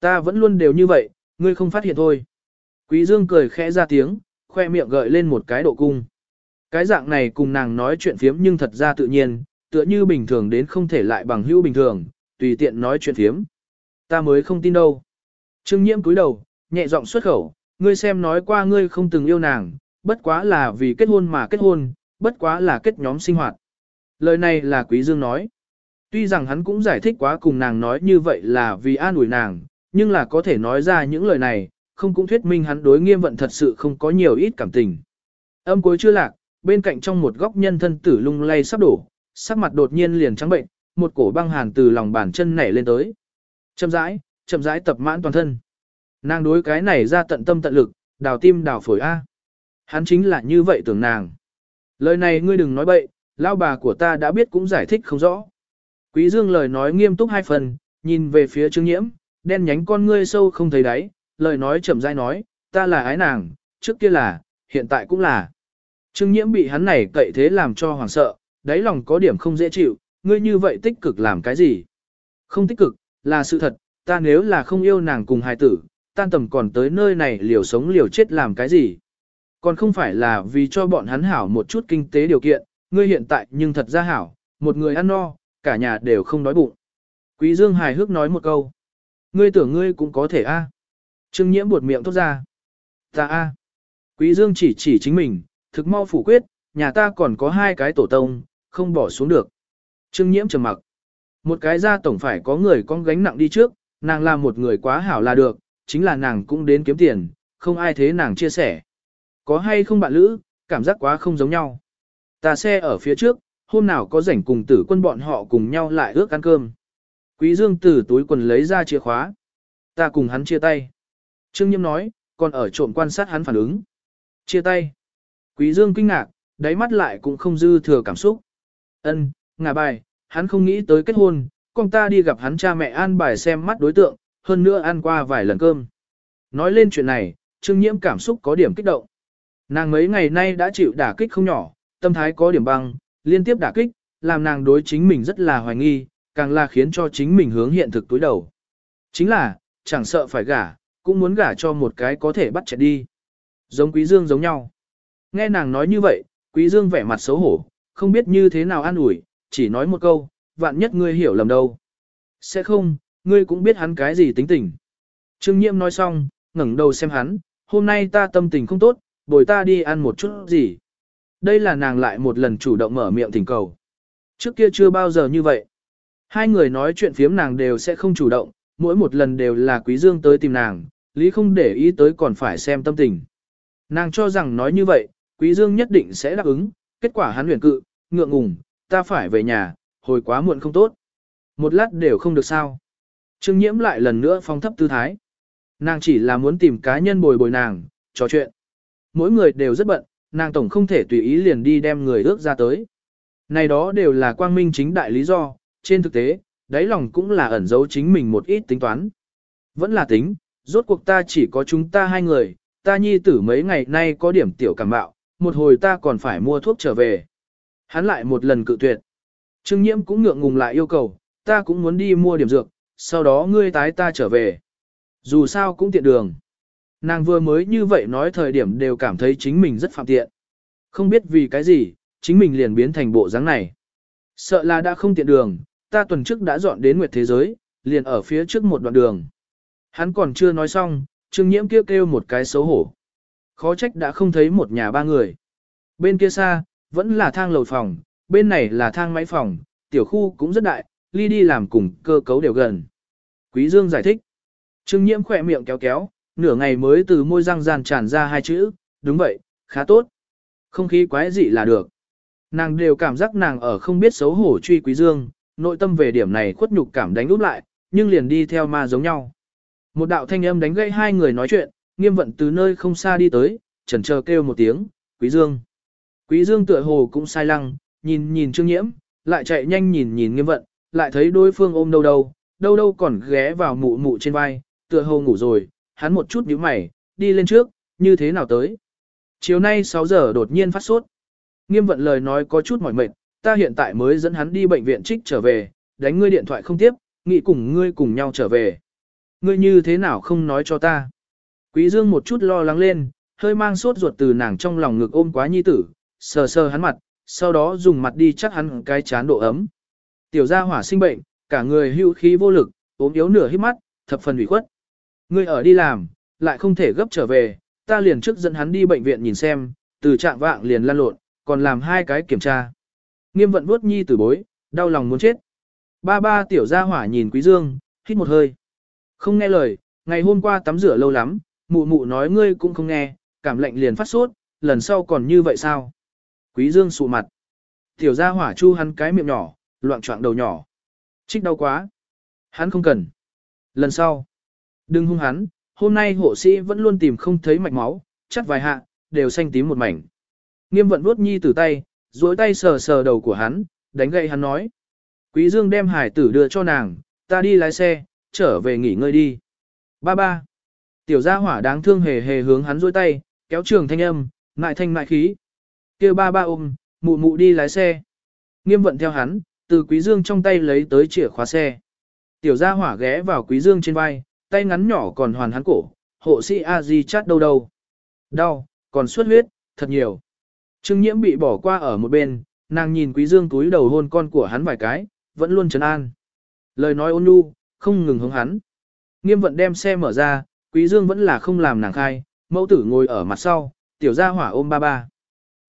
Ta vẫn luôn đều như vậy, ngươi không phát hiện thôi. Quý Dương cười khẽ ra tiếng, khoe miệng gợi lên một cái độ cung. Cái dạng này cùng nàng nói chuyện phiếm nhưng thật ra tự nhiên, tựa như bình thường đến không thể lại bằng hữu bình thường, tùy tiện nói chuyện phiếm. Ta mới không tin đâu. Trương nhiễm cúi đầu, nhẹ giọng xuất khẩu, ngươi xem nói qua ngươi không từng yêu nàng, bất quá là vì kết hôn mà kết hôn, bất quá là kết nhóm sinh hoạt. Lời này là Quý Dương nói. Tuy rằng hắn cũng giải thích quá cùng nàng nói như vậy là vì an ủi nàng, nhưng là có thể nói ra những lời này, không cũng thuyết minh hắn đối nghiêm vận thật sự không có nhiều ít cảm tình. Âm cuối chưa lạc, bên cạnh trong một góc nhân thân tử lung lay sắp đổ, sắc mặt đột nhiên liền trắng bệnh, một cổ băng hàn từ lòng bàn chân nảy lên tới. Chậm rãi, chậm rãi tập mãn toàn thân. Nàng đối cái này ra tận tâm tận lực, đào tim đào phổi A. Hắn chính là như vậy tưởng nàng. Lời này ngươi đừng nói bậy, lao bà của ta đã biết cũng giải thích không rõ. Quý Dương lời nói nghiêm túc hai phần, nhìn về phía Trương Nhiễm, đen nhánh con ngươi sâu không thấy đáy, lời nói chậm rãi nói, ta là ái nàng, trước kia là, hiện tại cũng là. Trương Nhiễm bị hắn này cậy thế làm cho hoảng sợ, đáy lòng có điểm không dễ chịu, ngươi như vậy tích cực làm cái gì? Không tích cực, là sự thật, ta nếu là không yêu nàng cùng hài tử, tan tầm còn tới nơi này liều sống liều chết làm cái gì? Còn không phải là vì cho bọn hắn hảo một chút kinh tế điều kiện, ngươi hiện tại nhưng thật ra hảo, một người ăn no, cả nhà đều không đói bụng. Quý Dương hài hước nói một câu. Ngươi tưởng ngươi cũng có thể a? Trương Nhiễm buột miệng thốt ra. Ta a. Quý Dương chỉ chỉ chính mình, thực mau phủ quyết, nhà ta còn có hai cái tổ tông, không bỏ xuống được. Trương Nhiễm trầm mặc. Một cái gia tổng phải có người con gánh nặng đi trước, nàng là một người quá hảo là được, chính là nàng cũng đến kiếm tiền, không ai thế nàng chia sẻ. Có hay không bạn lữ, cảm giác quá không giống nhau. Ta xe ở phía trước, hôm nào có rảnh cùng tử quân bọn họ cùng nhau lại ước ăn cơm. Quý Dương từ túi quần lấy ra chìa khóa. Ta cùng hắn chia tay. Trương Nhiễm nói, còn ở trộm quan sát hắn phản ứng. Chia tay. Quý Dương kinh ngạc, đáy mắt lại cũng không dư thừa cảm xúc. Ân, ngả bài, hắn không nghĩ tới kết hôn, con ta đi gặp hắn cha mẹ an bài xem mắt đối tượng, hơn nữa ăn qua vài lần cơm. Nói lên chuyện này, Trương Nhiễm cảm xúc có điểm kích động. Nàng mấy ngày nay đã chịu đả kích không nhỏ, tâm thái có điểm băng, liên tiếp đả kích, làm nàng đối chính mình rất là hoài nghi, càng là khiến cho chính mình hướng hiện thực túi đầu. Chính là, chẳng sợ phải gả, cũng muốn gả cho một cái có thể bắt chạy đi. Giống Quý Dương giống nhau. Nghe nàng nói như vậy, Quý Dương vẻ mặt xấu hổ, không biết như thế nào an ủi, chỉ nói một câu, vạn nhất ngươi hiểu lầm đâu. Sẽ không, ngươi cũng biết hắn cái gì tính tình. Trương Nhiễm nói xong, ngẩng đầu xem hắn, hôm nay ta tâm tình không tốt, bồi ta đi ăn một chút gì. Đây là nàng lại một lần chủ động mở miệng thỉnh cầu. Trước kia chưa bao giờ như vậy. Hai người nói chuyện phiếm nàng đều sẽ không chủ động, mỗi một lần đều là Quý Dương tới tìm nàng, Lý không để ý tới còn phải xem tâm tình. Nàng cho rằng nói như vậy, Quý Dương nhất định sẽ đáp ứng, kết quả hắn huyền cự, ngượng ngùng, ta phải về nhà, hồi quá muộn không tốt. Một lát đều không được sao. Trương nhiễm lại lần nữa phong thấp tư thái. Nàng chỉ là muốn tìm cá nhân bồi bồi nàng, trò chuyện. Mỗi người đều rất bận, nàng tổng không thể tùy ý liền đi đem người ước ra tới. Này đó đều là quang minh chính đại lý do, trên thực tế, đáy lòng cũng là ẩn giấu chính mình một ít tính toán. Vẫn là tính, rốt cuộc ta chỉ có chúng ta hai người, ta nhi tử mấy ngày nay có điểm tiểu cảm bạo, một hồi ta còn phải mua thuốc trở về. Hắn lại một lần cự tuyệt. Trương nhiễm cũng ngượng ngùng lại yêu cầu, ta cũng muốn đi mua điểm dược, sau đó ngươi tái ta trở về. Dù sao cũng tiện đường. Nàng vừa mới như vậy nói thời điểm đều cảm thấy chính mình rất phạm tiện. Không biết vì cái gì, chính mình liền biến thành bộ dáng này. Sợ là đã không tiện đường, ta tuần trước đã dọn đến nguyệt thế giới, liền ở phía trước một đoạn đường. Hắn còn chưa nói xong, Trương Nhiễm kêu kêu một cái xấu hổ. Khó trách đã không thấy một nhà ba người. Bên kia xa, vẫn là thang lầu phòng, bên này là thang máy phòng, tiểu khu cũng rất đại, ly đi làm cùng cơ cấu đều gần. Quý Dương giải thích. Trương Nhiễm khỏe miệng kéo kéo, nửa ngày mới từ môi răng ràn tràn ra hai chữ, đúng vậy, khá tốt. Không khí quái dị là được. Nàng đều cảm giác nàng ở không biết xấu hổ truy Quý Dương, nội tâm về điểm này khuất nhục cảm đánh úp lại, nhưng liền đi theo ma giống nhau. Một đạo thanh âm đánh gãy hai người nói chuyện, nghiêm vận từ nơi không xa đi tới, chần chờ kêu một tiếng, Quý Dương. Quý Dương tựa hồ cũng sai lăng, nhìn nhìn Trương Nhiễm, lại chạy nhanh nhìn nhìn nghiêm vận, lại thấy đối phương ôm đâu đâu, đâu đâu còn ghé vào mụ mụ trên vai, tựa hồ ngủ rồi, hắn một chút nhíu mày, đi lên trước, như thế nào tới. Chiều nay 6 giờ đột nhiên phát sốt. Nghiêm vận lời nói có chút mỏi mệt, ta hiện tại mới dẫn hắn đi bệnh viện trích trở về, đánh ngươi điện thoại không tiếp, nghị cùng ngươi cùng nhau trở về. ngươi như thế nào không nói cho ta. Quý Dương một chút lo lắng lên, hơi mang sốt ruột từ nàng trong lòng ngực ôm quá nhi tử, sờ sờ hắn mặt, sau đó dùng mặt đi chắc hắn cái chán độ ấm. Tiểu gia hỏa sinh bệnh, cả người hưu khí vô lực, ốm yếu nửa hít mắt, thập phần ủy khuất. Ngươi ở đi làm, lại không thể gấp trở về, ta liền trước dẫn hắn đi bệnh viện nhìn xem, từ trạng vạng liền lăn lộn, còn làm hai cái kiểm tra. Nghiêm vận vuốt nhi tử bối, đau lòng muốn chết. Ba ba tiểu gia hỏa nhìn quý dương, hít một hơi. Không nghe lời, ngày hôm qua tắm rửa lâu lắm, mụ mụ nói ngươi cũng không nghe, cảm lạnh liền phát sốt, lần sau còn như vậy sao? Quý dương sụ mặt. Tiểu gia hỏa chu hắn cái miệng nhỏ, loạn trọng đầu nhỏ. Trích đau quá. Hắn không cần. Lần sau. Đừng hung hắn, hôm nay hộ sĩ vẫn luôn tìm không thấy mạch máu, chắc vài hạ, đều xanh tím một mảnh. Nghiêm vận vuốt nhi tử tay, duỗi tay sờ sờ đầu của hắn, đánh gậy hắn nói. Quý Dương đem hải tử đưa cho nàng, ta đi lái xe, trở về nghỉ ngơi đi. Ba ba. Tiểu gia hỏa đáng thương hề hề hướng hắn duỗi tay, kéo trường thanh âm, ngại thanh ngại khí. Kêu ba ba ôm, mụ mụ đi lái xe. Nghiêm vận theo hắn, từ quý dương trong tay lấy tới chìa khóa xe. Tiểu gia hỏa ghé vào quý dương trên vai, tay ngắn nhỏ còn hoàn hắn cổ, hộ sĩ a di chát đâu đâu. Đau, còn xuất huyết, thật nhiều. Trương nhiễm bị bỏ qua ở một bên, nàng nhìn quý dương túi đầu hôn con của hắn vài cái, vẫn luôn trấn an. Lời nói ôn nhu, không ngừng hướng hắn. Nghiêm vận đem xe mở ra, quý dương vẫn là không làm nàng khai, mẫu tử ngồi ở mặt sau, tiểu gia hỏa ôm ba ba.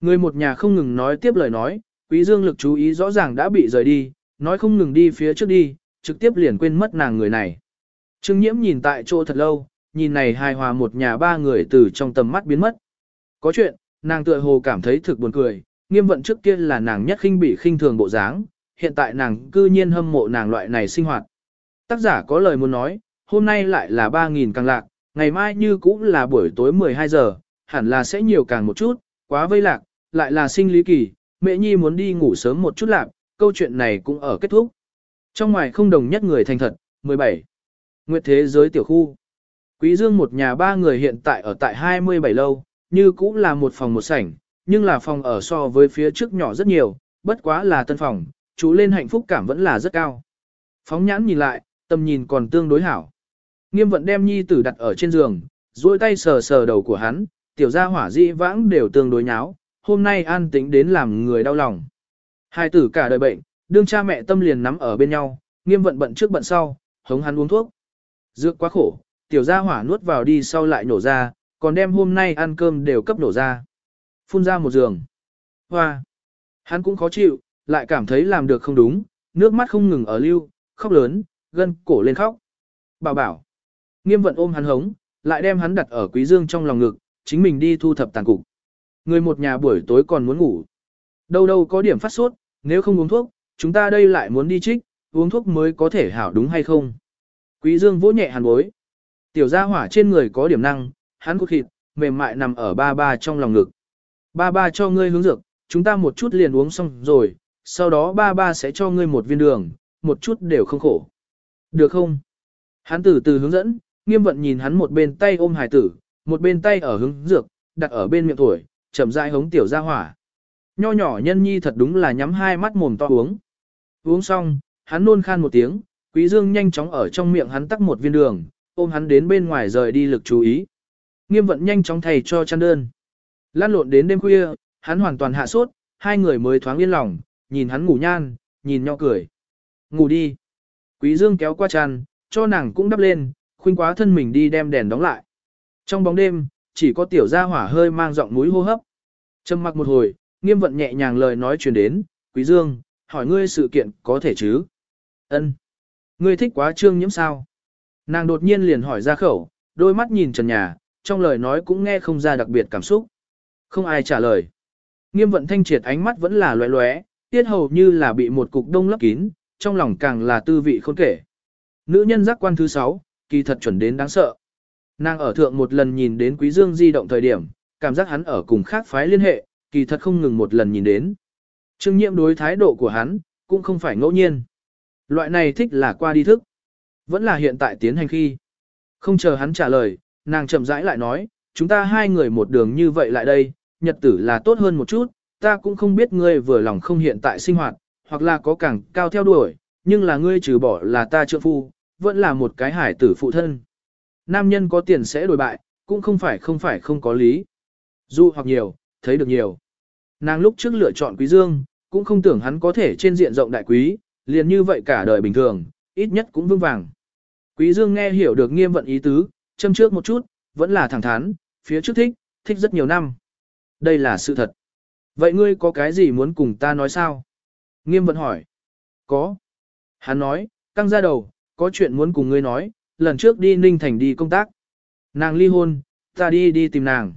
Người một nhà không ngừng nói tiếp lời nói, quý dương lực chú ý rõ ràng đã bị rời đi, nói không ngừng đi phía trước đi, trực tiếp liền quên mất nàng người này. Trương nhiễm nhìn tại chỗ thật lâu, nhìn này hài hòa một nhà ba người từ trong tầm mắt biến mất. Có chuyện, nàng tựa hồ cảm thấy thực buồn cười, nghiêm vận trước kia là nàng nhất khinh bị khinh thường bộ dáng, hiện tại nàng cư nhiên hâm mộ nàng loại này sinh hoạt. Tác giả có lời muốn nói, hôm nay lại là 3.000 càng lạc, ngày mai như cũng là buổi tối 12 giờ, hẳn là sẽ nhiều càng một chút, quá vây lạc, lại là sinh lý kỳ, mẹ nhi muốn đi ngủ sớm một chút lạc, câu chuyện này cũng ở kết thúc. Trong ngoài không đồng nhất người thành thật, 17. Nguyệt thế giới tiểu khu. Quý Dương một nhà ba người hiện tại ở tại 27 lâu, như cũng là một phòng một sảnh, nhưng là phòng ở so với phía trước nhỏ rất nhiều, bất quá là tân phòng, chú lên hạnh phúc cảm vẫn là rất cao. Phóng nhãn nhìn lại, tầm nhìn còn tương đối hảo. Nghiêm vận đem nhi tử đặt ở trên giường, duỗi tay sờ sờ đầu của hắn, tiểu gia hỏa dĩ vãng đều tương đối nháo, hôm nay an tĩnh đến làm người đau lòng. Hai tử cả đời bệnh, đương cha mẹ tâm liền nắm ở bên nhau, nghiêm vận bận trước bận sau, hống hắn uống thuốc. Dược quá khổ, tiểu gia hỏa nuốt vào đi sau lại nổ ra, còn đem hôm nay ăn cơm đều cấp nổ ra. Phun ra một giường. Hoa! Hắn cũng khó chịu, lại cảm thấy làm được không đúng, nước mắt không ngừng ở lưu, khóc lớn, gân cổ lên khóc. Bảo bảo! Nghiêm vận ôm hắn hống, lại đem hắn đặt ở quý dương trong lòng ngực, chính mình đi thu thập tàn cục. Người một nhà buổi tối còn muốn ngủ. Đâu đâu có điểm phát sốt, nếu không uống thuốc, chúng ta đây lại muốn đi trích, uống thuốc mới có thể hảo đúng hay không. Quý dương vỗ nhẹ hàn bối. Tiểu gia hỏa trên người có điểm năng, hắn cốt thịt, mềm mại nằm ở ba ba trong lòng ngực. Ba ba cho ngươi hướng dược, chúng ta một chút liền uống xong rồi, sau đó ba ba sẽ cho ngươi một viên đường, một chút đều không khổ. Được không? Hắn từ từ hướng dẫn, nghiêm vận nhìn hắn một bên tay ôm hải tử, một bên tay ở hướng dược, đặt ở bên miệng tuổi, chậm rãi hống tiểu ra hỏa. Nho nhỏ nhân nhi thật đúng là nhắm hai mắt mồm to uống. Uống xong, hắn nôn khan một tiếng, quý dương nhanh chóng ở trong miệng hắn tắc một viên đường, ôm hắn đến bên ngoài rời đi lực chú ý. Nghiêm vận nhanh chóng thầy cho chăn đơn. Lan lộn đến đêm khuya, hắn hoàn toàn hạ sốt, hai người mới thoáng yên lòng, nhìn hắn ngủ nhan, nhìn nhau cười. Ngủ đi. Quý dương kéo qua chăn, cho nàng cũng đắp lên, khuynh quá thân mình đi đem đèn đóng lại. Trong bóng đêm, chỉ có tiểu gia hỏa hơi mang giọng mũi hô hấp. Trầm mặc một hồi, nghiêm vận nhẹ nhàng lời nói truyền đến, Quý Dương, hỏi ngươi sự kiện có thể chứ? Ân. Ngươi thích quá trương nhiễm sao? Nàng đột nhiên liền hỏi ra khẩu, đôi mắt nhìn trần nhà, trong lời nói cũng nghe không ra đặc biệt cảm xúc. Không ai trả lời. Nghiêm vận thanh triệt ánh mắt vẫn là loé loé, tiết hầu như là bị một cục đông lấp kín, trong lòng càng là tư vị khôn kể. Nữ nhân giác quan thứ sáu, kỳ thật chuẩn đến đáng sợ. Nàng ở thượng một lần nhìn đến Quý Dương di động thời điểm, cảm giác hắn ở cùng khác phái liên hệ, kỳ thật không ngừng một lần nhìn đến. Trương Nhiệm đối thái độ của hắn, cũng không phải ngẫu nhiên. Loại này thích là qua đi thức. Vẫn là hiện tại tiến hành khi. Không chờ hắn trả lời, nàng chậm rãi lại nói, chúng ta hai người một đường như vậy lại đây, nhật tử là tốt hơn một chút, ta cũng không biết ngươi vừa lòng không hiện tại sinh hoạt, hoặc là có càng cao theo đuổi, nhưng là ngươi trừ bỏ là ta trượng phu, vẫn là một cái hải tử phụ thân. Nam nhân có tiền sẽ đổi bại, cũng không phải không phải không có lý. Dù hoặc nhiều, thấy được nhiều. Nàng lúc trước lựa chọn quý dương, cũng không tưởng hắn có thể trên diện rộng đại quý, liền như vậy cả đời bình thường, ít nhất cũng vững vàng. Quý dương nghe hiểu được nghiêm vận ý tứ, châm trước một chút, vẫn là thẳng thắn, phía trước thích, thích rất nhiều năm. Đây là sự thật. Vậy ngươi có cái gì muốn cùng ta nói sao? Nghiêm vận hỏi. Có. Hắn nói, căng ra đầu, có chuyện muốn cùng ngươi nói, lần trước đi Ninh Thành đi công tác. Nàng ly hôn, ta đi đi tìm nàng.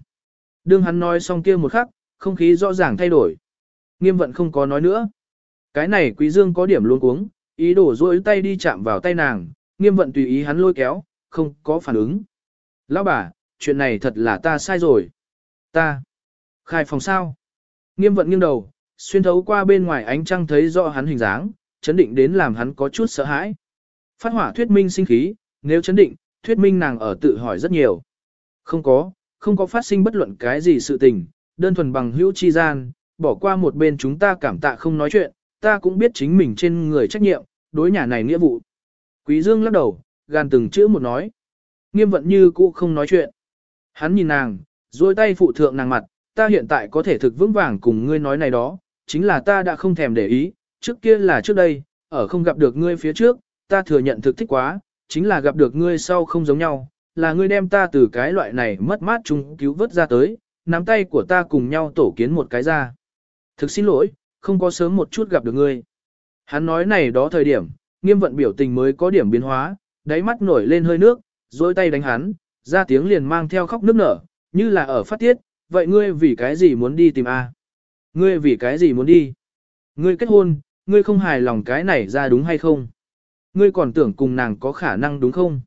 Đương hắn nói xong kia một khắc, không khí rõ ràng thay đổi. Nghiêm vận không có nói nữa. Cái này quý dương có điểm luôn cuống, ý đổ rối tay đi chạm vào tay nàng, nghiêm vận tùy ý hắn lôi kéo, không có phản ứng. Lão bà, chuyện này thật là ta sai rồi. Ta. Khai phòng sao? Nghiêm vận nghiêng đầu, xuyên thấu qua bên ngoài ánh trăng thấy rõ hắn hình dáng, chấn định đến làm hắn có chút sợ hãi. Phát hỏa thuyết minh sinh khí, nếu chấn định, thuyết minh nàng ở tự hỏi rất nhiều. Không có, không có phát sinh bất luận cái gì sự tình, đơn thuần bằng hữu chi gian, bỏ qua một bên chúng ta cảm tạ không nói chuyện, ta cũng biết chính mình trên người trách nhiệm, đối nhà này nghĩa vụ. Quý Dương lắc đầu, gan từng chữ một nói. Nghiêm vận như cũ không nói chuyện. Hắn nhìn nàng, duỗi tay phụ thượng nàng mặt, ta hiện tại có thể thực vững vàng cùng ngươi nói này đó, chính là ta đã không thèm để ý, trước kia là trước đây, ở không gặp được ngươi phía trước, ta thừa nhận thực thích quá, chính là gặp được ngươi sau không giống nhau, là ngươi đem ta từ cái loại này mất mát chung cứu vớt ra tới, nắm tay của ta cùng nhau tổ kiến một cái ra. Thực xin lỗi, không có sớm một chút gặp được ngươi. Hắn nói này đó thời điểm, nghiêm vận biểu tình mới có điểm biến hóa, đáy mắt nổi lên hơi nước, dối tay đánh hắn, ra tiếng liền mang theo khóc nức nở, như là ở phát tiết, vậy ngươi vì cái gì muốn đi tìm A? Ngươi vì cái gì muốn đi? Ngươi kết hôn, ngươi không hài lòng cái này ra đúng hay không? Ngươi còn tưởng cùng nàng có khả năng đúng không?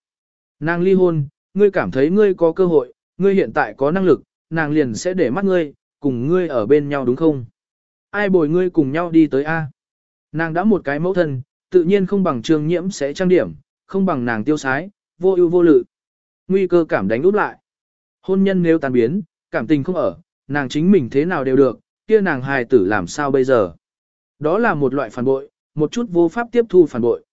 Nàng ly hôn, ngươi cảm thấy ngươi có cơ hội, ngươi hiện tại có năng lực, nàng liền sẽ để mắt ngươi, cùng ngươi ở bên nhau đúng không? Ai bồi ngươi cùng nhau đi tới A? Nàng đã một cái mẫu thân, tự nhiên không bằng trương nhiễm sẽ trang điểm, không bằng nàng tiêu sái, vô ưu vô lự. Nguy cơ cảm đánh úp lại. Hôn nhân nếu tan biến, cảm tình không ở, nàng chính mình thế nào đều được, kia nàng hài tử làm sao bây giờ? Đó là một loại phản bội, một chút vô pháp tiếp thu phản bội.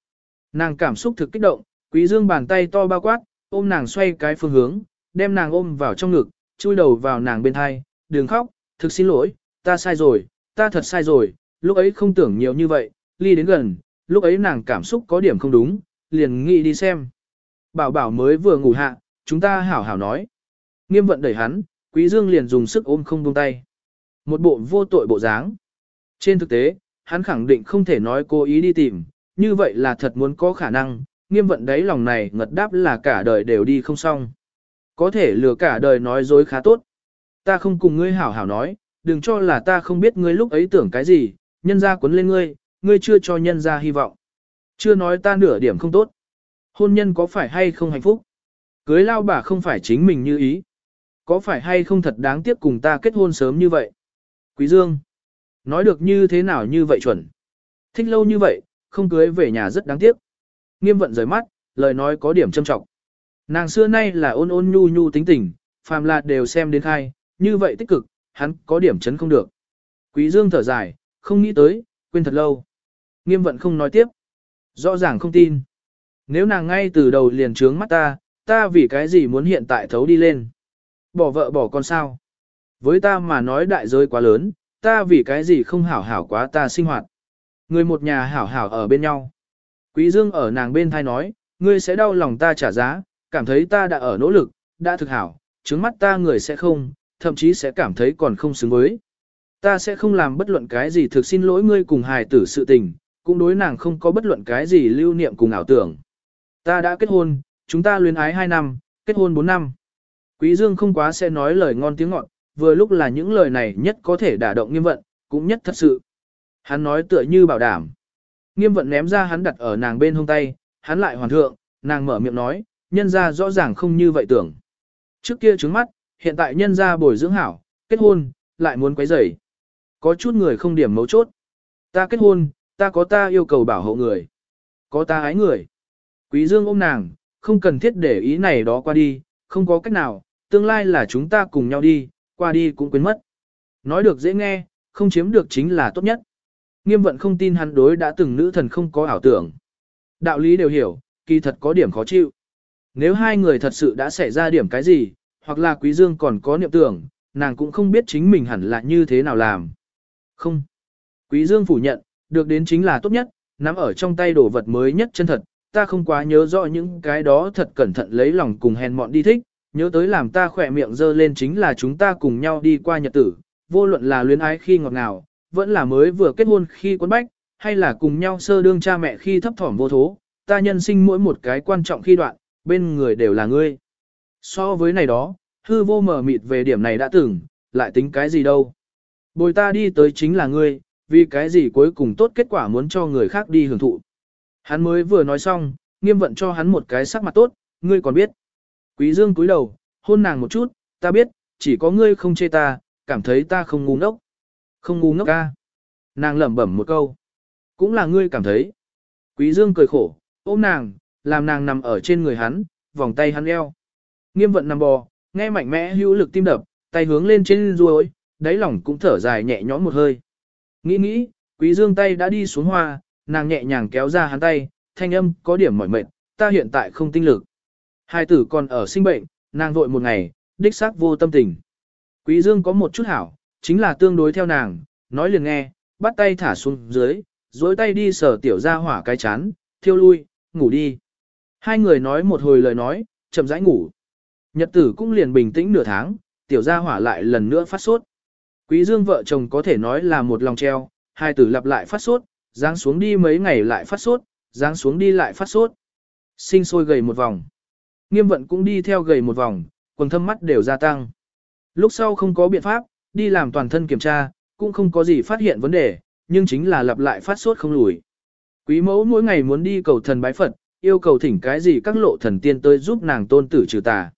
Nàng cảm xúc thực kích động, quý dương bàn tay to bao quát, ôm nàng xoay cái phương hướng, đem nàng ôm vào trong ngực, chui đầu vào nàng bên thai, đừng khóc, thực xin lỗi, ta sai rồi, ta thật sai rồi, lúc ấy không tưởng nhiều như vậy, ly đến gần, lúc ấy nàng cảm xúc có điểm không đúng, liền nghĩ đi xem. Bảo bảo mới vừa ngủ hạ, chúng ta hảo hảo nói. Nghiêm vận đẩy hắn, quý dương liền dùng sức ôm không buông tay. Một bộ vô tội bộ dáng. Trên thực tế, hắn khẳng định không thể nói cố ý đi tìm, như vậy là thật muốn có khả năng, nghiêm vận đấy lòng này ngật đáp là cả đời đều đi không xong. Có thể lừa cả đời nói dối khá tốt. Ta không cùng ngươi hảo hảo nói, đừng cho là ta không biết ngươi lúc ấy tưởng cái gì, nhân ra cuốn lên ngươi, ngươi chưa cho nhân ra hy vọng. Chưa nói ta nửa điểm không tốt. Hôn nhân có phải hay không hạnh phúc? Cưới lao bà không phải chính mình như ý. Có phải hay không thật đáng tiếc cùng ta kết hôn sớm như vậy? Quý Dương, nói được như thế nào như vậy chuẩn? Thích lâu như vậy, không cưới về nhà rất đáng tiếc. Nghiêm vận rời mắt, lời nói có điểm châm trọng. Nàng xưa nay là ôn ôn nhu nhu tính tình, phàm là đều xem đến khai, như vậy tích cực, hắn có điểm chấn không được. Quý Dương thở dài, không nghĩ tới, quên thật lâu. Nghiêm vận không nói tiếp. Rõ ràng không tin. Nếu nàng ngay từ đầu liền trướng mắt ta, ta vì cái gì muốn hiện tại thấu đi lên. Bỏ vợ bỏ con sao. Với ta mà nói đại giới quá lớn, ta vì cái gì không hảo hảo quá ta sinh hoạt. Người một nhà hảo hảo ở bên nhau. Quý Dương ở nàng bên thai nói, ngươi sẽ đau lòng ta trả giá, cảm thấy ta đã ở nỗ lực, đã thực hảo, trứng mắt ta người sẽ không, thậm chí sẽ cảm thấy còn không xứng với. Ta sẽ không làm bất luận cái gì thực xin lỗi ngươi cùng hài tử sự tình, cũng đối nàng không có bất luận cái gì lưu niệm cùng ảo tưởng. Ta đã kết hôn, chúng ta luyến ái 2 năm, kết hôn 4 năm. Quý Dương không quá sẽ nói lời ngon tiếng ngọt, vừa lúc là những lời này nhất có thể đả động nghiêm vận, cũng nhất thật sự. Hắn nói tựa như bảo đảm. Nghiêm vận ném ra hắn đặt ở nàng bên hông tay, hắn lại hoàn thượng, nàng mở miệng nói, nhân ra rõ ràng không như vậy tưởng. Trước kia trứng mắt, hiện tại nhân ra bồi dưỡng hảo, kết hôn, lại muốn quấy rầy. Có chút người không điểm mấu chốt. Ta kết hôn, ta có ta yêu cầu bảo hộ người. Có ta ái người. Quý Dương ôm nàng, không cần thiết để ý này đó qua đi, không có cách nào, tương lai là chúng ta cùng nhau đi, qua đi cũng quên mất. Nói được dễ nghe, không chiếm được chính là tốt nhất. Nghiêm vận không tin hắn đối đã từng nữ thần không có ảo tưởng. Đạo lý đều hiểu, kỳ thật có điểm khó chịu. Nếu hai người thật sự đã xảy ra điểm cái gì, hoặc là Quý Dương còn có niệm tưởng, nàng cũng không biết chính mình hẳn là như thế nào làm. Không. Quý Dương phủ nhận, được đến chính là tốt nhất, nắm ở trong tay đồ vật mới nhất chân thật, ta không quá nhớ rõ những cái đó thật cẩn thận lấy lòng cùng hèn mọn đi thích, nhớ tới làm ta khỏe miệng dơ lên chính là chúng ta cùng nhau đi qua nhật tử, vô luận là luyến ái khi ngọt ngào, vẫn là mới vừa kết hôn khi quấn bách, hay là cùng nhau sơ đương cha mẹ khi thấp thỏm vô thố, ta nhân sinh mỗi một cái quan trọng khi đoạn, bên người đều là ngươi. So với này đó, hư vô mở mịt về điểm này đã từng, lại tính cái gì đâu. Bồi ta đi tới chính là ngươi, vì cái gì cuối cùng tốt kết quả muốn cho người khác đi hưởng thụ. Hắn mới vừa nói xong, nghiêm vận cho hắn một cái sắc mặt tốt, ngươi còn biết. Quý dương cúi đầu, hôn nàng một chút, ta biết, chỉ có ngươi không chê ta, cảm thấy ta không ngu ngốc. Không ngu ngốc ca. Nàng lẩm bẩm một câu. Cũng là ngươi cảm thấy. Quý dương cười khổ, ôm nàng, làm nàng nằm ở trên người hắn, vòng tay hắn eo. Nghiêm vận nằm bò, nghe mạnh mẽ hữu lực tim đập, tay hướng lên trên ruồi, đáy lòng cũng thở dài nhẹ nhõm một hơi. Nghĩ nghĩ, quý dương tay đã đi xuống hoa, nàng nhẹ nhàng kéo ra hắn tay, thanh âm có điểm mỏi mệt, ta hiện tại không tinh lực. Hai tử còn ở sinh bệnh, nàng vội một ngày, đích xác vô tâm tình. Quý dương có một chút hảo, chính là tương đối theo nàng, nói liền nghe, bắt tay thả xuống dưới, dối tay đi sờ tiểu ra hỏa cái chán, thiêu lui, ngủ đi. Hai người nói một hồi lời nói, chậm rãi ngủ. Nhật tử cũng liền bình tĩnh nửa tháng, tiểu gia hỏa lại lần nữa phát sốt. Quý dương vợ chồng có thể nói là một lòng treo, hai tử lặp lại phát sốt, giáng xuống đi mấy ngày lại phát sốt, giáng xuống đi lại phát sốt. Sinh sôi gầy một vòng. Nghiêm vận cũng đi theo gầy một vòng, quần thâm mắt đều gia tăng. Lúc sau không có biện pháp, đi làm toàn thân kiểm tra, cũng không có gì phát hiện vấn đề, nhưng chính là lặp lại phát sốt không lùi. Quý mẫu mỗi ngày muốn đi cầu thần bái Phật, yêu cầu thỉnh cái gì các lộ thần tiên tới giúp nàng tôn tử trừ tà.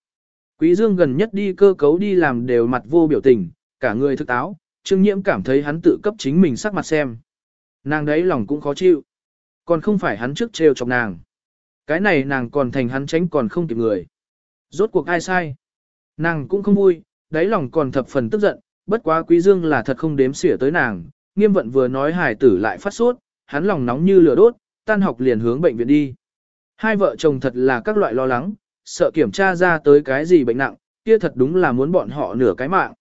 Quý Dương gần nhất đi cơ cấu đi làm đều mặt vô biểu tình, cả người thức táo, Trương Nhiễm cảm thấy hắn tự cấp chính mình sắc mặt xem. Nàng đấy lòng cũng khó chịu. Còn không phải hắn trước trêu chọc nàng. Cái này nàng còn thành hắn tránh còn không kịp người. Rốt cuộc ai sai? Nàng cũng không vui, đáy lòng còn thập phần tức giận, bất quá Quý Dương là thật không đếm xỉa tới nàng. Nghiêm vận vừa nói hài tử lại phát sốt, hắn lòng nóng như lửa đốt, tan học liền hướng bệnh viện đi. Hai vợ chồng thật là các loại lo lắng, sợ kiểm tra ra tới cái gì bệnh nặng, kia thật đúng là muốn bọn họ nửa cái mạng.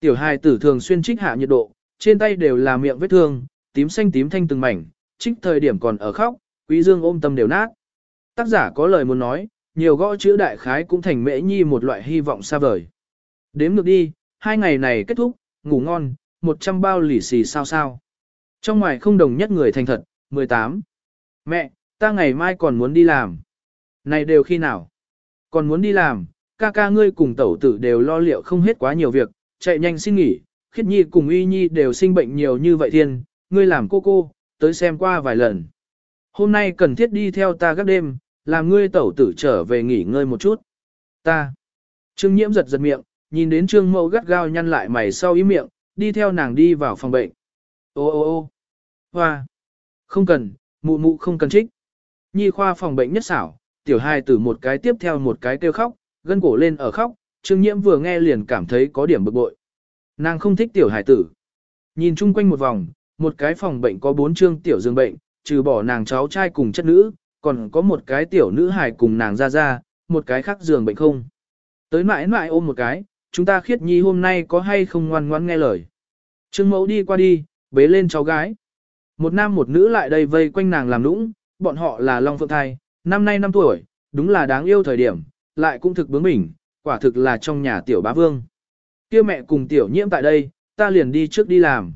Tiểu hài tử thường xuyên trích hạ nhiệt độ, trên tay đều là miệng vết thương, tím xanh tím thanh từng mảnh, trích thời điểm còn ở khóc, quý dương ôm tâm đều nát. Tác giả có lời muốn nói, nhiều gõ chữ đại khái cũng thành mễ nhi một loại hy vọng xa vời. Đếm ngược đi, hai ngày này kết thúc, ngủ ngon, 100 bao lì xì sao sao. Trong ngoài không đồng nhất người thành thật, 18. Mẹ, ta ngày mai còn muốn đi làm. Này đều khi nào? Còn muốn đi làm, ca ca ngươi cùng tẩu tử đều lo liệu không hết quá nhiều việc, chạy nhanh xin nghỉ, khiết nhi cùng uy nhi đều sinh bệnh nhiều như vậy thiên, ngươi làm cô cô, tới xem qua vài lần. Hôm nay cần thiết đi theo ta các đêm, làm ngươi tẩu tử trở về nghỉ ngơi một chút. Ta. Trương nhiễm giật giật miệng, nhìn đến trương mẫu gắt gao nhăn lại mày sau ý miệng, đi theo nàng đi vào phòng bệnh. Ô ô ô hoa. Không cần, mụ mụ không cần trích. Nhi khoa phòng bệnh nhất xảo, tiểu hai tử một cái tiếp theo một cái kêu khóc, gân cổ lên ở khóc, Trương Nhiễm vừa nghe liền cảm thấy có điểm bực bội. Nàng không thích tiểu hải tử. Nhìn chung quanh một vòng, một cái phòng bệnh có bốn trương tiểu giường bệnh, trừ bỏ nàng cháu trai cùng chất nữ, còn có một cái tiểu nữ hài cùng nàng ra ra, một cái khác giường bệnh không. Tới mãi mãi ôm một cái, chúng ta khiết nhi hôm nay có hay không ngoan ngoan nghe lời. Trương mẫu đi qua đi, bế lên cháu gái. Một nam một nữ lại đây vây quanh nàng làm nũng, bọn họ là Long Phượng Thai, năm nay năm tuổi, đúng là đáng yêu thời điểm, lại cũng thực bướng bỉnh, quả thực là trong nhà tiểu bá vương. Kia mẹ cùng tiểu nhiễm tại đây, ta liền đi trước đi làm.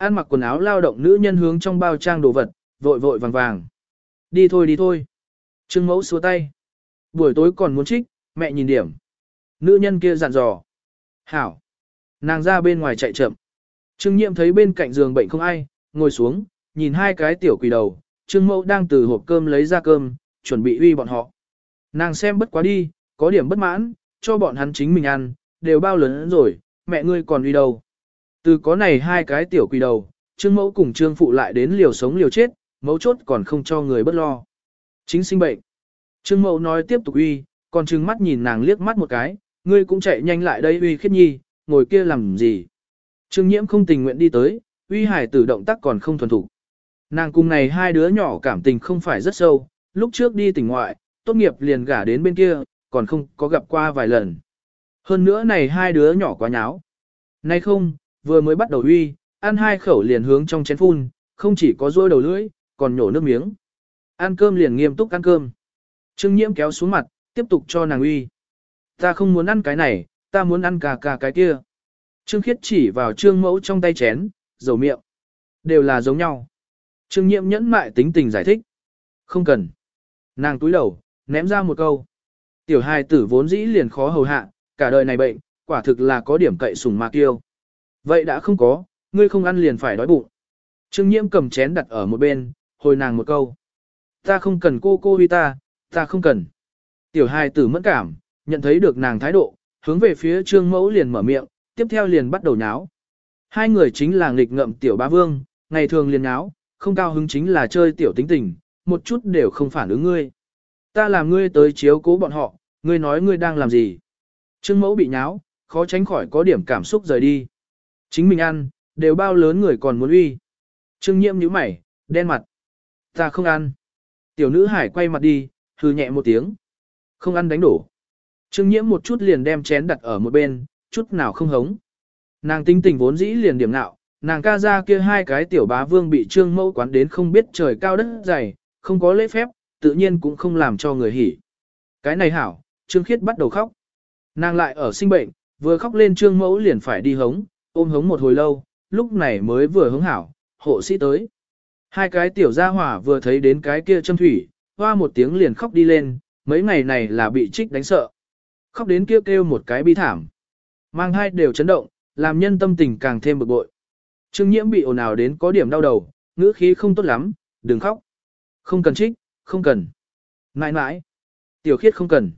An mặc quần áo lao động nữ nhân hướng trong bao trang đồ vật, vội vội vàng vàng. Đi thôi đi thôi. Trương mẫu xua tay. Buổi tối còn muốn trích, mẹ nhìn điểm. Nữ nhân kia dặn dò. Hảo. Nàng ra bên ngoài chạy chậm. Trương nhiệm thấy bên cạnh giường bệnh không ai, ngồi xuống, nhìn hai cái tiểu quỷ đầu. Trương mẫu đang từ hộp cơm lấy ra cơm, chuẩn bị uy bọn họ. Nàng xem bất quá đi, có điểm bất mãn, cho bọn hắn chính mình ăn, đều bao lớn rồi, mẹ ngươi còn uy đâu. Từ có này hai cái tiểu quỷ đầu, trương mẫu cùng trương phụ lại đến liều sống liều chết, mẫu chốt còn không cho người bất lo. Chính sinh bệnh. Trương mẫu nói tiếp tục uy, còn trừng mắt nhìn nàng liếc mắt một cái, ngươi cũng chạy nhanh lại đây uy khiết nhi, ngồi kia làm gì. Trương nhiễm không tình nguyện đi tới, uy hải tử động tác còn không thuần thủ. Nàng cùng này hai đứa nhỏ cảm tình không phải rất sâu, lúc trước đi tỉnh ngoại, tốt nghiệp liền gả đến bên kia, còn không có gặp qua vài lần. Hơn nữa này hai đứa nhỏ quá nháo. Nay không, vừa mới bắt đầu uy, ăn hai khẩu liền hướng trong chén phun, không chỉ có rôi đầu lưỡi, còn nhổ nước miếng. Ăn cơm liền nghiêm túc ăn cơm. Trương nhiễm kéo xuống mặt, tiếp tục cho nàng uy. Ta không muốn ăn cái này, ta muốn ăn cả cả cái kia. Trương khiết chỉ vào trương mẫu trong tay chén, dầu miệng. Đều là giống nhau. Trương nhiễm nhẫn mại tính tình giải thích. Không cần. Nàng túi đầu, ném ra một câu. Tiểu hài tử vốn dĩ liền khó hầu hạ, cả đời này bệnh, quả thực là có điểm cậy sùng mạc tiêu. Vậy đã không có, ngươi không ăn liền phải đói bụng. Trương nhiễm cầm chén đặt ở một bên, hồi nàng một câu. Ta không cần cô cô huy ta, ta không cần. Tiểu hài tử mẫn cảm, nhận thấy được nàng thái độ, hướng về phía trương mẫu liền mở miệng, tiếp theo liền bắt đầu nháo. Hai người chính là nghịch ngợm tiểu ba vương, ngày thường liền nháo, không cao hứng chính là chơi tiểu tính tình, một chút đều không phản ứng ngươi. Ta làm ngươi tới chiếu cố bọn họ, ngươi nói ngươi đang làm gì. Trương mẫu bị nháo, khó tránh khỏi có điểm cảm xúc rời đi. Chính mình ăn, đều bao lớn người còn muốn uy. Trương nhiễm nhíu mày, đen mặt. Ta không ăn. Tiểu nữ hải quay mặt đi, hừ nhẹ một tiếng. Không ăn đánh đổ. Trương nhiễm một chút liền đem chén đặt ở một bên, chút nào không hống. Nàng tinh tình vốn dĩ liền điểm nạo, nàng ca ra kia hai cái tiểu bá vương bị trương mẫu quán đến không biết trời cao đất dày, không có lễ phép, tự nhiên cũng không làm cho người hỉ. Cái này hảo, trương khiết bắt đầu khóc. Nàng lại ở sinh bệnh, vừa khóc lên trương mẫu liền phải đi hống, ôm hống một hồi lâu, lúc này mới vừa hứng hảo, hộ sĩ tới. Hai cái tiểu gia hỏa vừa thấy đến cái kia châm thủy, hoa một tiếng liền khóc đi lên, mấy ngày này là bị trích đánh sợ. Khóc đến kia kêu, kêu một cái bi thảm. Mang hai đều chấn động, làm nhân tâm tình càng thêm bực bội. Trương nhiễm bị ồn ào đến có điểm đau đầu, ngữ khí không tốt lắm, đừng khóc. Không cần trích, không cần. Nãi nãi. Tiểu khiết không cần.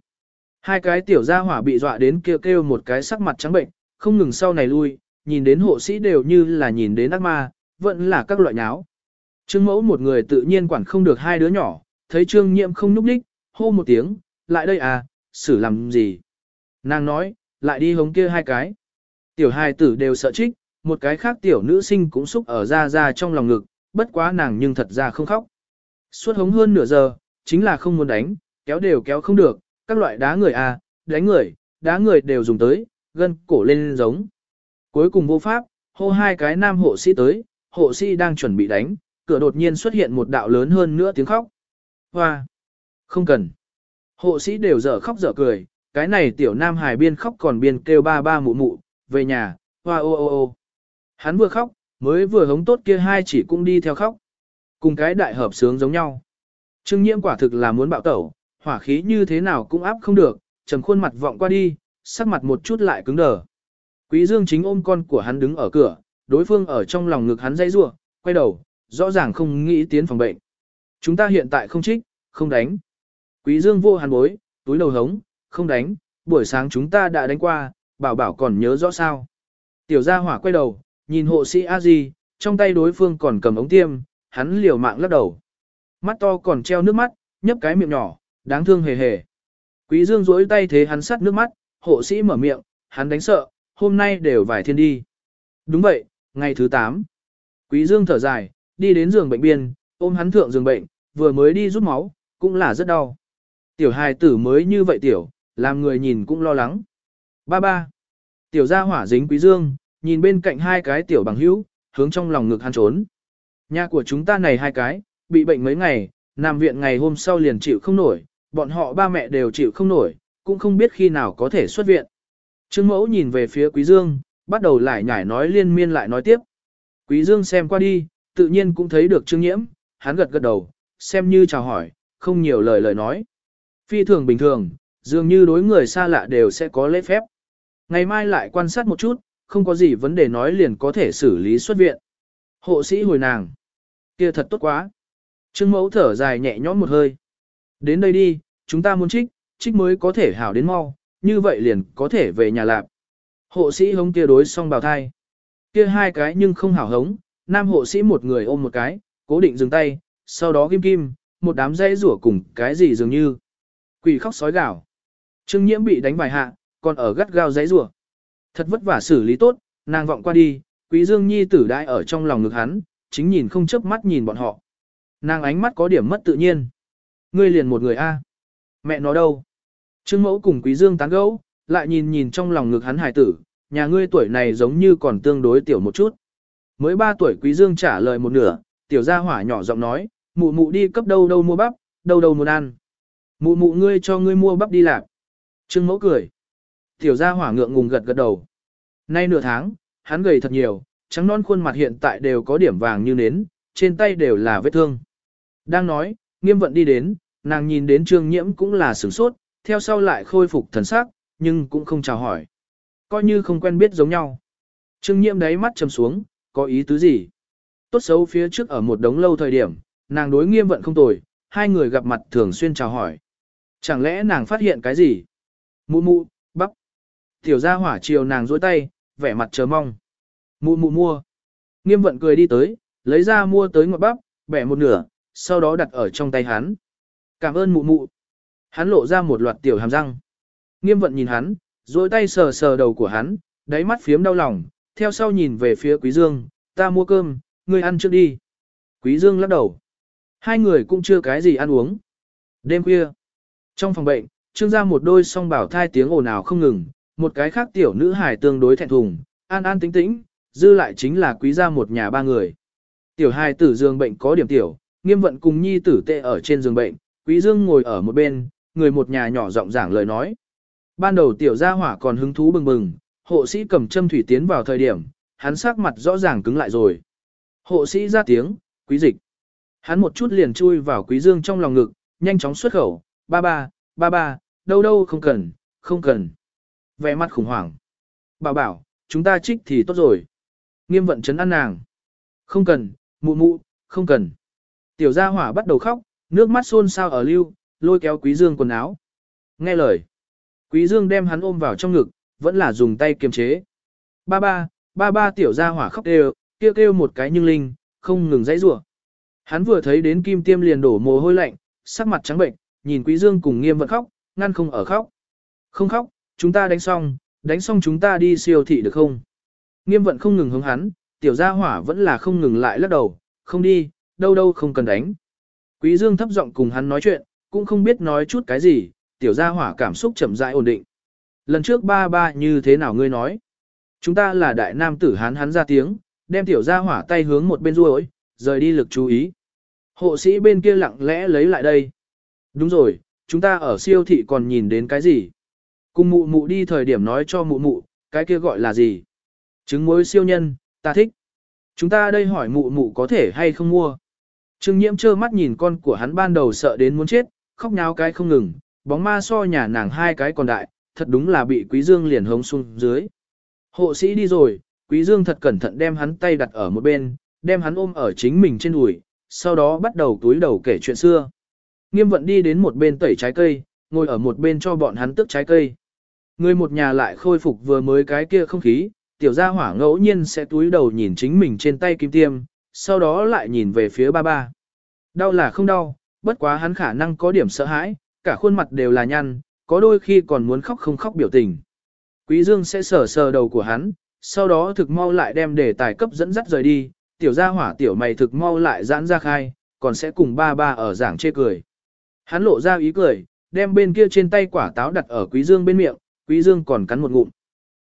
Hai cái tiểu gia hỏa bị dọa đến kêu kêu một cái sắc mặt trắng bệnh, không ngừng sau này lui, nhìn đến hộ sĩ đều như là nhìn đến ác ma, vẫn là các loại nháo. Trương mẫu một người tự nhiên quản không được hai đứa nhỏ, thấy trương nhiễm không núp đích, hô một tiếng, lại đây à, xử làm gì. Nàng nói, lại đi hống kia hai cái. Tiểu hai tử đều sợ trích, một cái khác tiểu nữ sinh cũng xúc ở ra ra trong lòng ngực, bất quá nàng nhưng thật ra không khóc. Suốt hống hơn nửa giờ, chính là không muốn đánh, kéo đều kéo không được, các loại đá người à, đánh người, đá người đều dùng tới, gân cổ lên giống. Cuối cùng vô pháp, hô hai cái nam hộ sĩ tới, hộ sĩ đang chuẩn bị đánh, cửa đột nhiên xuất hiện một đạo lớn hơn nữa tiếng khóc. Hoa! Không cần. Hộ sĩ đều dở khóc dở cười, cái này tiểu nam hài biên khóc còn biên kêu ba ba mụ mụ, về nhà, hoa ô ô ô. Hắn vừa khóc, mới vừa hống tốt kia hai chỉ cũng đi theo khóc. Cùng cái đại hợp sướng giống nhau. Trương nhiễm quả thực là muốn bạo tẩu, hỏa khí như thế nào cũng áp không được, trầm khuôn mặt vọng qua đi, sắc mặt một chút lại cứng đờ. Quý Dương chính ôm con của hắn đứng ở cửa, đối phương ở trong lòng ngực hắn dây rủa, quay đầu, rõ ràng không nghĩ tiến phòng bệnh. Chúng ta hiện tại không trích, không đánh. Quý Dương vô hàn bối, túi đầu hống, không đánh, buổi sáng chúng ta đã đánh qua, bảo bảo còn nhớ rõ sao. Tiểu gia hỏa quay đầu, nhìn hộ sĩ a di, trong tay đối phương còn cầm ống tiêm, hắn liều mạng lắc đầu. Mắt to còn treo nước mắt, nhấp cái miệng nhỏ, đáng thương hề hề. Quý Dương duỗi tay thế hắn sắt nước mắt, hộ sĩ mở miệng, hắn đánh sợ, hôm nay đều vài thiên đi. Đúng vậy, ngày thứ 8. Quý Dương thở dài, đi đến giường bệnh biên, ôm hắn thượng giường bệnh, vừa mới đi rút máu, cũng là rất đau. Tiểu hài tử mới như vậy tiểu, làm người nhìn cũng lo lắng. Ba ba. Tiểu gia hỏa dính quý dương, nhìn bên cạnh hai cái tiểu bằng hữu, hướng trong lòng ngực hắn trốn. Nhà của chúng ta này hai cái, bị bệnh mấy ngày, nằm viện ngày hôm sau liền chịu không nổi, bọn họ ba mẹ đều chịu không nổi, cũng không biết khi nào có thể xuất viện. Trương mẫu nhìn về phía quý dương, bắt đầu lại nhải nói liên miên lại nói tiếp. Quý dương xem qua đi, tự nhiên cũng thấy được trương nhiễm, hắn gật gật đầu, xem như chào hỏi, không nhiều lời lời nói. Phi thường bình thường, dường như đối người xa lạ đều sẽ có lễ phép. Ngày mai lại quan sát một chút, không có gì vấn đề nói liền có thể xử lý xuất viện. Hộ sĩ hồi nàng. kia thật tốt quá. Trương mẫu thở dài nhẹ nhõm một hơi. Đến đây đi, chúng ta muốn trích, trích mới có thể hảo đến mau, như vậy liền có thể về nhà lạp. Hộ sĩ hống kia đối xong bào thai. Kia hai cái nhưng không hảo hống, nam hộ sĩ một người ôm một cái, cố định dừng tay, sau đó kim kim, một đám dây rủa cùng cái gì dường như. Quỷ khóc sói gào. Trương nhiễm bị đánh bài hạ, còn ở gắt gao dây rủa. Thật vất vả xử lý tốt, nàng vọng qua đi, quý dương nhi tử đại ở trong lòng ngực hắn, chính nhìn không chớp mắt nhìn bọn họ. Nàng ánh mắt có điểm mất tự nhiên. Ngươi liền một người a. Mẹ nó đâu? Trương mẫu cùng quý dương tán gẫu, lại nhìn nhìn trong lòng ngực hắn hài tử, nhà ngươi tuổi này giống như còn tương đối tiểu một chút. Mới 3 tuổi quý dương trả lời một nửa, tiểu gia hỏa nhỏ giọng nói, mụ mụ đi cấp đâu đâu mua bắp, đâu đâu muốn ăn. Mụ mụ ngươi cho ngươi mua bắp đi làm. Trương mẫu cười. Tiểu gia hỏa ngượng ngùng gật gật đầu. Nay nửa tháng, hắn gầy thật nhiều, trắng non khuôn mặt hiện tại đều có điểm vàng như nến, trên tay đều là vết thương. Đang nói, nghiêm vận đi đến, nàng nhìn đến trương nhiễm cũng là sửng sốt, theo sau lại khôi phục thần sắc, nhưng cũng không chào hỏi. Coi như không quen biết giống nhau. Trương nhiễm đáy mắt trầm xuống, có ý tứ gì? Tốt xấu phía trước ở một đống lâu thời điểm, nàng đối nghiêm vận không tồi, hai người gặp mặt thường xuyên chào hỏi. Chẳng lẽ nàng phát hiện cái gì? Mụ mụ, bắp. Tiểu gia hỏa chiều nàng dối tay, vẻ mặt chờ mong. Mụ mụ mua. Nghiêm vận cười đi tới, lấy ra mua tới ngọt bắp, bẻ một nửa, sau đó đặt ở trong tay hắn. Cảm ơn mụ mụ. Hắn lộ ra một loạt tiểu hàm răng. Nghiêm vận nhìn hắn, dối tay sờ sờ đầu của hắn, đáy mắt phiếm đau lòng, theo sau nhìn về phía Quý Dương, ta mua cơm, ngươi ăn trước đi. Quý Dương lắc đầu. Hai người cũng chưa cái gì ăn uống. Đêm khuya, trong phòng bệnh, trương ra một đôi song bảo thai tiếng ồn ào không ngừng, một cái khác tiểu nữ hài tương đối thẹn thùng, an an tĩnh tĩnh, dư lại chính là quý gia một nhà ba người. Tiểu hài tử giường bệnh có điểm tiểu, nghiêm vận cùng nhi tử tệ ở trên giường bệnh, quý dương ngồi ở một bên, người một nhà nhỏ giọng giảng lời nói. Ban đầu tiểu gia hỏa còn hứng thú bừng bừng, hộ sĩ cầm châm thủy tiến vào thời điểm, hắn sắc mặt rõ ràng cứng lại rồi. Hộ sĩ ra tiếng, quý dịch. Hắn một chút liền chui vào quý dương trong lòng ngực, nhanh chóng xuất khẩu, ba ba, ba ba, đâu đâu không cần, không cần. Vẻ mặt khủng hoảng. Bảo bảo, chúng ta trích thì tốt rồi. Nghiêm vận chấn ăn nàng. Không cần, mụ mụ, không cần. Tiểu gia hỏa bắt đầu khóc, nước mắt xôn xao ở lưu, lôi kéo quý dương quần áo. Nghe lời. Quý dương đem hắn ôm vào trong ngực, vẫn là dùng tay kiềm chế. Ba ba, ba ba tiểu gia hỏa khóc đều, kêu kêu một cái nhưng linh, không ngừng dãy rủa. Hắn vừa thấy đến kim tiêm liền đổ mồ hôi lạnh, sắc mặt trắng bệnh, nhìn quý dương cùng nghiêm vận khóc, ngăn không ở khóc. Không khóc, chúng ta đánh xong, đánh xong chúng ta đi siêu thị được không? Nghiêm vận không ngừng hướng hắn, tiểu gia hỏa vẫn là không ngừng lại lắc đầu, không đi, đâu đâu không cần đánh. Quý dương thấp giọng cùng hắn nói chuyện, cũng không biết nói chút cái gì, tiểu gia hỏa cảm xúc chậm rãi ổn định. Lần trước ba ba như thế nào ngươi nói? Chúng ta là đại nam tử hắn hắn ra tiếng, đem tiểu gia hỏa tay hướng một bên ruồi, rời đi lực chú ý. Hộ sĩ bên kia lặng lẽ lấy lại đây. Đúng rồi, chúng ta ở siêu thị còn nhìn đến cái gì? Cùng mụ mụ đi thời điểm nói cho mụ mụ, cái kia gọi là gì? Trứng muối siêu nhân, ta thích. Chúng ta đây hỏi mụ mụ có thể hay không mua. Trương nhiễm trơ mắt nhìn con của hắn ban đầu sợ đến muốn chết, khóc nháo cái không ngừng, bóng ma so nhà nàng hai cái còn đại, thật đúng là bị quý dương liền hống xuống dưới. Hộ sĩ đi rồi, quý dương thật cẩn thận đem hắn tay đặt ở một bên, đem hắn ôm ở chính mình trên đùi, sau đó bắt đầu túi đầu kể chuyện xưa. Nghiêm vận đi đến một bên tẩy trái cây, ngồi ở một bên cho bọn hắn tước trái cây. Người một nhà lại khôi phục vừa mới cái kia không khí, tiểu gia hỏa ngẫu nhiên sẽ túi đầu nhìn chính mình trên tay kim tiêm, sau đó lại nhìn về phía ba ba. Đau là không đau, bất quá hắn khả năng có điểm sợ hãi, cả khuôn mặt đều là nhăn, có đôi khi còn muốn khóc không khóc biểu tình. Quý Dương sẽ sờ sờ đầu của hắn, sau đó thực mau lại đem đề tài cấp dẫn dắt rời đi, tiểu gia hỏa tiểu mày thực mau lại giãn ra khai, còn sẽ cùng ba ba ở giảng chê cười. Hắn lộ ra ý cười, đem bên kia trên tay quả táo đặt ở Quý Dương bên miệng, Quý Dương còn cắn một ngụm.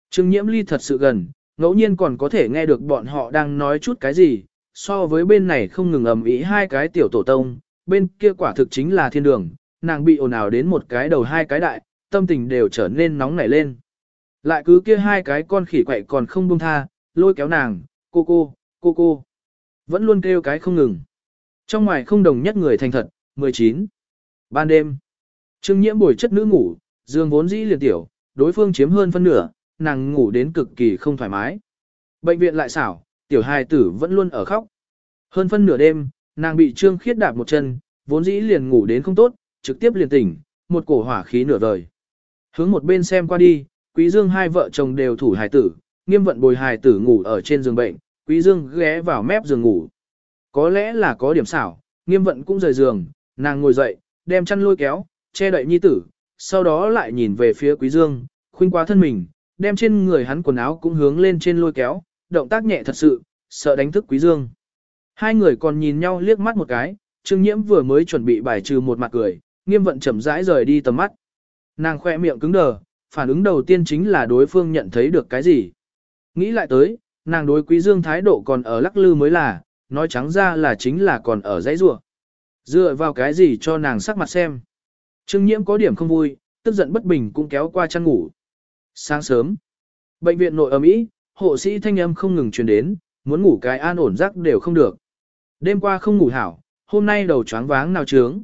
Trương Nhiễm ly thật sự gần, ngẫu nhiên còn có thể nghe được bọn họ đang nói chút cái gì, so với bên này không ngừng ầm ĩ hai cái tiểu tổ tông, bên kia quả thực chính là thiên đường, nàng bị ồn ào đến một cái đầu hai cái đại, tâm tình đều trở nên nóng nảy lên. Lại cứ kia hai cái con khỉ quậy còn không buông tha, lôi kéo nàng, cô cô, cô cô. Vẫn luôn kêu cái không ngừng. Trong ngoài không đồng nhất người thành thật, 19. Ban đêm, Trương Nhiễm bồi chất nữ ngủ, giường vốn dĩ liền tiểu, đối phương chiếm hơn phân nửa, nàng ngủ đến cực kỳ không thoải mái. Bệnh viện lại xảo, tiểu hài tử vẫn luôn ở khóc. Hơn phân nửa đêm, nàng bị Trương Khiết đạp một chân, vốn dĩ liền ngủ đến không tốt, trực tiếp liền tỉnh, một cổ hỏa khí nửa vời. Hướng một bên xem qua đi, Quý Dương hai vợ chồng đều thủ hài tử, nghiêm vận bồi hài tử ngủ ở trên giường bệnh, Quý Dương ghé vào mép giường ngủ. Có lẽ là có điểm xảo, nghiêm vận cũng rời giường, nàng ngồi dậy, đem chăn lôi kéo, che đậy nhi tử, sau đó lại nhìn về phía Quý Dương, khuynh quá thân mình, đem trên người hắn quần áo cũng hướng lên trên lôi kéo, động tác nhẹ thật sự, sợ đánh thức Quý Dương. Hai người còn nhìn nhau liếc mắt một cái, Trương Nhiễm vừa mới chuẩn bị bài trừ một mặt cười, nghiêm vận chậm rãi rời đi tầm mắt. Nàng khoe miệng cứng đờ, phản ứng đầu tiên chính là đối phương nhận thấy được cái gì. Nghĩ lại tới, nàng đối quý dương thái độ còn ở lắc lư mới là, nói trắng ra là chính là còn ở dãy rủa. Dựa vào cái gì cho nàng sắc mặt xem. Trương nhiễm có điểm không vui, tức giận bất bình cũng kéo qua chăn ngủ. Sáng sớm, bệnh viện nội ấm ý, hộ sĩ thanh âm không ngừng truyền đến, muốn ngủ cái an ổn giấc đều không được. Đêm qua không ngủ hảo, hôm nay đầu choáng váng nào trướng.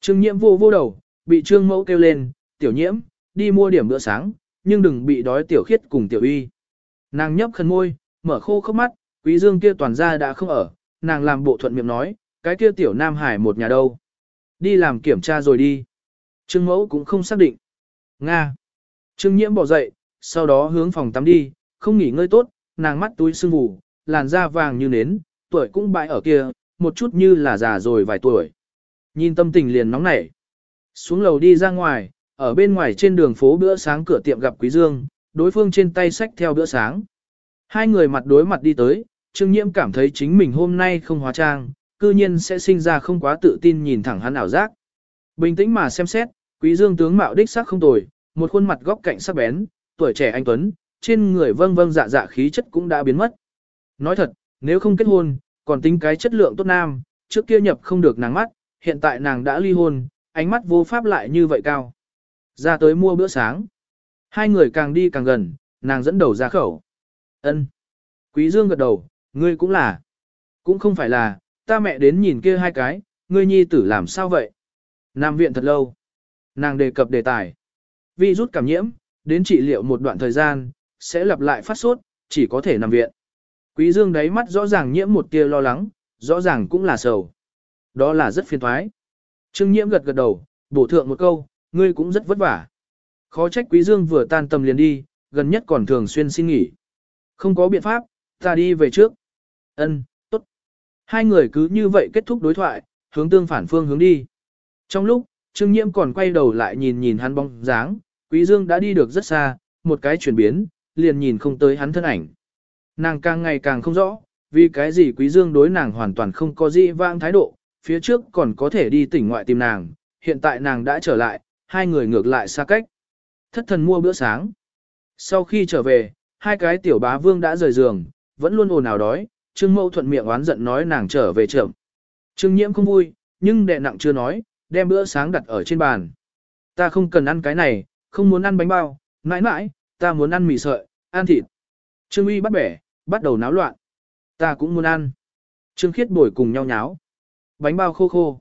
Trương nhiễm vô vô đầu, bị trương mẫu kêu lên, tiểu nhiễm, đi mua điểm bữa sáng, nhưng đừng bị đói tiểu khiết cùng tiểu y. Nàng nhấp khẩn môi, mở khô khóc mắt, quý dương kia toàn ra đã không ở, nàng làm bộ thuận miệng nói, cái kia tiểu nam hải một nhà đâu. Đi làm kiểm tra rồi đi. Trương mẫu cũng không xác định. Nga. Trương nhiễm bỏ dậy, sau đó hướng phòng tắm đi, không nghỉ ngơi tốt, nàng mắt túi sưng vù, làn da vàng như nến, tuổi cũng bại ở kia, một chút như là già rồi vài tuổi. Nhìn tâm tình liền nóng nảy. Xuống lầu đi ra ngoài, ở bên ngoài trên đường phố bữa sáng cửa tiệm gặp Quý Dương, đối phương trên tay sách theo bữa sáng. Hai người mặt đối mặt đi tới, Trương Nhiễm cảm thấy chính mình hôm nay không hóa trang, cư nhiên sẽ sinh ra không quá tự tin nhìn thẳng hắn ảo giác. Bình tĩnh mà xem xét, Quý Dương tướng mạo đích sắc không tồi, một khuôn mặt góc cạnh sắc bén, tuổi trẻ anh tuấn, trên người vâng vâng dạ dạ khí chất cũng đã biến mất. Nói thật, nếu không kết hôn, còn tính cái chất lượng tốt nam, trước kia nhập không được nàng mắt, hiện tại nàng đã ly hôn, ánh mắt vô pháp lại như vậy cao. Ra tới mua bữa sáng. Hai người càng đi càng gần, nàng dẫn đầu ra khẩu. Ân. Quý Dương gật đầu, ngươi cũng là. Cũng không phải là, ta mẹ đến nhìn kia hai cái, ngươi nhi tử làm sao vậy? Nam viện thật lâu. Nàng đề cập đề tài. Vi rút cảm nhiễm, đến trị liệu một đoạn thời gian, sẽ lặp lại phát sốt, chỉ có thể nằm viện. Quý Dương đáy mắt rõ ràng nhiễm một tia lo lắng, rõ ràng cũng là sầu. Đó là rất phiền toái. Trương nhiễm gật gật đầu, bổ thượng một câu, ngươi cũng rất vất vả. Khó trách Quý Dương vừa tan tầm liền đi, gần nhất còn thường xuyên xin nghỉ. Không có biện pháp, ta đi về trước. Ân, tốt. Hai người cứ như vậy kết thúc đối thoại, hướng tương phản phương hướng đi. Trong lúc, Trương Nhiễm còn quay đầu lại nhìn nhìn hắn bóng dáng, Quý Dương đã đi được rất xa, một cái chuyển biến, liền nhìn không tới hắn thân ảnh. Nàng càng ngày càng không rõ, vì cái gì Quý Dương đối nàng hoàn toàn không có gì vãng thái độ, phía trước còn có thể đi tỉnh ngoại tìm nàng, hiện tại nàng đã trở lại, hai người ngược lại xa cách. Thất thần mua bữa sáng. Sau khi trở về, hai cái tiểu bá vương đã rời giường, vẫn luôn ồn ào đói, Trương Mâu thuận miệng oán giận nói nàng trở về chậm. Trương Nhiễm không vui, nhưng đệ nặng chưa nói, đem bữa sáng đặt ở trên bàn. Ta không cần ăn cái này, không muốn ăn bánh bao, mãi mãi, ta muốn ăn mì sợi, ăn thịt. Trương Uy bắt bẻ, bắt đầu náo loạn. Ta cũng muốn ăn. Trương Khiết bồi cùng nhau nháo. Bánh bao khô khô.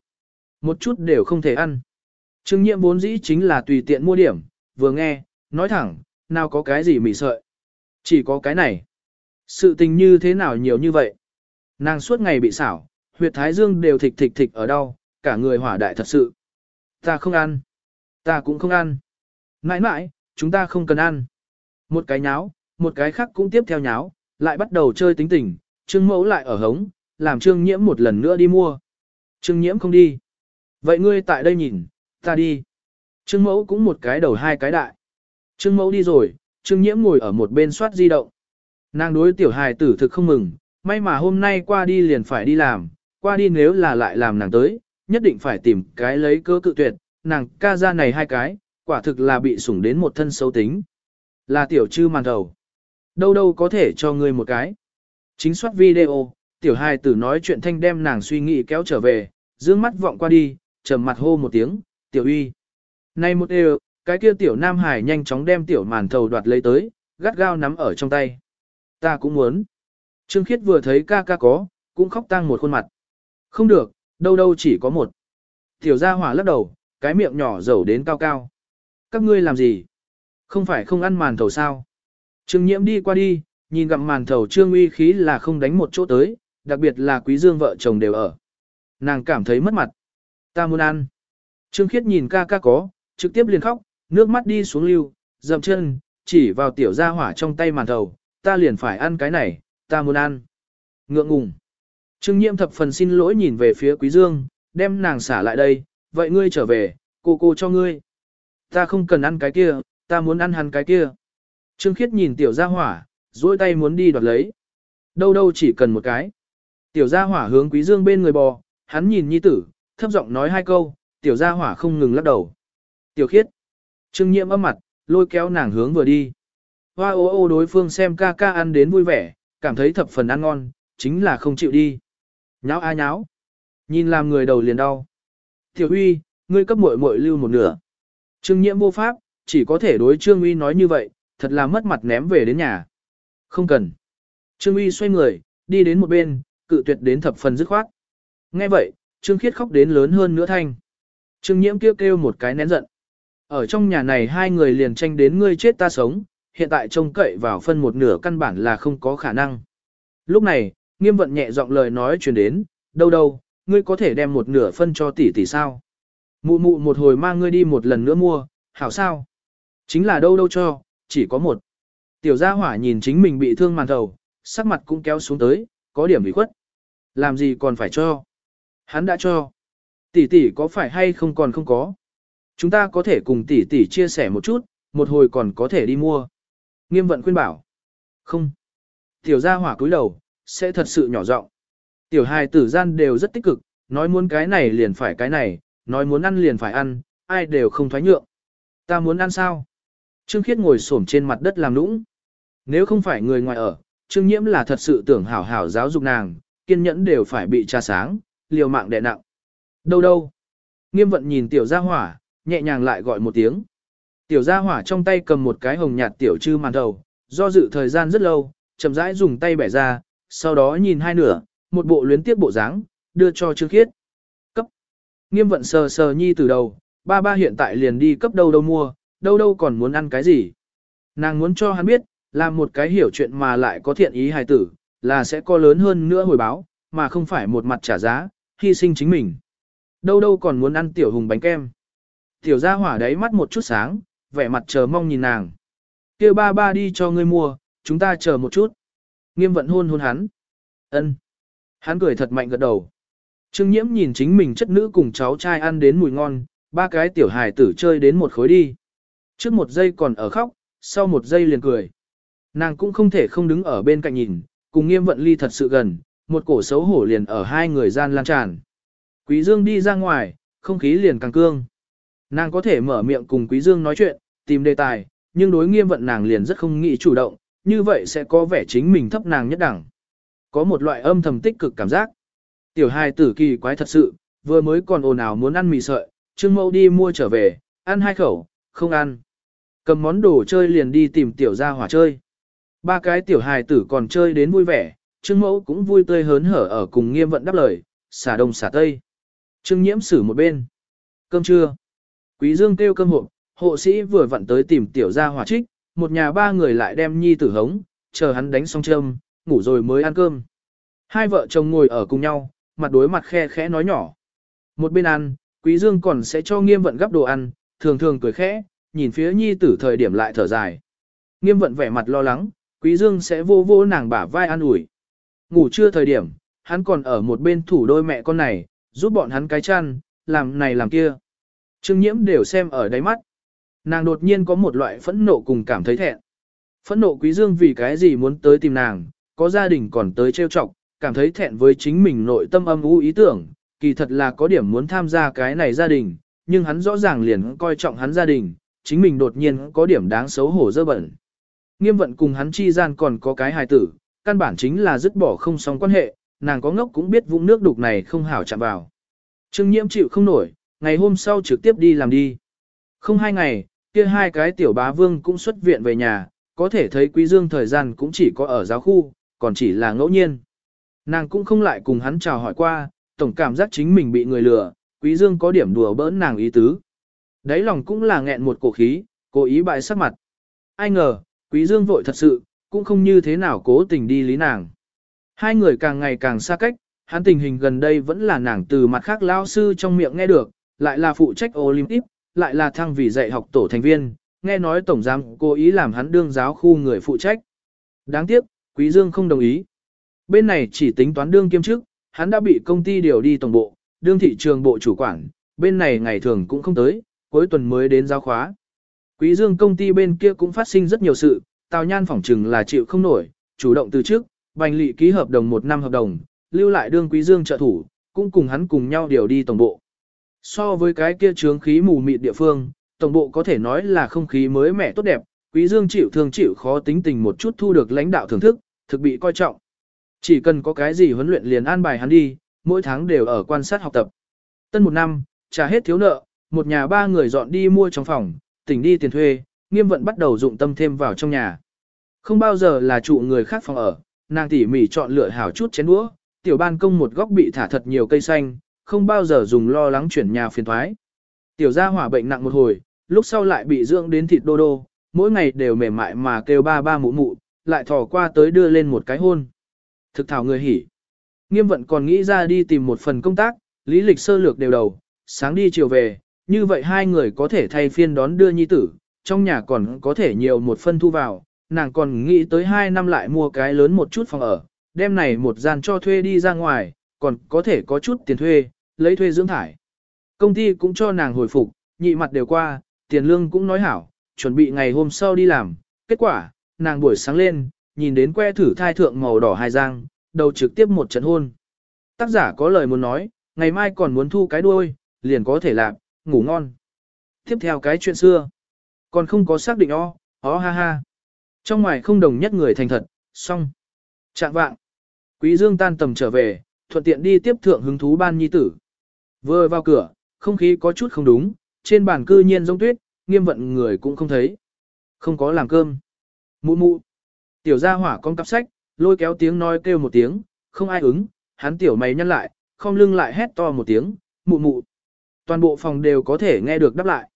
Một chút đều không thể ăn. Trương nhiệm vốn dĩ chính là tùy tiện mua điểm, vừa nghe, nói thẳng, nào có cái gì mỉ sợi. Chỉ có cái này. Sự tình như thế nào nhiều như vậy? Nàng suốt ngày bị xảo, huyệt thái dương đều thịch thịch thịch ở đâu, cả người hỏa đại thật sự. Ta không ăn. Ta cũng không ăn. Mãi mãi, chúng ta không cần ăn. Một cái nháo, một cái khác cũng tiếp theo nháo, lại bắt đầu chơi tính tình, trương mẫu lại ở hống, làm trương nhiễm một lần nữa đi mua. Trương nhiễm không đi. Vậy ngươi tại đây nhìn, ta đi. Trương mẫu cũng một cái đầu hai cái đại. Trương mẫu đi rồi, trương nhiễm ngồi ở một bên soát di động. Nàng đối tiểu hài tử thực không mừng, may mà hôm nay qua đi liền phải đi làm, qua đi nếu là lại làm nàng tới, nhất định phải tìm cái lấy cơ cự tuyệt, nàng ca ra này hai cái, quả thực là bị sủng đến một thân xấu tính. Là tiểu chư màn đầu. Đâu đâu có thể cho ngươi một cái. Chính soát video, tiểu hài tử nói chuyện thanh đem nàng suy nghĩ kéo trở về, dương mắt vọng qua đi, trầm mặt hô một tiếng, tiểu uy. Này một đều, cái kia tiểu nam hải nhanh chóng đem tiểu màn thầu đoạt lấy tới, gắt gao nắm ở trong tay. Ta cũng muốn. Trương Khiết vừa thấy ca ca có, cũng khóc tang một khuôn mặt. Không được, đâu đâu chỉ có một. Tiểu gia hỏa lắc đầu, cái miệng nhỏ dầu đến cao cao. Các ngươi làm gì? Không phải không ăn màn thầu sao? Trương nhiễm đi qua đi, nhìn gặm màn thầu trương uy khí là không đánh một chỗ tới, đặc biệt là quý dương vợ chồng đều ở. Nàng cảm thấy mất mặt. Ta muốn ăn. Trương khiết nhìn ca ca có, trực tiếp liền khóc, nước mắt đi xuống lưu, dậm chân, chỉ vào tiểu gia hỏa trong tay màn thầu, ta liền phải ăn cái này, ta muốn ăn. Ngượng ngùng. Trương nhiễm thập phần xin lỗi nhìn về phía quý dương, đem nàng xả lại đây, vậy ngươi trở về, cô cô cho ngươi. Ta không cần ăn cái kia, ta muốn ăn hắn cái kia. Trương khiết nhìn tiểu gia hỏa, duỗi tay muốn đi đoạt lấy. Đâu đâu chỉ cần một cái. Tiểu gia hỏa hướng quý dương bên người bò, hắn nhìn nhi tử, thấp giọng nói hai câu, tiểu gia hỏa không ngừng lắc đầu. Tiểu khiết. Trương Nhiệm âm mặt, lôi kéo nàng hướng vừa đi. Hoa ô ô đối phương xem ca ca ăn đến vui vẻ, cảm thấy thập phần ăn ngon, chính là không chịu đi. Nháo a nháo. Nhìn làm người đầu liền đau. Tiểu Huy, ngươi cấp muội muội lưu một nửa. Trương Nhiệm vô pháp, chỉ có thể đối Trương Uy nói như vậy, thật là mất mặt ném về đến nhà. Không cần. Trương Uy xoay người, đi đến một bên, cự tuyệt đến thập phần dứt khoát. Nghe vậy, Trương Khiết khóc đến lớn hơn nữa thanh. Trương Nhiễm kêu kêu một cái nén giận. Ở trong nhà này hai người liền tranh đến ngươi chết ta sống, hiện tại trông cậy vào phân một nửa căn bản là không có khả năng. Lúc này, nghiêm vận nhẹ giọng lời nói truyền đến, đâu đâu, ngươi có thể đem một nửa phân cho tỷ tỷ sao? Mụ mụ một hồi mang ngươi đi một lần nữa mua, hảo sao? Chính là đâu đâu cho, chỉ có một. Tiểu gia hỏa nhìn chính mình bị thương màn thầu, sắc mặt cũng kéo xuống tới, có điểm bị khuất. Làm gì còn phải cho? Hắn đã cho. Tỷ tỷ có phải hay không còn không có? Chúng ta có thể cùng tỷ tỷ chia sẻ một chút, một hồi còn có thể đi mua. Nghiêm vận khuyên bảo. Không. Tiểu gia hỏa cúi đầu, sẽ thật sự nhỏ giọng. Tiểu hài tử gian đều rất tích cực, nói muốn cái này liền phải cái này, nói muốn ăn liền phải ăn, ai đều không thoái nhượng. Ta muốn ăn sao? Trương Khiết ngồi xổm trên mặt đất làm nũng. Nếu không phải người ngoài ở, Trương Nhiễm là thật sự tưởng hảo hảo giáo dục nàng, kiên nhẫn đều phải bị tra sáng, liều mạng đè nặng. Đâu đâu? Nghiêm vận nhìn tiểu gia hỏa, nhẹ nhàng lại gọi một tiếng. Tiểu gia hỏa trong tay cầm một cái hồng nhạt tiểu trư màn đầu, do dự thời gian rất lâu, chậm rãi dùng tay bẻ ra, sau đó nhìn hai nửa, một bộ luyến tiếp bộ dáng, đưa cho Trương Khiết. Cấp. Nghiêm vận sờ sờ nhi từ đầu, ba ba hiện tại liền đi cấp đâu đâu mua, đâu đâu còn muốn ăn cái gì. Nàng muốn cho hắn biết, làm một cái hiểu chuyện mà lại có thiện ý hài tử, là sẽ có lớn hơn nữa hồi báo, mà không phải một mặt trả giá, hy sinh chính mình. Đâu đâu còn muốn ăn tiểu hùng bánh kem. Tiểu gia hỏa đáy mắt một chút sáng, vẻ mặt chờ mong nhìn nàng. kia ba ba đi cho ngươi mua, chúng ta chờ một chút. Nghiêm vận hôn hôn hắn. ân Hắn cười thật mạnh gật đầu. Trương nhiễm nhìn chính mình chất nữ cùng cháu trai ăn đến mùi ngon, ba cái tiểu hài tử chơi đến một khối đi. Trước một giây còn ở khóc, sau một giây liền cười. Nàng cũng không thể không đứng ở bên cạnh nhìn, cùng nghiêm vận ly thật sự gần, một cổ xấu hổ liền ở hai người gian lan tràn. Quý Dương đi ra ngoài, không khí liền càng cương. Nàng có thể mở miệng cùng Quý Dương nói chuyện, tìm đề tài, nhưng đối nghiêm vận nàng liền rất không nghĩ chủ động, như vậy sẽ có vẻ chính mình thấp nàng nhất đẳng. Có một loại âm thầm tích cực cảm giác. Tiểu hài tử kỳ quái thật sự, vừa mới còn ồn ào muốn ăn mì sợi, Trương Mẫu đi mua trở về, ăn hai khẩu, không ăn. Cầm món đồ chơi liền đi tìm tiểu gia hỏa chơi. Ba cái tiểu hài tử còn chơi đến vui vẻ, Trương Mẫu cũng vui tươi hớn hở ở cùng nghiêm vận đáp lời, xả đông xả tây. Trương Nhiễm xử một bên. Cơm trưa. Quý Dương kêu cơm hộp, hộ sĩ vừa vặn tới tìm tiểu gia hỏa trích, một nhà ba người lại đem nhi tử hống, chờ hắn đánh xong châm, ngủ rồi mới ăn cơm. Hai vợ chồng ngồi ở cùng nhau, mặt đối mặt khe khẽ nói nhỏ. Một bên ăn, Quý Dương còn sẽ cho nghiêm vận gấp đồ ăn, thường thường cười khẽ, nhìn phía nhi tử thời điểm lại thở dài. Nghiêm vận vẻ mặt lo lắng, Quý Dương sẽ vô vô nàng bả vai an ủi. Ngủ trưa thời điểm, hắn còn ở một bên thủ đôi mẹ con này, giúp bọn hắn cái chăn, làm này làm kia. Trương nhiễm đều xem ở đáy mắt. Nàng đột nhiên có một loại phẫn nộ cùng cảm thấy thẹn. Phẫn nộ quý dương vì cái gì muốn tới tìm nàng, có gia đình còn tới trêu chọc, cảm thấy thẹn với chính mình nội tâm âm u ý tưởng, kỳ thật là có điểm muốn tham gia cái này gia đình, nhưng hắn rõ ràng liền coi trọng hắn gia đình, chính mình đột nhiên có điểm đáng xấu hổ dơ bẩn. Nghiêm vận cùng hắn chi gian còn có cái hài tử, căn bản chính là dứt bỏ không xong quan hệ, nàng có ngốc cũng biết vũng nước đục này không hảo chạm vào. Trương nhiễm chịu không nổi, ngày hôm sau trực tiếp đi làm đi. Không hai ngày, kia hai cái tiểu bá vương cũng xuất viện về nhà, có thể thấy quý dương thời gian cũng chỉ có ở giáo khu, còn chỉ là ngẫu nhiên. Nàng cũng không lại cùng hắn chào hỏi qua, tổng cảm giác chính mình bị người lừa, quý dương có điểm đùa bỡn nàng ý tứ. Đấy lòng cũng là nghẹn một cổ khí, cố ý bại sắc mặt. Ai ngờ, quý dương vội thật sự, cũng không như thế nào cố tình đi lý nàng. Hai người càng ngày càng xa cách, hắn tình hình gần đây vẫn là nàng từ mặt khác lao sư trong miệng nghe được, lại là phụ trách Olympic, lại là thăng vì dạy học tổ thành viên, nghe nói tổng giám cố ý làm hắn đương giáo khu người phụ trách. Đáng tiếc, Quý Dương không đồng ý. Bên này chỉ tính toán đương kiêm chức, hắn đã bị công ty điều đi tổng bộ, đương thị trường bộ chủ quản, bên này ngày thường cũng không tới, cuối tuần mới đến giáo khóa. Quý Dương công ty bên kia cũng phát sinh rất nhiều sự, Tào Nhan phỏng chừng là chịu không nổi, chủ động từ trước, Bành Lệ ký hợp đồng một năm hợp đồng, lưu lại đương Quý Dương trợ thủ, cũng cùng hắn cùng nhau điều đi tổng bộ. So với cái kia trướng khí mù mịt địa phương, tổng bộ có thể nói là không khí mới mẻ tốt đẹp, Quý Dương chịu thương chịu khó tính tình một chút thu được lãnh đạo thưởng thức, thực bị coi trọng. Chỉ cần có cái gì huấn luyện liền an bài hắn đi, mỗi tháng đều ở quan sát học tập. Tân một năm, trả hết thiếu nợ, một nhà ba người dọn đi mua trong phòng, tỉnh đi tiền thuê, nghiêm vận bắt đầu dụng tâm thêm vào trong nhà. Không bao giờ là trụ người khác phòng ở, nàng tỉ mỉ chọn lựa hảo chút chén đũa, tiểu ban công một góc bị thả thật nhiều cây xanh, không bao giờ dùng lo lắng chuyển nhà phiền thoái. Tiểu gia hỏa bệnh nặng một hồi, lúc sau lại bị dưỡng đến thịt đô đô, mỗi ngày đều mềm mại mà kêu ba ba mụ mụ, lại thò qua tới đưa lên một cái hôn. Thực thảo người hỉ. Nghiêm vận còn nghĩ ra đi tìm một phần công tác, lý lịch sơ lược đều đầu, sáng đi chiều về, như vậy hai người có thể thay phiên đón đưa nhi tử, trong nhà còn có thể nhiều một phân thu vào, nàng còn nghĩ tới hai năm lại mua cái lớn một chút phòng ở, đêm này một gian cho thuê đi ra ngoài, còn có thể có chút tiền thuê, lấy thuê dưỡng thải. Công ty cũng cho nàng hồi phục, nhị mặt đều qua, tiền lương cũng nói hảo, chuẩn bị ngày hôm sau đi làm, kết quả, nàng buổi sáng lên, nhìn đến que thử thai thượng màu đỏ hai giang, đầu trực tiếp một trận hôn. Tác giả có lời muốn nói, ngày mai còn muốn thu cái đuôi, liền có thể làm, ngủ ngon. Tiếp theo cái chuyện xưa, còn không có xác định o, ó ha ha. Trong ngoài không đồng nhất người thành thật, xong. Trạng vạng. Quý Dương tan tầm trở về, thuận tiện đi tiếp thượng hứng thú ban nhi tử. Vừa vào cửa, không khí có chút không đúng, trên bàn cư nhiên giống tuyết, nghiêm vận người cũng không thấy. Không có làm cơm. Mụ mụ. Tiểu gia hỏa con cặp sách, lôi kéo tiếng nói kêu một tiếng, không ai ứng, hắn tiểu mày nhăn lại, không lưng lại hét to một tiếng, mụ mụ. Toàn bộ phòng đều có thể nghe được đáp lại.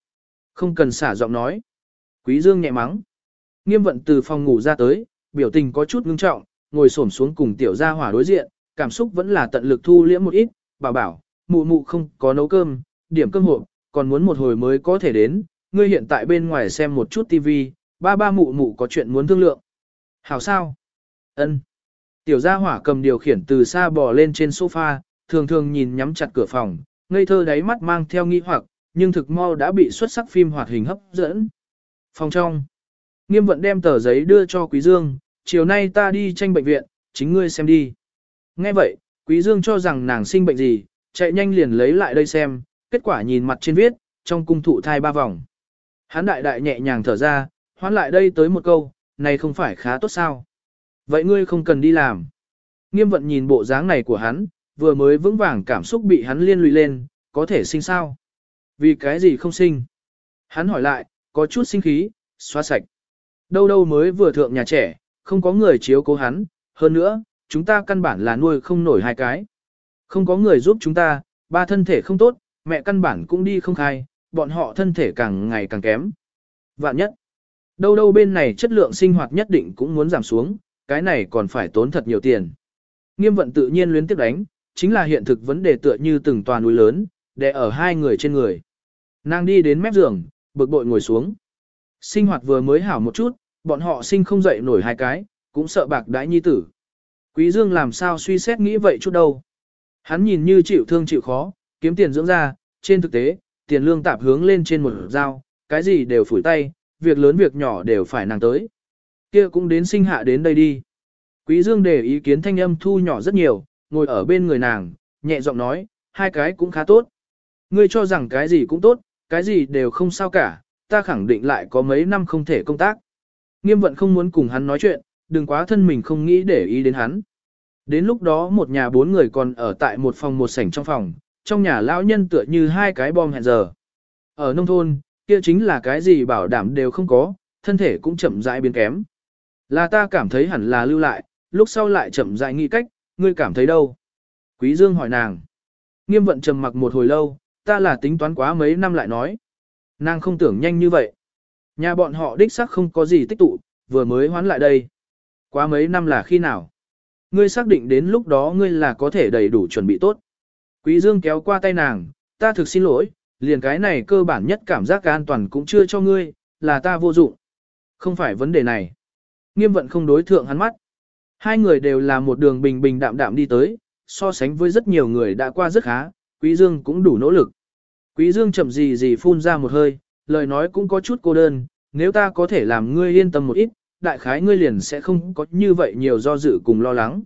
Không cần xả giọng nói. Quý Dương nhẹ mắng. Nghiêm vận từ phòng ngủ ra tới, biểu tình có chút ngưng trọng, ngồi xổm xuống cùng tiểu gia hỏa đối diện, cảm xúc vẫn là tận lực thu liễm một ít, bảo bảo, mụ mụ không có nấu cơm, điểm cơm hộp, còn muốn một hồi mới có thể đến, ngươi hiện tại bên ngoài xem một chút tivi, ba ba mụ mụ có chuyện muốn thương lượng. Hảo sao? Ân. Tiểu gia hỏa cầm điều khiển từ xa bò lên trên sofa, thường thường nhìn nhắm chặt cửa phòng, ngây thơ đáy mắt mang theo nghi hoặc, nhưng thực mau đã bị xuất sắc phim hoạt hình hấp dẫn. Phòng trong. Nghiêm vận đem tờ giấy đưa cho Quý Dương, chiều nay ta đi tranh bệnh viện, chính ngươi xem đi. Nghe vậy, Quý Dương cho rằng nàng sinh bệnh gì, chạy nhanh liền lấy lại đây xem, kết quả nhìn mặt trên viết, trong cung thụ thai ba vòng. Hán đại đại nhẹ nhàng thở ra, hoán lại đây tới một câu, này không phải khá tốt sao. Vậy ngươi không cần đi làm. Nghiêm vận nhìn bộ dáng này của hắn, vừa mới vững vàng cảm xúc bị hắn liên lụy lên, có thể sinh sao? Vì cái gì không sinh? Hắn hỏi lại, có chút sinh khí, xóa sạch. Đâu đâu mới vừa thượng nhà trẻ, không có người chiếu cố hắn, hơn nữa, chúng ta căn bản là nuôi không nổi hai cái. Không có người giúp chúng ta, ba thân thể không tốt, mẹ căn bản cũng đi không khai, bọn họ thân thể càng ngày càng kém. Vạn nhất, đâu đâu bên này chất lượng sinh hoạt nhất định cũng muốn giảm xuống, cái này còn phải tốn thật nhiều tiền. Nghiêm vận tự nhiên luyến tiếp đánh, chính là hiện thực vấn đề tựa như từng toàn núi lớn, đè ở hai người trên người. Nàng đi đến mép giường, bực bội ngồi xuống. Sinh hoạt vừa mới hảo một chút, bọn họ sinh không dậy nổi hai cái, cũng sợ bạc đãi nhi tử. Quý Dương làm sao suy xét nghĩ vậy chút đâu. Hắn nhìn như chịu thương chịu khó, kiếm tiền dưỡng ra, trên thực tế, tiền lương tạp hướng lên trên một dao, cái gì đều phủi tay, việc lớn việc nhỏ đều phải nàng tới. Kia cũng đến sinh hạ đến đây đi. Quý Dương để ý kiến thanh âm thu nhỏ rất nhiều, ngồi ở bên người nàng, nhẹ giọng nói, hai cái cũng khá tốt. Ngươi cho rằng cái gì cũng tốt, cái gì đều không sao cả, ta khẳng định lại có mấy năm không thể công tác. Nghiêm vận không muốn cùng hắn nói chuyện, đừng quá thân mình không nghĩ để ý đến hắn. Đến lúc đó một nhà bốn người còn ở tại một phòng một sảnh trong phòng, trong nhà lão nhân tựa như hai cái bom hẹn giờ. Ở nông thôn, kia chính là cái gì bảo đảm đều không có, thân thể cũng chậm rãi biến kém. Là ta cảm thấy hẳn là lưu lại, lúc sau lại chậm rãi nghĩ cách, ngươi cảm thấy đâu? Quý Dương hỏi nàng. Nghiêm vận trầm mặc một hồi lâu, ta là tính toán quá mấy năm lại nói. Nàng không tưởng nhanh như vậy. Nhà bọn họ đích xác không có gì tích tụ, vừa mới hoán lại đây. Quá mấy năm là khi nào? Ngươi xác định đến lúc đó ngươi là có thể đầy đủ chuẩn bị tốt. Quý Dương kéo qua tay nàng, ta thực xin lỗi, liền cái này cơ bản nhất cảm giác an toàn cũng chưa cho ngươi, là ta vô dụng. Không phải vấn đề này. Nghiêm vận không đối thượng hắn mắt. Hai người đều là một đường bình bình đạm đạm đi tới, so sánh với rất nhiều người đã qua rất khá, Quý Dương cũng đủ nỗ lực. Quý Dương chậm gì gì phun ra một hơi, lời nói cũng có chút cô đơn, nếu ta có thể làm ngươi yên tâm một ít, đại khái ngươi liền sẽ không có như vậy nhiều do dự cùng lo lắng.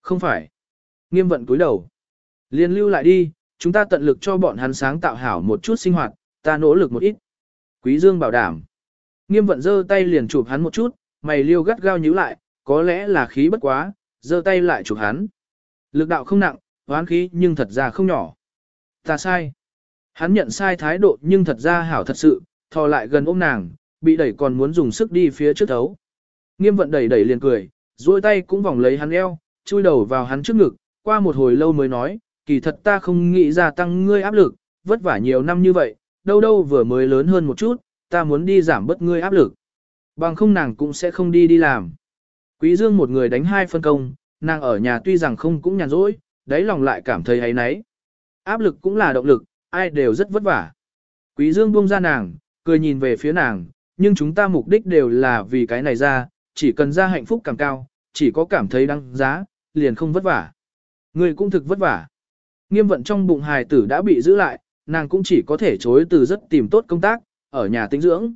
Không phải. Nghiêm vận cúi đầu. Liên lưu lại đi, chúng ta tận lực cho bọn hắn sáng tạo hảo một chút sinh hoạt, ta nỗ lực một ít. Quý Dương bảo đảm. Nghiêm vận giơ tay liền chụp hắn một chút, mày liêu gắt gao nhíu lại, có lẽ là khí bất quá, giơ tay lại chụp hắn. Lực đạo không nặng, hoán khí nhưng thật ra không nhỏ. Ta sai. Hắn nhận sai thái độ nhưng thật ra hảo thật sự, thò lại gần ôm nàng, bị đẩy còn muốn dùng sức đi phía trước thấu. Nghiêm vận đẩy đẩy liền cười, duỗi tay cũng vòng lấy hắn eo, chui đầu vào hắn trước ngực, qua một hồi lâu mới nói, kỳ thật ta không nghĩ ra tăng ngươi áp lực, vất vả nhiều năm như vậy, đâu đâu vừa mới lớn hơn một chút, ta muốn đi giảm bớt ngươi áp lực. Bằng không nàng cũng sẽ không đi đi làm. Quý Dương một người đánh hai phân công, nàng ở nhà tuy rằng không cũng nhàn rỗi, đáy lòng lại cảm thấy ấy nấy. Áp lực cũng là động lực, ai đều rất vất vả. Quý Dương buông ra nàng, cười nhìn về phía nàng, nhưng chúng ta mục đích đều là vì cái này ra, chỉ cần ra hạnh phúc càng cao, chỉ có cảm thấy đăng giá, liền không vất vả. Người cũng thực vất vả. Nghiêm vận trong bụng hài tử đã bị giữ lại, nàng cũng chỉ có thể chối từ rất tìm tốt công tác, ở nhà tinh dưỡng.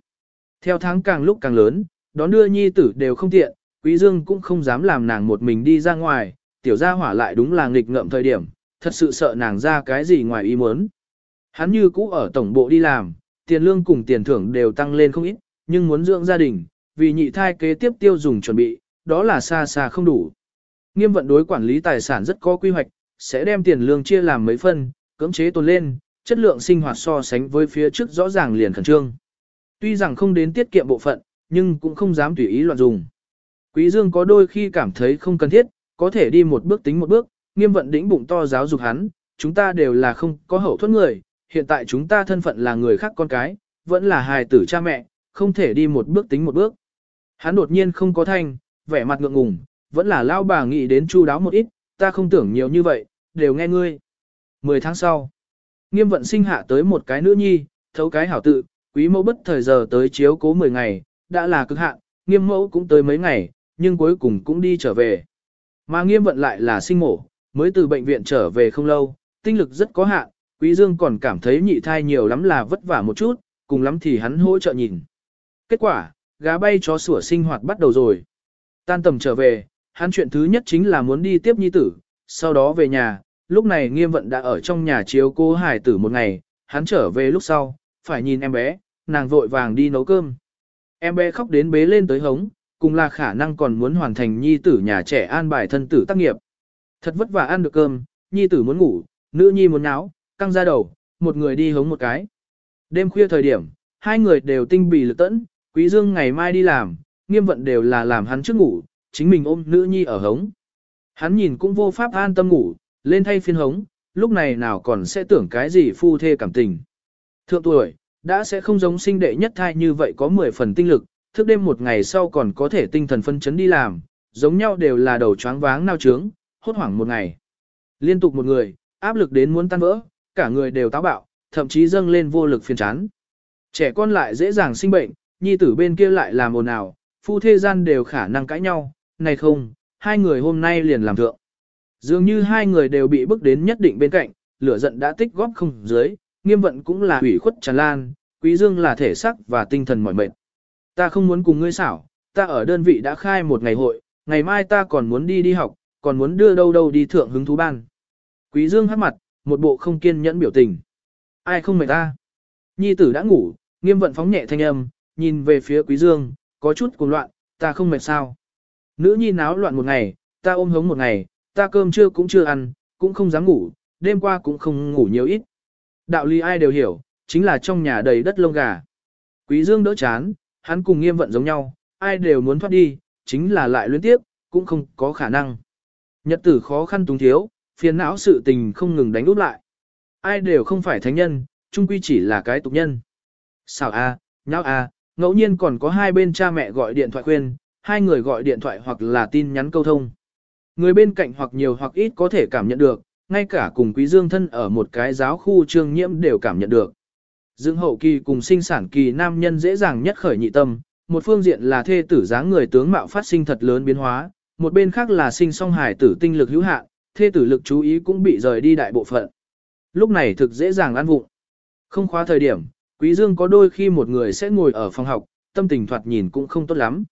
Theo tháng càng lúc càng lớn, đón đưa nhi tử đều không tiện, Quý Dương cũng không dám làm nàng một mình đi ra ngoài, tiểu gia hỏa lại đúng là nghịch ngợm thời điểm, thật sự sợ nàng ra cái gì ngoài ý muốn. Hắn như cũ ở tổng bộ đi làm, tiền lương cùng tiền thưởng đều tăng lên không ít, nhưng muốn dưỡng gia đình, vì nhị thai kế tiếp tiêu dùng chuẩn bị, đó là xa xa không đủ. Nghiêm vận đối quản lý tài sản rất có quy hoạch, sẽ đem tiền lương chia làm mấy phân, cưỡng chế tồn lên, chất lượng sinh hoạt so sánh với phía trước rõ ràng liền khẩn trương. Tuy rằng không đến tiết kiệm bộ phận, nhưng cũng không dám tùy ý loạn dùng. Quý Dương có đôi khi cảm thấy không cần thiết, có thể đi một bước tính một bước, nghiêm vận đĩnh bụng to giáo dục hắn, chúng ta đều là không có hậu thuẫn người, hiện tại chúng ta thân phận là người khác con cái, vẫn là hài tử cha mẹ, không thể đi một bước tính một bước. Hắn đột nhiên không có thanh, vẻ mặt ngượng ngùng, vẫn là lao bà nghĩ đến chu đáo một ít, ta không tưởng nhiều như vậy, đều nghe ngươi. Mười tháng sau, nghiêm vận sinh hạ tới một cái nữ nhi, thấu cái hảo tự, quý mẫu bất thời giờ tới chiếu cố 10 ngày, đã là cực hạn, nghiêm mẫu cũng tới mấy ngày, nhưng cuối cùng cũng đi trở về. Mà nghiêm vận lại là sinh mổ, mới từ bệnh viện trở về không lâu, tinh lực rất có hạn, quý dương còn cảm thấy nhị thai nhiều lắm là vất vả một chút, cùng lắm thì hắn hỗ trợ nhìn. Kết quả, gá bay chó sủa sinh hoạt bắt đầu rồi. Tan tầm trở về, hắn chuyện thứ nhất chính là muốn đi tiếp nhi tử, sau đó về nhà, lúc này nghiêm vận đã ở trong nhà chiếu cô hải tử một ngày, hắn trở về lúc sau, phải nhìn em bé, nàng vội vàng đi nấu cơm. Em bé khóc đến bế lên tới hống, cùng là khả năng còn muốn hoàn thành nhi tử nhà trẻ an bài thân tử tác nghiệp. Thật vất vả ăn được cơm, nhi tử muốn ngủ, nữ nhi muốn náo, căng ra đầu, một người đi hống một cái. Đêm khuya thời điểm, hai người đều tinh bì lực tẫn, quý dương ngày mai đi làm, nghiêm vận đều là làm hắn trước ngủ, chính mình ôm nữ nhi ở hống. Hắn nhìn cũng vô pháp an tâm ngủ, lên thay phiên hống, lúc này nào còn sẽ tưởng cái gì phu thê cảm tình. Thượng tuổi, đã sẽ không giống sinh đệ nhất thai như vậy có 10 phần tinh lực, thức đêm một ngày sau còn có thể tinh thần phân chấn đi làm, giống nhau đều là đầu choáng váng nao trướng, hốt hoảng một ngày. Liên tục một người, áp lực đến muốn tan vỡ, cả người đều táo bạo, thậm chí dâng lên vô lực phiền chán. Trẻ con lại dễ dàng sinh bệnh, nhi tử bên kia lại làm ồn ào, phu thê gian đều khả năng cãi nhau, này không, hai người hôm nay liền làm thượng. Dường như hai người đều bị bức đến nhất định bên cạnh, lửa giận đã tích góp không dưới, nghiêm vận cũng là hủy khuất tràn lan, quý dương là thể xác và tinh thần mỏi mệt. Ta không muốn cùng ngươi xảo, ta ở đơn vị đã khai một ngày hội, ngày mai ta còn muốn đi đi học, còn muốn đưa đâu đâu đi thượng hứng thú ban. Quý dương hát mặt, một bộ không kiên nhẫn biểu tình. Ai không mệt ta? Nhi tử đã ngủ, nghiêm vận phóng nhẹ thanh âm, nhìn về phía quý dương, có chút cuồng loạn, ta không mệt sao. Nữ nhi náo loạn một ngày, ta ôm hống một ngày, ta cơm trưa cũng chưa ăn, cũng không dám ngủ, đêm qua cũng không ngủ nhiều ít. Đạo lý ai đều hiểu, chính là trong nhà đầy đất lông gà. Quý dương đỡ chán, hắn cùng nghiêm vận giống nhau, ai đều muốn thoát đi, chính là lại luyến tiếp, cũng không có khả năng. Nhật tử khó khăn túng thiếu, phiền não sự tình không ngừng đánh úp lại. Ai đều không phải thánh nhân, chung quy chỉ là cái tục nhân. Sao a, à, nháo a, ngẫu nhiên còn có hai bên cha mẹ gọi điện thoại khuyên, hai người gọi điện thoại hoặc là tin nhắn câu thông. Người bên cạnh hoặc nhiều hoặc ít có thể cảm nhận được, ngay cả cùng quý dương thân ở một cái giáo khu trương nhiễm đều cảm nhận được dưỡng hậu kỳ cùng sinh sản kỳ nam nhân dễ dàng nhất khởi nhị tâm, một phương diện là thê tử dáng người tướng mạo phát sinh thật lớn biến hóa, một bên khác là sinh song hài tử tinh lực hữu hạn, thê tử lực chú ý cũng bị rời đi đại bộ phận. Lúc này thực dễ dàng ăn vụng. Không khóa thời điểm, Quý Dương có đôi khi một người sẽ ngồi ở phòng học, tâm tình thoạt nhìn cũng không tốt lắm.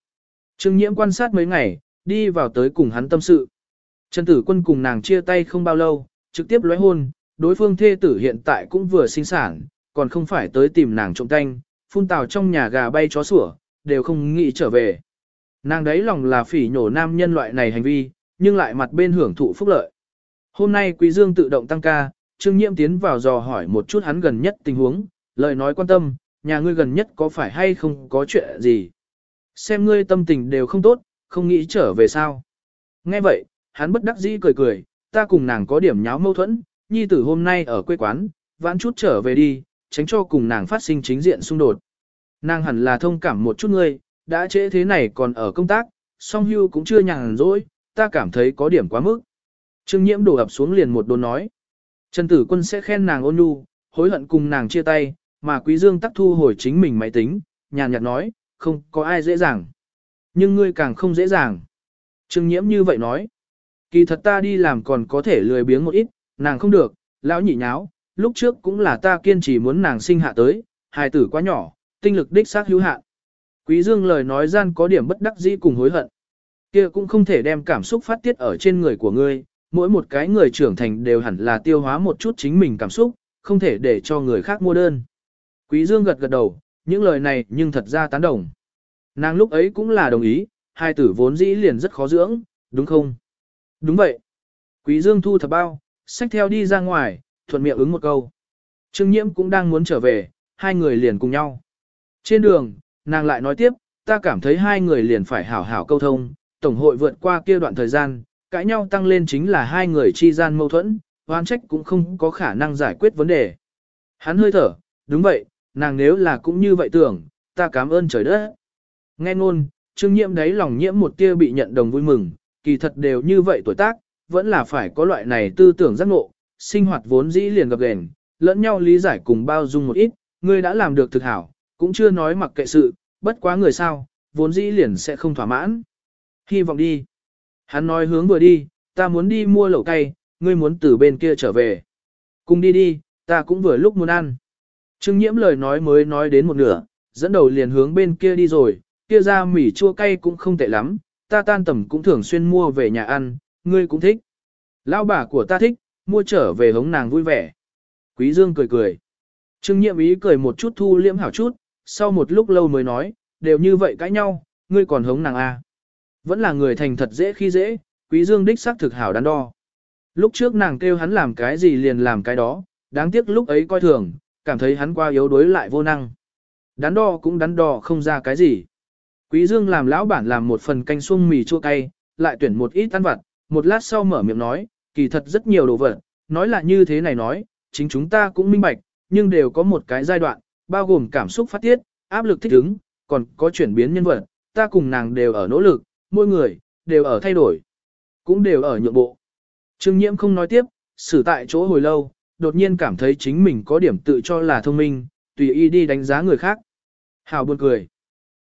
Trương Nhiễm quan sát mấy ngày, đi vào tới cùng hắn tâm sự. Trần Tử Quân cùng nàng chia tay không bao lâu, trực tiếp lóe hôn, đối phương thê tử hiện tại cũng vừa sinh sản, còn không phải tới tìm nàng trộm tanh, phun tào trong nhà gà bay chó sủa, đều không nghĩ trở về. Nàng đấy lòng là phỉ nhổ nam nhân loại này hành vi, nhưng lại mặt bên hưởng thụ phúc lợi. Hôm nay Quý Dương tự động tăng ca, Trương Nhiễm tiến vào dò hỏi một chút hắn gần nhất tình huống, lời nói quan tâm, nhà ngươi gần nhất có phải hay không có chuyện gì. Xem ngươi tâm tình đều không tốt, không nghĩ trở về sao. Nghe vậy, hắn bất đắc dĩ cười cười, ta cùng nàng có điểm nháo mâu thuẫn, nhi tử hôm nay ở quê quán, vãn chút trở về đi, tránh cho cùng nàng phát sinh chính diện xung đột. Nàng hẳn là thông cảm một chút ngươi, đã trễ thế này còn ở công tác, song hưu cũng chưa nhàn rỗi, ta cảm thấy có điểm quá mức. Trương nhiễm đổ ập xuống liền một đồn nói. Trần tử quân sẽ khen nàng ôn nhu, hối hận cùng nàng chia tay, mà quý dương tắc thu hồi chính mình máy tính, nhàn nhạt nói, không có ai dễ dàng. Nhưng ngươi càng không dễ dàng. Trương nhiễm như vậy nói. Kỳ thật ta đi làm còn có thể lười biếng một ít, nàng không được, lão nhị nháo, lúc trước cũng là ta kiên trì muốn nàng sinh hạ tới, hài tử quá nhỏ, tinh lực đích xác hữu hạn. Quý Dương lời nói gian có điểm bất đắc dĩ cùng hối hận. Kia cũng không thể đem cảm xúc phát tiết ở trên người của ngươi, mỗi một cái người trưởng thành đều hẳn là tiêu hóa một chút chính mình cảm xúc, không thể để cho người khác mua đơn. Quý Dương gật gật đầu, những lời này nhưng thật ra tán đồng. Nàng lúc ấy cũng là đồng ý, hai tử vốn dĩ liền rất khó dưỡng, đúng không? Đúng vậy. Quý Dương thu thập bao, xách theo đi ra ngoài, thuận miệng ứng một câu. Trương Nhiễm cũng đang muốn trở về, hai người liền cùng nhau. Trên đường, nàng lại nói tiếp, ta cảm thấy hai người liền phải hảo hảo câu thông, tổng hội vượt qua kia đoạn thời gian, cãi nhau tăng lên chính là hai người chi gian mâu thuẫn, oan trách cũng không có khả năng giải quyết vấn đề. Hắn hơi thở, đúng vậy, nàng nếu là cũng như vậy tưởng, ta cảm ơn trời đất. Nghe ngôn, trương nhiễm đấy lòng nhiễm một tia bị nhận đồng vui mừng, kỳ thật đều như vậy tuổi tác, vẫn là phải có loại này tư tưởng giác ngộ, sinh hoạt vốn dĩ liền gặp gền, lẫn nhau lý giải cùng bao dung một ít, ngươi đã làm được thực hảo, cũng chưa nói mặc kệ sự, bất quá người sao, vốn dĩ liền sẽ không thỏa mãn. Hy vọng đi. Hắn nói hướng vừa đi, ta muốn đi mua lẩu cay, ngươi muốn từ bên kia trở về. Cùng đi đi, ta cũng vừa lúc muốn ăn. Trương nhiễm lời nói mới nói đến một nửa, dẫn đầu liền hướng bên kia đi rồi, kia ra mì chua cay cũng không tệ lắm, ta tan tầm cũng thường xuyên mua về nhà ăn, ngươi cũng thích. Lão bà của ta thích, mua trở về hống nàng vui vẻ. Quý Dương cười cười. Trương nhiệm ý cười một chút thu liễm hảo chút, sau một lúc lâu mới nói, đều như vậy cãi nhau, ngươi còn hống nàng à. Vẫn là người thành thật dễ khi dễ, quý dương đích xác thực hảo đắn đo. Lúc trước nàng kêu hắn làm cái gì liền làm cái đó, đáng tiếc lúc ấy coi thường, cảm thấy hắn qua yếu đuối lại vô năng. Đắn đo cũng đắn đo không ra cái gì. Quý dương làm lão bản làm một phần canh xuông mì chua cay, lại tuyển một ít ăn vặt, một lát sau mở miệng nói, kỳ thật rất nhiều đồ vật, nói là như thế này nói, chính chúng ta cũng minh bạch, nhưng đều có một cái giai đoạn, bao gồm cảm xúc phát tiết, áp lực thích ứng, còn có chuyển biến nhân vật, ta cùng nàng đều ở nỗ lực, mỗi người, đều ở thay đổi, cũng đều ở nhượng bộ. Trương Nhiễm không nói tiếp, xử tại chỗ hồi lâu, đột nhiên cảm thấy chính mình có điểm tự cho là thông minh, tùy ý đi đánh giá người khác. Hào buồn cười.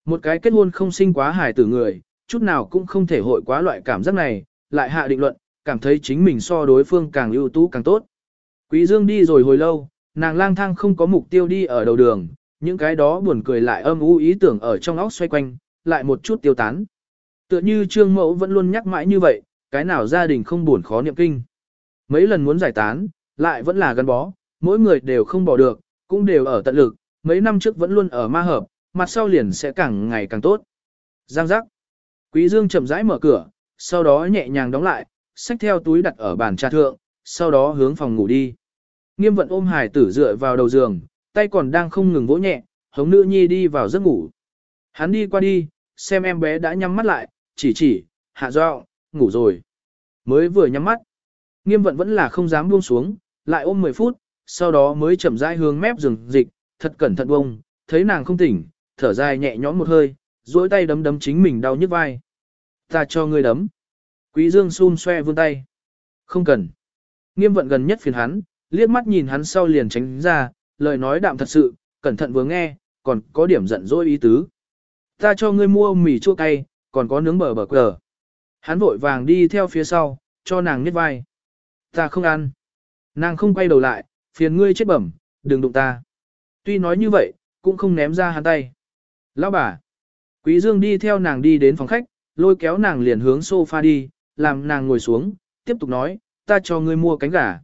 Một cái kết hôn không sinh quá hài tử người, chút nào cũng không thể hội quá loại cảm giác này, lại hạ định luận, cảm thấy chính mình so đối phương càng ưu tú càng tốt. Quý Dương đi rồi hồi lâu, nàng lang thang không có mục tiêu đi ở đầu đường, những cái đó buồn cười lại âm u ý tưởng ở trong óc xoay quanh, lại một chút tiêu tán. Tựa như trương mẫu vẫn luôn nhắc mãi như vậy, cái nào gia đình không buồn khó niệm kinh. Mấy lần muốn giải tán, lại vẫn là gắn bó, mỗi người đều không bỏ được, cũng đều ở tận lực, mấy năm trước vẫn luôn ở ma hợp, mặt sau liền sẽ càng ngày càng tốt. Giang giác. Quý Dương chậm rãi mở cửa, sau đó nhẹ nhàng đóng lại, xách theo túi đặt ở bàn trà thượng, sau đó hướng phòng ngủ đi. Nghiêm vận ôm hải tử dựa vào đầu giường, tay còn đang không ngừng vỗ nhẹ, hống nữ nhi đi vào giấc ngủ. Hắn đi qua đi, xem em bé đã nhắm mắt lại, chỉ chỉ, hạ do, ngủ rồi. Mới vừa nhắm mắt, nghiêm vận vẫn là không dám buông xuống, lại ôm 10 phút, sau đó mới chậm rãi hướng mép giường dịch, thật cẩn thận bông, thấy nàng không tỉnh, thở dài nhẹ nhõm một hơi, duỗi tay đấm đấm chính mình đau nhức vai. Ta cho ngươi đấm. Quý dương xun xoe vươn tay. Không cần. Nghiêm vận gần nhất phiền hắn, liếc mắt nhìn hắn sau liền tránh ra, lời nói đạm thật sự, cẩn thận vừa nghe, còn có điểm giận dỗi ý tứ. Ta cho ngươi mua mì chua cay, còn có nướng bờ bờ cờ. Hắn vội vàng đi theo phía sau, cho nàng nhét vai. Ta không ăn. Nàng không quay đầu lại, phiền ngươi chết bẩm, đừng đụng ta. Tuy nói như vậy, cũng không ném ra hắn tay. Lão bà. Quý Dương đi theo nàng đi đến phòng khách, lôi kéo nàng liền hướng sofa đi, làm nàng ngồi xuống, tiếp tục nói, ta cho ngươi mua cánh gà.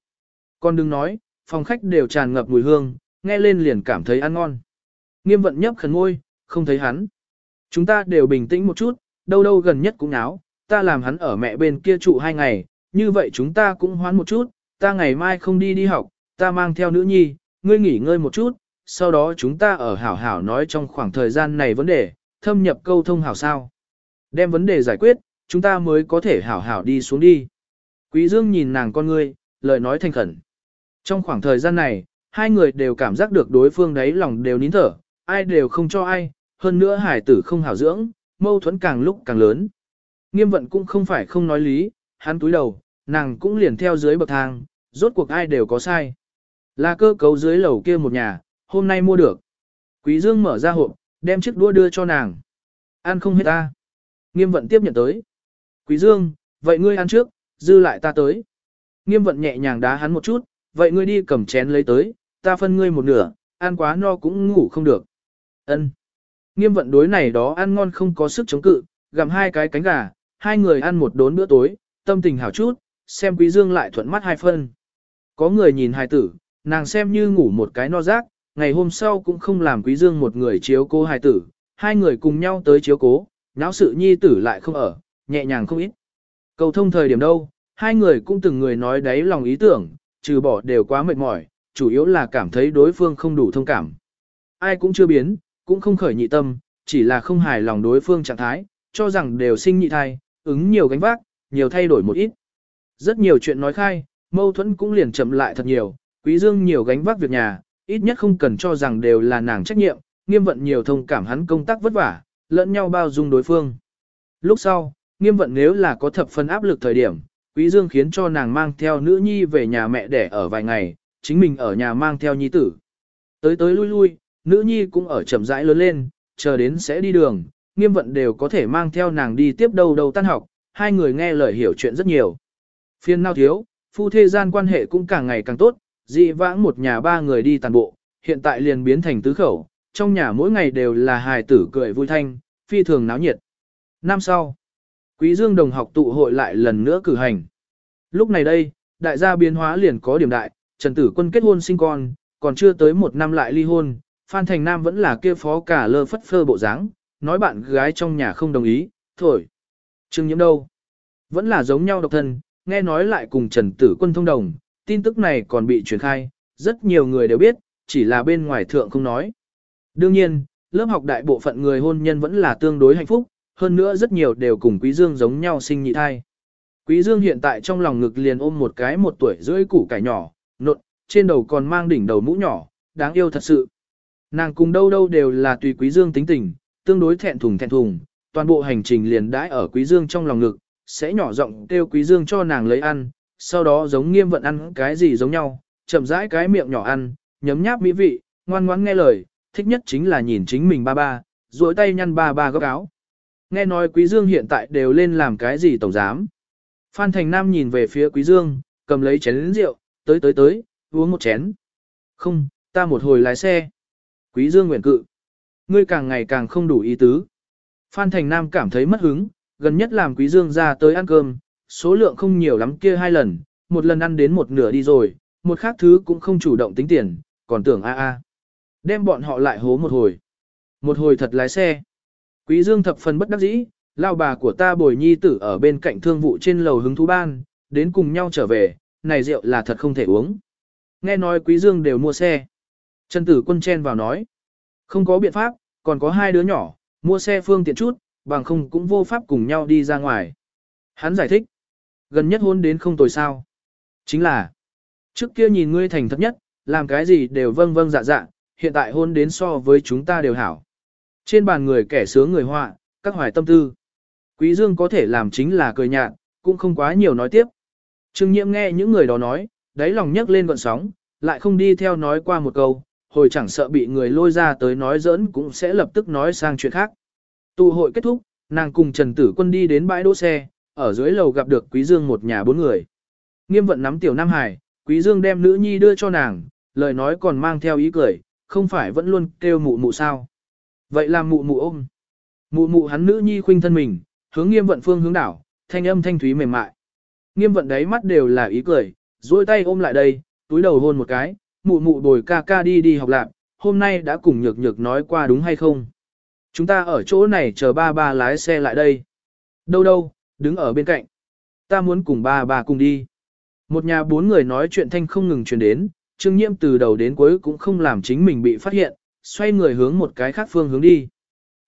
Con đừng nói, phòng khách đều tràn ngập mùi hương, nghe lên liền cảm thấy ăn ngon. Nghiêm vận nhấp khẩn ngôi, không thấy hắn. Chúng ta đều bình tĩnh một chút, đâu đâu gần nhất cũng náo, ta làm hắn ở mẹ bên kia trụ hai ngày, như vậy chúng ta cũng hoán một chút, ta ngày mai không đi đi học, ta mang theo nữ nhi, ngươi nghỉ ngơi một chút, sau đó chúng ta ở hảo hảo nói trong khoảng thời gian này vấn đề, thâm nhập câu thông hảo sao. Đem vấn đề giải quyết, chúng ta mới có thể hảo hảo đi xuống đi. Quý Dương nhìn nàng con ngươi, lời nói thành khẩn. Trong khoảng thời gian này, hai người đều cảm giác được đối phương đấy lòng đều nín thở, ai đều không cho ai, hơn nữa hải tử không hảo dưỡng, mâu thuẫn càng lúc càng lớn. Nghiêm vận cũng không phải không nói lý, hắn túi đầu, nàng cũng liền theo dưới bậc thang, rốt cuộc ai đều có sai. Là cơ cấu dưới lầu kia một nhà, hôm nay mua được. Quý Dương mở ra hộp, đem chiếc đũa đưa cho nàng. Ăn không hết ta. Nghiêm vận tiếp nhận tới. Quý Dương, vậy ngươi ăn trước, dư lại ta tới. Nghiêm vận nhẹ nhàng đá hắn một chút, vậy ngươi đi cầm chén lấy tới, ta phân ngươi một nửa, ăn quá no cũng ngủ không được. Ân. Nghiêm vận đối này đó ăn ngon không có sức chống cự, gặm hai cái cánh gà, hai người ăn một đốn bữa tối, tâm tình hảo chút, xem quý dương lại thuận mắt hai phân. Có người nhìn hài tử, nàng xem như ngủ một cái no rác, ngày hôm sau cũng không làm quý dương một người chiếu cố hài tử, hai người cùng nhau tới chiếu cố, náo sự nhi tử lại không ở, nhẹ nhàng không ít. Cầu thông thời điểm đâu, hai người cũng từng người nói đấy lòng ý tưởng, trừ bỏ đều quá mệt mỏi, chủ yếu là cảm thấy đối phương không đủ thông cảm. Ai cũng chưa biến, cũng không khởi nhị tâm, chỉ là không hài lòng đối phương trạng thái, cho rằng đều sinh nhị thai, ứng nhiều gánh vác, nhiều thay đổi một ít. Rất nhiều chuyện nói khai, mâu thuẫn cũng liền chậm lại thật nhiều, quý dương nhiều gánh vác việc nhà, ít nhất không cần cho rằng đều là nàng trách nhiệm, nghiêm vận nhiều thông cảm hắn công tác vất vả, lẫn nhau bao dung đối phương. Lúc sau, nghiêm vận nếu là có thập phần áp lực thời điểm, quý dương khiến cho nàng mang theo nữ nhi về nhà mẹ đẻ ở vài ngày, chính mình ở nhà mang theo nhi tử. Tới tới lui lui, nữ nhi cũng ở chậm rãi lớn lên, chờ đến sẽ đi đường, nghiêm vận đều có thể mang theo nàng đi tiếp đầu đầu tan học, hai người nghe lời hiểu chuyện rất nhiều. Phiên nào thiếu, phu thê gian quan hệ cũng càng ngày càng tốt, dị vãng một nhà ba người đi tàn bộ, hiện tại liền biến thành tứ khẩu, trong nhà mỗi ngày đều là hài tử cười vui thanh, phi thường náo nhiệt. Năm sau, Quý Dương đồng học tụ hội lại lần nữa cử hành. Lúc này đây, đại gia biến hóa liền có điểm đại, Trần Tử Quân kết hôn sinh con, còn chưa tới một năm lại ly hôn, Phan Thành Nam vẫn là kia phó cả lơ phất phơ bộ dáng, nói bạn gái trong nhà không đồng ý, thổi, Trương nhiễm đâu? Vẫn là giống nhau độc thân, nghe nói lại cùng Trần Tử Quân thông đồng, tin tức này còn bị truyền khai, rất nhiều người đều biết, chỉ là bên ngoài thượng không nói. Đương nhiên, lớp học đại bộ phận người hôn nhân vẫn là tương đối hạnh phúc, hơn nữa rất nhiều đều cùng Quý Dương giống nhau sinh nhị thai. Quý Dương hiện tại trong lòng ngực liền ôm một cái một tuổi rưỡi củ cải nhỏ, nộn, trên đầu còn mang đỉnh đầu mũ nhỏ, đáng yêu thật sự. Nàng cùng đâu đâu đều là tùy Quý Dương tính tình, tương đối thẹn thùng thẹn thùng, toàn bộ hành trình liền đãi ở Quý Dương trong lòng ngực, sẽ nhỏ giọng kêu Quý Dương cho nàng lấy ăn, sau đó giống nghiêm vận ăn cái gì giống nhau, chậm rãi cái miệng nhỏ ăn, nhấm nháp mỹ vị, ngoan ngoãn nghe lời, thích nhất chính là nhìn chính mình ba ba, duỗi tay nhăn ba ba góc áo. Nghe nói Quý Dương hiện tại đều lên làm cái gì tổng giám. Phan Thành Nam nhìn về phía Quý Dương, cầm lấy chén rượu, tới tới tới, uống một chén. Không, ta một hồi lái xe. Quý Dương nguyện cự. Ngươi càng ngày càng không đủ ý tứ. Phan Thành Nam cảm thấy mất hứng, gần nhất làm Quý Dương ra tới ăn cơm, số lượng không nhiều lắm kia hai lần, một lần ăn đến một nửa đi rồi, một khác thứ cũng không chủ động tính tiền, còn tưởng a a. Đem bọn họ lại hố một hồi. Một hồi thật lái xe. Quý Dương thập phần bất đắc dĩ, lao bà của ta bồi nhi tử ở bên cạnh thương vụ trên lầu hứng thú ban, đến cùng nhau trở về, này rượu là thật không thể uống. Nghe nói Quý Dương đều mua xe. Trần tử quân chen vào nói. Không có biện pháp, còn có hai đứa nhỏ, mua xe phương tiện chút, bằng không cũng vô pháp cùng nhau đi ra ngoài. Hắn giải thích. Gần nhất hôn đến không tồi sao. Chính là, trước kia nhìn ngươi thành thật nhất, làm cái gì đều vâng vâng dạ dạ, hiện tại hôn đến so với chúng ta đều hảo. Trên bàn người kẻ sướng người họa, các hoài tâm tư. Quý Dương có thể làm chính là cười nhạt, cũng không quá nhiều nói tiếp. Trương Nhiễm nghe những người đó nói, đáy lòng nhấc lên gợn sóng, lại không đi theo nói qua một câu, hồi chẳng sợ bị người lôi ra tới nói giỡn cũng sẽ lập tức nói sang chuyện khác. Tụ hội kết thúc, nàng cùng Trần Tử Quân đi đến bãi đỗ xe, ở dưới lầu gặp được Quý Dương một nhà bốn người. Nghiêm vận nắm tiểu Nam Hải, Quý Dương đem nữ nhi đưa cho nàng, lời nói còn mang theo ý cười, không phải vẫn luôn kêu mụ mụ sao. Vậy làm mụ mụ ôm. Mụ mụ hắn nữ nhi khuynh thân mình, hướng nghiêm vận phương hướng đảo, thanh âm thanh thúy mềm mại. Nghiêm vận đấy mắt đều là ý cười, duỗi tay ôm lại đây, túi đầu hôn một cái, mụ mụ bồi ca ca đi đi học lạc, hôm nay đã cùng nhược nhược nói qua đúng hay không. Chúng ta ở chỗ này chờ ba ba lái xe lại đây. Đâu đâu, đứng ở bên cạnh. Ta muốn cùng ba ba cùng đi. Một nhà bốn người nói chuyện thanh không ngừng truyền đến, Trương Nhiễm từ đầu đến cuối cũng không làm chính mình bị phát hiện, xoay người hướng một cái khác phương hướng đi.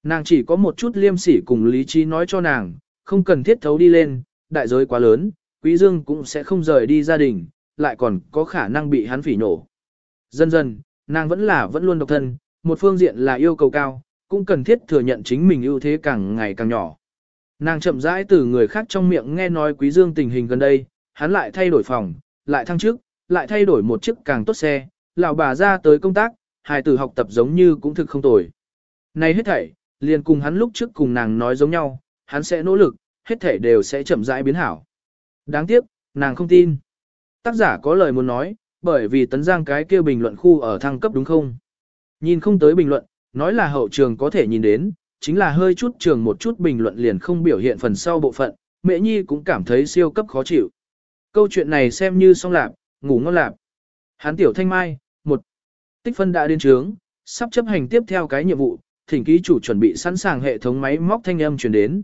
Nàng chỉ có một chút liêm sỉ cùng lý trí nói cho nàng, không cần thiết thấu đi lên, đại giới quá lớn, Quý Dương cũng sẽ không rời đi gia đình, lại còn có khả năng bị hắn phỉ nổ. Dần dần, nàng vẫn là vẫn luôn độc thân, một phương diện là yêu cầu cao, cũng cần thiết thừa nhận chính mình ưu thế càng ngày càng nhỏ. Nàng chậm rãi từ người khác trong miệng nghe nói Quý Dương tình hình gần đây, hắn lại thay đổi phòng, lại thăng chức, lại thay đổi một chiếc càng tốt xe, lão bà ra tới công tác, hài tử học tập giống như cũng thực không tồi. Này hết thảy, liền cùng hắn lúc trước cùng nàng nói giống nhau, hắn sẽ nỗ lực, hết thảy đều sẽ chậm rãi biến hảo. Đáng tiếc, nàng không tin. Tác giả có lời muốn nói, bởi vì tấn giang cái kia bình luận khu ở thăng cấp đúng không? Nhìn không tới bình luận, nói là hậu trường có thể nhìn đến, chính là hơi chút trường một chút bình luận liền không biểu hiện phần sau bộ phận, mẹ nhi cũng cảm thấy siêu cấp khó chịu. Câu chuyện này xem như xong lạc, ngủ ngon lạc. Hán tiểu thanh mai, một Tích phân đã đến trướng, sắp chấp hành tiếp theo cái nhiệm vụ, thỉnh ký chủ chuẩn bị sẵn sàng hệ thống máy móc thanh âm truyền đến.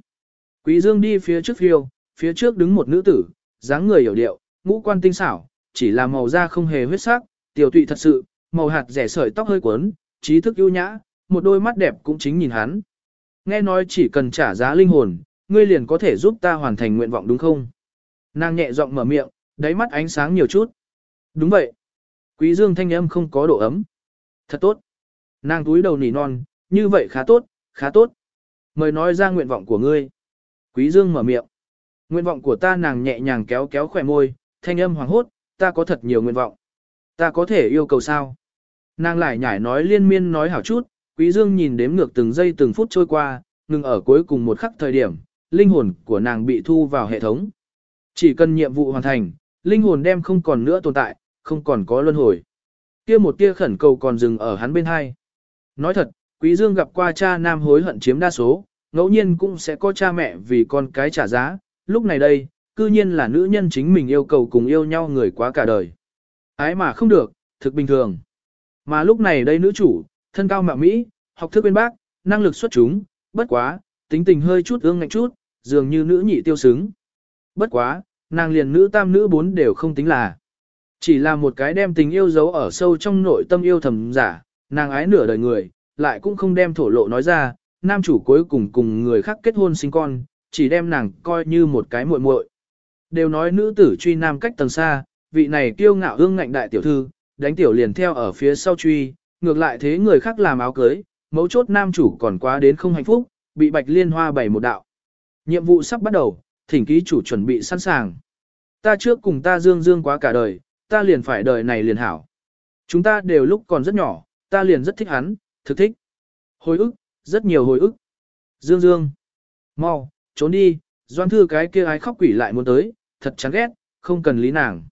Quý Dương đi phía trước phiêu, phía trước đứng một nữ tử, dáng người hiểu điệu, ngũ quan tinh xảo, chỉ là màu da không hề huyết sắc, tiểu tụy thật sự, màu hạt rẻ sợi tóc hơi quấn, trí thức ưu nhã, một đôi mắt đẹp cũng chính nhìn hắn. Nghe nói chỉ cần trả giá linh hồn, ngươi liền có thể giúp ta hoàn thành nguyện vọng đúng không? Nàng nhẹ giọng mở miệng, đáy mắt ánh sáng nhiều chút. Đúng vậy. Quý dương thanh âm không có độ ấm. Thật tốt. Nàng túi đầu nỉ non, như vậy khá tốt, khá tốt. Mời nói ra nguyện vọng của ngươi. Quý dương mở miệng. Nguyện vọng của ta nàng nhẹ nhàng kéo kéo khỏe môi, thanh âm hoàng hốt, ta có thật nhiều nguyện vọng. Ta có thể yêu cầu sao? Nàng lại nhảy nói liên miên nói hảo chút, quý dương nhìn đếm ngược từng giây từng phút trôi qua, ngừng ở cuối cùng một khắc thời điểm, linh hồn của nàng bị thu vào hệ thống. Chỉ cần nhiệm vụ hoàn thành, linh hồn đem không còn nữa tồn tại, không còn có luân hồi. Kia một tia khẩn cầu còn dừng ở hắn bên hai. Nói thật, Quý Dương gặp qua cha nam hối hận chiếm đa số, ngẫu nhiên cũng sẽ có cha mẹ vì con cái trả giá, lúc này đây, cư nhiên là nữ nhân chính mình yêu cầu cùng yêu nhau người quá cả đời. Ái mà không được, thực bình thường. Mà lúc này đây nữ chủ, thân cao mạo Mỹ, học thức bên bác, năng lực xuất chúng, bất quá, tính tình hơi chút ương ngạnh chút, dường như nữ nhị tiêu xứng. Bất quá, nàng liền nữ tam nữ bốn đều không tính là. Chỉ là một cái đem tình yêu giấu ở sâu trong nội tâm yêu thầm giả, nàng ái nửa đời người, lại cũng không đem thổ lộ nói ra, nam chủ cuối cùng cùng người khác kết hôn sinh con, chỉ đem nàng coi như một cái muội muội. Đều nói nữ tử truy nam cách tầng xa, vị này kiêu ngạo hương ngạnh đại tiểu thư, đánh tiểu liền theo ở phía sau truy, ngược lại thế người khác làm áo cưới, mấu chốt nam chủ còn quá đến không hạnh phúc, bị bạch liên hoa bày một đạo. Nhiệm vụ sắp bắt đầu, thỉnh ký chủ chuẩn bị sẵn sàng. Ta trước cùng ta dương dương quá cả đời, ta liền phải đời này liền hảo. Chúng ta đều lúc còn rất nhỏ, ta liền rất thích hắn, thực thích. Hồi ức, rất nhiều hồi ức. Dương Dương. mau, trốn đi, doan thư cái kia ái khóc quỷ lại muốn tới, thật chán ghét, không cần lý nàng.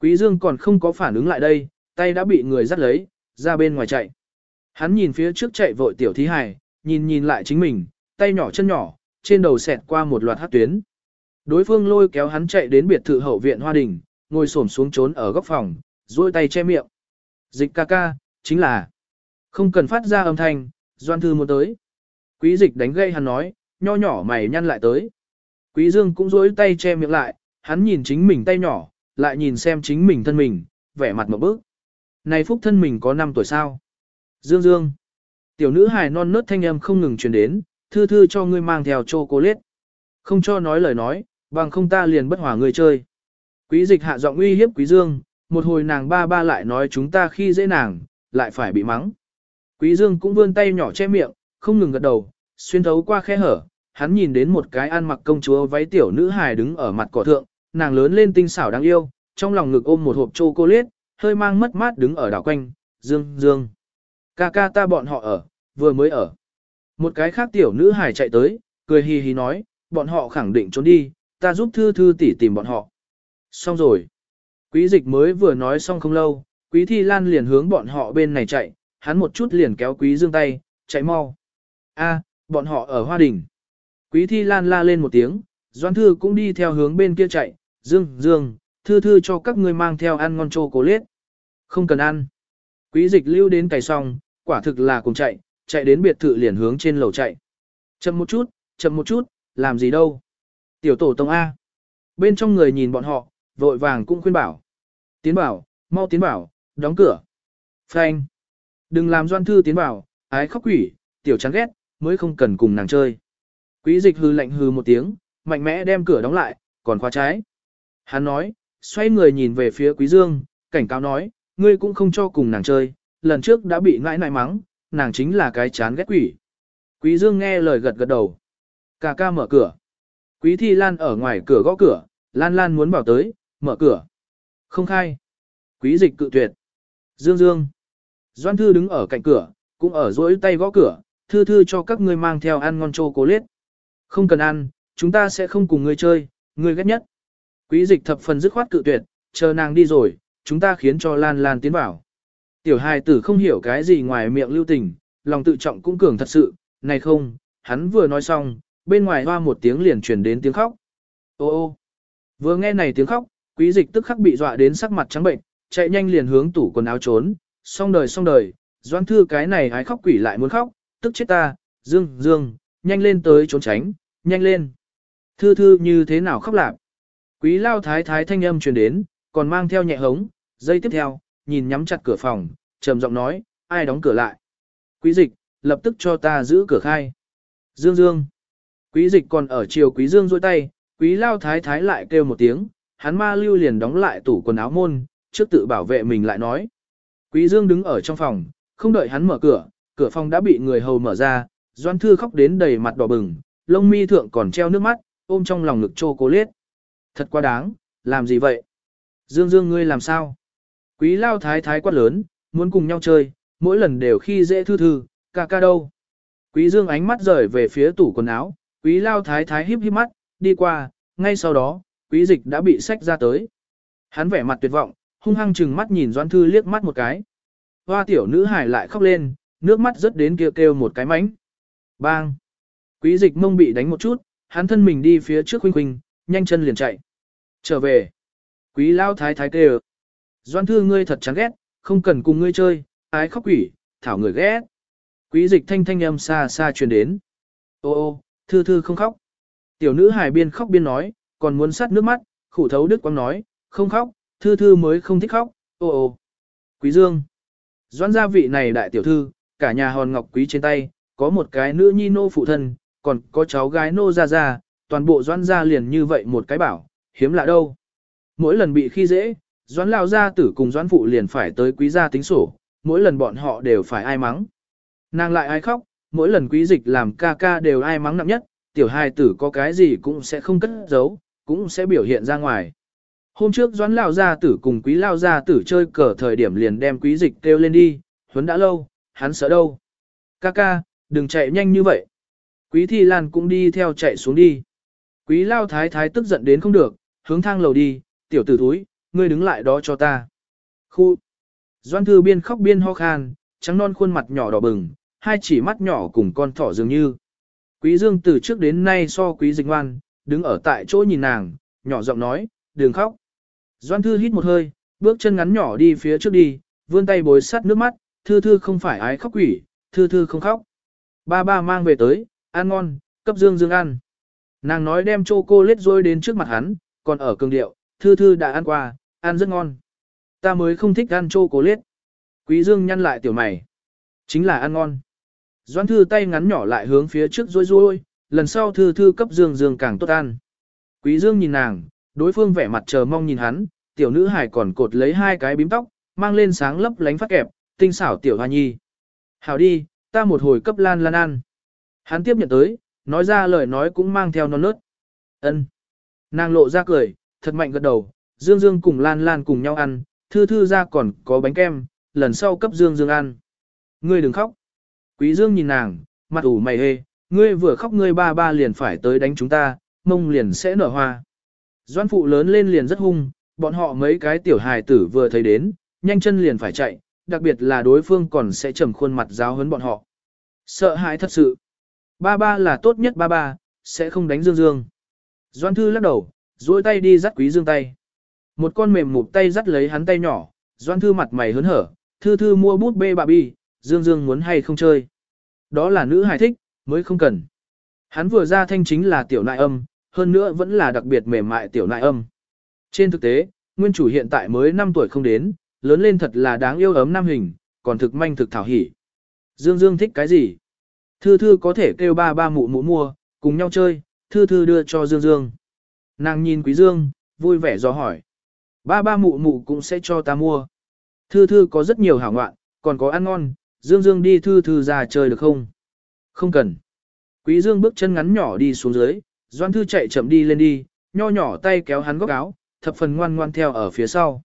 Quý Dương còn không có phản ứng lại đây, tay đã bị người dắt lấy, ra bên ngoài chạy. Hắn nhìn phía trước chạy vội tiểu thí hài, nhìn nhìn lại chính mình, tay nhỏ chân nhỏ, trên đầu xẹt qua một loạt hát tuyến. Đối phương lôi kéo hắn chạy đến biệt thự hậu viện Hoa Đình, ngồi xổm xuống trốn ở góc phòng, duỗi tay che miệng. Dịch ca ca, chính là không cần phát ra âm thanh, doan thư muốn tới. Quý dịch đánh gây hắn nói, nho nhỏ mày nhăn lại tới. Quý dương cũng duỗi tay che miệng lại, hắn nhìn chính mình tay nhỏ, lại nhìn xem chính mình thân mình, vẻ mặt một bước. Này phúc thân mình có 5 tuổi sao? Dương Dương. Tiểu nữ hài non nớt thanh âm không ngừng truyền đến, thư thư cho ngươi mang theo chocolate. Không cho nói lời nói, bằng không ta liền bất hòa ngươi chơi. Quý dịch hạ giọng uy hiếp quý dương, một hồi nàng ba ba lại nói chúng ta khi dễ nàng, lại phải bị mắng. Quý dương cũng vươn tay nhỏ che miệng, không ngừng gật đầu, xuyên thấu qua khe hở, hắn nhìn đến một cái ăn mặc công chúa váy tiểu nữ hài đứng ở mặt cỏ thượng, nàng lớn lên tinh xảo đáng yêu, trong lòng ngực ôm một hộp chocolate, hơi mang mất mát đứng ở đảo quanh, dương dương. Ca ca ta bọn họ ở, vừa mới ở. Một cái khác tiểu nữ hài chạy tới, cười hì hì nói, bọn họ khẳng định trốn đi, ta giúp thư thư tỷ tìm bọn họ. Xong rồi. Quý dịch mới vừa nói xong không lâu, quý thi lan liền hướng bọn họ bên này chạy, hắn một chút liền kéo quý dương tay, chạy mau. A, bọn họ ở hoa đình. Quý thi lan la lên một tiếng, doan thư cũng đi theo hướng bên kia chạy, dương, dương, thư thư cho các ngươi mang theo ăn ngon chô cố lết. Không cần ăn. Quý dịch lưu đến cày xong, quả thực là cùng chạy, chạy đến biệt thự liền hướng trên lầu chạy. Chậm một chút, chậm một chút, làm gì đâu. Tiểu tổ tông A. Bên trong người nhìn bọn họ, vội vàng cũng khuyên bảo. Tiến bảo, mau tiến bảo, đóng cửa. Phanh. Đừng làm doan thư tiến bảo, ái khóc quỷ, tiểu chán ghét, mới không cần cùng nàng chơi. Quý dịch hư lạnh hư một tiếng, mạnh mẽ đem cửa đóng lại, còn khóa trái. Hắn nói, xoay người nhìn về phía quý dương, cảnh cáo nói, ngươi cũng không cho cùng nàng chơi, lần trước đã bị ngãi nại mắng, nàng chính là cái chán ghét quỷ. Quý dương nghe lời gật gật đầu. Cà ca mở cửa. Quý thi lan ở ngoài cửa gõ cửa, lan lan muốn bảo tới, mở cửa. Không khai. Quý dịch cự tuyệt. Dương dương. Doan thư đứng ở cạnh cửa, cũng ở dối tay gõ cửa, thư thư cho các ngươi mang theo ăn ngon chô cố liết. Không cần ăn, chúng ta sẽ không cùng ngươi chơi, ngươi ghét nhất. Quý dịch thập phần dứt khoát cự tuyệt, chờ nàng đi rồi, chúng ta khiến cho Lan Lan tiến vào. Tiểu hài tử không hiểu cái gì ngoài miệng lưu tình, lòng tự trọng cũng cường thật sự, này không, hắn vừa nói xong, bên ngoài hoa một tiếng liền truyền đến tiếng khóc. Ô ô, vừa nghe này tiếng khóc, quý dịch tức khắc bị dọa đến sắc mặt trắng bệnh, chạy nhanh liền hướng tủ quần áo trốn, xong đời xong đời, doan thư cái này hái khóc quỷ lại muốn khóc, tức chết ta, dương, dương, nhanh lên tới trốn tránh, nhanh lên. Thư thư như thế nào khóc lạc. Quý lao thái thái thanh âm truyền đến, còn mang theo nhẹ hống, giây tiếp theo, nhìn nhắm chặt cửa phòng, trầm giọng nói, ai đóng cửa lại. Quý dịch, lập tức cho ta giữ cửa khai. Dương Dương. Quý dịch còn ở chiều quý Dương dôi tay, quý lao thái thái lại kêu một tiếng, hắn ma lưu liền đóng lại tủ quần áo môn, trước tự bảo vệ mình lại nói. Quý Dương đứng ở trong phòng, không đợi hắn mở cửa, cửa phòng đã bị người hầu mở ra, Doan Thư khóc đến đầy mặt đỏ bừng, lông mi thượng còn treo nước mắt, ôm trong lòng ngực chô cố liết. Thật quá đáng, làm gì vậy? Dương Dương ngươi làm sao? Quý lao thái thái quát lớn, muốn cùng nhau chơi, mỗi lần đều khi dễ thư thư, ca ca đâu. Quý Dương ánh mắt rời về phía tủ quần áo, quý lao thái thái híp híp mắt, đi qua, ngay sau đó, quý dịch đã bị xách ra tới. Hắn vẻ mặt tuyệt vọng, hung hăng chừng mắt nhìn Doan Thư liếc mắt một cái. Hoa tiểu nữ hải lại khóc lên, nước mắt rớt đến kia kêu, kêu một cái mánh. Bang! Quý dịch mông bị đánh một chút, hắn thân mình đi phía trước huynh huynh, nhanh chân liền chạy. Trở về. Quý lao thái thái kêu. Doan thư ngươi thật chán ghét, không cần cùng ngươi chơi, ái khóc quỷ, thảo người ghét. Quý dịch thanh thanh âm xa xa truyền đến. Ô ô, thư thư không khóc. Tiểu nữ hài biên khóc biên nói, còn muốn sát nước mắt, khủ thấu đức quang nói, không khóc, thư thư mới không thích khóc, ô ô. Quý dương. doãn gia vị này đại tiểu thư, cả nhà hòn ngọc quý trên tay, có một cái nữ nhi nô phụ thân, còn có cháu gái nô gia gia, toàn bộ doãn gia liền như vậy một cái bảo, hiếm lạ đâu. Mỗi lần bị khi dễ, doãn lao gia tử cùng doãn phụ liền phải tới quý gia tính sổ, mỗi lần bọn họ đều phải ai mắng. Nàng lại ai khóc, mỗi lần quý dịch làm ca ca đều ai mắng nặng nhất, tiểu hài tử có cái gì cũng sẽ không cất giấu, cũng sẽ biểu hiện ra ngoài. Hôm trước doãn lao gia tử cùng quý lao gia tử chơi cờ thời điểm liền đem quý dịch kêu lên đi, huấn đã lâu, hắn sợ đâu. Ca ca, đừng chạy nhanh như vậy. Quý thi lan cũng đi theo chạy xuống đi. Quý lao thái thái tức giận đến không được, hướng thang lầu đi, tiểu tử thúi, ngươi đứng lại đó cho ta. Khu. Doan thư biên khóc biên ho khan, trắng non khuôn mặt nhỏ đỏ bừng, hai chỉ mắt nhỏ cùng con thỏ dường như. Quý dương từ trước đến nay so quý dịch ngoan, đứng ở tại chỗ nhìn nàng, nhỏ giọng nói, đừng khóc. Doan thư hít một hơi, bước chân ngắn nhỏ đi phía trước đi, vươn tay bối sắt nước mắt, thư thư không phải ái khóc quỷ, thư thư không khóc. Ba ba mang về tới, ăn ngon, cấp dương dương ăn. Nàng nói đem chô cô lết rôi đến trước mặt hắn, còn ở cường điệu, thư thư đã ăn qua, ăn rất ngon. Ta mới không thích ăn chô cô lết. Quý dương nhăn lại tiểu mày. Chính là ăn ngon. Doan thư tay ngắn nhỏ lại hướng phía trước rôi rôi, lần sau thư thư cấp dương dương càng tốt ăn. Quý dương nhìn nàng, đối phương vẻ mặt chờ mong nhìn hắn, tiểu nữ hải còn cột lấy hai cái bím tóc, mang lên sáng lấp lánh phát kẹp, tinh xảo tiểu hoa nhi. Hảo đi, ta một hồi cấp lan lan ăn. Hắn tiếp nhận tới, nói ra lời nói cũng mang theo non nớt. ân Nàng lộ ra cười, thật mạnh gật đầu, Dương Dương cùng lan lan cùng nhau ăn, thư thư ra còn có bánh kem, lần sau cấp Dương Dương ăn. Ngươi đừng khóc. Quý Dương nhìn nàng, mặt ủ mày hê, ngươi vừa khóc ngươi ba ba liền phải tới đánh chúng ta, mông liền sẽ nở hoa. Doan phụ lớn lên liền rất hung, bọn họ mấy cái tiểu hài tử vừa thấy đến, nhanh chân liền phải chạy, đặc biệt là đối phương còn sẽ trầm khuôn mặt giáo huấn bọn họ. Sợ hãi thật sự. Ba ba là tốt nhất ba ba, sẽ không đánh Dương Dương. Doan thư lắc đầu, duỗi tay đi dắt quý Dương tay. Một con mềm mụp tay dắt lấy hắn tay nhỏ, Doan Thư mặt mày hớn hở, Thư Thư mua bút bê bà bi, Dương Dương muốn hay không chơi. Đó là nữ hài thích, mới không cần. Hắn vừa ra thanh chính là tiểu nại âm, hơn nữa vẫn là đặc biệt mềm mại tiểu nại âm. Trên thực tế, nguyên chủ hiện tại mới 5 tuổi không đến, lớn lên thật là đáng yêu ấm nam hình, còn thực manh thực thảo hỉ. Dương Dương thích cái gì? Thư Thư có thể kêu ba ba mụ mụ mua, cùng nhau chơi, Thư Thư đưa cho Dương Dương. Nàng nhìn Quý Dương, vui vẻ do hỏi. Ba ba mụ mụ cũng sẽ cho ta mua. Thư Thư có rất nhiều hảo ngoạn, còn có ăn ngon, Dương Dương đi Thư Thư ra chơi được không? Không cần. Quý Dương bước chân ngắn nhỏ đi xuống dưới, Doan Thư chạy chậm đi lên đi, nho nhỏ tay kéo hắn góc áo, thập phần ngoan ngoan theo ở phía sau.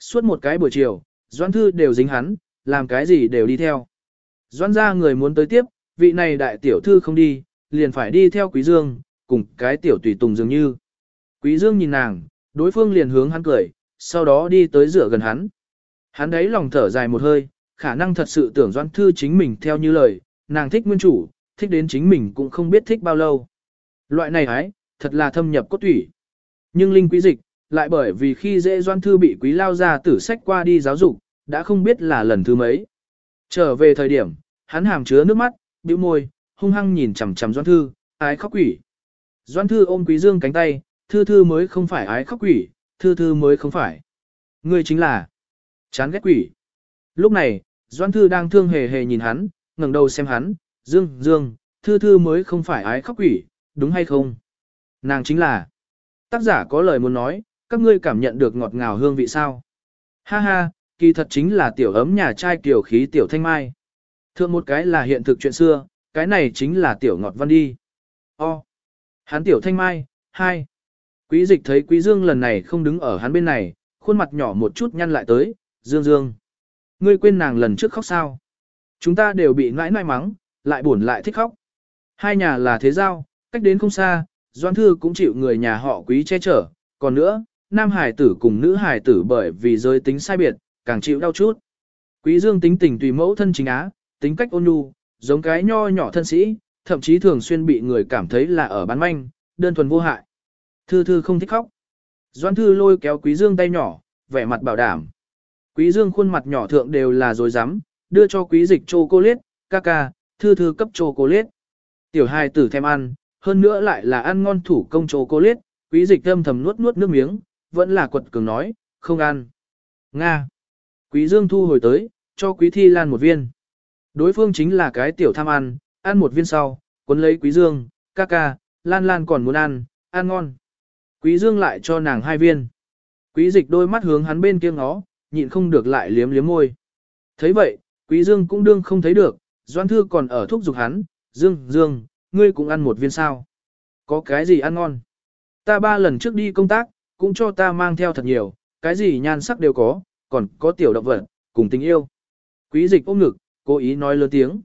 Suốt một cái buổi chiều, Doan Thư đều dính hắn, làm cái gì đều đi theo. Doan gia người muốn tới tiếp, vị này đại tiểu thư không đi, liền phải đi theo Quý Dương, cùng cái tiểu tùy tùng dường như. Quý Dương nhìn nàng, đối phương liền hướng hắn cười, sau đó đi tới rửa gần hắn. Hắn đấy lòng thở dài một hơi, khả năng thật sự tưởng Doan Thư chính mình theo như lời, nàng thích nguyên chủ, thích đến chính mình cũng không biết thích bao lâu. Loại này hái, thật là thâm nhập cốt thủy. Nhưng linh quý dịch, lại bởi vì khi dễ Doan Thư bị quý lao ra tử sách qua đi giáo dục, đã không biết là lần thứ mấy. Trở về thời điểm, hắn hàm chứa nước mắt, bĩu môi, hung hăng nhìn chằm chằm Doan Thư, ái khóc quỷ. Doan Thư ôm Quý Dương cánh tay, Thư Thư mới không phải ái khóc quỷ, Thư Thư mới không phải. Ngươi chính là chán ghét quỷ. Lúc này, Doan Thư đang thương hề hề nhìn hắn, ngẩng đầu xem hắn, Dương, Dương, Thư Thư mới không phải ái khóc quỷ, đúng hay không? Nàng chính là. Tác giả có lời muốn nói, các ngươi cảm nhận được ngọt ngào hương vị sao? Ha ha, kỳ thật chính là tiểu ấm nhà trai tiểu khí tiểu thanh mai. Thượng một cái là hiện thực chuyện xưa, cái này chính là tiểu ngọt văn đi. O. Hắn tiểu thanh mai, hai. Quý dịch thấy quý dương lần này không đứng ở hắn bên này, khuôn mặt nhỏ một chút nhăn lại tới, dương dương. Ngươi quên nàng lần trước khóc sao? Chúng ta đều bị nãi nãi mắng, lại buồn lại thích khóc. Hai nhà là thế giao, cách đến không xa, Doan Thư cũng chịu người nhà họ quý che chở, còn nữa, nam hải tử cùng nữ hải tử bởi vì giới tính sai biệt, càng chịu đau chút. Quý Dương tính tình tùy mẫu thân chính á, tính cách ôn nhu, giống cái nho nhỏ thân sĩ, thậm chí thường xuyên bị người cảm thấy là ở bán manh, đơn thuần vô hại. Thư thư không thích khóc. Doan thư lôi kéo Quý Dương tay nhỏ, vẻ mặt bảo đảm. Quý Dương khuôn mặt nhỏ thượng đều là rồi rắm đưa cho quý dịch chocolate, ca ca, thư thư cấp chocolate. Tiểu hài tử thèm ăn, hơn nữa lại là ăn ngon thủ công chocolate, quý dịch âm thầm nuốt nuốt nước miếng, vẫn là quật cường nói, không ăn. Nga. Quý Dương thu hồi tới, cho quý thi lan một viên. Đối phương chính là cái tiểu tham ăn, ăn một viên sau, cuốn lấy quý Dương, ca ca, lan lan còn muốn ăn, ăn ngon. Quý Dương lại cho nàng hai viên. Quý dịch đôi mắt hướng hắn bên kia ngó, nhịn không được lại liếm liếm môi. thấy vậy, quý Dương cũng đương không thấy được, Doan Thư còn ở thúc giục hắn, Dương, Dương, ngươi cũng ăn một viên sao. Có cái gì ăn ngon? Ta ba lần trước đi công tác, cũng cho ta mang theo thật nhiều, cái gì nhan sắc đều có, còn có tiểu động vật, cùng tình yêu. Quý dịch ôm ngực, cố ý nói lớn tiếng.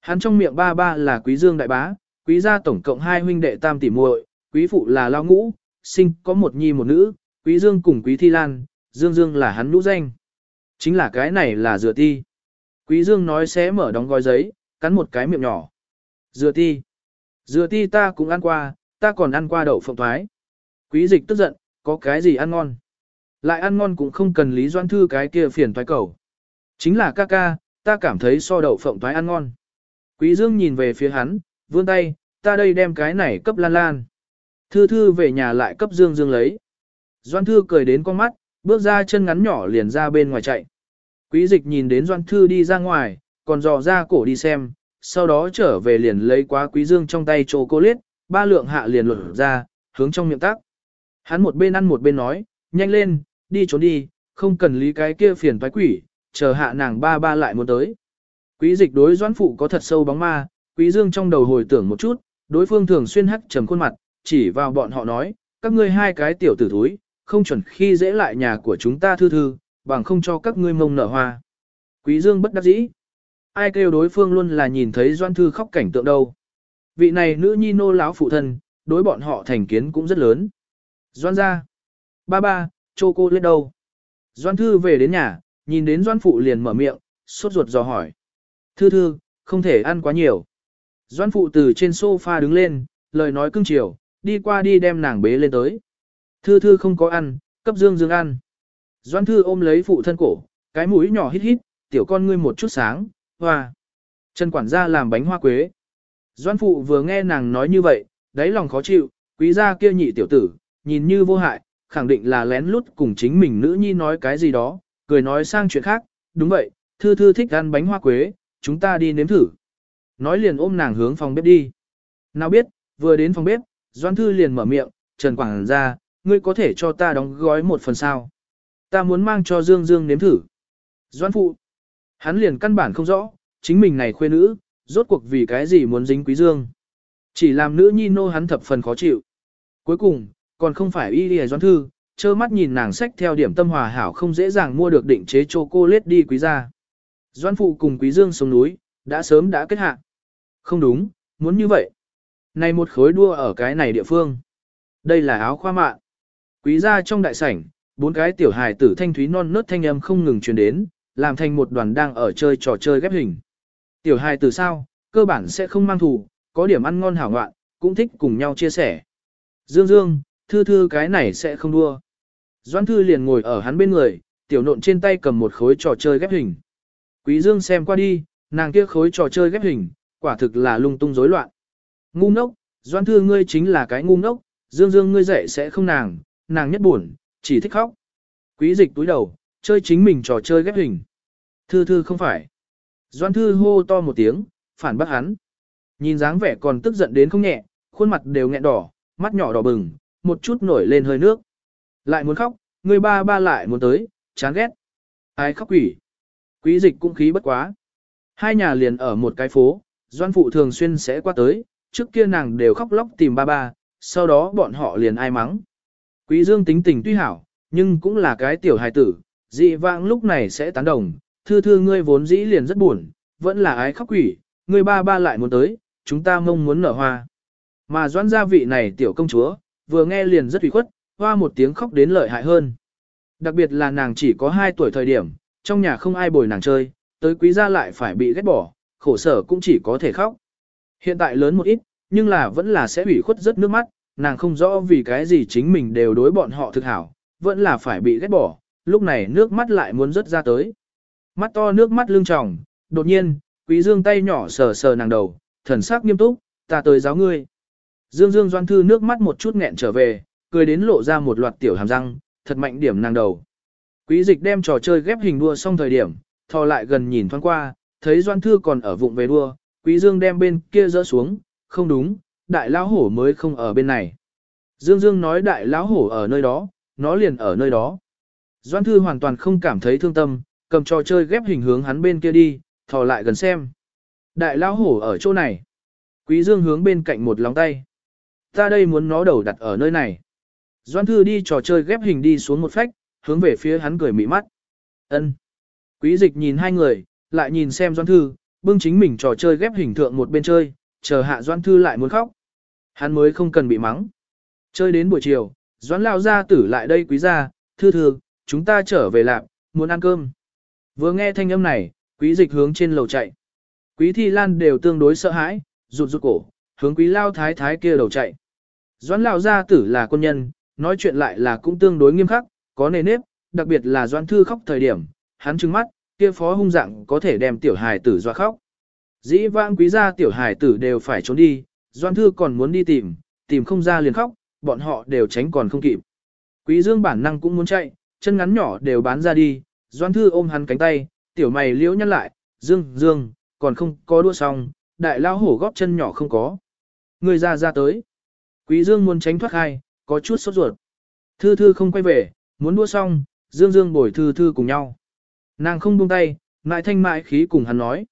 Hắn trong miệng ba ba là quý dương đại bá, quý gia tổng cộng hai huynh đệ tam tỷ muội, quý phụ là lao ngũ, sinh có một nhi một nữ, quý dương cùng quý thi lan, dương dương là hắn nhũ danh. Chính là cái này là dựa ti. Quý dương nói sẽ mở đóng gói giấy, cắn một cái miệng nhỏ. Dừa ti. dừa ti ta cũng ăn qua, ta còn ăn qua đậu phộng thoái. Quý dịch tức giận, có cái gì ăn ngon. Lại ăn ngon cũng không cần Lý Doan Thư cái kia phiền thoái cầu. Chính là ca ca, ta cảm thấy so đậu phộng thoái ăn ngon. Quý Dương nhìn về phía hắn, vươn tay, ta đây đem cái này cấp lan lan. Thư thư về nhà lại cấp Dương Dương lấy. Doan Thư cười đến con mắt, bước ra chân ngắn nhỏ liền ra bên ngoài chạy. Quý dịch nhìn đến Doan Thư đi ra ngoài, còn dò ra cổ đi xem, sau đó trở về liền lấy quá Quý Dương trong tay chô cô liết, ba lượng hạ liền lột ra, hướng trong miệng tắc. Hắn một bên ăn một bên nói, nhanh lên, đi trốn đi, không cần lý cái kia phiền toái quỷ, chờ hạ nàng ba ba lại muốn tới. Quý dịch đối doãn phụ có thật sâu bóng ma, quý dương trong đầu hồi tưởng một chút, đối phương thường xuyên hắt trầm khuôn mặt, chỉ vào bọn họ nói, các ngươi hai cái tiểu tử thúi, không chuẩn khi dễ lại nhà của chúng ta thư thư, bằng không cho các ngươi mông nở hoa. Quý dương bất đắc dĩ. Ai kêu đối phương luôn là nhìn thấy doan thư khóc cảnh tượng đâu. Vị này nữ nhi nô lão phụ thân, đối bọn họ thành kiến cũng rất lớn. Doan ra. Ba ba, chô cô lên đâu? Doan thư về đến nhà, nhìn đến doan phụ liền mở miệng, sốt ruột dò hỏi. Thư thư, không thể ăn quá nhiều. Doan phụ từ trên sofa đứng lên, lời nói cưng chiều, đi qua đi đem nàng bế lên tới. Thư thư không có ăn, cấp dương dương ăn. Doan Thư ôm lấy phụ thân cổ, cái mũi nhỏ hít hít, tiểu con ngươi một chút sáng, hoa. Trần quản gia làm bánh hoa quế. Doan phụ vừa nghe nàng nói như vậy, đáy lòng khó chịu, quý gia kia nhị tiểu tử, nhìn như vô hại, khẳng định là lén lút cùng chính mình nữ nhi nói cái gì đó, cười nói sang chuyện khác, đúng vậy, thư thư thích ăn bánh hoa quế, chúng ta đi nếm thử. Nói liền ôm nàng hướng phòng bếp đi. Nào biết, vừa đến phòng bếp, Doan Thư liền mở miệng, Trần Quảng ra, ngươi có thể cho ta đóng gói một phần sao. Ta muốn mang cho Dương Dương nếm thử. Doan Phụ, hắn liền căn bản không rõ, chính mình này khuê nữ, rốt cuộc vì cái gì muốn dính Quý Dương. Chỉ làm nữ nhi nô hắn thập phần khó chịu. Cuối cùng, còn không phải y lìa Doan Thư, trơ mắt nhìn nàng sách theo điểm tâm hòa hảo không dễ dàng mua được định chế chocolate đi quý gia. Doan Phụ cùng Quý Dương xuống núi, đã sớm đã kết hạ. Không đúng, muốn như vậy. Này một khối đua ở cái này địa phương. Đây là áo khoa mạ. Quý gia trong đại sảnh, bốn cái tiểu hài tử thanh thúy non nớt thanh âm không ngừng truyền đến, làm thành một đoàn đang ở chơi trò chơi ghép hình. Tiểu hài tử sao, cơ bản sẽ không mang thù, có điểm ăn ngon hảo ngoạn, cũng thích cùng nhau chia sẻ. Dương Dương, thư thư cái này sẽ không đua. doãn thư liền ngồi ở hắn bên người, tiểu nộn trên tay cầm một khối trò chơi ghép hình. Quý Dương xem qua đi, nàng kia khối trò chơi ghép hình, quả thực là lung tung rối loạn. Ngu ngốc, doãn Thư ngươi chính là cái ngu ngốc, Dương Dương ngươi dạy sẽ không nàng, nàng nhất buồn, chỉ thích khóc. Quý dịch túi đầu, chơi chính mình trò chơi ghép hình. Thư Thư không phải. Doan Thư hô to một tiếng, phản bác hắn. Nhìn dáng vẻ còn tức giận đến không nhẹ, khuôn mặt đều nghẹn đỏ, mắt nhỏ đỏ bừng, một chút nổi lên hơi nước. Lại muốn khóc, người ba ba lại muốn tới, chán ghét. Ai khóc quỷ. Quý dịch cũng khí bất quá. Hai nhà liền ở một cái phố, Doan Phụ thường xuyên sẽ qua tới, trước kia nàng đều khóc lóc tìm ba ba, sau đó bọn họ liền ai mắng. Quý Dương tính tình tuy hảo, nhưng cũng là cái tiểu hài tử, dị vãng lúc này sẽ tán đồng, thư thư ngươi vốn dĩ liền rất buồn, vẫn là ái khóc quỷ, ngươi ba ba lại muốn tới, chúng ta mong muốn nở hoa. Mà doãn gia vị này tiểu công chúa, vừa nghe liền rất ủy khuất, hoa một tiếng khóc đến lợi hại hơn. Đặc biệt là nàng chỉ có 2 tuổi thời điểm, trong nhà không ai bồi nàng chơi, tới quý gia lại phải bị ghét bỏ, khổ sở cũng chỉ có thể khóc. Hiện tại lớn một ít, nhưng là vẫn là sẽ ủy khuất rất nước mắt, nàng không rõ vì cái gì chính mình đều đối bọn họ thực hảo, vẫn là phải bị ghét bỏ, lúc này nước mắt lại muốn rớt ra tới. Mắt to nước mắt lưng tròng, đột nhiên, quý dương tay nhỏ sờ sờ nàng đầu, thần sắc nghiêm túc, ta tới giáo ngươi. Dương Dương doan thư nước mắt một chút nghẹn trở về, cười đến lộ ra một loạt tiểu hàm răng, thật mạnh điểm nàng đầu. Quý dịch đem trò chơi ghép hình đua xong thời điểm, thò lại gần nhìn thoáng qua, thấy doan thư còn ở vụng về đua, quý dương đem bên kia dỡ xuống, không đúng, đại lão hổ mới không ở bên này. Dương Dương nói đại lão hổ ở nơi đó, nó liền ở nơi đó. Doan thư hoàn toàn không cảm thấy thương tâm, cầm trò chơi ghép hình hướng hắn bên kia đi, thò lại gần xem. Đại lão hổ ở chỗ này. Quý Dương hướng bên cạnh một lòng tay. Ta đây muốn nó đầu đặt ở nơi này. Doan thư đi trò chơi ghép hình đi xuống một phách, hướng về phía hắn cười mị mắt. Ân. Quý dịch nhìn hai người, lại nhìn xem Doan thư, bưng chính mình trò chơi ghép hình thượng một bên chơi, chờ hạ Doan thư lại muốn khóc. Hắn mới không cần bị mắng. Chơi đến buổi chiều, doãn lao ra tử lại đây quý gia, thư thư, chúng ta trở về lạc, muốn ăn cơm. Vừa nghe thanh âm này, quý dịch hướng trên lầu chạy. Quý thi lan đều tương đối sợ hãi, rụt rụt cổ, hướng quý lao thái thái kia đầu chạy. Doãn lao gia tử là quân nhân, nói chuyện lại là cũng tương đối nghiêm khắc, có nề nếp, đặc biệt là doãn thư khóc thời điểm, hắn trừng mắt, kia phó hung dạng có thể đem tiểu hài tử doa khóc. Dĩ vãng quý gia tiểu hài tử đều phải trốn đi, Doan thư còn muốn đi tìm, tìm không ra liền khóc, bọn họ đều tránh còn không kịp. Quý dương bản năng cũng muốn chạy, chân ngắn nhỏ đều bán ra đi, Doan thư ôm hắn cánh tay, tiểu mày liễu nhăn lại, dương, dương, còn không có đua xong, đại lao hổ góp chân nhỏ không có. Người ra ra tới. Quý Dương muốn tránh thoát khai, có chút sốt ruột. Thư thư không quay về, muốn đua xong, Dương Dương bồi thư thư cùng nhau. Nàng không buông tay, mại thanh mại khí cùng hắn nói.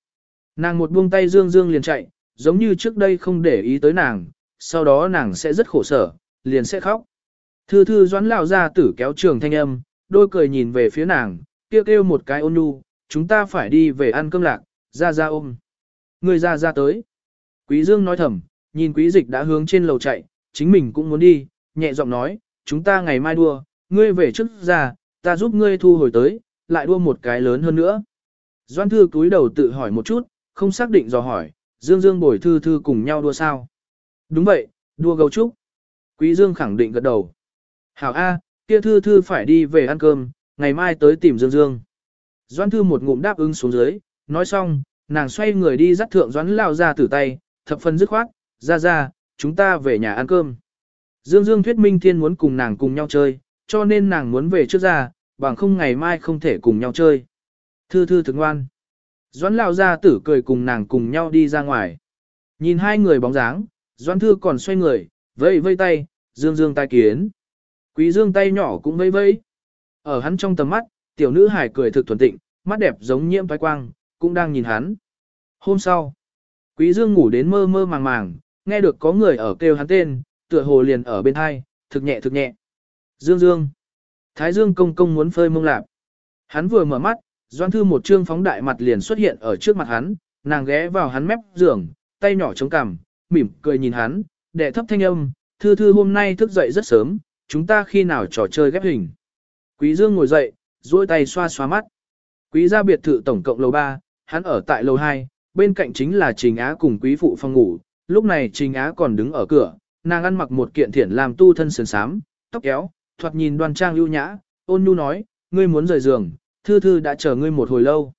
Nàng một buông tay Dương Dương liền chạy, giống như trước đây không để ý tới nàng, sau đó nàng sẽ rất khổ sở, liền sẽ khóc. Thư thư doãn lão ra tử kéo trường thanh âm, đôi cười nhìn về phía nàng, kêu kêu một cái ôn nhu, chúng ta phải đi về ăn cơm lạc, ra ra ôm. Người ra ra tới. Quý Dương nói thầm, nhìn quý dịch đã hướng trên lầu chạy, chính mình cũng muốn đi, nhẹ giọng nói, chúng ta ngày mai đua, ngươi về trước ra, ta giúp ngươi thu hồi tới, lại đua một cái lớn hơn nữa. Doan thư cúi đầu tự hỏi một chút, không xác định dò hỏi, Dương Dương bồi thư thư cùng nhau đua sao. Đúng vậy, đua gấu trúc. Quý Dương khẳng định gật đầu. Hảo A, kia thư thư phải đi về ăn cơm, ngày mai tới tìm Dương Dương. Doan Thư một ngụm đáp ứng xuống dưới, nói xong, nàng xoay người đi dắt thượng Doãn lao ra tử tay, thập phần dứt khoát, ra ra, chúng ta về nhà ăn cơm. Dương Dương thuyết minh thiên muốn cùng nàng cùng nhau chơi, cho nên nàng muốn về trước ra, bằng không ngày mai không thể cùng nhau chơi. Thư thư thức ngoan. Doãn lao ra tử cười cùng nàng cùng nhau đi ra ngoài. Nhìn hai người bóng dáng, Doãn thư còn xoay người, vây vây tay, Dương Dương tai kiến. Quý Dương tay nhỏ cũng vây vây. Ở hắn trong tầm mắt, tiểu nữ hải cười thực thuần tịnh, mắt đẹp giống nhiễm phái quang, cũng đang nhìn hắn. Hôm sau, Quý Dương ngủ đến mơ mơ màng màng, nghe được có người ở kêu hắn tên, tựa hồ liền ở bên hai, thực nhẹ thực nhẹ. Dương Dương. Thái Dương công công muốn phơi mông lạp. Hắn vừa mở mắt, Doan Thư một trương phóng đại mặt liền xuất hiện ở trước mặt hắn, nàng ghé vào hắn mép giường, tay nhỏ chống cằm, mỉm cười nhìn hắn, đệ thấp thanh âm, Thư Thư hôm nay thức dậy rất sớm, chúng ta khi nào trò chơi ghép hình. Quý Dương ngồi dậy, duỗi tay xoa xoa mắt. Quý gia biệt thự tổng cộng lầu 3, hắn ở tại lầu 2, bên cạnh chính là Trình Á cùng quý phụ phòng ngủ, lúc này Trình Á còn đứng ở cửa, nàng ăn mặc một kiện thiển làm tu thân sườn sám, tóc kéo, thoạt nhìn đoan trang lưu nhã, ôn nhu nói, ngươi muốn rời giường, thư thư đã chờ ngươi một hồi lâu.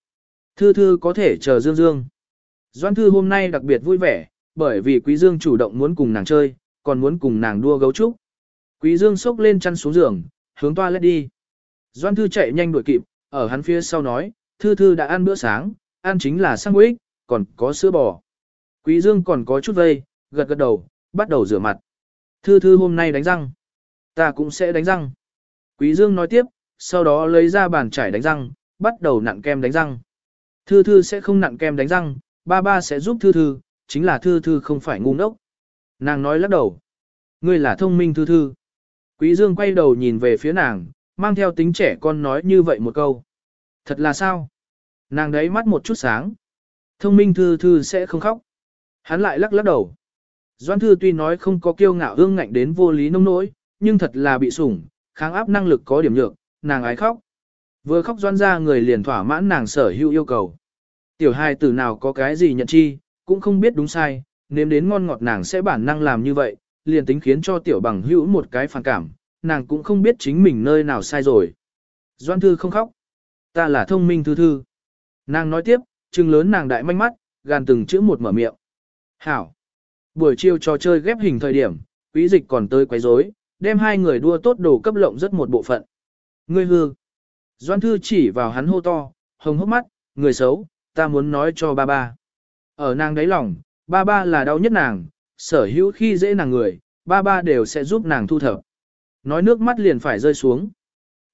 Thư thư có thể chờ Dương Dương. Doan thư hôm nay đặc biệt vui vẻ, bởi vì quý Dương chủ động muốn cùng nàng chơi, còn muốn cùng nàng đua gấu trúc. Quý Dương sốc lên chăn xuống giường, hướng toa lết đi. Doan thư chạy nhanh đuổi kịp, ở hắn phía sau nói, thư thư đã ăn bữa sáng, ăn chính là sandwich, còn có sữa bò. Quý Dương còn có chút vây, gật gật đầu, bắt đầu rửa mặt. Thư thư hôm nay đánh răng. Ta cũng sẽ đánh răng. Quý Dương nói tiếp, sau đó lấy ra bàn chải đánh răng, bắt đầu nặn kem đánh răng. Thư thư sẽ không nặn kem đánh răng, ba ba sẽ giúp thư thư, chính là thư thư không phải ngu ngốc. Nàng nói lắc đầu. Ngươi là thông minh thư thư. Quý Dương quay đầu nhìn về phía nàng, mang theo tính trẻ con nói như vậy một câu. Thật là sao? Nàng đấy mắt một chút sáng. Thông minh thư thư sẽ không khóc. Hắn lại lắc lắc đầu. Doan thư tuy nói không có kiêu ngạo ương ngạnh đến vô lý nông nỗi, nhưng thật là bị sủng, kháng áp năng lực có điểm nhược, nàng ái khóc. Vừa khóc doan ra người liền thỏa mãn nàng sở hữu yêu cầu. Tiểu hài tử nào có cái gì nhận chi, cũng không biết đúng sai, nếm đến ngon ngọt nàng sẽ bản năng làm như vậy, liền tính khiến cho tiểu bằng hữu một cái phản cảm, nàng cũng không biết chính mình nơi nào sai rồi. Doan thư không khóc. Ta là thông minh thư thư. Nàng nói tiếp, trừng lớn nàng đại manh mắt, gàn từng chữ một mở miệng. Hảo. Buổi chiều trò chơi ghép hình thời điểm, quý dịch còn tới quấy rối, đem hai người đua tốt đồ cấp lộng rất một bộ phận. Ngươi hư. Doan thư chỉ vào hắn hô to, hồng hốc mắt, người xấu, ta muốn nói cho ba ba. Ở nàng đáy lòng, ba ba là đau nhất nàng, sở hữu khi dễ nàng người, ba ba đều sẽ giúp nàng thu thập. Nói nước mắt liền phải rơi xuống.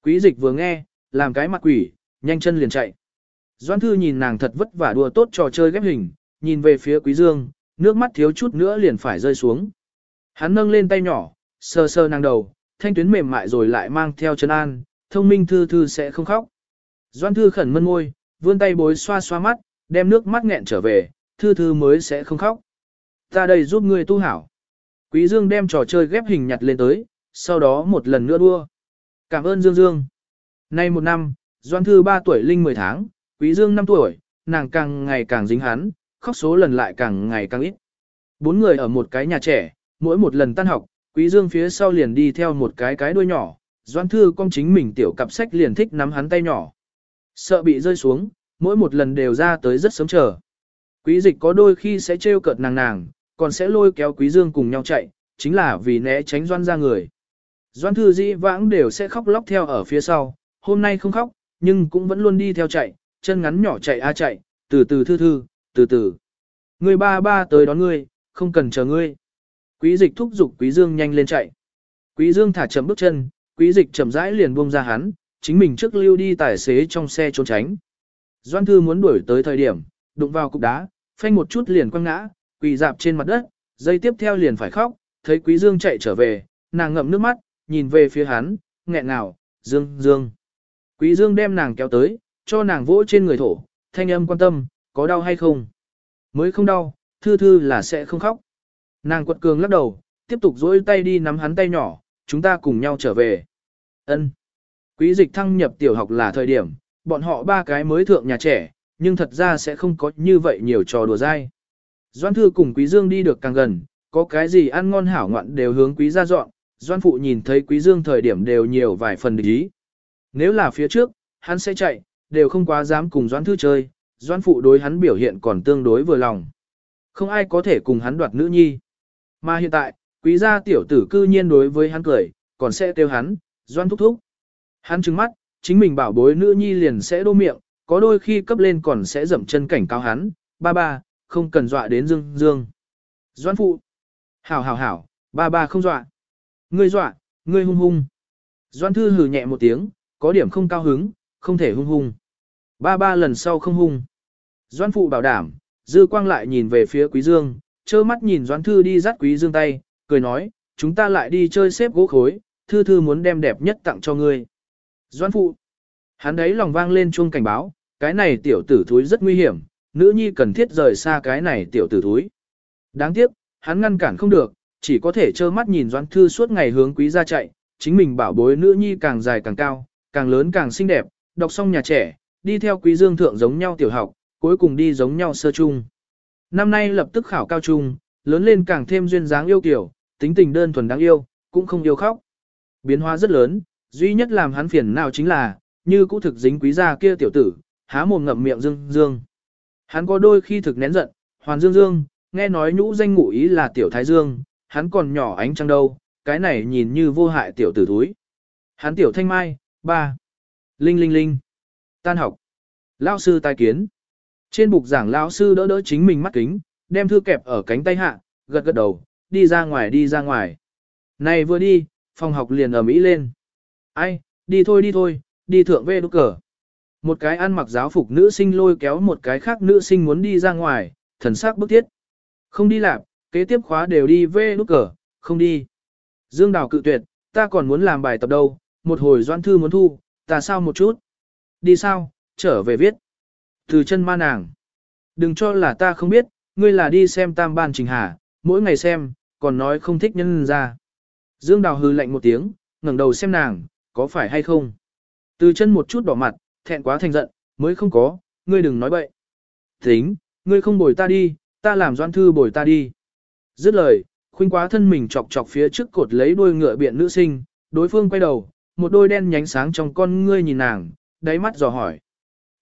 Quý dịch vừa nghe, làm cái mặt quỷ, nhanh chân liền chạy. Doan thư nhìn nàng thật vất vả đùa tốt trò chơi ghép hình, nhìn về phía quý dương, nước mắt thiếu chút nữa liền phải rơi xuống. Hắn nâng lên tay nhỏ, sờ sờ nàng đầu, thanh tuyến mềm mại rồi lại mang theo chân an, thông minh thư thư sẽ không khóc. Doan thư khẩn mân môi, vươn tay bối xoa xoa mắt, đem nước mắt nghẹn trở về, thư thư mới sẽ không khóc. Ta đây giúp ngươi tu hảo. Quý Dương đem trò chơi ghép hình nhặt lên tới, sau đó một lần nữa đua. Cảm ơn Dương Dương. Nay một năm, Doan Thư 3 tuổi linh 10 tháng, Quý Dương 5 tuổi, nàng càng ngày càng dính hắn, khóc số lần lại càng ngày càng ít. Bốn người ở một cái nhà trẻ, mỗi một lần tan học, Quý Dương phía sau liền đi theo một cái cái đuôi nhỏ, Doan Thư con chính mình tiểu cặp sách liền thích nắm hắn tay nhỏ. Sợ bị rơi xuống, mỗi một lần đều ra tới rất sớm chờ. Quý dịch có đôi khi sẽ trêu cợt nàng nàng, còn sẽ lôi kéo Quý Dương cùng nhau chạy, chính là vì né tránh Doan ra người. Doan Thư dĩ vãng đều sẽ khóc lóc theo ở phía sau, hôm nay không khóc, nhưng cũng vẫn luôn đi theo chạy, chân ngắn nhỏ chạy a chạy, từ từ thư thư, từ từ. Người ba ba tới đón ngươi, không cần chờ ngươi. Quý dịch thúc giục quý dương nhanh lên chạy. Quý dương thả chậm bước chân, quý dịch chậm rãi liền buông ra hắn, chính mình trước lưu đi tài xế trong xe trốn tránh. Doan thư muốn đuổi tới thời điểm, đụng vào cục đá, phanh một chút liền quăng ngã, quỳ dạp trên mặt đất, dây tiếp theo liền phải khóc, thấy quý dương chạy trở về, nàng ngậm nước mắt, nhìn về phía hắn, nghẹn ngào, dương, dương. Quý dương đem nàng kéo tới, cho nàng vỗ trên người thổ, thanh âm quan tâm, có đau hay không? Mới không đau, thư thư là sẽ không khóc. Nàng quật cường lắc đầu, tiếp tục dỗi tay đi nắm hắn tay nhỏ, chúng ta cùng nhau trở về. Ân. Quý dịch thăng nhập tiểu học là thời điểm, bọn họ ba cái mới thượng nhà trẻ, nhưng thật ra sẽ không có như vậy nhiều trò đùa dai. Doan thư cùng quý dương đi được càng gần, có cái gì ăn ngon hảo ngoạn đều hướng quý gia dọn, doan phụ nhìn thấy quý dương thời điểm đều nhiều vài phần ý. Nếu là phía trước, hắn sẽ chạy, đều không quá dám cùng Doãn Thư chơi, Doãn Phụ đối hắn biểu hiện còn tương đối vừa lòng. Không ai có thể cùng hắn đoạt nữ nhi. Mà hiện tại, quý gia tiểu tử cư nhiên đối với hắn cười, còn sẽ kêu hắn, doan Thúc Thúc. Hắn trừng mắt, chính mình bảo bối nữ nhi liền sẽ đô miệng, có đôi khi cấp lên còn sẽ dậm chân cảnh cáo hắn, ba ba, không cần dọa đến dương dương. Doãn Phụ. Hảo hảo hảo, ba ba không dọa. Ngươi dọa, ngươi hung hung. Doãn Thư hừ nhẹ một tiếng, có điểm không cao hứng, không thể hung hung. Ba ba lần sau không hung. Doan phụ bảo đảm, dư quang lại nhìn về phía quý dương, trơ mắt nhìn doan thư đi dắt quý dương tay, cười nói, chúng ta lại đi chơi xếp gỗ khối, thư thư muốn đem đẹp nhất tặng cho ngươi. Doan phụ, hắn đấy lòng vang lên chuông cảnh báo, cái này tiểu tử thúi rất nguy hiểm, nữ nhi cần thiết rời xa cái này tiểu tử thúi. Đáng tiếc, hắn ngăn cản không được, chỉ có thể trơ mắt nhìn doan thư suốt ngày hướng quý gia chạy, chính mình bảo bối nữ nhi càng dài càng cao, càng lớn càng xinh đẹp, đọc xong nhà trẻ, đi theo quý dương thượng giống nhau tiểu học, cuối cùng đi giống nhau sơ trung. Năm nay lập tức khảo cao trung, lớn lên càng thêm duyên dáng yêu kiểu, tính tình đơn thuần đáng yêu, cũng không yêu khóc. Biến hóa rất lớn, duy nhất làm hắn phiền nào chính là, như cũ thực dính quý gia kia tiểu tử, há mồm ngậm miệng dương dương. Hắn có đôi khi thực nén giận, hoàn dương dương, nghe nói nhũ danh ngụ ý là tiểu thái dương, hắn còn nhỏ ánh trăng đâu, cái này nhìn như vô hại tiểu tử thúi. Hắn tiểu thanh mai, ba. Linh linh linh. Tan học. Lão sư tai kiến. Trên bục giảng lão sư đỡ đỡ chính mình mắt kính, đem thư kẹp ở cánh tay hạ, gật gật đầu, đi ra ngoài đi ra ngoài. Này vừa đi, phòng học liền ở Mỹ lên. Ai, đi thôi đi thôi, đi thượng về đúc cờ. Một cái ăn mặc giáo phục nữ sinh lôi kéo một cái khác nữ sinh muốn đi ra ngoài, thần sắc bức thiết. Không đi làm, kế tiếp khóa đều đi về đúc cờ, không đi. Dương Đào cự tuyệt, ta còn muốn làm bài tập đâu, một hồi doan thư muốn thu, ta sao một chút. Đi sao, trở về viết. Từ chân ma nàng. Đừng cho là ta không biết, ngươi là đi xem tam ban trình hà, mỗi ngày xem, còn nói không thích nhân ra. Dương Đào hư lạnh một tiếng, ngẩng đầu xem nàng, có phải hay không. Từ chân một chút đỏ mặt, thẹn quá thành giận, mới không có, ngươi đừng nói bậy. Tính, ngươi không bồi ta đi, ta làm doan thư bồi ta đi. Dứt lời, khuynh quá thân mình chọc chọc phía trước cột lấy đuôi ngựa biện nữ sinh, đối phương quay đầu, một đôi đen nhánh sáng trong con ngươi nhìn nàng, đáy mắt dò hỏi.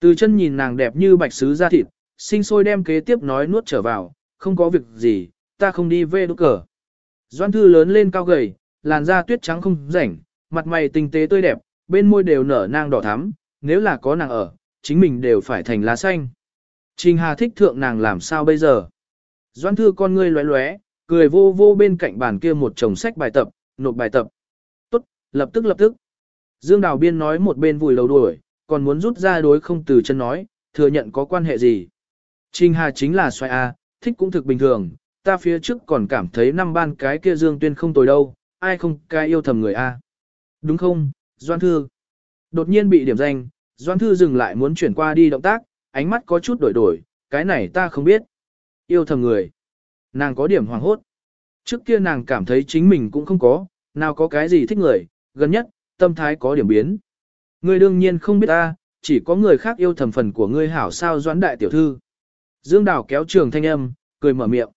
Từ chân nhìn nàng đẹp như bạch sứ da thịt, sinh sôi đem kế tiếp nói nuốt trở vào, không có việc gì, ta không đi về đốt cờ. Doan thư lớn lên cao gầy, làn da tuyết trắng không rảnh, mặt mày tinh tế tươi đẹp, bên môi đều nở nang đỏ thắm, nếu là có nàng ở, chính mình đều phải thành lá xanh. Trình Hà thích thượng nàng làm sao bây giờ? Doan thư con ngươi lóe lóe, cười vô vô bên cạnh bàn kia một chồng sách bài tập, nộp bài tập. Tốt, lập tức lập tức. Dương Đào Biên nói một bên vùi đầu đuổi, còn muốn rút ra đối không từ chân nói, thừa nhận có quan hệ gì. Trình Hà chính là xoay A, thích cũng thực bình thường, ta phía trước còn cảm thấy năm ban cái kia Dương Tuyên không tồi đâu, ai không cái yêu thầm người A. Đúng không, Doan Thư? Đột nhiên bị điểm danh, Doan Thư dừng lại muốn chuyển qua đi động tác, ánh mắt có chút đổi đổi, cái này ta không biết. Yêu thầm người. Nàng có điểm hoàng hốt. Trước kia nàng cảm thấy chính mình cũng không có, nào có cái gì thích người, gần nhất, tâm thái có điểm biến. Ngươi đương nhiên không biết ta, chỉ có người khác yêu thầm phần của ngươi hảo sao doãn đại tiểu thư. Dương Đào kéo trường thanh âm, cười mở miệng.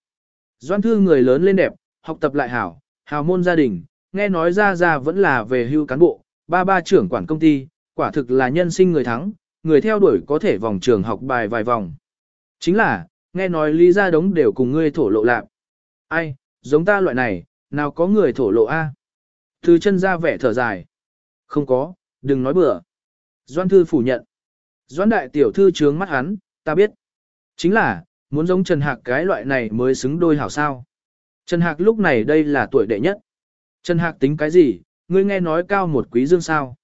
Doãn thư người lớn lên đẹp, học tập lại hảo, hào môn gia đình, nghe nói ra ra vẫn là về hưu cán bộ, ba ba trưởng quản công ty, quả thực là nhân sinh người thắng, người theo đuổi có thể vòng trường học bài vài vòng. Chính là, nghe nói lý gia đống đều cùng ngươi thổ lộ lạc. Ai, giống ta loại này, nào có người thổ lộ a? Từ chân ra vẻ thở dài. Không có, đừng nói bừa. Doan thư phủ nhận. Doan đại tiểu thư trướng mắt hắn, ta biết. Chính là, muốn giống Trần Hạc cái loại này mới xứng đôi hảo sao. Trần Hạc lúc này đây là tuổi đệ nhất. Trần Hạc tính cái gì, ngươi nghe nói cao một quý dương sao.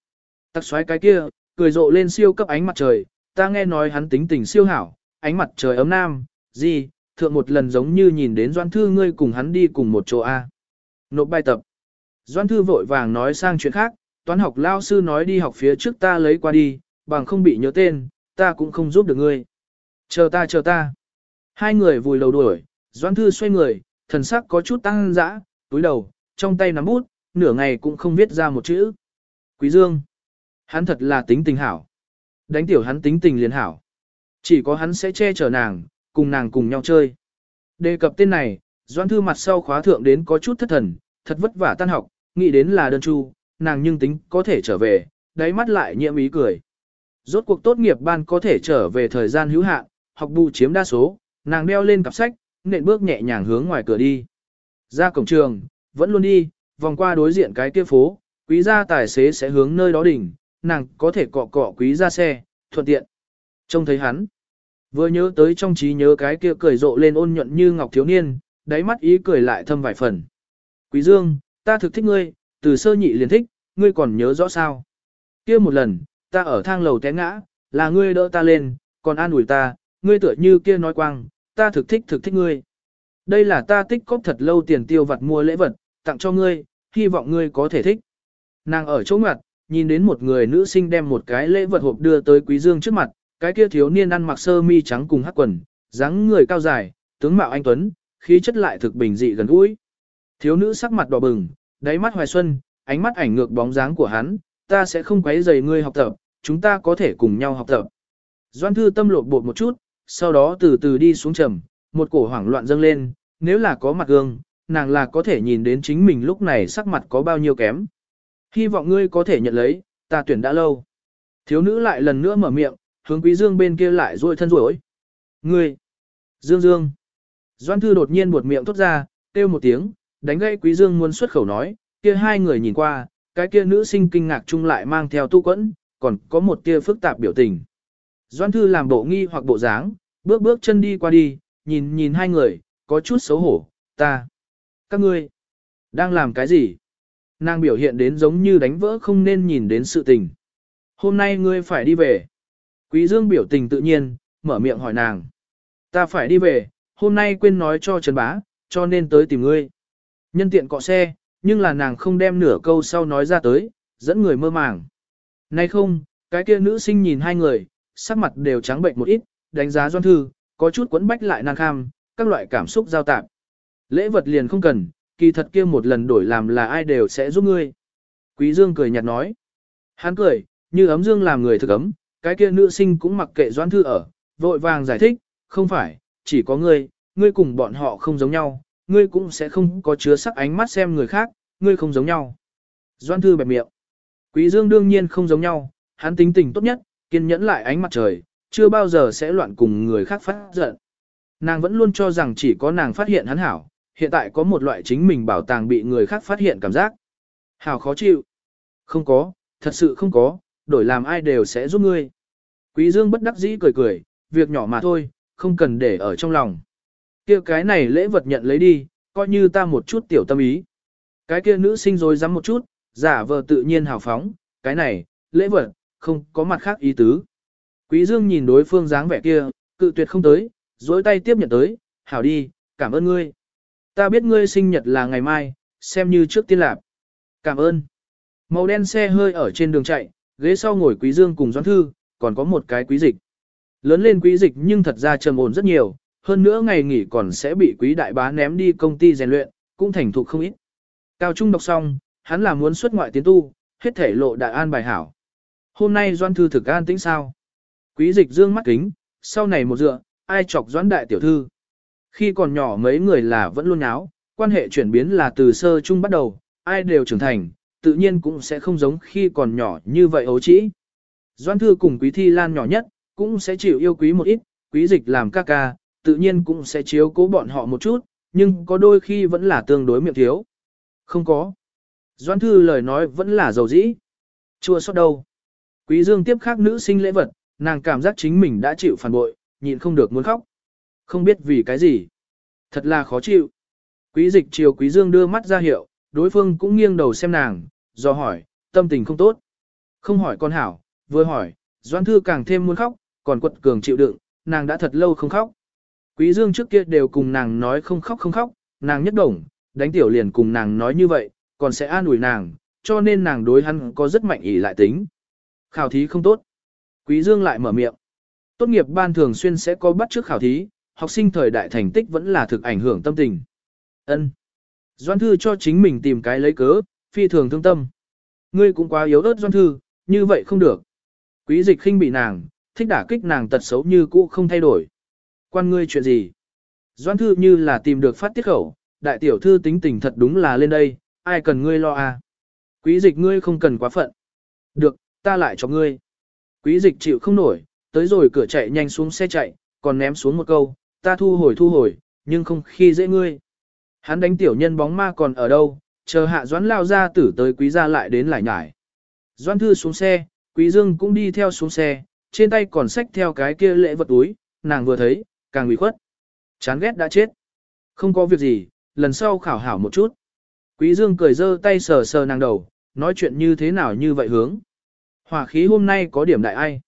Tắc xoáy cái kia, cười rộ lên siêu cấp ánh mặt trời, ta nghe nói hắn tính tình siêu hảo, ánh mặt trời ấm nam, gì, thượng một lần giống như nhìn đến Doan Thư ngươi cùng hắn đi cùng một chỗ A. Nộp bài tập. Doan Thư vội vàng nói sang chuyện khác, toán học lao sư nói đi học phía trước ta lấy qua đi, bằng không bị nhớ tên, ta cũng không giúp được ngươi. Chờ ta chờ ta. Hai người vùi đầu đuổi, Doan Thư xoay người, thần sắc có chút tăng dã, túi đầu, trong tay nắm bút, nửa ngày cũng không viết ra một chữ. Quý Dương. Hắn thật là tính tình hảo. Đánh tiểu hắn tính tình liền hảo. Chỉ có hắn sẽ che chở nàng, cùng nàng cùng nhau chơi. Đề cập tên này, Doan Thư mặt sau khóa thượng đến có chút thất thần, thật vất vả tan học, nghĩ đến là đơn chu, nàng nhưng tính có thể trở về, đáy mắt lại nhiễm ý cười. Rốt cuộc tốt nghiệp ban có thể trở về thời gian hữu hạn, học bù chiếm đa số, nàng đeo lên cặp sách, nện bước nhẹ nhàng hướng ngoài cửa đi. Ra cổng trường, vẫn luôn đi, vòng qua đối diện cái kia phố, quý gia tài xế sẽ hướng nơi đó đỉnh, nàng có thể cọ cọ quý gia xe, thuận tiện. Trông thấy hắn, vừa nhớ tới trong trí nhớ cái kia cười rộ lên ôn nhuận như ngọc thiếu niên, đáy mắt ý cười lại thâm vài phần. Quý Dương, ta thực thích ngươi, từ sơ nhị liền thích, ngươi còn nhớ rõ sao? Kia một lần, ta ở thang lầu té ngã, là ngươi đỡ ta lên, còn an ủi ta, ngươi tựa như kia nói quang, ta thực thích thực thích ngươi. Đây là ta tích cóp thật lâu tiền tiêu vặt mua lễ vật, tặng cho ngươi, hy vọng ngươi có thể thích. Nàng ở chỗ ngoặt, nhìn đến một người nữ sinh đem một cái lễ vật hộp đưa tới Quý Dương trước mặt, cái kia thiếu niên ăn mặc sơ mi trắng cùng hắc quần, dáng người cao dài, tướng mạo anh tuấn, khí chất lại thực bình dị gần gũi. Thiếu nữ sắc mặt đỏ bừng, đáy mắt hoài xuân, ánh mắt ảnh ngược bóng dáng của hắn, ta sẽ không quấy rầy ngươi học tập, chúng ta có thể cùng nhau học tập. Doan thư tâm lột bột một chút, sau đó từ từ đi xuống trầm, một cổ hoảng loạn dâng lên, nếu là có mặt gương, nàng là có thể nhìn đến chính mình lúc này sắc mặt có bao nhiêu kém. Hy vọng ngươi có thể nhận lấy, ta tuyển đã lâu. Thiếu nữ lại lần nữa mở miệng, hướng quý dương bên kia lại ruôi thân rối. Ngươi! Dương Dương! Doan thư đột nhiên buột miệng thốt ra, kêu một tiếng, đánh gãy quý dương muốn xuất khẩu nói, kia hai người nhìn qua, cái kia nữ sinh kinh ngạc chung lại mang theo tu quẫn, còn có một tia phức tạp biểu tình. Doan thư làm bộ nghi hoặc bộ dáng, bước bước chân đi qua đi, nhìn nhìn hai người, có chút xấu hổ, ta. Các ngươi, đang làm cái gì? Nàng biểu hiện đến giống như đánh vỡ không nên nhìn đến sự tình. Hôm nay ngươi phải đi về. Quý Dương biểu tình tự nhiên, mở miệng hỏi nàng. Ta phải đi về, hôm nay quên nói cho Trần Bá, cho nên tới tìm ngươi. Nhân tiện cọ xe, nhưng là nàng không đem nửa câu sau nói ra tới, dẫn người mơ màng. Nay không, cái kia nữ sinh nhìn hai người, sắc mặt đều trắng bệnh một ít, đánh giá doan thư, có chút quấn bách lại nàng kham, các loại cảm xúc giao tạp. Lễ vật liền không cần, kỳ thật kia một lần đổi làm là ai đều sẽ giúp ngươi. Quý Dương cười nhạt nói. Hắn cười, như ấm dương làm người thực ấm, cái kia nữ sinh cũng mặc kệ doan thư ở, vội vàng giải thích, không phải, chỉ có ngươi, ngươi cùng bọn họ không giống nhau, ngươi cũng sẽ không có chứa sắc ánh mắt xem người khác, ngươi không giống nhau. Doan thư bẹp miệng. Quý Dương đương nhiên không giống nhau, hắn tính tình tốt nhất, kiên nhẫn lại ánh mặt trời, chưa bao giờ sẽ loạn cùng người khác phát giận. Nàng vẫn luôn cho rằng chỉ có nàng phát hiện hắn hảo, hiện tại có một loại chính mình bảo tàng bị người khác phát hiện cảm giác. Hảo khó chịu. Không có, thật sự không có, đổi làm ai đều sẽ giúp ngươi. Quý Dương bất đắc dĩ cười cười, việc nhỏ mà thôi, không cần để ở trong lòng. kia cái này lễ vật nhận lấy đi, coi như ta một chút tiểu tâm ý. Cái kia nữ sinh rồi dám một chút, giả vờ tự nhiên hào phóng, cái này, lễ vật, không có mặt khác ý tứ. Quý Dương nhìn đối phương dáng vẻ kia, cự tuyệt không tới, dối tay tiếp nhận tới, hảo đi, cảm ơn ngươi. Ta biết ngươi sinh nhật là ngày mai, xem như trước tiên lạp. Cảm ơn. Màu đen xe hơi ở trên đường chạy, ghế sau ngồi Quý Dương cùng Doãn Thư, còn có một cái quý dịch. Lớn lên quý dịch nhưng thật ra trầm ổn rất nhiều, hơn nữa ngày nghỉ còn sẽ bị quý đại bá ném đi công ty rèn luyện, cũng thành thục không ít. Cao trung đọc xong, hắn là muốn xuất ngoại tiến tu, hết thể lộ đại an bài hảo. Hôm nay Doan Thư thực an tĩnh sao? Quý dịch dương mắt kính, sau này một dựa, ai chọc Doãn đại tiểu thư. Khi còn nhỏ mấy người là vẫn luôn áo, quan hệ chuyển biến là từ sơ chung bắt đầu, ai đều trưởng thành, tự nhiên cũng sẽ không giống khi còn nhỏ như vậy ấu trĩ. Doan Thư cùng Quý Thi Lan nhỏ nhất, cũng sẽ chịu yêu quý một ít, quý dịch làm ca ca, tự nhiên cũng sẽ chiếu cố bọn họ một chút, nhưng có đôi khi vẫn là tương đối miệng thiếu. Không có. Doan Thư lời nói vẫn là dầu dĩ. Chua sót đâu. Quý Dương tiếp khác nữ sinh lễ vật, nàng cảm giác chính mình đã chịu phản bội, nhịn không được muốn khóc. Không biết vì cái gì. Thật là khó chịu. Quý dịch chiều Quý Dương đưa mắt ra hiệu, đối phương cũng nghiêng đầu xem nàng, do hỏi, tâm tình không tốt. Không hỏi con hảo, vừa hỏi, Doan Thư càng thêm muốn khóc, còn quật cường chịu đựng, nàng đã thật lâu không khóc. Quý Dương trước kia đều cùng nàng nói không khóc không khóc, nàng nhất đồng, đánh tiểu liền cùng nàng nói như vậy, còn sẽ an ủi nàng, cho nên nàng đối hắn có rất mạnh ý lại tính. Khảo thí không tốt. Quý Dương lại mở miệng. Tốt nghiệp ban thường xuyên sẽ có bắt trước khảo thí, học sinh thời đại thành tích vẫn là thực ảnh hưởng tâm tình. Ân. Doan thư cho chính mình tìm cái lấy cớ, phi thường thương tâm. Ngươi cũng quá yếu ớt doan thư, như vậy không được. Quý dịch khinh bị nàng, thích đả kích nàng tật xấu như cũ không thay đổi. Quan ngươi chuyện gì? Doan thư như là tìm được phát tiết khẩu, đại tiểu thư tính tình thật đúng là lên đây, ai cần ngươi lo à? Quý dịch ngươi không cần quá phận. Được, ta lại cho ngươi. Quý dịch chịu không nổi, tới rồi cửa chạy nhanh xuống xe chạy, còn ném xuống một câu, ta thu hồi thu hồi, nhưng không khi dễ ngươi. Hắn đánh tiểu nhân bóng ma còn ở đâu, chờ hạ doãn lao ra tử tới quý gia lại đến lại nhải. Doãn thư xuống xe, quý dương cũng đi theo xuống xe, trên tay còn xách theo cái kia lễ vật túi, nàng vừa thấy, càng bị khuất. Chán ghét đã chết. Không có việc gì, lần sau khảo hảo một chút. Quý dương cười dơ tay sờ sờ nàng đầu, nói chuyện như thế nào như vậy hướng. Hỏa khí hôm nay có điểm đại ai.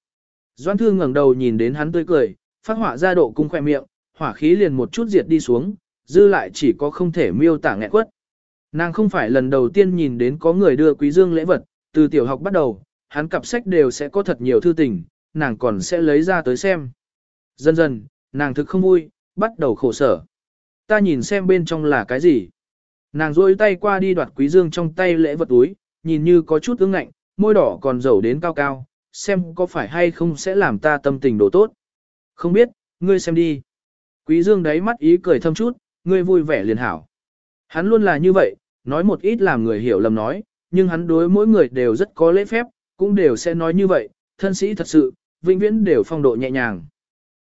Doãn thư ngẩng đầu nhìn đến hắn tươi cười, phát hỏa ra độ cung khoe miệng, hỏa khí liền một chút diệt đi xuống, dư lại chỉ có không thể miêu tả nghẹn quất. Nàng không phải lần đầu tiên nhìn đến có người đưa quý dương lễ vật, từ tiểu học bắt đầu, hắn cặp sách đều sẽ có thật nhiều thư tình, nàng còn sẽ lấy ra tới xem. Dần dần, nàng thực không vui, bắt đầu khổ sở. Ta nhìn xem bên trong là cái gì. Nàng rôi tay qua đi đoạt quý dương trong tay lễ vật túi, nhìn như có chút ương ngạnh, môi đỏ còn dầu đến cao cao, xem có phải hay không sẽ làm ta tâm tình đổ tốt. Không biết, ngươi xem đi. Quý dương đáy mắt ý cười thâm chút, ngươi vui vẻ liền hảo. Hắn luôn là như vậy, nói một ít làm người hiểu lầm nói, nhưng hắn đối mỗi người đều rất có lễ phép, cũng đều sẽ nói như vậy, thân sĩ thật sự, vĩnh viễn đều phong độ nhẹ nhàng.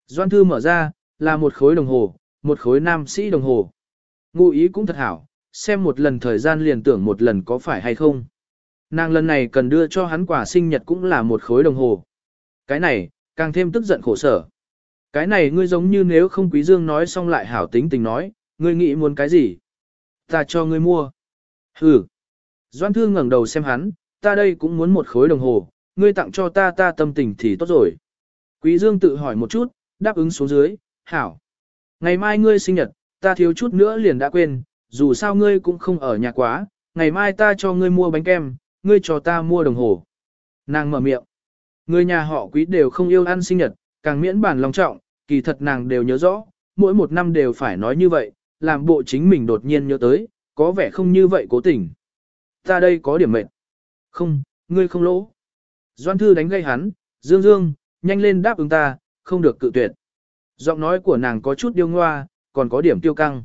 Doan thư mở ra, là một khối đồng hồ, một khối nam sĩ đồng hồ. Ngụ ý cũng thật hảo, xem một lần thời gian liền tưởng một lần có phải hay không. Nàng lần này cần đưa cho hắn quả sinh nhật cũng là một khối đồng hồ. Cái này, càng thêm tức giận khổ sở. Cái này ngươi giống như nếu không quý dương nói xong lại hảo tính tình nói, ngươi nghĩ muốn cái gì? Ta cho ngươi mua. Hừ. Doan Thư ngẩng đầu xem hắn, ta đây cũng muốn một khối đồng hồ, ngươi tặng cho ta ta tâm tình thì tốt rồi. Quý Dương tự hỏi một chút, đáp ứng xuống dưới, hảo. Ngày mai ngươi sinh nhật, ta thiếu chút nữa liền đã quên, dù sao ngươi cũng không ở nhà quá, ngày mai ta cho ngươi mua bánh kem, ngươi cho ta mua đồng hồ. Nàng mở miệng. Người nhà họ quý đều không yêu ăn sinh nhật, càng miễn bản lòng trọng, kỳ thật nàng đều nhớ rõ, mỗi một năm đều phải nói như vậy, làm bộ chính mình đột nhiên nhớ tới, có vẻ không như vậy cố tình. Ta đây có điểm mệnh. Không, ngươi không lỗ. Doan thư đánh gây hắn, dương dương, nhanh lên đáp ứng ta, không được cự tuyệt. Giọng nói của nàng có chút điêu ngoa, còn có điểm tiêu căng.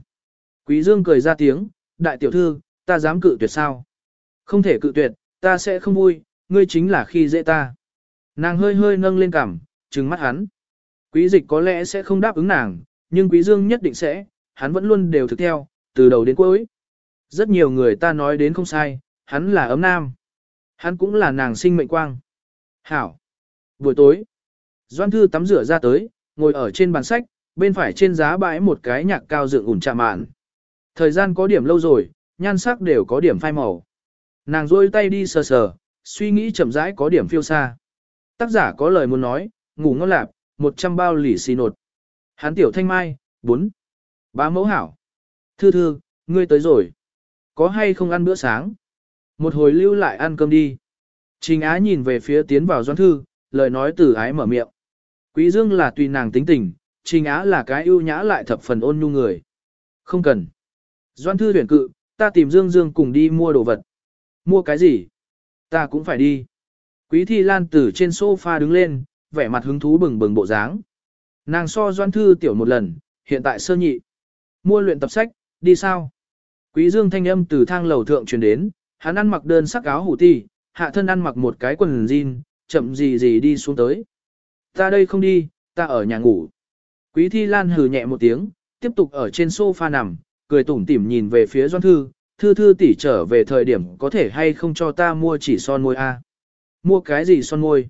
Quý dương cười ra tiếng, đại tiểu thư, ta dám cự tuyệt sao? Không thể cự tuyệt, ta sẽ không vui, ngươi chính là khi dễ ta. Nàng hơi hơi nâng lên cằm, trừng mắt hắn. Quý dịch có lẽ sẽ không đáp ứng nàng, nhưng quý dương nhất định sẽ, hắn vẫn luôn đều thực theo, từ đầu đến cuối. Rất nhiều người ta nói đến không sai, hắn là ấm nam. Hắn cũng là nàng sinh mệnh quang. Hảo. Buổi tối, Doan Thư tắm rửa ra tới, ngồi ở trên bàn sách, bên phải trên giá bãi một cái nhạc cao dựng ủn chạm mạn. Thời gian có điểm lâu rồi, nhan sắc đều có điểm phai màu. Nàng rôi tay đi sờ sờ, suy nghĩ chậm rãi có điểm phiêu xa. Tác giả có lời muốn nói, ngủ ngon lạp, 100 bao lỉ xì nột. Hán tiểu thanh mai, 4. Bá mẫu hảo. Thư thư, ngươi tới rồi. Có hay không ăn bữa sáng? Một hồi lưu lại ăn cơm đi. Trình Á nhìn về phía tiến vào doan thư, lời nói từ ái mở miệng. Quý Dương là tùy nàng tính tình, Trình Á là cái ưu nhã lại thập phần ôn nhu người. Không cần. Doan thư tuyển cự, ta tìm Dương Dương cùng đi mua đồ vật. Mua cái gì? Ta cũng phải đi. Quý Thi Lan từ trên sofa đứng lên, vẻ mặt hứng thú bừng bừng bộ dáng. Nàng so Doan thư tiểu một lần, hiện tại sơ nhị. Mua luyện tập sách, đi sao? Quý Dương thanh âm từ thang lầu thượng truyền đến, hắn ăn mặc đơn sắc áo hủ ti, hạ thân ăn mặc một cái quần jean, chậm gì gì đi xuống tới. Ta đây không đi, ta ở nhà ngủ. Quý Thi Lan hừ nhẹ một tiếng, tiếp tục ở trên sofa nằm, cười tủm tỉm nhìn về phía Doan Thư, Thư Thư tỷ trở về thời điểm có thể hay không cho ta mua chỉ son môi a? Mua cái gì son môi?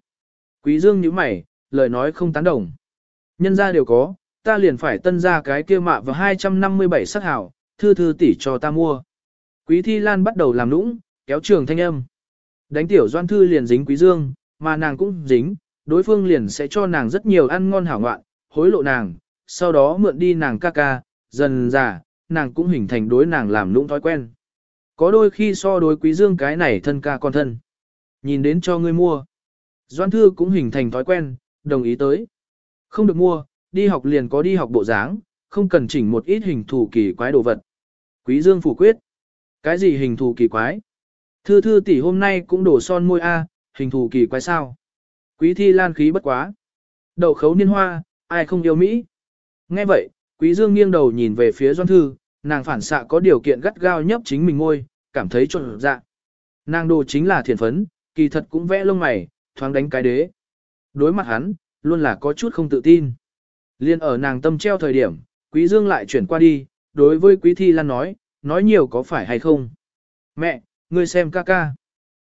Quý Dương nhíu mày, lời nói không tán đồng. Nhân gia đều có, ta liền phải tân ra cái kia mạ vào 257 sắc hảo, Thư Thư tỷ cho ta mua. Quý Thi Lan bắt đầu làm nũng, kéo trường thanh âm. Đánh tiểu Doan Thư liền dính Quý Dương, mà nàng cũng dính, đối phương liền sẽ cho nàng rất nhiều ăn ngon hảo ngoạn, hối lộ nàng, sau đó mượn đi nàng ca ca, dần dà, nàng cũng hình thành đối nàng làm lũng thói quen. Có đôi khi so đối quý dương cái này thân ca con thân. Nhìn đến cho ngươi mua. Doan thư cũng hình thành thói quen, đồng ý tới. Không được mua, đi học liền có đi học bộ dáng, không cần chỉnh một ít hình thù kỳ quái đồ vật. Quý dương phủ quyết. Cái gì hình thù kỳ quái? Thư thư tỷ hôm nay cũng đổ son môi A, hình thù kỳ quái sao? Quý thi lan khí bất quá. Đậu khấu niên hoa, ai không yêu Mỹ? Nghe vậy, quý dương nghiêng đầu nhìn về phía doan thư, nàng phản xạ có điều kiện gắt gao nhấp chính mình ngôi, cảm thấy trộn dạ. Nàng đồ chính là thiền phấn, kỳ thật cũng vẽ lông mày, thoáng đánh cái đế. Đối mặt hắn, luôn là có chút không tự tin. Liên ở nàng tâm treo thời điểm, Quý Dương lại chuyển qua đi, đối với Quý Thi Lan nói, nói nhiều có phải hay không? Mẹ, ngươi xem ca ca.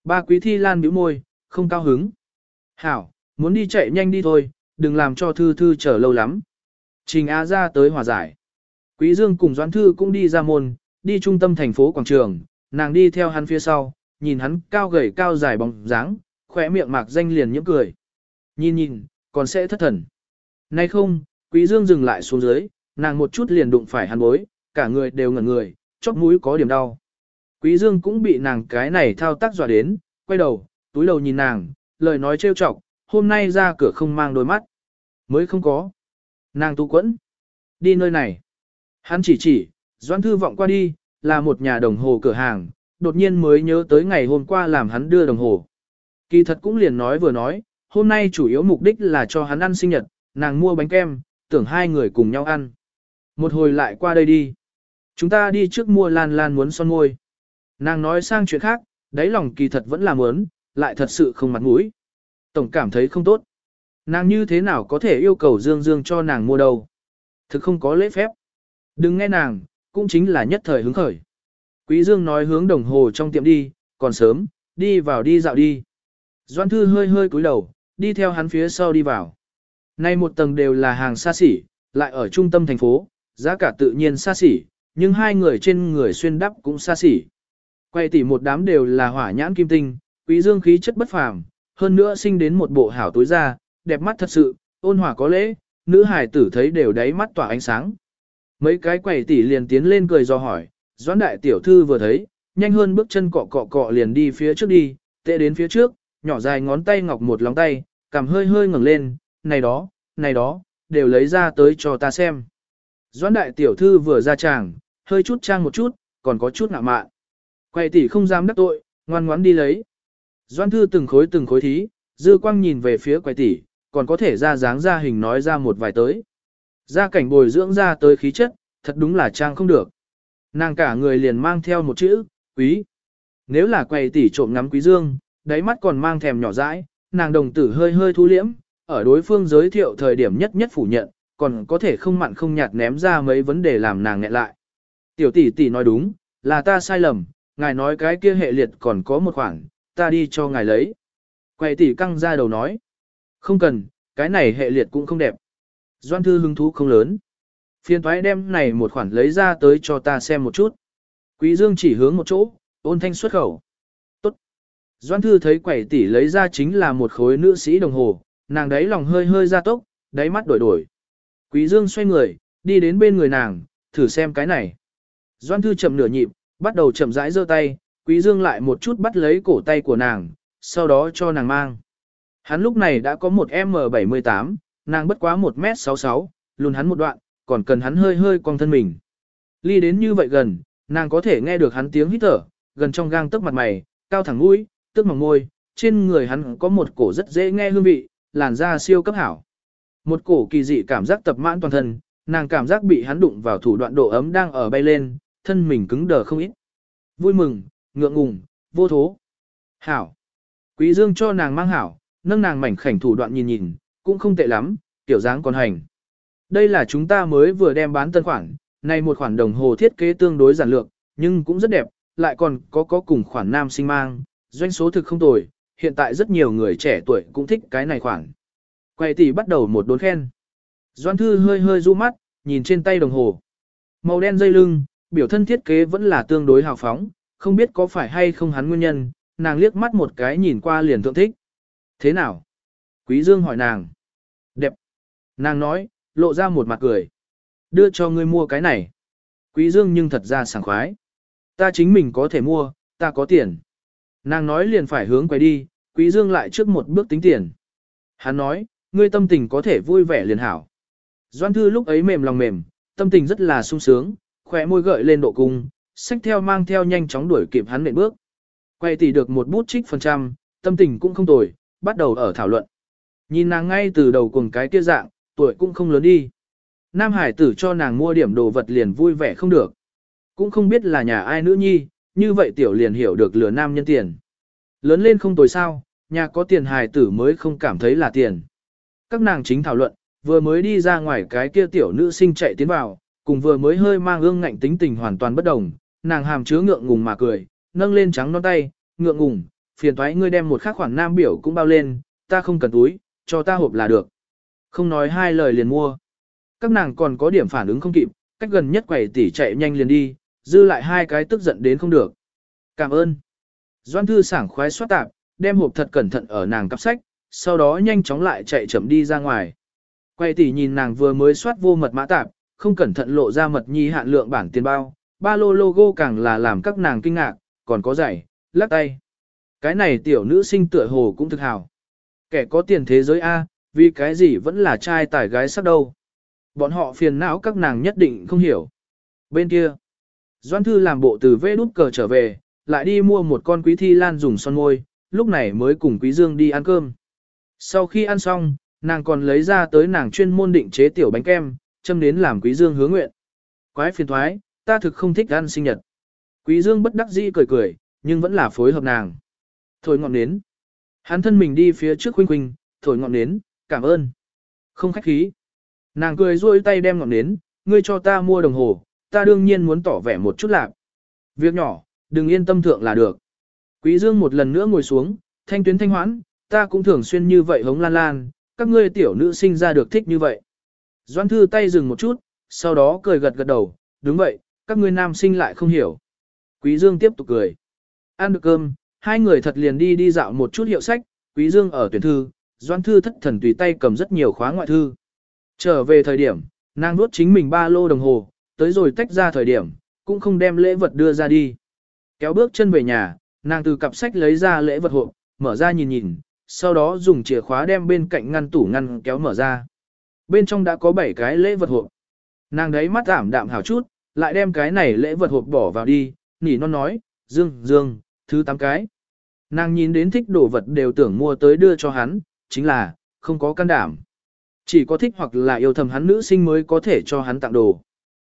Ba Quý Thi Lan bĩu môi, không cao hứng. Hảo, muốn đi chạy nhanh đi thôi, đừng làm cho Thư Thư chờ lâu lắm. Trình Á ra tới hòa giải. Quý Dương cùng Doãn Thư cũng đi ra môn, đi trung tâm thành phố quảng trường, nàng đi theo hắn phía sau, nhìn hắn cao gầy cao dài bóng dáng, khỏe miệng mạc danh liền những cười. Nhìn nhìn, còn sẽ thất thần. Nay không, Quý Dương dừng lại xuống dưới, nàng một chút liền đụng phải hắn bối, cả người đều ngẩn người, chóp mũi có điểm đau. Quý Dương cũng bị nàng cái này thao tác dọa đến, quay đầu, túi đầu nhìn nàng, lời nói trêu chọc, hôm nay ra cửa không mang đôi mắt. Mới không có. Nàng tu quẫn. Đi nơi này. Hắn chỉ chỉ, Doãn Thư vọng qua đi, là một nhà đồng hồ cửa hàng, đột nhiên mới nhớ tới ngày hôm qua làm hắn đưa đồng hồ. Kỳ thật cũng liền nói vừa nói, hôm nay chủ yếu mục đích là cho hắn ăn sinh nhật, nàng mua bánh kem, tưởng hai người cùng nhau ăn. Một hồi lại qua đây đi. Chúng ta đi trước mua lan lan muốn son môi. Nàng nói sang chuyện khác, đáy lòng kỳ thật vẫn là muốn, lại thật sự không mặt mũi. Tổng cảm thấy không tốt. Nàng như thế nào có thể yêu cầu Dương Dương cho nàng mua đâu. Thực không có lễ phép. Đừng nghe nàng, cũng chính là nhất thời hứng khởi. Quý Dương nói hướng đồng hồ trong tiệm đi, còn sớm, đi vào đi dạo đi. Doan Thư hơi hơi cúi đầu, đi theo hắn phía sau đi vào. Nay một tầng đều là hàng xa xỉ, lại ở trung tâm thành phố, giá cả tự nhiên xa xỉ, nhưng hai người trên người xuyên đắp cũng xa xỉ. Quay tỉ một đám đều là hỏa nhãn kim tinh, quý dương khí chất bất phàm, hơn nữa sinh đến một bộ hảo tối da, đẹp mắt thật sự, ôn hòa có lễ, nữ hải tử thấy đều đáy mắt tỏa ánh sáng. Mấy cái quầy tỷ liền tiến lên cười do hỏi, doãn đại tiểu thư vừa thấy, nhanh hơn bước chân cọ cọ cọ liền đi phía trước đi, tệ đến phía trước, nhỏ dài ngón tay ngọc một lóng tay, cảm hơi hơi ngẩng lên, này đó, này đó, đều lấy ra tới cho ta xem. Doãn đại tiểu thư vừa ra tràng, hơi chút trang một chút, còn có chút ngạ mạn. Quầy tỷ không dám đắc tội, ngoan ngoãn đi lấy. Doãn thư từng khối từng khối thí, dư quang nhìn về phía quầy tỷ, còn có thể ra dáng ra hình nói ra một vài tới. Ra cảnh bồi dưỡng ra tới khí chất, thật đúng là trang không được. Nàng cả người liền mang theo một chữ, quý. Nếu là quầy tỷ trộm ngắm quý dương, đáy mắt còn mang thèm nhỏ dãi, nàng đồng tử hơi hơi thu liễm, ở đối phương giới thiệu thời điểm nhất nhất phủ nhận, còn có thể không mặn không nhạt ném ra mấy vấn đề làm nàng nghẹn lại. Tiểu tỷ tỷ nói đúng, là ta sai lầm, ngài nói cái kia hệ liệt còn có một khoản, ta đi cho ngài lấy. Quầy tỷ căng ra đầu nói, không cần, cái này hệ liệt cũng không đẹp. Doan thư hứng thú không lớn. Phiên thoái đem này một khoản lấy ra tới cho ta xem một chút. Quý Dương chỉ hướng một chỗ, ôn thanh xuất khẩu. Tốt. Doan thư thấy quẩy tỷ lấy ra chính là một khối nữ sĩ đồng hồ, nàng đấy lòng hơi hơi ra tốc, đáy mắt đổi đổi. Quý Dương xoay người, đi đến bên người nàng, thử xem cái này. Doan thư chậm nửa nhịp, bắt đầu chậm rãi giơ tay, Quý Dương lại một chút bắt lấy cổ tay của nàng, sau đó cho nàng mang. Hắn lúc này đã có một M78, nàng bất quá 1m66, lùn hắn một đoạn, còn cần hắn hơi hơi cong thân mình. Ly đến như vậy gần, nàng có thể nghe được hắn tiếng hít thở, gần trong gang tức mặt mày, cao thẳng mũi, tức mỏng môi, trên người hắn có một cổ rất dễ nghe hương vị, làn da siêu cấp hảo. Một cổ kỳ dị cảm giác tập mãn toàn thân, nàng cảm giác bị hắn đụng vào thủ đoạn độ ấm đang ở bay lên, thân mình cứng đờ không ít. Vui mừng, ngượng ngùng, vô thố. Hảo. Quý dương cho nàng mang hảo, nâng nàng mảnh khảnh thủ đoạn nhìn nhìn, cũng không tệ lắm, tiểu dáng còn hành. Đây là chúng ta mới vừa đem bán tân khoản, này một khoản đồng hồ thiết kế tương đối giản lược, nhưng cũng rất đẹp, lại còn có có cùng khoản nam sinh mang, doanh số thực không tồi, hiện tại rất nhiều người trẻ tuổi cũng thích cái này khoản. Quay tỷ bắt đầu một đốn khen. Doan thư hơi hơi du mắt, nhìn trên tay đồng hồ. Màu đen dây lưng, biểu thân thiết kế vẫn là tương đối hào phóng, không biết có phải hay không hắn nguyên nhân, nàng liếc mắt một cái nhìn qua liền thượng thích. Thế nào? Quý Dương hỏi nàng. Đẹp. Nàng nói, lộ ra một mặt cười. Đưa cho ngươi mua cái này. Quý Dương nhưng thật ra sảng khoái. Ta chính mình có thể mua, ta có tiền. Nàng nói liền phải hướng quay đi, Quý Dương lại trước một bước tính tiền. Hắn nói, ngươi tâm tình có thể vui vẻ liền hảo. Doan thư lúc ấy mềm lòng mềm, tâm tình rất là sung sướng, khỏe môi gợi lên độ cung, sách theo mang theo nhanh chóng đuổi kịp hắn nện bước. Quay tỷ được một bút trích phần trăm, tâm tình cũng không tồi, bắt đầu ở thảo luận. Nhìn nàng ngay từ đầu cùng cái kia dạng, tuổi cũng không lớn đi. Nam Hải tử cho nàng mua điểm đồ vật liền vui vẻ không được. Cũng không biết là nhà ai nữ nhi, như vậy tiểu liền hiểu được lừa nam nhân tiền. Lớn lên không tồi sao, nhà có tiền hài tử mới không cảm thấy là tiền. Các nàng chính thảo luận, vừa mới đi ra ngoài cái kia tiểu nữ sinh chạy tiến vào, cùng vừa mới hơi mang ương ngạnh tính tình hoàn toàn bất đồng, nàng hàm chứa ngượng ngùng mà cười, nâng lên trắng non tay, ngượng ngùng, phiền thoái ngươi đem một khắc khoản nam biểu cũng bao lên, ta không cần túi, cho ta hộp là được. Không nói hai lời liền mua. Các nàng còn có điểm phản ứng không kịp, cách gần nhất quầy tỷ chạy nhanh liền đi, dư lại hai cái tức giận đến không được. Cảm ơn. Doan thư sảng khoái xoát tạp, đem hộp thật cẩn thận ở nàng cặp sách, sau đó nhanh chóng lại chạy chậm đi ra ngoài. Quay tỷ nhìn nàng vừa mới soát vô mật mã tạp, không cẩn thận lộ ra mật nhi hạn lượng bản tiền bao, ba lô logo càng là làm các nàng kinh ngạc, còn có giày, lắc tay. Cái này tiểu nữ sinh tựa hồ cũng thực hào. Kẻ có tiền thế giới A, vì cái gì vẫn là trai tài gái sắc đâu. Bọn họ phiền não các nàng nhất định không hiểu. Bên kia, Doan Thư làm bộ từ vê đút cờ trở về, lại đi mua một con quý thi lan dùng son môi, lúc này mới cùng quý dương đi ăn cơm. Sau khi ăn xong, nàng còn lấy ra tới nàng chuyên môn định chế tiểu bánh kem, châm đến làm quý dương hứa nguyện. Quái phiền thoái, ta thực không thích ăn sinh nhật. Quý dương bất đắc dĩ cười cười, nhưng vẫn là phối hợp nàng. Thổi ngọn nến. Hắn thân mình đi phía trước khuynh khuynh, thổi ngọn nến, cảm ơn. Không khách khí. Nàng cười rôi tay đem ngọn nến, ngươi cho ta mua đồng hồ, ta đương nhiên muốn tỏ vẻ một chút lạc. Việc nhỏ, đừng yên tâm thượng là được. Quý Dương một lần nữa ngồi xuống, thanh tuyến thanh hoãn, ta cũng thường xuyên như vậy hống lan lan, các ngươi tiểu nữ sinh ra được thích như vậy. Doan thư tay dừng một chút, sau đó cười gật gật đầu, đúng vậy, các ngươi nam sinh lại không hiểu. Quý Dương tiếp tục cười. Ăn được cơm, hai người thật liền đi đi dạo một chút hiệu sách, Quý Dương ở tuyển thư, Doan thư thất thần tùy tay cầm rất nhiều khóa ngoại thư. Trở về thời điểm, nàng nuốt chính mình ba lô đồng hồ, tới rồi tách ra thời điểm, cũng không đem lễ vật đưa ra đi. Kéo bước chân về nhà, nàng từ cặp sách lấy ra lễ vật hộp, mở ra nhìn nhìn, sau đó dùng chìa khóa đem bên cạnh ngăn tủ ngăn kéo mở ra. Bên trong đã có 7 cái lễ vật hộp. Nàng đấy mắt ảm đạm hảo chút, lại đem cái này lễ vật hộp bỏ vào đi, nỉ non nói, dương, dương, thứ 8 cái. Nàng nhìn đến thích đồ vật đều tưởng mua tới đưa cho hắn, chính là, không có can đảm. Chỉ có thích hoặc là yêu thầm hắn nữ sinh mới có thể cho hắn tặng đồ.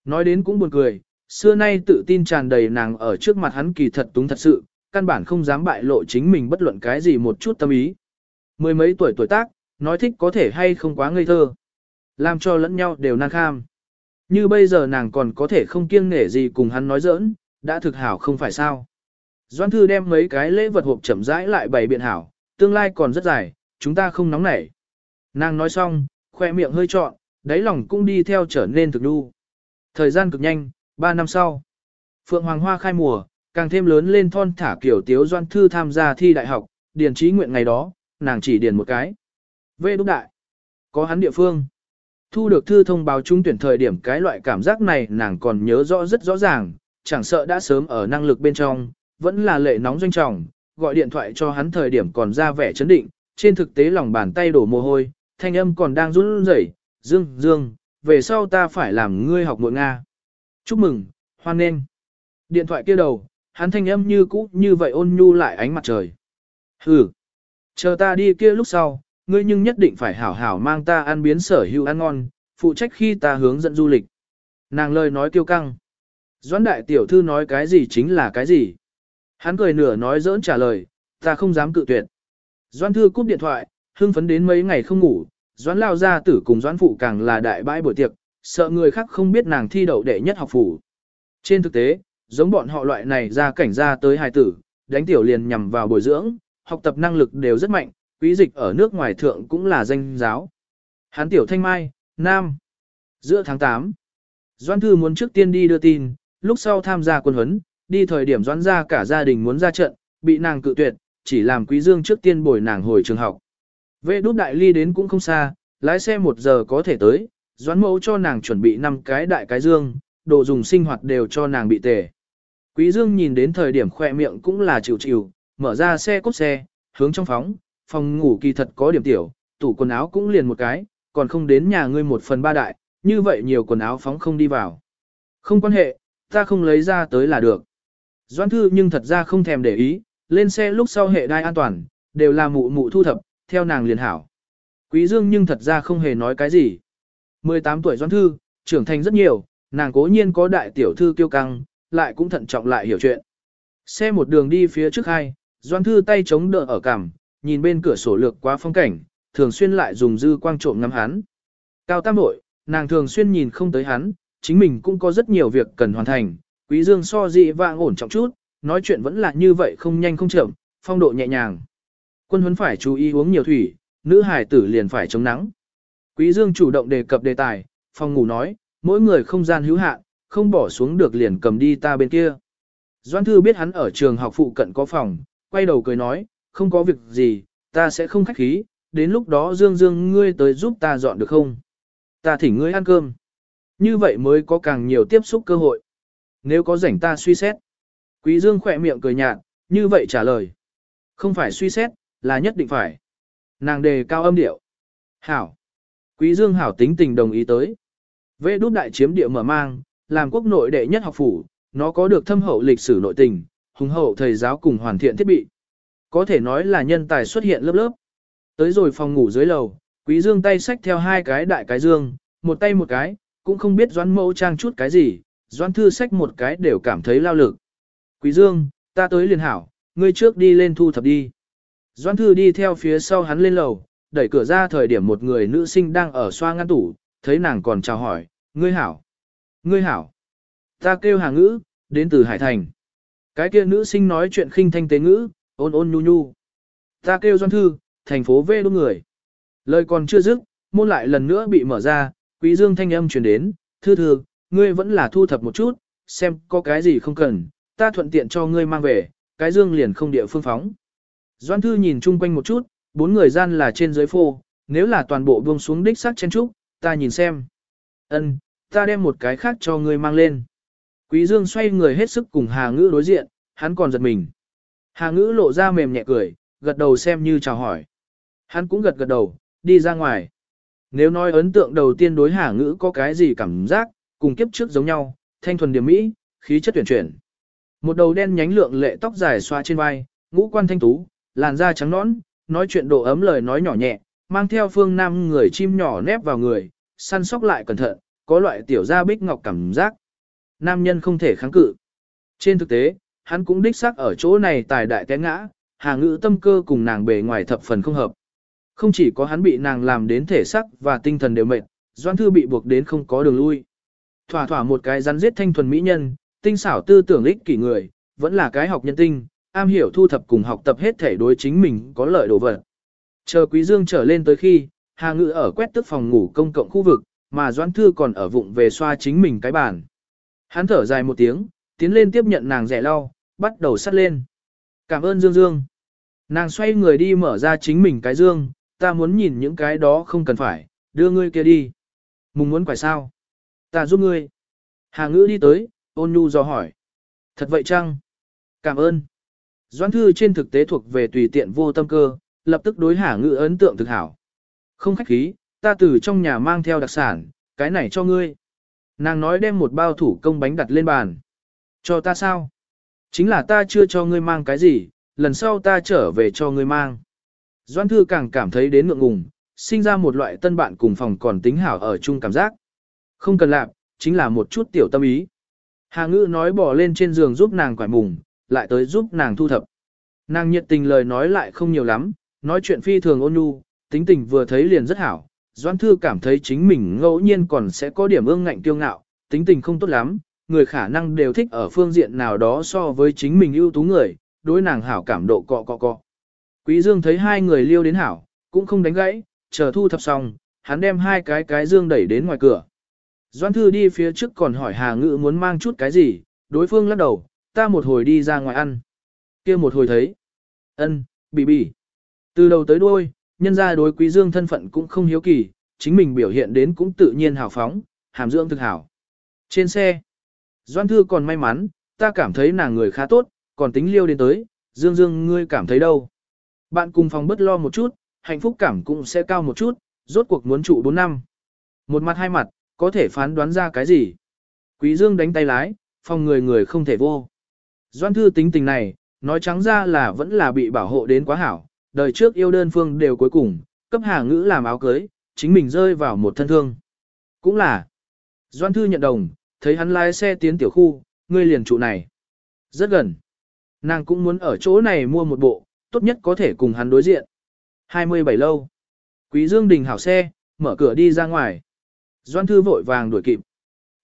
Nói đến cũng buồn cười, xưa nay tự tin tràn đầy nàng ở trước mặt hắn kỳ thật túng thật sự, căn bản không dám bại lộ chính mình bất luận cái gì một chút tâm ý. Mười mấy tuổi tuổi tác, nói thích có thể hay không quá ngây thơ. Làm cho lẫn nhau đều nan kham. Như bây giờ nàng còn có thể không kiêng nể gì cùng hắn nói giỡn, đã thực hảo không phải sao. Doan thư đem mấy cái lễ vật hộp chậm rãi lại bày biện hảo, tương lai còn rất dài, chúng ta không nóng nảy. Nàng nói xong, khoe miệng hơi trọn, đáy lòng cũng đi theo trở nên thực đu. Thời gian cực nhanh, 3 năm sau. Phượng Hoàng Hoa khai mùa, càng thêm lớn lên thon thả kiểu tiếu doan thư tham gia thi đại học, điền trí nguyện ngày đó, nàng chỉ điền một cái. Vệ đúc đại. Có hắn địa phương. Thu được thư thông báo trúng tuyển thời điểm cái loại cảm giác này nàng còn nhớ rõ rất rõ ràng, chẳng sợ đã sớm ở năng lực bên trong, vẫn là lệ nóng doanh trọng, gọi điện thoại cho hắn thời điểm còn ra vẻ chấn định, trên thực tế lòng bàn tay đổ mồ hôi, thanh âm còn đang run rẩy, dương, dương, về sau ta phải làm ngươi học nội Nga. Chúc mừng, hoan nghênh. Điện thoại kia đầu, hắn thanh âm như cũ như vậy ôn nhu lại ánh mặt trời. Hừ, chờ ta đi kia lúc sau, ngươi nhưng nhất định phải hảo hảo mang ta ăn biến sở hữu ăn ngon, phụ trách khi ta hướng dẫn du lịch. Nàng lời nói kiêu căng. Doãn đại tiểu thư nói cái gì chính là cái gì. Hắn cười nửa nói giỡn trả lời, ta không dám cự tuyệt. Doãn thư cúp điện thoại, hưng phấn đến mấy ngày không ngủ, doãn lao gia tử cùng doãn phụ càng là đại bãi buổi tiệc, sợ người khác không biết nàng thi đậu đệ nhất học phủ. Trên thực tế, giống bọn họ loại này ra cảnh ra tới hài tử, đánh tiểu liền nhằm vào bồi dưỡng, học tập năng lực đều rất mạnh, quý dịch ở nước ngoài thượng cũng là danh giáo. Hán tiểu thanh mai, nam. Giữa tháng 8, Doan Thư muốn trước tiên đi đưa tin, lúc sau tham gia quân huấn, đi thời điểm doãn ra cả gia đình muốn ra trận, bị nàng cự tuyệt, chỉ làm quý dương trước tiên bồi nàng hồi trường học. Vệ đút đại ly đến cũng không xa, lái xe một giờ có thể tới, doãn mẫu cho nàng chuẩn bị 5 cái đại cái dương, đồ dùng sinh hoạt đều cho nàng bị tề. Quý Dương nhìn đến thời điểm khoe miệng cũng là chịu chịu, mở ra xe cốt xe, hướng trong phóng, phòng ngủ kỳ thật có điểm tiểu, tủ quần áo cũng liền một cái, còn không đến nhà ngươi một phần ba đại, như vậy nhiều quần áo phóng không đi vào. Không quan hệ, ta không lấy ra tới là được. Doan thư nhưng thật ra không thèm để ý, lên xe lúc sau hệ đai an toàn, đều là mụ mụ thu thập, theo nàng liền hảo. Quý Dương nhưng thật ra không hề nói cái gì. 18 tuổi Doan thư, trưởng thành rất nhiều, nàng cố nhiên có đại tiểu thư kiêu căng, lại cũng thận trọng lại hiểu chuyện. Xe một đường đi phía trước hai, Doan Thư tay chống đỡ ở cằm, nhìn bên cửa sổ lược qua phong cảnh, thường xuyên lại dùng dư quang trộm ngắm hắn. Cao tam nội, nàng thường xuyên nhìn không tới hắn, chính mình cũng có rất nhiều việc cần hoàn thành, quý dương so dị vạng ổn trọng chút, nói chuyện vẫn là như vậy không nhanh không chậm, phong độ nhẹ nhàng. Quân huấn phải chú ý uống nhiều thủy, nữ hải tử liền phải chống nắng. Quý dương chủ động đề cập đề tài, phòng ngủ nói, mỗi người không gian hữu hạn, không bỏ xuống được liền cầm đi ta bên kia. Doan Thư biết hắn ở trường học phụ cận có phòng, quay đầu cười nói, không có việc gì, ta sẽ không khách khí, đến lúc đó Dương Dương ngươi tới giúp ta dọn được không? Ta thỉnh ngươi ăn cơm. Như vậy mới có càng nhiều tiếp xúc cơ hội. Nếu có rảnh ta suy xét. Quý Dương khỏe miệng cười nhạt, như vậy trả lời. Không phải suy xét, là nhất định phải. Nàng đề cao âm điệu. Hảo. Quý Dương hảo tính tình đồng ý tới. Vệ đút đại chiếm địa mở mang, làm quốc nội đệ nhất học phủ, nó có được thâm hậu lịch sử nội tình, hùng hậu thầy giáo cùng hoàn thiện thiết bị. Có thể nói là nhân tài xuất hiện lớp lớp. Tới rồi phòng ngủ dưới lầu, quý dương tay xách theo hai cái đại cái dương, một tay một cái, cũng không biết doãn mẫu trang chút cái gì, doãn thư xách một cái đều cảm thấy lao lực. Quý dương, ta tới liền hảo, ngươi trước đi lên thu thập đi. Doãn thư đi theo phía sau hắn lên lầu, đẩy cửa ra thời điểm một người nữ sinh đang ở xoa ngăn tủ, thấy nàng còn chào hỏi, ngươi hảo, ngươi hảo. Ta kêu hà ngữ, đến từ Hải Thành. Cái kia nữ sinh nói chuyện khinh thanh tế ngữ, ôn ôn nhu nhu. Ta kêu Doan Thư, thành phố V đốt người. Lời còn chưa dứt, môn lại lần nữa bị mở ra, quý dương thanh âm truyền đến, thư thư, ngươi vẫn là thu thập một chút, xem có cái gì không cần, ta thuận tiện cho ngươi mang về, cái dương liền không địa phương phóng. Doan Thư nhìn chung quanh một chút, bốn người gian là trên dưới phô, nếu là toàn bộ buông xuống đích sắc chen trúc, ta nhìn xem. Ân, ta đem một cái khác cho ngươi mang lên. Quý Dương xoay người hết sức cùng Hà Ngữ đối diện, hắn còn giật mình. Hà Ngữ lộ ra mềm nhẹ cười, gật đầu xem như chào hỏi. Hắn cũng gật gật đầu, đi ra ngoài. Nếu nói ấn tượng đầu tiên đối Hà Ngữ có cái gì cảm giác, cùng kiếp trước giống nhau, thanh thuần điểm mỹ, khí chất tuyển chuyển. Một đầu đen nhánh lượng lệ tóc dài xoa trên vai, ngũ quan thanh tú, làn da trắng nõn, nói chuyện độ ấm lời nói nhỏ nhẹ, mang theo phương nam người chim nhỏ nép vào người, săn sóc lại cẩn thận, có loại tiểu gia bích ngọc cảm giác. Nam nhân không thể kháng cự. Trên thực tế, hắn cũng đích xác ở chỗ này tài đại té ngã, hà ngữ tâm cơ cùng nàng bề ngoài thập phần không hợp. Không chỉ có hắn bị nàng làm đến thể sắc và tinh thần đều mệt, Doan Thư bị buộc đến không có đường lui. Thỏa thỏa một cái rắn giết thanh thuần mỹ nhân, tinh xảo tư tưởng ích kỷ người, vẫn là cái học nhân tinh, am hiểu thu thập cùng học tập hết thể đối chính mình có lợi đồ vật. Chờ Quý Dương trở lên tới khi, Hà Ngự ở quét tức phòng ngủ công cộng khu vực, mà Doãn Thư còn ở vụng về xoa chính mình cái bàn. Hắn thở dài một tiếng, tiến lên tiếp nhận nàng rẻ lau, bắt đầu sắt lên. Cảm ơn Dương Dương. Nàng xoay người đi mở ra chính mình cái dương, ta muốn nhìn những cái đó không cần phải, đưa ngươi kia đi. Mùng muốn phải sao? Ta giúp ngươi. Hà ngữ đi tới, ôn nhu do hỏi. Thật vậy chăng? Cảm ơn. Doãn thư trên thực tế thuộc về tùy tiện vô tâm cơ, lập tức đối Hà ngữ ấn tượng thực hảo. Không khách khí, ta từ trong nhà mang theo đặc sản, cái này cho ngươi. Nàng nói đem một bao thủ công bánh đặt lên bàn. Cho ta sao? Chính là ta chưa cho ngươi mang cái gì, lần sau ta trở về cho ngươi mang. Doan thư càng cảm thấy đến ngượng ngùng, sinh ra một loại tân bạn cùng phòng còn tính hảo ở chung cảm giác. Không cần làm, chính là một chút tiểu tâm ý. Hà ngữ nói bỏ lên trên giường giúp nàng quải mùng, lại tới giúp nàng thu thập. Nàng nhiệt tình lời nói lại không nhiều lắm, nói chuyện phi thường ôn nhu, tính tình vừa thấy liền rất hảo, Doan Thư cảm thấy chính mình ngẫu nhiên còn sẽ có điểm ương ngạnh kiêu ngạo, tính tình không tốt lắm, người khả năng đều thích ở phương diện nào đó so với chính mình ưu tú người, đối nàng hảo cảm độ cọ cọ cọ. Quý Dương thấy hai người liêu đến hảo, cũng không đánh gãy, chờ thu thập xong, hắn đem hai cái cái dương đẩy đến ngoài cửa. Doan Thư đi phía trước còn hỏi Hà Ngự muốn mang chút cái gì, đối phương lắc đầu, ta một hồi đi ra ngoài ăn. kia một hồi thấy. ân, bị bị. Từ đầu tới đuôi, nhân ra đối quý dương thân phận cũng không hiếu kỳ, chính mình biểu hiện đến cũng tự nhiên hào phóng, hàm dưỡng thực hảo. Trên xe, Doan Thư còn may mắn, ta cảm thấy nàng người khá tốt, còn tính liêu đến tới, Dương Dương ngươi cảm thấy đâu. Bạn cùng phòng bất lo một chút, hạnh phúc cảm cũng sẽ cao một chút, rốt cuộc muốn trụ 4 năm. Một mặt hai mặt, có thể phán đoán ra cái gì. Quý Dương đánh tay lái, phòng người người không thể vô. Doan Thư tính tình này, nói trắng ra là vẫn là bị bảo hộ đến quá hảo, đời trước yêu đơn phương đều cuối cùng, cấp hà ngữ làm áo cưới, chính mình rơi vào một thân thương. Cũng là, Doan Thư nhận đồng, thấy hắn lái xe tiến tiểu khu, ngươi liền trụ này. Rất gần. Nàng cũng muốn ở chỗ này mua một bộ, tốt nhất có thể cùng hắn đối diện. 27 lâu. Quý Dương đình hảo xe, mở cửa đi ra ngoài. Doan Thư vội vàng đuổi kịp.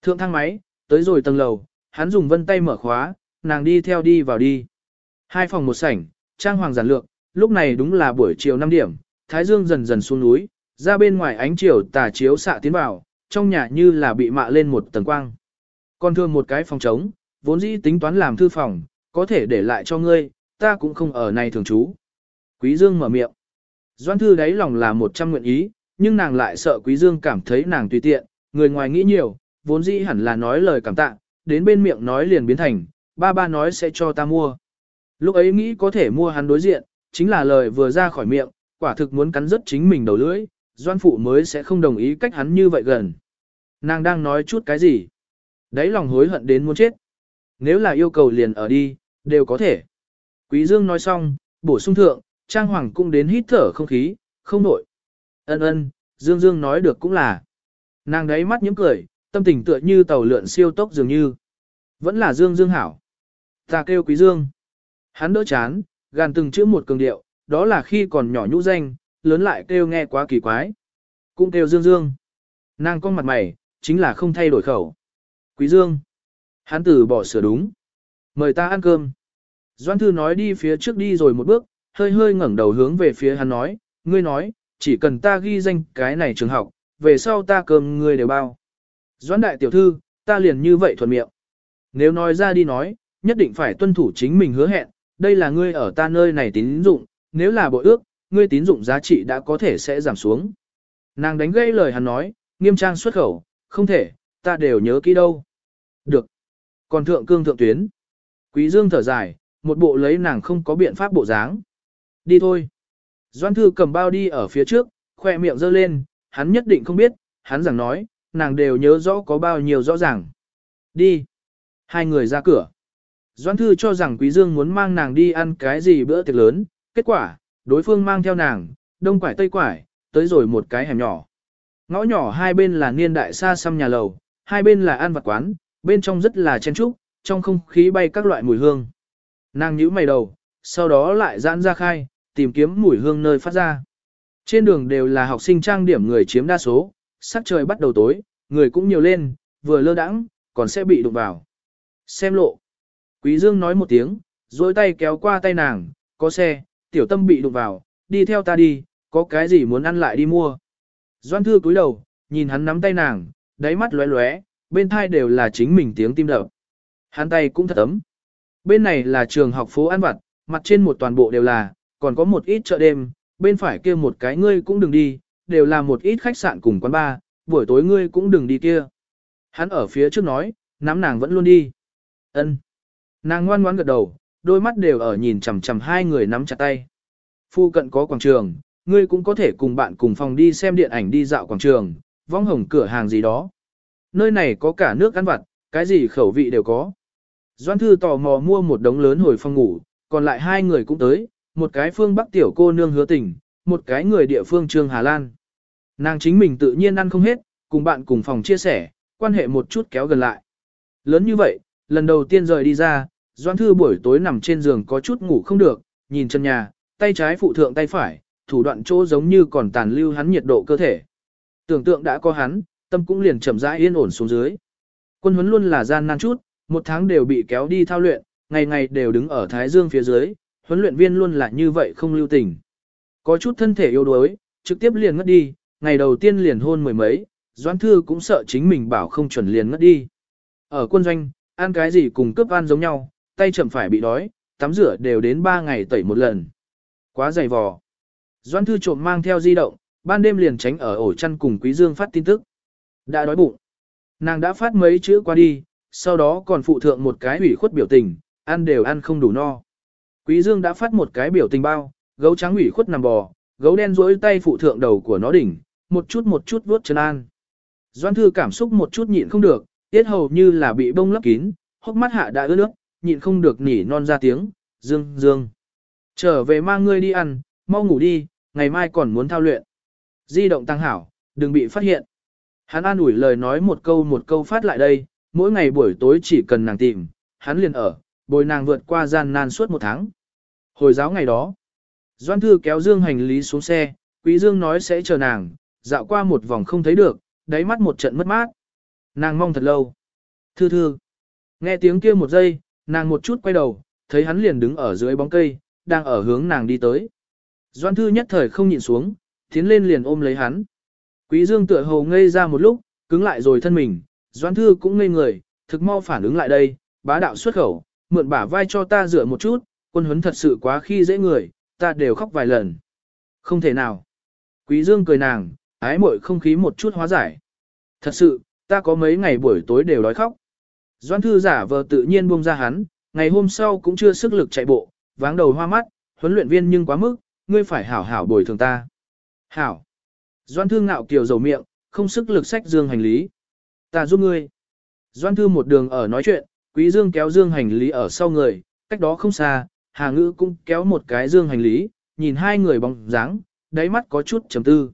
Thượng thang máy, tới rồi tầng lầu, hắn dùng vân tay mở khóa, nàng đi theo đi vào đi. Hai phòng một sảnh, trang hoàng giản lược, lúc này đúng là buổi chiều 5 điểm, thái dương dần dần xuống núi, ra bên ngoài ánh chiều tà chiếu xạ tiến vào, trong nhà như là bị mạ lên một tầng quang. Còn thương một cái phòng trống, vốn dĩ tính toán làm thư phòng, có thể để lại cho ngươi, ta cũng không ở này thường trú. Quý Dương mở miệng. Doan thư đáy lòng là một trăm nguyện ý, nhưng nàng lại sợ Quý Dương cảm thấy nàng tùy tiện, người ngoài nghĩ nhiều, vốn dĩ hẳn là nói lời cảm tạ, đến bên miệng nói liền biến thành, ba ba nói sẽ cho ta mua. Lúc ấy nghĩ có thể mua hắn đối diện, chính là lời vừa ra khỏi miệng, quả thực muốn cắn rứt chính mình đầu lưỡi, doan phụ mới sẽ không đồng ý cách hắn như vậy gần. Nàng đang nói chút cái gì? Đấy lòng hối hận đến muốn chết. Nếu là yêu cầu liền ở đi, đều có thể. Quý Dương nói xong, bổ sung thượng, Trang Hoàng cũng đến hít thở không khí, không nổi. Ân ân, Dương Dương nói được cũng là. Nàng đấy mắt những cười, tâm tình tựa như tàu lượn siêu tốc dường như. Vẫn là Dương Dương hảo. Ta kêu Quý Dương. Hắn đỡ chán, gàn từng chữ một cường điệu, đó là khi còn nhỏ nhũ danh, lớn lại kêu nghe quá kỳ quái. Cũng kêu Dương Dương. Nàng con mặt mày, chính là không thay đổi khẩu. Quý Dương. Hắn từ bỏ sửa đúng. Mời ta ăn cơm. Doan Thư nói đi phía trước đi rồi một bước, hơi hơi ngẩng đầu hướng về phía hắn nói, ngươi nói, chỉ cần ta ghi danh cái này trường học, về sau ta cơm ngươi đều bao. doãn đại tiểu thư, ta liền như vậy thuận miệng. Nếu nói ra đi nói, nhất định phải tuân thủ chính mình hứa hẹn, đây là ngươi ở ta nơi này tín dụng, nếu là bội ước, ngươi tín dụng giá trị đã có thể sẽ giảm xuống. Nàng đánh gây lời hắn nói, nghiêm trang xuất khẩu, không thể, ta đều nhớ kỹ đâu. Được. Còn thượng cương thượng tuyến. Quý dương thở dài, một bộ lấy nàng không có biện pháp bộ dáng. Đi thôi. Doan thư cầm bao đi ở phía trước, khoe miệng giơ lên, hắn nhất định không biết, hắn rằng nói, nàng đều nhớ rõ có bao nhiêu rõ ràng. Đi. Hai người ra cửa. Doan thư cho rằng Quý Dương muốn mang nàng đi ăn cái gì bữa tiệc lớn, kết quả, đối phương mang theo nàng, đông quải tây quải, tới rồi một cái hẻm nhỏ. Ngõ nhỏ hai bên là niên đại xa xăm nhà lầu, hai bên là ăn vặt quán, bên trong rất là chen trúc, trong không khí bay các loại mùi hương. Nàng nhíu mày đầu, sau đó lại giãn ra khai, tìm kiếm mùi hương nơi phát ra. Trên đường đều là học sinh trang điểm người chiếm đa số, sắc trời bắt đầu tối, người cũng nhiều lên, vừa lơ đãng, còn sẽ bị đụng vào. Xem lộ. Quý Dương nói một tiếng, duỗi tay kéo qua tay nàng, có xe, tiểu tâm bị đụng vào, đi theo ta đi, có cái gì muốn ăn lại đi mua. Doan thư cúi đầu, nhìn hắn nắm tay nàng, đáy mắt lóe lóe, bên thai đều là chính mình tiếng tim đập. Hắn tay cũng thật ấm. Bên này là trường học phố ăn vặt, mặt trên một toàn bộ đều là, còn có một ít chợ đêm, bên phải kia một cái ngươi cũng đừng đi, đều là một ít khách sạn cùng quán bar, buổi tối ngươi cũng đừng đi kia. Hắn ở phía trước nói, nắm nàng vẫn luôn đi. Ân. Nàng ngoan ngoãn gật đầu, đôi mắt đều ở nhìn chằm chằm hai người nắm chặt tay. Phu cận có quảng trường, ngươi cũng có thể cùng bạn cùng phòng đi xem điện ảnh đi dạo quảng trường, vong hồng cửa hàng gì đó. Nơi này có cả nước ăn vặt, cái gì khẩu vị đều có. Doan Thư tò mò mua một đống lớn hồi phòng ngủ, còn lại hai người cũng tới, một cái phương Bắc tiểu cô nương hứa tình, một cái người địa phương Trương Hà Lan. Nàng chính mình tự nhiên ăn không hết, cùng bạn cùng phòng chia sẻ, quan hệ một chút kéo gần lại. Lớn như vậy, lần đầu tiên rời đi ra, Doan Thư buổi tối nằm trên giường có chút ngủ không được, nhìn chân nhà, tay trái phụ thượng tay phải, thủ đoạn chỗ giống như còn tàn lưu hắn nhiệt độ cơ thể. Tưởng tượng đã có hắn, tâm cũng liền chậm rãi yên ổn xuống dưới. Quân huấn luôn là gian nan chút, một tháng đều bị kéo đi thao luyện, ngày ngày đều đứng ở Thái Dương phía dưới, huấn luyện viên luôn là như vậy không lưu tình. Có chút thân thể yếu đuối, trực tiếp liền ngất đi, ngày đầu tiên liền hôn mười mấy, Doãn Thư cũng sợ chính mình bảo không chuẩn liền ngất đi. Ở quân doanh, ăn cái gì cùng cướp ăn giống nhau, tay chậm phải bị đói, tắm rửa đều đến 3 ngày tẩy một lần. Quá dày vò. Doãn Thư trộm mang theo di động, ban đêm liền tránh ở ổ chăn cùng Quý Dương phát tin tức. Đã đói bụng. Nàng đã phát mấy chữ qua đi, sau đó còn phụ thượng một cái ủy khuất biểu tình, ăn đều ăn không đủ no. Quý Dương đã phát một cái biểu tình bao, gấu trắng ủy khuất nằm bò, gấu đen duỗi tay phụ thượng đầu của nó đỉnh, một chút một chút vuốt chân an. Doan thư cảm xúc một chút nhịn không được, tiết hầu như là bị bông lấp kín, hốc mắt hạ đã ướt nước, nhịn không được nỉ non ra tiếng, dương dương. Trở về mang ngươi đi ăn, mau ngủ đi, ngày mai còn muốn thao luyện. Di động tăng hảo, đừng bị phát hiện. Hắn an ủi lời nói một câu một câu phát lại đây, mỗi ngày buổi tối chỉ cần nàng tìm, hắn liền ở, bồi nàng vượt qua gian nan suốt một tháng. Hồi giáo ngày đó, Doan Thư kéo Dương hành lý xuống xe, Quý Dương nói sẽ chờ nàng, dạo qua một vòng không thấy được, đáy mắt một trận mất mát. Nàng mong thật lâu. Thư thư. Nghe tiếng kia một giây, nàng một chút quay đầu, thấy hắn liền đứng ở dưới bóng cây, đang ở hướng nàng đi tới. Doan Thư nhất thời không nhịn xuống, tiến lên liền ôm lấy hắn. Quý Dương tựa hồ ngây ra một lúc, cứng lại rồi thân mình, Doan Thư cũng ngây người, thực mau phản ứng lại đây, bá đạo xuất khẩu, mượn bả vai cho ta dựa một chút, quân huấn thật sự quá khi dễ người, ta đều khóc vài lần. Không thể nào. Quý Dương cười nàng, ái muội không khí một chút hóa giải. Thật sự, ta có mấy ngày buổi tối đều đói khóc. Doan thư giả vờ tự nhiên buông ra hắn, ngày hôm sau cũng chưa sức lực chạy bộ, váng đầu hoa mắt, huấn luyện viên nhưng quá mức, ngươi phải hảo hảo bồi thường ta. Hảo. Doan thư ngạo kiều dầu miệng, không sức lực sách dương hành lý. Ta giúp ngươi. Doan thư một đường ở nói chuyện, quý dương kéo dương hành lý ở sau người, cách đó không xa, Hà Ngữ cũng kéo một cái dương hành lý, nhìn hai người bóng dáng, đáy mắt có chút trầm tư.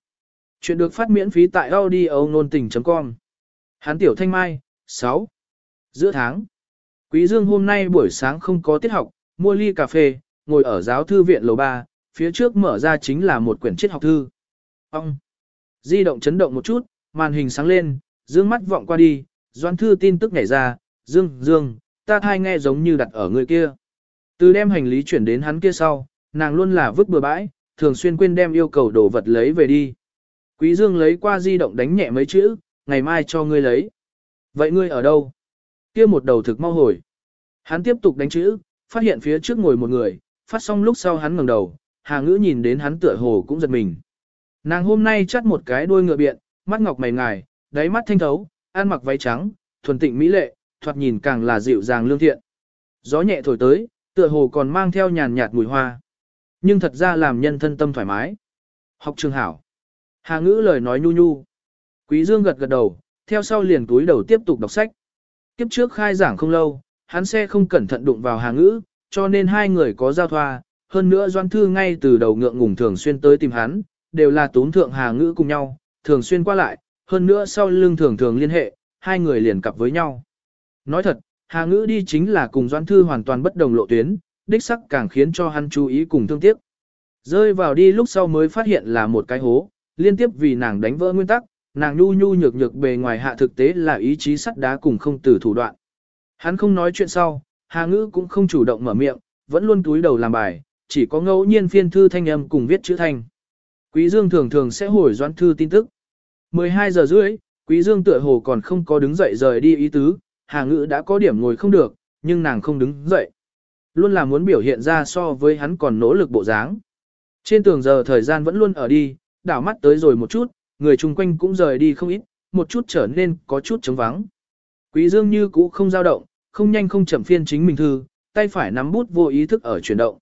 Chuyện được phát miễn phí tại audio nôn tình.com. Hán Tiểu Thanh Mai, 6. Giữa tháng. Quý Dương hôm nay buổi sáng không có tiết học, mua ly cà phê, ngồi ở giáo thư viện lầu 3, phía trước mở ra chính là một quyển triết học thư. Ông. Di động chấn động một chút, màn hình sáng lên, dương mắt vọng qua đi, doan thư tin tức nhảy ra, dương, dương, ta thai nghe giống như đặt ở người kia. Từ đem hành lý chuyển đến hắn kia sau, nàng luôn là vứt bừa bãi, thường xuyên quên đem yêu cầu đồ vật lấy về đi. Quý Dương lấy qua di động đánh nhẹ mấy chữ, ngày mai cho ngươi lấy. Vậy ngươi ở đâu? Kia một đầu thực mau hồi. Hắn tiếp tục đánh chữ, phát hiện phía trước ngồi một người, phát xong lúc sau hắn ngẩng đầu, Hà Ngữ nhìn đến hắn tựa hồ cũng giật mình. Nàng hôm nay chắt một cái đuôi ngựa biện, mắt ngọc mày ngài, đáy mắt thanh thấu, ăn mặc váy trắng, thuần tịnh mỹ lệ, thoạt nhìn càng là dịu dàng lương thiện. Gió nhẹ thổi tới, tựa hồ còn mang theo nhàn nhạt mùi hoa. Nhưng thật ra làm nhân thân tâm thoải mái. Học trường hảo. Hà ngữ lời nói nhu nhu. Quý Dương gật gật đầu, theo sau liền túi đầu tiếp tục đọc sách. Kiếp trước khai giảng không lâu, hắn xe không cẩn thận đụng vào Hà ngữ, cho nên hai người có giao thoa. Hơn nữa Doan Thư ngay từ đầu ngượng ngùng thường xuyên tới tìm hắn, đều là tốn thượng Hà ngữ cùng nhau, thường xuyên qua lại. Hơn nữa sau lưng thường thường liên hệ, hai người liền cặp với nhau. Nói thật, Hà ngữ đi chính là cùng Doãn Thư hoàn toàn bất đồng lộ tuyến, đích sắc càng khiến cho hắn chú ý cùng thương tiếc. Rơi vào đi lúc sau mới phát hiện là một cái hố, liên tiếp vì nàng đánh vỡ nguyên tắc, nàng nhu nhu nhược nhược bề ngoài hạ thực tế là ý chí sắt đá cùng không từ thủ đoạn. Hắn không nói chuyện sau, Hà ngữ cũng không chủ động mở miệng, vẫn luôn túi đầu làm bài, chỉ có ngẫu nhiên phiên thư thanh âm cùng viết chữ thanh. Quý Dương thường thường sẽ hồi doãn thư tin tức. 12 giờ rưỡi, Quý Dương tựa hồ còn không có đứng dậy rời đi ý tứ, Hà Ngữ đã có điểm ngồi không được, nhưng nàng không đứng dậy. Luôn là muốn biểu hiện ra so với hắn còn nỗ lực bộ dáng. Trên tường giờ thời gian vẫn luôn ở đi, đảo mắt tới rồi một chút, người chung quanh cũng rời đi không ít, một chút trở nên có chút trống vắng. Quý Dương như cũ không dao động, không nhanh không chậm phiên chính mình thư, tay phải nắm bút vô ý thức ở chuyển động.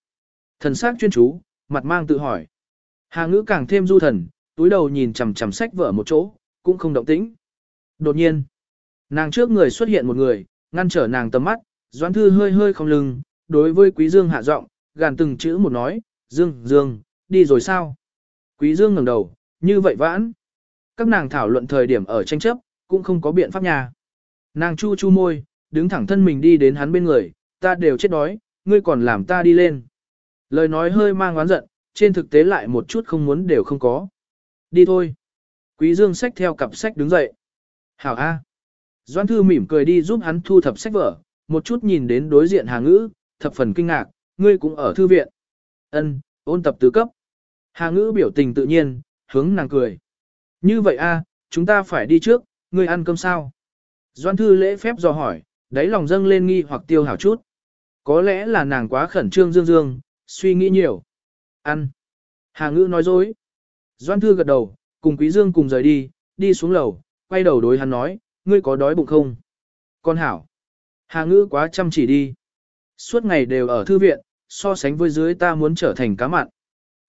Thần sắc chuyên chú, mặt mang tự hỏi. Hà ngữ càng thêm du thần, túi đầu nhìn chằm chằm sách vở một chỗ, cũng không động tĩnh. Đột nhiên, nàng trước người xuất hiện một người, ngăn trở nàng tầm mắt, doãn thư hơi hơi không lưng, đối với quý dương hạ giọng, gàn từng chữ một nói, dương, dương, đi rồi sao? Quý dương ngẩng đầu, như vậy vãn. Các nàng thảo luận thời điểm ở tranh chấp, cũng không có biện pháp nhà. Nàng chu chu môi, đứng thẳng thân mình đi đến hắn bên người, ta đều chết đói, ngươi còn làm ta đi lên. Lời nói hơi mang oán giận, trên thực tế lại một chút không muốn đều không có. Đi thôi. Quý dương xách theo cặp sách đứng dậy. Hảo A. Doan thư mỉm cười đi giúp hắn thu thập sách vở, một chút nhìn đến đối diện Hà Ngữ, thập phần kinh ngạc, ngươi cũng ở thư viện. Ân, ôn tập tứ cấp. Hà Ngữ biểu tình tự nhiên, hướng nàng cười. Như vậy a, chúng ta phải đi trước, ngươi ăn cơm sao? Doan thư lễ phép do hỏi, đáy lòng dâng lên nghi hoặc tiêu hảo chút. Có lẽ là nàng quá khẩn trương dương dương, suy nghĩ nhiều. Ăn. Hà Ngữ nói dối. Doan thư gật đầu, cùng Quý Dương cùng rời đi, đi xuống lầu, quay đầu đối hắn nói, ngươi có đói bụng không? Con hảo. Hà Ngữ quá chăm chỉ đi. Suốt ngày đều ở thư viện, so sánh với dưới ta muốn trở thành cá mặn.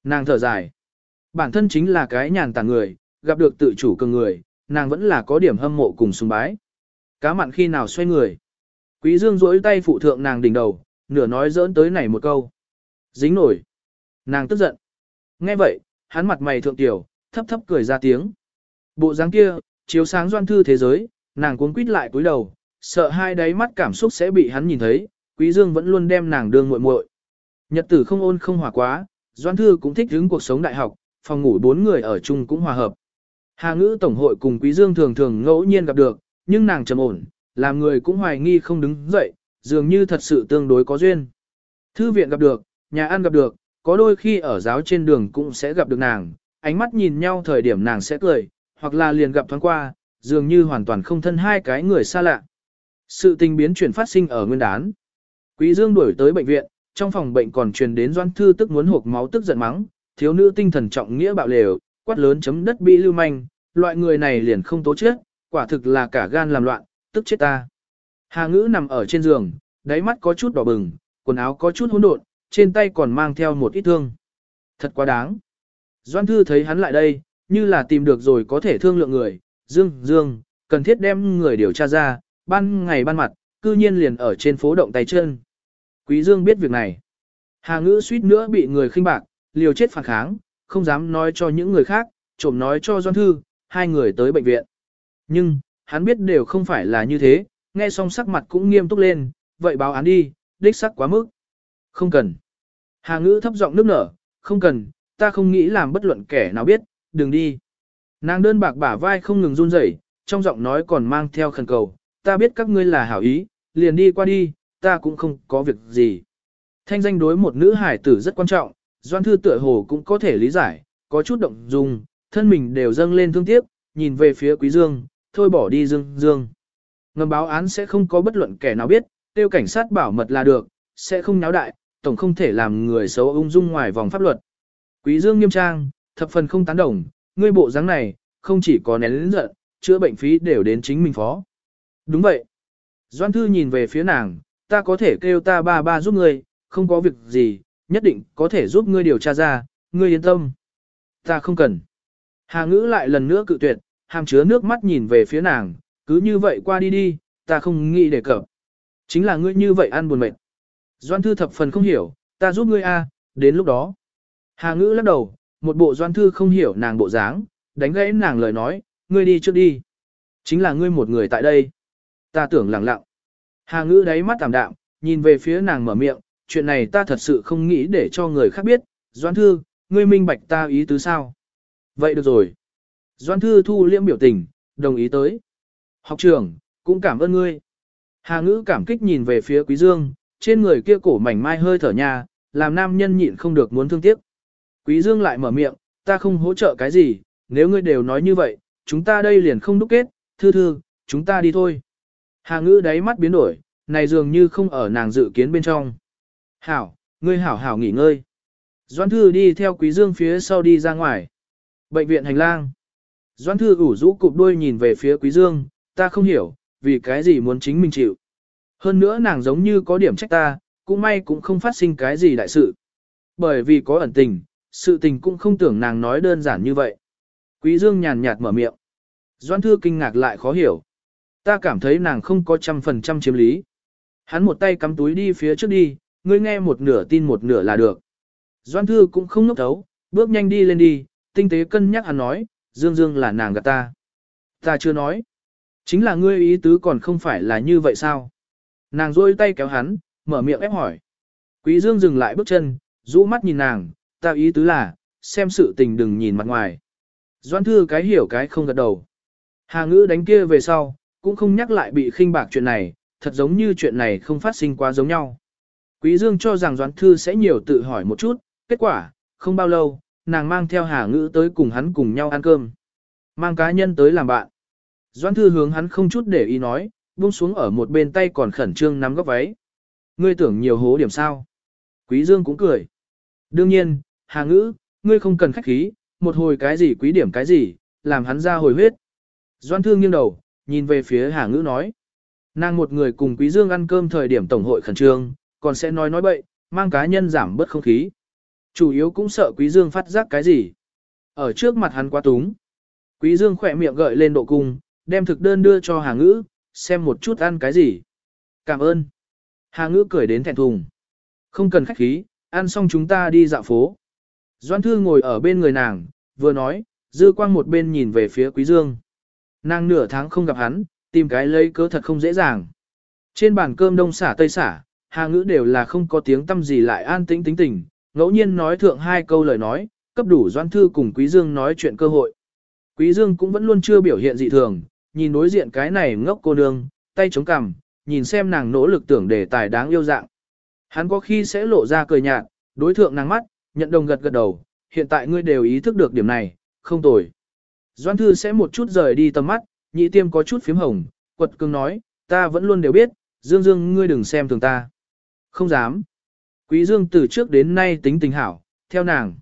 Nàng thở dài. Bản thân chính là cái nhàn tản người, gặp được tự chủ cường người, nàng vẫn là có điểm hâm mộ cùng sùng bái. Cá mặn khi nào xoay người. Quý dương duỗi tay phụ thượng nàng đỉnh đầu, nửa nói dỡn tới này một câu. Dính nổi. Nàng tức giận. Nghe vậy, hắn mặt mày thượng tiểu, thấp thấp cười ra tiếng. Bộ dáng kia, chiếu sáng doan thư thế giới, nàng cuốn quýt lại cúi đầu, sợ hai đáy mắt cảm xúc sẽ bị hắn nhìn thấy, Quý Dương vẫn luôn đem nàng đương muội muội. Nhật tử không ôn không hòa quá, Doan Thư cũng thích hứng cuộc sống đại học, phòng ngủ bốn người ở chung cũng hòa hợp. Hà ngữ tổng hội cùng Quý Dương thường thường ngẫu nhiên gặp được, nhưng nàng trầm ổn, làm người cũng hoài nghi không đứng dậy, dường như thật sự tương đối có duyên. Thư viện gặp được, nhà ăn gặp được, có đôi khi ở giáo trên đường cũng sẽ gặp được nàng, ánh mắt nhìn nhau thời điểm nàng sẽ cười, hoặc là liền gặp thoáng qua, dường như hoàn toàn không thân hai cái người xa lạ. Sự tình biến chuyển phát sinh ở nguyên đán. Quý Dương đuổi tới bệnh viện, trong phòng bệnh còn truyền đến Doan Thư tức muốn hộp máu tức giận mắng, thiếu nữ tinh thần trọng nghĩa bạo lều, quát lớn chấm đất bị lưu manh, loại người này liền không tố chết, quả thực là cả gan làm loạn, tức chết ta. Hà ngữ nằm ở trên giường, đáy mắt có chút đỏ bừng, quần áo có chút hỗn độn, trên tay còn mang theo một ít thương. Thật quá đáng. Doan Thư thấy hắn lại đây, như là tìm được rồi có thể thương lượng người, Dương, Dương, cần thiết đem người điều tra ra, ban ngày ban mặt, cư nhiên liền ở trên phố động tay chân. Quý Dương biết việc này. Hà ngữ suýt nữa bị người khinh bạc, liều chết phản kháng, không dám nói cho những người khác, trộm nói cho Doan Thư, hai người tới bệnh viện. Nhưng, hắn biết đều không phải là như thế, nghe xong sắc mặt cũng nghiêm túc lên, vậy báo án đi, đích sắc quá mức. Không cần. Hà ngữ thấp giọng nước nở, không cần, ta không nghĩ làm bất luận kẻ nào biết, đừng đi. Nàng đơn bạc bả vai không ngừng run rẩy, trong giọng nói còn mang theo khẩn cầu, ta biết các ngươi là hảo ý, liền đi qua đi, ta cũng không có việc gì. Thanh danh đối một nữ hải tử rất quan trọng, Doan Thư tựa hồ cũng có thể lý giải, có chút động dung, thân mình đều dâng lên thương tiếc, nhìn về phía Quý Dương, thôi bỏ đi Dương Dương. Ngầm báo án sẽ không có bất luận kẻ nào biết, tiêu cảnh sát bảo mật là được, sẽ không náo đại, tổng không thể làm người xấu ung dung ngoài vòng pháp luật. Quý Dương nghiêm trang, thập phần không tán đồng, ngươi bộ dáng này, không chỉ có nén lĩnh giận, chữa bệnh phí đều đến chính mình phó. Đúng vậy. Doan Thư nhìn về phía nàng, ta có thể kêu ta ba ba giúp ngươi, không có việc gì, nhất định có thể giúp ngươi điều tra ra, ngươi yên tâm. Ta không cần. Hà ngữ lại lần nữa cự tuyệt, hàm chứa nước mắt nhìn về phía nàng, cứ như vậy qua đi đi, ta không nghĩ để cập. Chính là ngươi như vậy ăn buồn mệt. Doan thư thập phần không hiểu, ta giúp ngươi a, đến lúc đó. Hà ngữ lắc đầu, một bộ doan thư không hiểu nàng bộ dáng, đánh gãy nàng lời nói, ngươi đi trước đi. Chính là ngươi một người tại đây. Ta tưởng lặng lặng. Hà ngữ đáy mắt tạm đạm, nhìn về phía nàng mở miệng, chuyện này ta thật sự không nghĩ để cho người khác biết. Doan thư, ngươi minh bạch ta ý tứ sao? Vậy được rồi. Doan thư thu liễm biểu tình, đồng ý tới. Học trưởng, cũng cảm ơn ngươi. Hà ngữ cảm kích nhìn về phía quý dương, trên người kia cổ mảnh mai hơi thở nhà, làm nam nhân nhịn không được muốn thương tiếc. Quý dương lại mở miệng, ta không hỗ trợ cái gì, nếu ngươi đều nói như vậy, chúng ta đây liền không đúc kết, thư thư, chúng ta đi thôi. Hà ngữ đáy mắt biến đổi, này dường như không ở nàng dự kiến bên trong. Hảo, ngươi hảo hảo nghỉ ngơi. Doan thư đi theo quý dương phía sau đi ra ngoài. Bệnh viện hành lang. Doan thư ủ rũ cụp đuôi nhìn về phía quý dương, ta không hiểu, vì cái gì muốn chính mình chịu. Hơn nữa nàng giống như có điểm trách ta, cũng may cũng không phát sinh cái gì đại sự. Bởi vì có ẩn tình, sự tình cũng không tưởng nàng nói đơn giản như vậy. Quý Dương nhàn nhạt mở miệng. Doan Thư kinh ngạc lại khó hiểu. Ta cảm thấy nàng không có trăm phần trăm chiếm lý. Hắn một tay cắm túi đi phía trước đi, ngươi nghe một nửa tin một nửa là được. Doan Thư cũng không ngốc thấu, bước nhanh đi lên đi, tinh tế cân nhắc hắn nói, Dương Dương là nàng gạt ta. Ta chưa nói. Chính là ngươi ý tứ còn không phải là như vậy sao? Nàng rôi tay kéo hắn, mở miệng ép hỏi. Quý Dương dừng lại bước chân, rũ mắt nhìn nàng, ta ý tứ là, xem sự tình đừng nhìn mặt ngoài. Doan thư cái hiểu cái không gật đầu. Hà ngữ đánh kia về sau, cũng không nhắc lại bị khinh bạc chuyện này, thật giống như chuyện này không phát sinh quá giống nhau. Quý Dương cho rằng Doãn Thư sẽ nhiều tự hỏi một chút, kết quả, không bao lâu, nàng mang theo Hà Ngữ tới cùng hắn cùng nhau ăn cơm. Mang cá nhân tới làm bạn. Doãn Thư hướng hắn không chút để ý nói, buông xuống ở một bên tay còn khẩn trương nắm góc váy. Ngươi tưởng nhiều hố điểm sao? Quý Dương cũng cười. Đương nhiên, Hà Ngữ, ngươi không cần khách khí, một hồi cái gì quý điểm cái gì, làm hắn ra hồi huyết. Doan Thương nghiêng đầu, nhìn về phía Hà Ngữ nói. Nàng một người cùng Quý Dương ăn cơm thời điểm tổng hội khẩn trương, còn sẽ nói nói bậy, mang cá nhân giảm bớt không khí. Chủ yếu cũng sợ Quý Dương phát giác cái gì. Ở trước mặt hắn quá túng. Quý Dương khỏe miệng gợi lên độ cung, đem thực đơn đưa cho Hà Ngữ, xem một chút ăn cái gì. Cảm ơn. Hà ngữ cười đến thẹn thùng. Không cần khách khí, ăn xong chúng ta đi dạo phố. Doan Thư ngồi ở bên người nàng, vừa nói, dư quang một bên nhìn về phía Quý Dương. Nàng nửa tháng không gặp hắn, tìm cái lấy cớ thật không dễ dàng. Trên bàn cơm đông xả tây xả, hàng ngữ đều là không có tiếng tâm gì lại an tĩnh tính tình, ngẫu nhiên nói thượng hai câu lời nói, cấp đủ Doan Thư cùng Quý Dương nói chuyện cơ hội. Quý Dương cũng vẫn luôn chưa biểu hiện dị thường, nhìn đối diện cái này ngốc cô nương, tay chống cằm, nhìn xem nàng nỗ lực tưởng đề tài đáng yêu dạng. Hắn có khi sẽ lộ ra cười nhạt, đối thượng nàng mắt, nhận đồng gật gật đầu, hiện tại ngươi đều ý thức được điểm này, không tồi. Doan Thư sẽ một chút rời đi tầm mắt, nhị tiêm có chút phím hồng, quật cường nói, ta vẫn luôn đều biết, Dương Dương ngươi đừng xem thường ta. Không dám. Quý Dương từ trước đến nay tính tình hảo, theo nàng.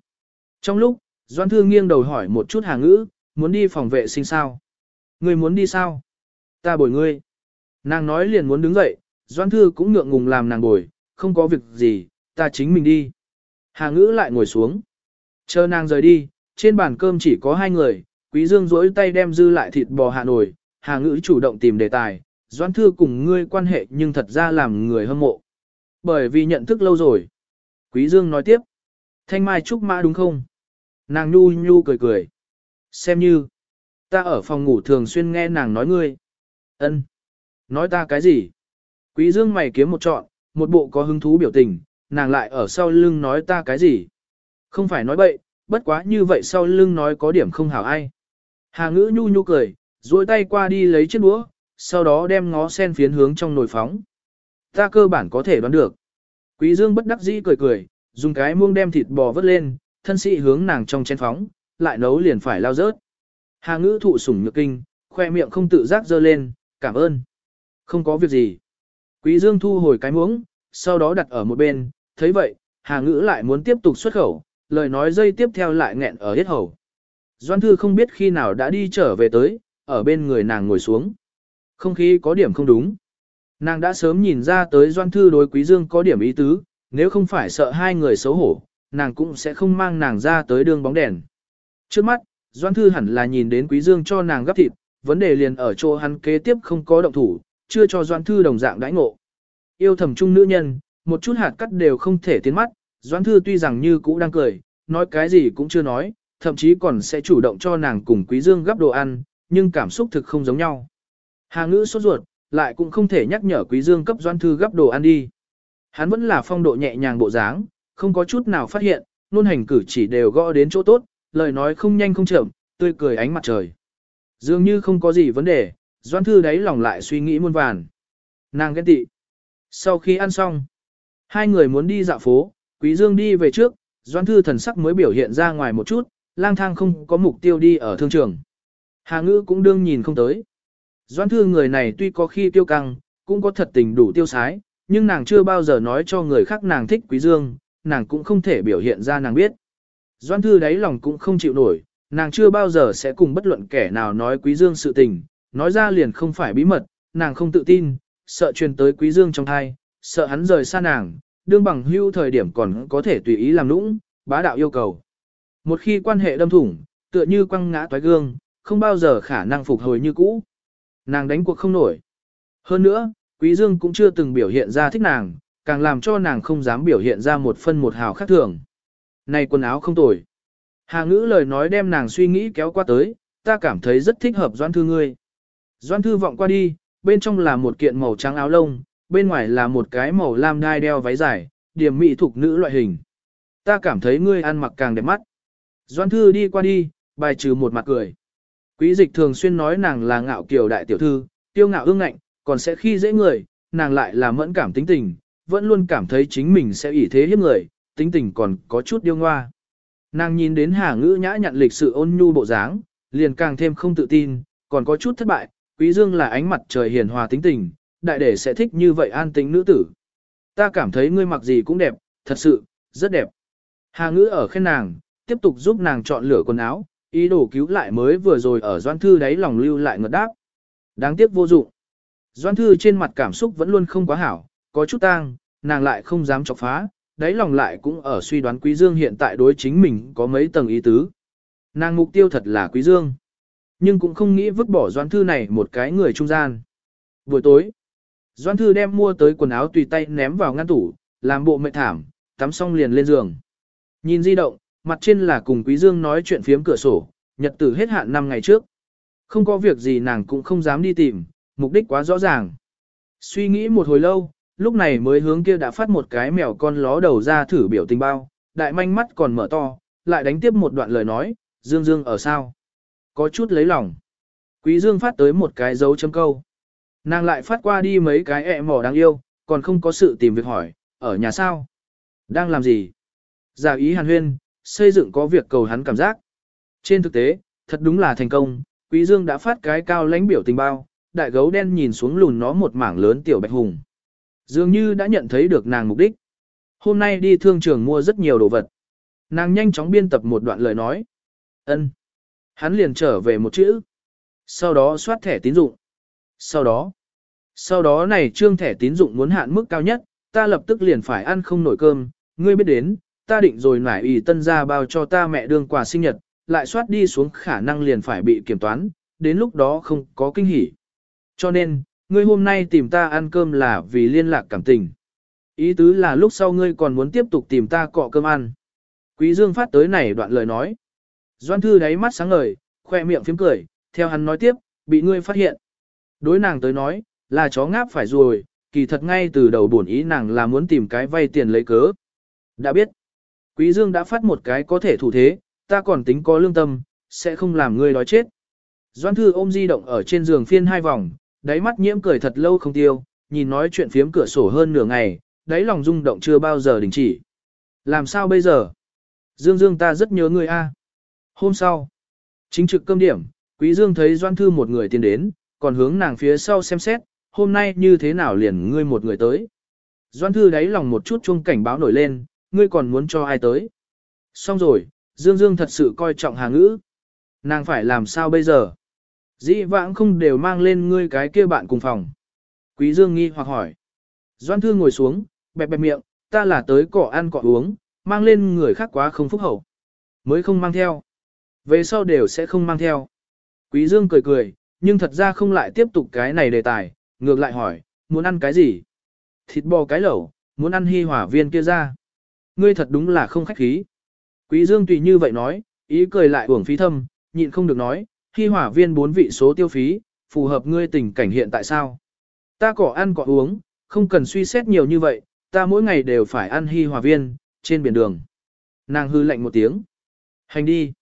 Trong lúc, Doan Thư nghiêng đầu hỏi một chút hàng ngữ, muốn đi phòng vệ sinh sao? Ngươi muốn đi sao? Ta bồi ngươi. Nàng nói liền muốn đứng dậy, Doan Thư cũng ngượng ngùng làm nàng bồi, không có việc gì, ta chính mình đi. Hà ngữ lại ngồi xuống. Chờ nàng rời đi, trên bàn cơm chỉ có hai người, Quý Dương rỗi tay đem dư lại thịt bò hạ nổi, Hà ngữ chủ động tìm đề tài, Doãn Thư cùng ngươi quan hệ nhưng thật ra làm người hâm mộ. Bởi vì nhận thức lâu rồi. Quý Dương nói tiếp. Thanh Mai Trúc Mã đúng không? Nàng nhu nhu cười cười. Xem như. Ta ở phòng ngủ thường xuyên nghe nàng nói ngươi. ân Nói ta cái gì? Quý Dương mày kiếm một trọn, một bộ có hứng thú biểu tình, nàng lại ở sau lưng nói ta cái gì? Không phải nói bậy, bất quá như vậy sau lưng nói có điểm không hảo ai. Hà ngữ nhu nhu cười, duỗi tay qua đi lấy chiếc đũa, sau đó đem ngó sen phiến hướng trong nồi phóng. Ta cơ bản có thể đoán được. Quý Dương bất đắc dĩ cười cười, dùng cái muông đem thịt bò vớt lên, thân sĩ hướng nàng trong chén phóng, lại nấu liền phải lao rớt. Hà ngữ thụ sủng nhược kinh, khoe miệng không tự giác dơ lên, cảm ơn. Không có việc gì. Quý Dương thu hồi cái muỗng, sau đó đặt ở một bên, thấy vậy, Hà ngữ lại muốn tiếp tục xuất khẩu, lời nói dây tiếp theo lại nghẹn ở hết hầu. Doan thư không biết khi nào đã đi trở về tới, ở bên người nàng ngồi xuống. Không khí có điểm không đúng. Nàng đã sớm nhìn ra tới Doan Thư đối Quý Dương có điểm ý tứ, nếu không phải sợ hai người xấu hổ, nàng cũng sẽ không mang nàng ra tới đường bóng đèn. Trước mắt, Doan Thư hẳn là nhìn đến Quý Dương cho nàng gấp thịt, vấn đề liền ở chỗ hắn kế tiếp không có động thủ, chưa cho Doan Thư đồng dạng đãi ngộ. Yêu thầm trung nữ nhân, một chút hạt cắt đều không thể tiến mắt, doãn Thư tuy rằng như cũ đang cười, nói cái gì cũng chưa nói, thậm chí còn sẽ chủ động cho nàng cùng Quý Dương gấp đồ ăn, nhưng cảm xúc thực không giống nhau. Hà ngữ sốt ruột, lại cũng không thể nhắc nhở Quý Dương cấp doãn Thư gấp đồ ăn đi. Hắn vẫn là phong độ nhẹ nhàng bộ dáng, không có chút nào phát hiện, luôn hành cử chỉ đều gõ đến chỗ tốt, lời nói không nhanh không chậm, tươi cười ánh mặt trời. Dường như không có gì vấn đề, doãn Thư đấy lòng lại suy nghĩ muôn vàn. Nàng ghen tị. Sau khi ăn xong, hai người muốn đi dạo phố, Quý Dương đi về trước, Doan Thư thần sắc mới biểu hiện ra ngoài một chút, lang thang không có mục tiêu đi ở thương trường. Hà ngữ cũng đương nhìn không tới. Doan Thư người này tuy có khi tiêu căng, cũng có thật tình đủ tiêu sái, nhưng nàng chưa bao giờ nói cho người khác nàng thích Quý Dương, nàng cũng không thể biểu hiện ra nàng biết. Doan Thư đáy lòng cũng không chịu nổi, nàng chưa bao giờ sẽ cùng bất luận kẻ nào nói Quý Dương sự tình, nói ra liền không phải bí mật, nàng không tự tin, sợ truyền tới Quý Dương trong thai, sợ hắn rời xa nàng, đương bằng hưu thời điểm còn có thể tùy ý làm nũng, bá đạo yêu cầu. Một khi quan hệ đâm thủng, tựa như quăng ngã toái gương, không bao giờ khả năng phục hồi như cũ. Nàng đánh cuộc không nổi. Hơn nữa, Quý Dương cũng chưa từng biểu hiện ra thích nàng, càng làm cho nàng không dám biểu hiện ra một phân một hào khác thường. Này quần áo không tồi. Hà ngữ lời nói đem nàng suy nghĩ kéo qua tới, ta cảm thấy rất thích hợp Doan Thư ngươi. Doan Thư vọng qua đi, bên trong là một kiện màu trắng áo lông, bên ngoài là một cái màu lam đai đeo váy dài, điểm mỹ thuộc nữ loại hình. Ta cảm thấy ngươi ăn mặc càng đẹp mắt. Doan Thư đi qua đi, bài trừ một mặt cười. Quý dịch thường xuyên nói nàng là ngạo kiều đại tiểu thư, tiêu ngạo ương ngạnh, còn sẽ khi dễ người, nàng lại là mẫn cảm tính tình, vẫn luôn cảm thấy chính mình sẽ ủy thế hiếp người, tính tình còn có chút điêu ngoa. Nàng nhìn đến Hà Ngữ nhã nhận lịch sự ôn nhu bộ dáng, liền càng thêm không tự tin, còn có chút thất bại, Quý Dương là ánh mặt trời hiền hòa tính tình, đại đệ sẽ thích như vậy an tính nữ tử. Ta cảm thấy ngươi mặc gì cũng đẹp, thật sự, rất đẹp. Hà Ngữ ở khen nàng, tiếp tục giúp nàng chọn lựa quần áo, ý đồ cứu lại mới vừa rồi ở Doan Thư đáy lòng lưu lại ngợt đáp. Đáng tiếc vô dụng. Doan Thư trên mặt cảm xúc vẫn luôn không quá hảo, có chút tang, nàng lại không dám chọc phá, đáy lòng lại cũng ở suy đoán Quý Dương hiện tại đối chính mình có mấy tầng ý tứ. Nàng mục tiêu thật là Quý Dương, nhưng cũng không nghĩ vứt bỏ Doan Thư này một cái người trung gian. Buổi tối, Doan Thư đem mua tới quần áo tùy tay ném vào ngăn tủ, làm bộ mệt thảm, tắm xong liền lên giường. Nhìn di động, mặt trên là cùng Quý Dương nói chuyện phiếm cửa sổ, nhật tử hết hạn 5 ngày trước. Không có việc gì nàng cũng không dám đi tìm, mục đích quá rõ ràng. Suy nghĩ một hồi lâu, lúc này mới hướng kia đã phát một cái mèo con ló đầu ra thử biểu tình bao, đại manh mắt còn mở to, lại đánh tiếp một đoạn lời nói, Dương Dương ở sao? Có chút lấy lòng. Quý Dương phát tới một cái dấu chấm câu. Nàng lại phát qua đi mấy cái ẹ mỏ đáng yêu, còn không có sự tìm việc hỏi, ở nhà sao? Đang làm gì? Giả ý hàn huyên, xây dựng có việc cầu hắn cảm giác. Trên thực tế, thật đúng là thành công, Quý Dương đã phát cái cao lãnh biểu tình bao, đại gấu đen nhìn xuống lùn nó một mảng lớn tiểu bạch hùng. Dường như đã nhận thấy được nàng mục đích. Hôm nay đi thương trường mua rất nhiều đồ vật. Nàng nhanh chóng biên tập một đoạn lời nói. Ân. Hắn liền trở về một chữ. Sau đó soát thẻ tín dụng. Sau đó. Sau đó này trương thẻ tín dụng muốn hạn mức cao nhất, ta lập tức liền phải ăn không nổi cơm, ngươi biết đến, ta định rồi nải ủy tân ra bao cho ta mẹ đương quà sinh nhật, lại soát đi xuống khả năng liền phải bị kiểm toán, đến lúc đó không có kinh hỉ. Cho nên, ngươi hôm nay tìm ta ăn cơm là vì liên lạc cảm tình. Ý tứ là lúc sau ngươi còn muốn tiếp tục tìm ta cọ cơm ăn. Quý Dương phát tới này đoạn lời nói. Doan thư đáy mắt sáng ngời, khoe miệng phím cười, theo hắn nói tiếp, bị ngươi phát hiện. Đối nàng tới nói, là chó ngáp phải rồi, kỳ thật ngay từ đầu bổn ý nàng là muốn tìm cái vay tiền lấy cớ. Đã biết, Quý Dương đã phát một cái có thể thủ thế, ta còn tính có lương tâm, sẽ không làm ngươi đói chết. Doan thư ôm di động ở trên giường phiên hai vòng, đáy mắt nhiễm cười thật lâu không tiêu, nhìn nói chuyện phiếm cửa sổ hơn nửa ngày, đáy lòng rung động chưa bao giờ đình chỉ. Làm sao bây giờ? Dương Dương ta rất nhớ ngươi a. Hôm sau, chính trực cơm điểm, Quý Dương thấy Doan Thư một người tiến đến, còn hướng nàng phía sau xem xét, hôm nay như thế nào liền ngươi một người tới. Doan Thư đáy lòng một chút chuông cảnh báo nổi lên, ngươi còn muốn cho ai tới. Xong rồi, Dương Dương thật sự coi trọng Hà Ngữ. Nàng phải làm sao bây giờ? Dĩ vãng không đều mang lên ngươi cái kia bạn cùng phòng. Quý Dương nghi hoặc hỏi. Doan Thư ngồi xuống, bẹp bẹp miệng, ta là tới cỏ ăn cỏ uống, mang lên người khác quá không phúc hậu. Mới không mang theo. Về sau đều sẽ không mang theo. Quý Dương cười cười, nhưng thật ra không lại tiếp tục cái này đề tài, ngược lại hỏi, muốn ăn cái gì? Thịt bò cái lẩu, muốn ăn hy hỏa viên kia ra. Ngươi thật đúng là không khách khí. Quý Dương tùy như vậy nói, ý cười lại uổng phí thâm, nhịn không được nói, hy hỏa viên bốn vị số tiêu phí, phù hợp ngươi tình cảnh hiện tại sao? Ta cỏ ăn cỏ uống, không cần suy xét nhiều như vậy, ta mỗi ngày đều phải ăn hy hỏa viên, trên biển đường. Nàng hư lạnh một tiếng. Hành đi.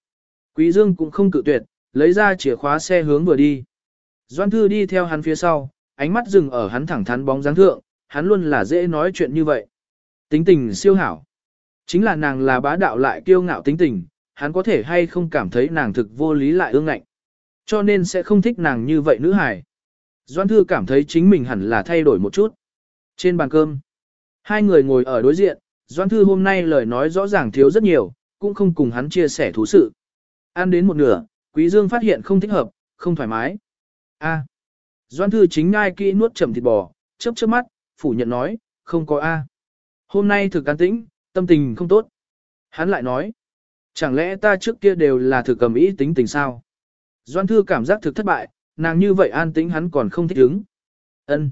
Quý Dương cũng không cự tuyệt, lấy ra chìa khóa xe hướng vừa đi. Doan Thư đi theo hắn phía sau, ánh mắt dừng ở hắn thẳng thắn bóng dáng thượng, hắn luôn là dễ nói chuyện như vậy. Tính tình siêu hảo. Chính là nàng là bá đạo lại kiêu ngạo tính tình, hắn có thể hay không cảm thấy nàng thực vô lý lại ương ngạnh. Cho nên sẽ không thích nàng như vậy nữ hài. Doan Thư cảm thấy chính mình hẳn là thay đổi một chút. Trên bàn cơm, hai người ngồi ở đối diện, Doan Thư hôm nay lời nói rõ ràng thiếu rất nhiều, cũng không cùng hắn chia sẻ thú sự. Ăn đến một nửa, Quý Dương phát hiện không thích hợp, không thoải mái. A. Doan Thư chính ngai kỹ nuốt chậm thịt bò, chớp chớp mắt, phủ nhận nói, không có A. Hôm nay thực an tĩnh, tâm tình không tốt. Hắn lại nói, chẳng lẽ ta trước kia đều là thực cầm ý tính tình sao? Doan Thư cảm giác thực thất bại, nàng như vậy an tĩnh hắn còn không thích ứng. Ân.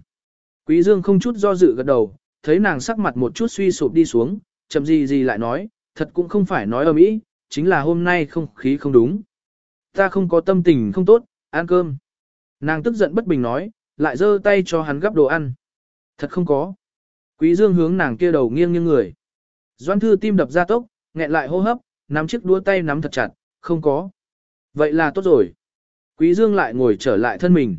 Quý Dương không chút do dự gật đầu, thấy nàng sắc mặt một chút suy sụp đi xuống, chậm gì gì lại nói, thật cũng không phải nói ở mỹ, chính là hôm nay không khí không đúng. Ta không có tâm tình không tốt, ăn cơm. Nàng tức giận bất bình nói, lại giơ tay cho hắn gắp đồ ăn. Thật không có. Quý Dương hướng nàng kia đầu nghiêng nghiêng người. Doan thư tim đập ra tốc, nghẹn lại hô hấp, nắm chiếc đũa tay nắm thật chặt, không có. Vậy là tốt rồi. Quý Dương lại ngồi trở lại thân mình.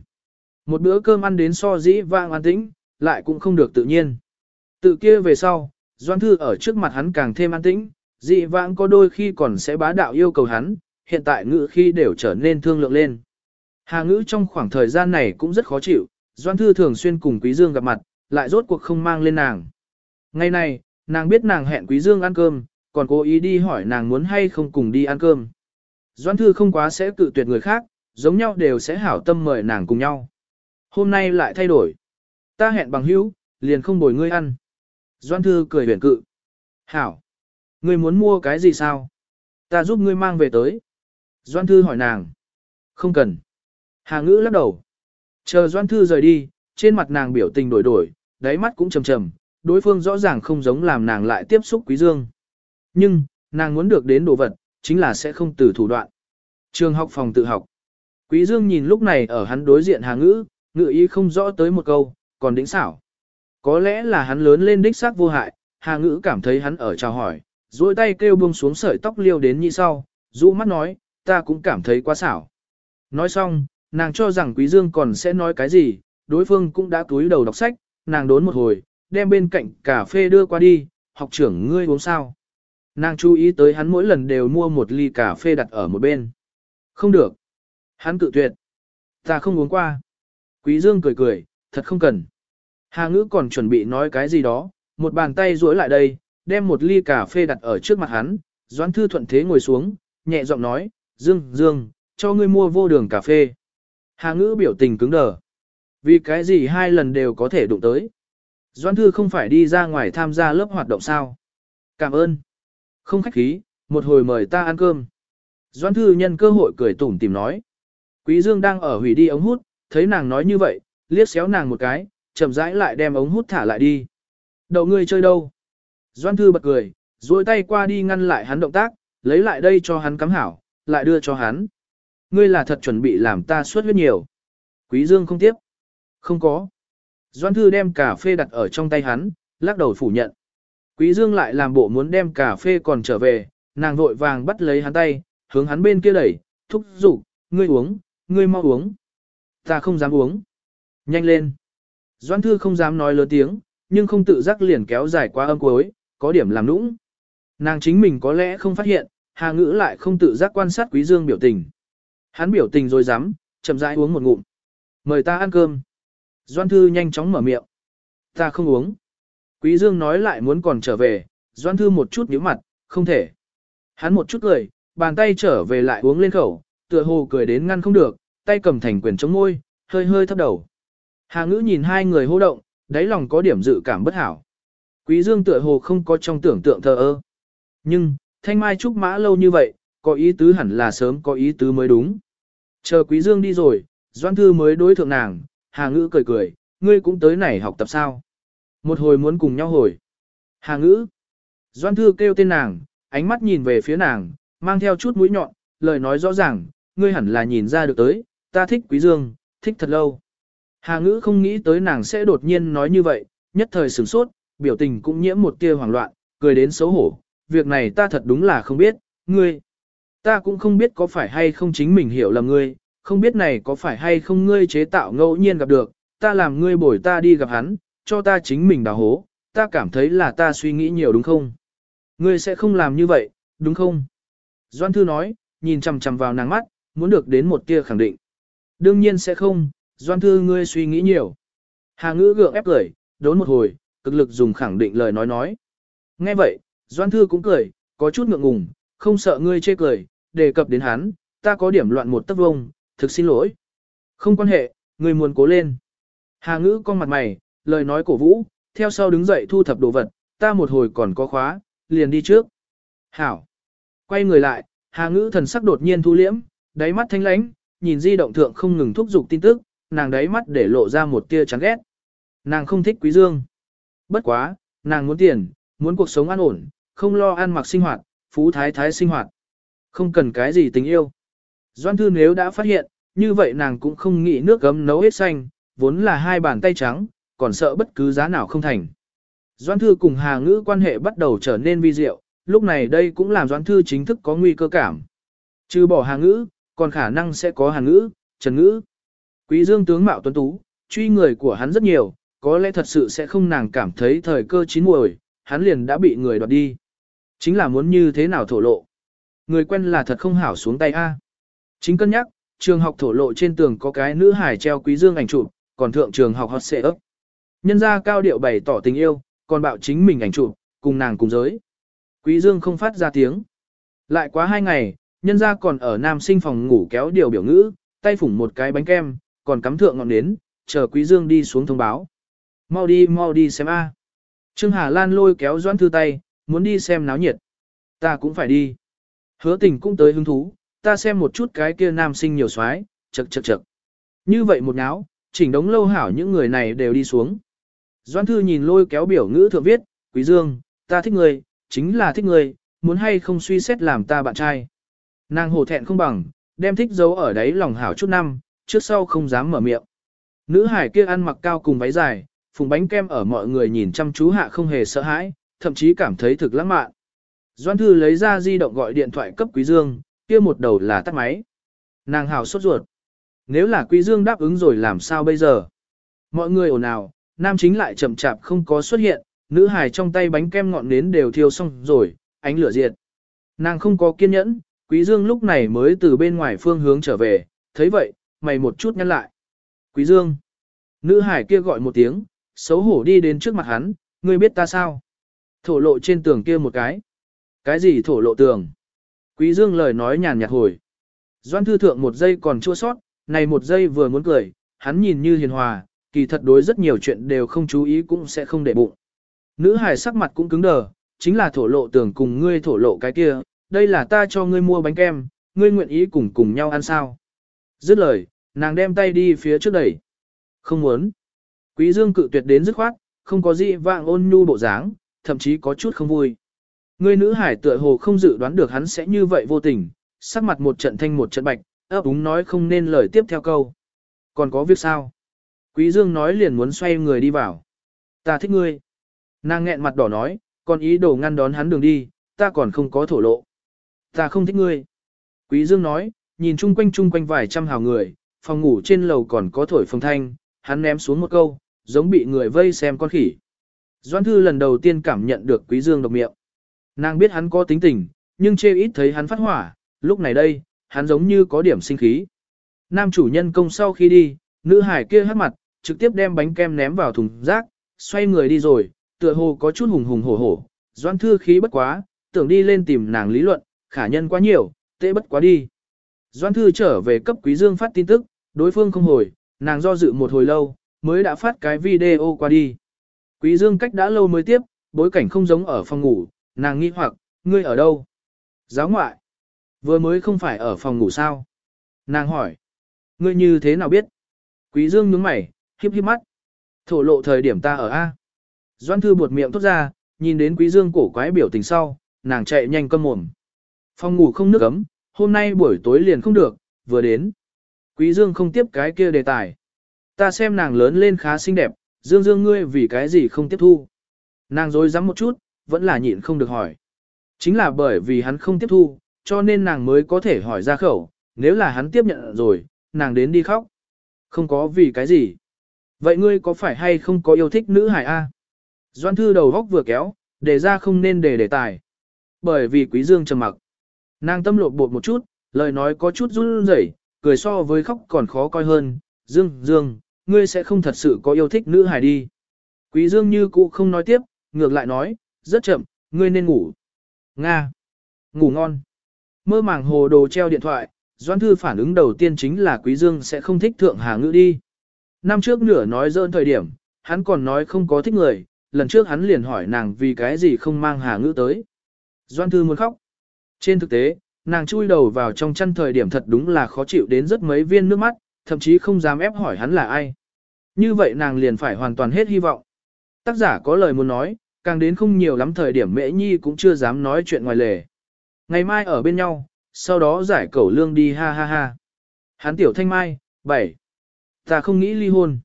Một bữa cơm ăn đến so dĩ vang an tĩnh, lại cũng không được tự nhiên. Tự kia về sau, Doan Thư ở trước mặt hắn càng thêm an tĩnh, dị vãng có đôi khi còn sẽ bá đạo yêu cầu hắn, hiện tại ngữ khi đều trở nên thương lượng lên. Hà ngữ trong khoảng thời gian này cũng rất khó chịu, Doan Thư thường xuyên cùng Quý Dương gặp mặt, lại rốt cuộc không mang lên nàng. Ngày này, nàng biết nàng hẹn Quý Dương ăn cơm, còn cố ý đi hỏi nàng muốn hay không cùng đi ăn cơm. Doan Thư không quá sẽ cự tuyệt người khác, giống nhau đều sẽ hảo tâm mời nàng cùng nhau. Hôm nay lại thay đổi. Ta hẹn bằng hữu, liền không bồi ngươi ăn. Doan Thư cười huyền cự. Hảo. Ngươi muốn mua cái gì sao? Ta giúp ngươi mang về tới. Doan Thư hỏi nàng. Không cần. Hà ngữ lắc đầu. Chờ Doan Thư rời đi, trên mặt nàng biểu tình đổi đổi, đáy mắt cũng trầm trầm, đối phương rõ ràng không giống làm nàng lại tiếp xúc Quý Dương. Nhưng, nàng muốn được đến đồ vật, chính là sẽ không từ thủ đoạn. Trường học phòng tự học. Quý Dương nhìn lúc này ở hắn đối diện Hà ngữ, ngữ ý không rõ tới một câu, còn đỉnh xảo. Có lẽ là hắn lớn lên đích xác vô hại, Hà ngữ cảm thấy hắn ở chào hỏi, duỗi tay kêu buông xuống sợi tóc liêu đến như sau, rũ mắt nói, ta cũng cảm thấy quá xảo. Nói xong, nàng cho rằng Quý Dương còn sẽ nói cái gì, đối phương cũng đã túi đầu đọc sách, nàng đốn một hồi, đem bên cạnh cà phê đưa qua đi, học trưởng ngươi uống sao. Nàng chú ý tới hắn mỗi lần đều mua một ly cà phê đặt ở một bên. Không được. Hắn cự tuyệt. Ta không uống qua. Quý Dương cười cười, thật không cần. Hà ngữ còn chuẩn bị nói cái gì đó, một bàn tay duỗi lại đây, đem một ly cà phê đặt ở trước mặt hắn, Doãn Thư thuận thế ngồi xuống, nhẹ giọng nói, Dương, Dương, cho ngươi mua vô đường cà phê. Hà ngữ biểu tình cứng đờ. Vì cái gì hai lần đều có thể đụng tới. Doãn Thư không phải đi ra ngoài tham gia lớp hoạt động sao. Cảm ơn. Không khách khí, một hồi mời ta ăn cơm. Doãn Thư nhân cơ hội cười tủm tìm nói. Quý Dương đang ở hủy đi ống hút, thấy nàng nói như vậy, liếc xéo nàng một cái, chậm rãi lại đem ống hút thả lại đi. Đậu ngươi chơi đâu? Doan Thư bật cười, duỗi tay qua đi ngăn lại hắn động tác, lấy lại đây cho hắn cắm hảo, lại đưa cho hắn. Ngươi là thật chuẩn bị làm ta suốt huyết nhiều. Quý Dương không tiếp. Không có. Doan Thư đem cà phê đặt ở trong tay hắn, lắc đầu phủ nhận. Quý Dương lại làm bộ muốn đem cà phê còn trở về, nàng vội vàng bắt lấy hắn tay, hướng hắn bên kia đẩy, thúc giục, ngươi uống, ngươi mau uống. Ta không dám uống. Nhanh lên. Doan Thư không dám nói lớn tiếng, nhưng không tự giác liền kéo dài qua âm cuối, có điểm làm nũng. Nàng chính mình có lẽ không phát hiện, Hà Ngữ lại không tự giác quan sát Quý Dương biểu tình. Hắn biểu tình rồi dám, chậm rãi uống một ngụm. Mời ta ăn cơm. Doan Thư nhanh chóng mở miệng. Ta không uống. Quý Dương nói lại muốn còn trở về, Doan Thư một chút nhíu mặt, không thể. Hắn một chút cười, bàn tay trở về lại uống lên khẩu, tựa hồ cười đến ngăn không được, tay cầm thành quyền chống môi, hơi hơi thấp đầu. Hà ngữ nhìn hai người hô động, đáy lòng có điểm dự cảm bất hảo. Quý dương tựa hồ không có trong tưởng tượng thờ ơ. Nhưng, thanh mai trúc mã lâu như vậy, có ý tứ hẳn là sớm có ý tứ mới đúng. Chờ quý dương đi rồi, doan thư mới đối thượng nàng, hà ngữ cười cười, ngươi cũng tới này học tập sao. Một hồi muốn cùng nhau hồi. Hà ngữ. Doan thư kêu tên nàng, ánh mắt nhìn về phía nàng, mang theo chút mũi nhọn, lời nói rõ ràng, ngươi hẳn là nhìn ra được tới, ta thích quý dương, thích thật lâu. Hà ngữ không nghĩ tới nàng sẽ đột nhiên nói như vậy, nhất thời sửng sốt, biểu tình cũng nhiễm một tia hoảng loạn, cười đến xấu hổ. Việc này ta thật đúng là không biết, ngươi. Ta cũng không biết có phải hay không chính mình hiểu lầm ngươi, không biết này có phải hay không ngươi chế tạo ngẫu nhiên gặp được, ta làm ngươi bồi ta đi gặp hắn, cho ta chính mình đào hố, ta cảm thấy là ta suy nghĩ nhiều đúng không? Ngươi sẽ không làm như vậy, đúng không? Doan Thư nói, nhìn chằm chằm vào nàng mắt, muốn được đến một tia khẳng định. Đương nhiên sẽ không, Doan thư ngươi suy nghĩ nhiều. Hà ngữ gượng ép cười, đốn một hồi, cực lực dùng khẳng định lời nói nói. Nghe vậy, Doan thư cũng cười, có chút ngượng ngùng, không sợ ngươi chê cười, đề cập đến hắn, ta có điểm loạn một tấc vông, thực xin lỗi. Không quan hệ, ngươi muốn cố lên. Hà ngữ con mặt mày, lời nói cổ vũ, theo sau đứng dậy thu thập đồ vật, ta một hồi còn có khóa, liền đi trước. Hảo. Quay người lại, Hà ngữ thần sắc đột nhiên thu liễm, đáy mắt thanh lánh, nhìn di động thượng không ngừng thúc giục tin tức, nàng đáy mắt để lộ ra một tia chán ghét. Nàng không thích quý dương. Bất quá, nàng muốn tiền, muốn cuộc sống an ổn, không lo ăn mặc sinh hoạt, phú thái thái sinh hoạt. Không cần cái gì tình yêu. Doan thư nếu đã phát hiện, như vậy nàng cũng không nghĩ nước gấm nấu hết xanh, vốn là hai bàn tay trắng, còn sợ bất cứ giá nào không thành. Doan thư cùng Hà Ngữ quan hệ bắt đầu trở nên vi diệu, lúc này đây cũng làm Doan thư chính thức có nguy cơ cảm. Trừ bỏ Hà Ngữ, còn khả năng sẽ có Hà Ngữ, Trần Ngữ. Quý dương tướng mạo tuấn tú, truy người của hắn rất nhiều, có lẽ thật sự sẽ không nàng cảm thấy thời cơ chín muồi, hắn liền đã bị người đoạt đi. Chính là muốn như thế nào thổ lộ. Người quen là thật không hảo xuống tay a. Chính cân nhắc, trường học thổ lộ trên tường có cái nữ hải treo quý dương ảnh chụp, còn thượng trường học hot xệ ấp. Nhân gia cao điệu bày tỏ tình yêu, còn bạo chính mình ảnh chụp, cùng nàng cùng giới. Quý dương không phát ra tiếng. Lại quá hai ngày, nhân gia còn ở nam sinh phòng ngủ kéo điều biểu ngữ, tay phủng một cái bánh kem, còn cắm thượng ngọn nến, chờ Quý Dương đi xuống thông báo. Mau đi mau đi xem a. Trương Hà Lan lôi kéo Doãn Thư tay, muốn đi xem náo nhiệt. Ta cũng phải đi. Hứa tình cũng tới hứng thú, ta xem một chút cái kia nam sinh nhiều xoái, chật chật chật. Như vậy một náo, chỉnh đống lâu hảo những người này đều đi xuống. Doãn Thư nhìn lôi kéo biểu ngữ thượng viết, Quý Dương, ta thích người, chính là thích người, muốn hay không suy xét làm ta bạn trai. Nàng hổ thẹn không bằng, đem thích giấu ở đấy lòng hảo chút năm, trước sau không dám mở miệng. Nữ hải kia ăn mặc cao cùng váy dài, phùng bánh kem ở mọi người nhìn chăm chú hạ không hề sợ hãi, thậm chí cảm thấy thực lãng mạn. Doan Thư lấy ra di động gọi điện thoại cấp Quý Dương, kia một đầu là tắt máy. Nàng hào sốt ruột. Nếu là Quý Dương đáp ứng rồi làm sao bây giờ? Mọi người ồn ào, nam chính lại chậm chạp không có xuất hiện, nữ hài trong tay bánh kem ngọn nến đều thiêu xong rồi, ánh lửa diệt. Nàng không có kiên nhẫn, Quý Dương lúc này mới từ bên ngoài phương hướng trở về, thấy vậy, mày một chút nhăn lại. Quý Dương. Nữ hải kia gọi một tiếng, xấu hổ đi đến trước mặt hắn, ngươi biết ta sao? Thổ lộ trên tường kia một cái. Cái gì thổ lộ tường? Quý Dương lời nói nhàn nhạt hồi. Doan thư thượng một giây còn chua sót, này một giây vừa muốn cười, hắn nhìn như hiền hòa, kỳ thật đối rất nhiều chuyện đều không chú ý cũng sẽ không để bụng. Nữ hải sắc mặt cũng cứng đờ, chính là thổ lộ tường cùng ngươi thổ lộ cái kia, đây là ta cho ngươi mua bánh kem, ngươi nguyện ý cùng cùng nhau ăn sao. Dứt lời, nàng đem tay đi phía trước đẩy. Không muốn. Quý Dương cự tuyệt đến dứt khoát, không có gì vạng ôn nhu bộ dáng, thậm chí có chút không vui. Người nữ hải tựa hồ không dự đoán được hắn sẽ như vậy vô tình, sắc mặt một trận thanh một trận bạch, ấp úng nói không nên lời tiếp theo câu. Còn có việc sao? Quý Dương nói liền muốn xoay người đi vào. Ta thích ngươi. Nàng nghẹn mặt đỏ nói, còn ý đồ ngăn đón hắn đường đi, ta còn không có thổ lộ. Ta không thích ngươi. Quý Dương nói, nhìn chung quanh chung quanh vài trăm hào người, phòng ngủ trên lầu còn có thổi phồng thanh, hắn ném xuống một câu, giống bị người vây xem con khỉ. Doan Thư lần đầu tiên cảm nhận được Quý Dương độc miệng. Nàng biết hắn có tính tình, nhưng chê ít thấy hắn phát hỏa, lúc này đây, hắn giống như có điểm sinh khí. Nam chủ nhân công sau khi đi, nữ hải kia hất mặt, trực tiếp đem bánh kem ném vào thùng rác, xoay người đi rồi, tựa hồ có chút hùng hùng hổ hổ. Doan Thư khí bất quá, tưởng đi lên tìm nàng lý luận, khả nhân quá nhiều, tệ bất quá đi. Doan Thư trở về cấp Quý Dương phát tin tức, đối phương không hồi, nàng do dự một hồi lâu, mới đã phát cái video qua đi. Quý Dương cách đã lâu mới tiếp, bối cảnh không giống ở phòng ngủ, nàng nghi hoặc, ngươi ở đâu? Giáo ngoại. Vừa mới không phải ở phòng ngủ sao? Nàng hỏi. Ngươi như thế nào biết? Quý Dương nhướng mày, híp híp mắt. Thổ lộ thời điểm ta ở A. Doan thư buột miệng tốt ra, nhìn đến quý dương cổ quái biểu tình sau, nàng chạy nhanh cơm mồm. Phòng ngủ không nước ấm, hôm nay buổi tối liền không được, vừa đến. Quý dương không tiếp cái kia đề tài. Ta xem nàng lớn lên khá xinh đẹp, dương dương ngươi vì cái gì không tiếp thu. Nàng dối rắm một chút, vẫn là nhịn không được hỏi. Chính là bởi vì hắn không tiếp thu, cho nên nàng mới có thể hỏi ra khẩu, nếu là hắn tiếp nhận rồi, nàng đến đi khóc. Không có vì cái gì. Vậy ngươi có phải hay không có yêu thích nữ hải A? Doan thư đầu góc vừa kéo, để ra không nên để đề tài. Bởi vì quý dương trầm mặc. Nàng tâm lột bột một chút, lời nói có chút run rẩy, cười so với khóc còn khó coi hơn. Dương, Dương, ngươi sẽ không thật sự có yêu thích nữ hài đi. Quý Dương như cũ không nói tiếp, ngược lại nói, rất chậm, ngươi nên ngủ. Nga. Ngủ ngon. Mơ màng hồ đồ treo điện thoại, Doãn Thư phản ứng đầu tiên chính là Quý Dương sẽ không thích thượng hà ngữ đi. Năm trước nửa nói dỡn thời điểm, hắn còn nói không có thích người, lần trước hắn liền hỏi nàng vì cái gì không mang hà ngữ tới. Doãn Thư muốn khóc. Trên thực tế, nàng chui đầu vào trong chăn thời điểm thật đúng là khó chịu đến rất mấy viên nước mắt, thậm chí không dám ép hỏi hắn là ai. Như vậy nàng liền phải hoàn toàn hết hy vọng. Tác giả có lời muốn nói, càng đến không nhiều lắm thời điểm mễ nhi cũng chưa dám nói chuyện ngoài lề. Ngày mai ở bên nhau, sau đó giải cẩu lương đi ha ha ha. Hán tiểu thanh mai, 7. Ta không nghĩ ly hôn.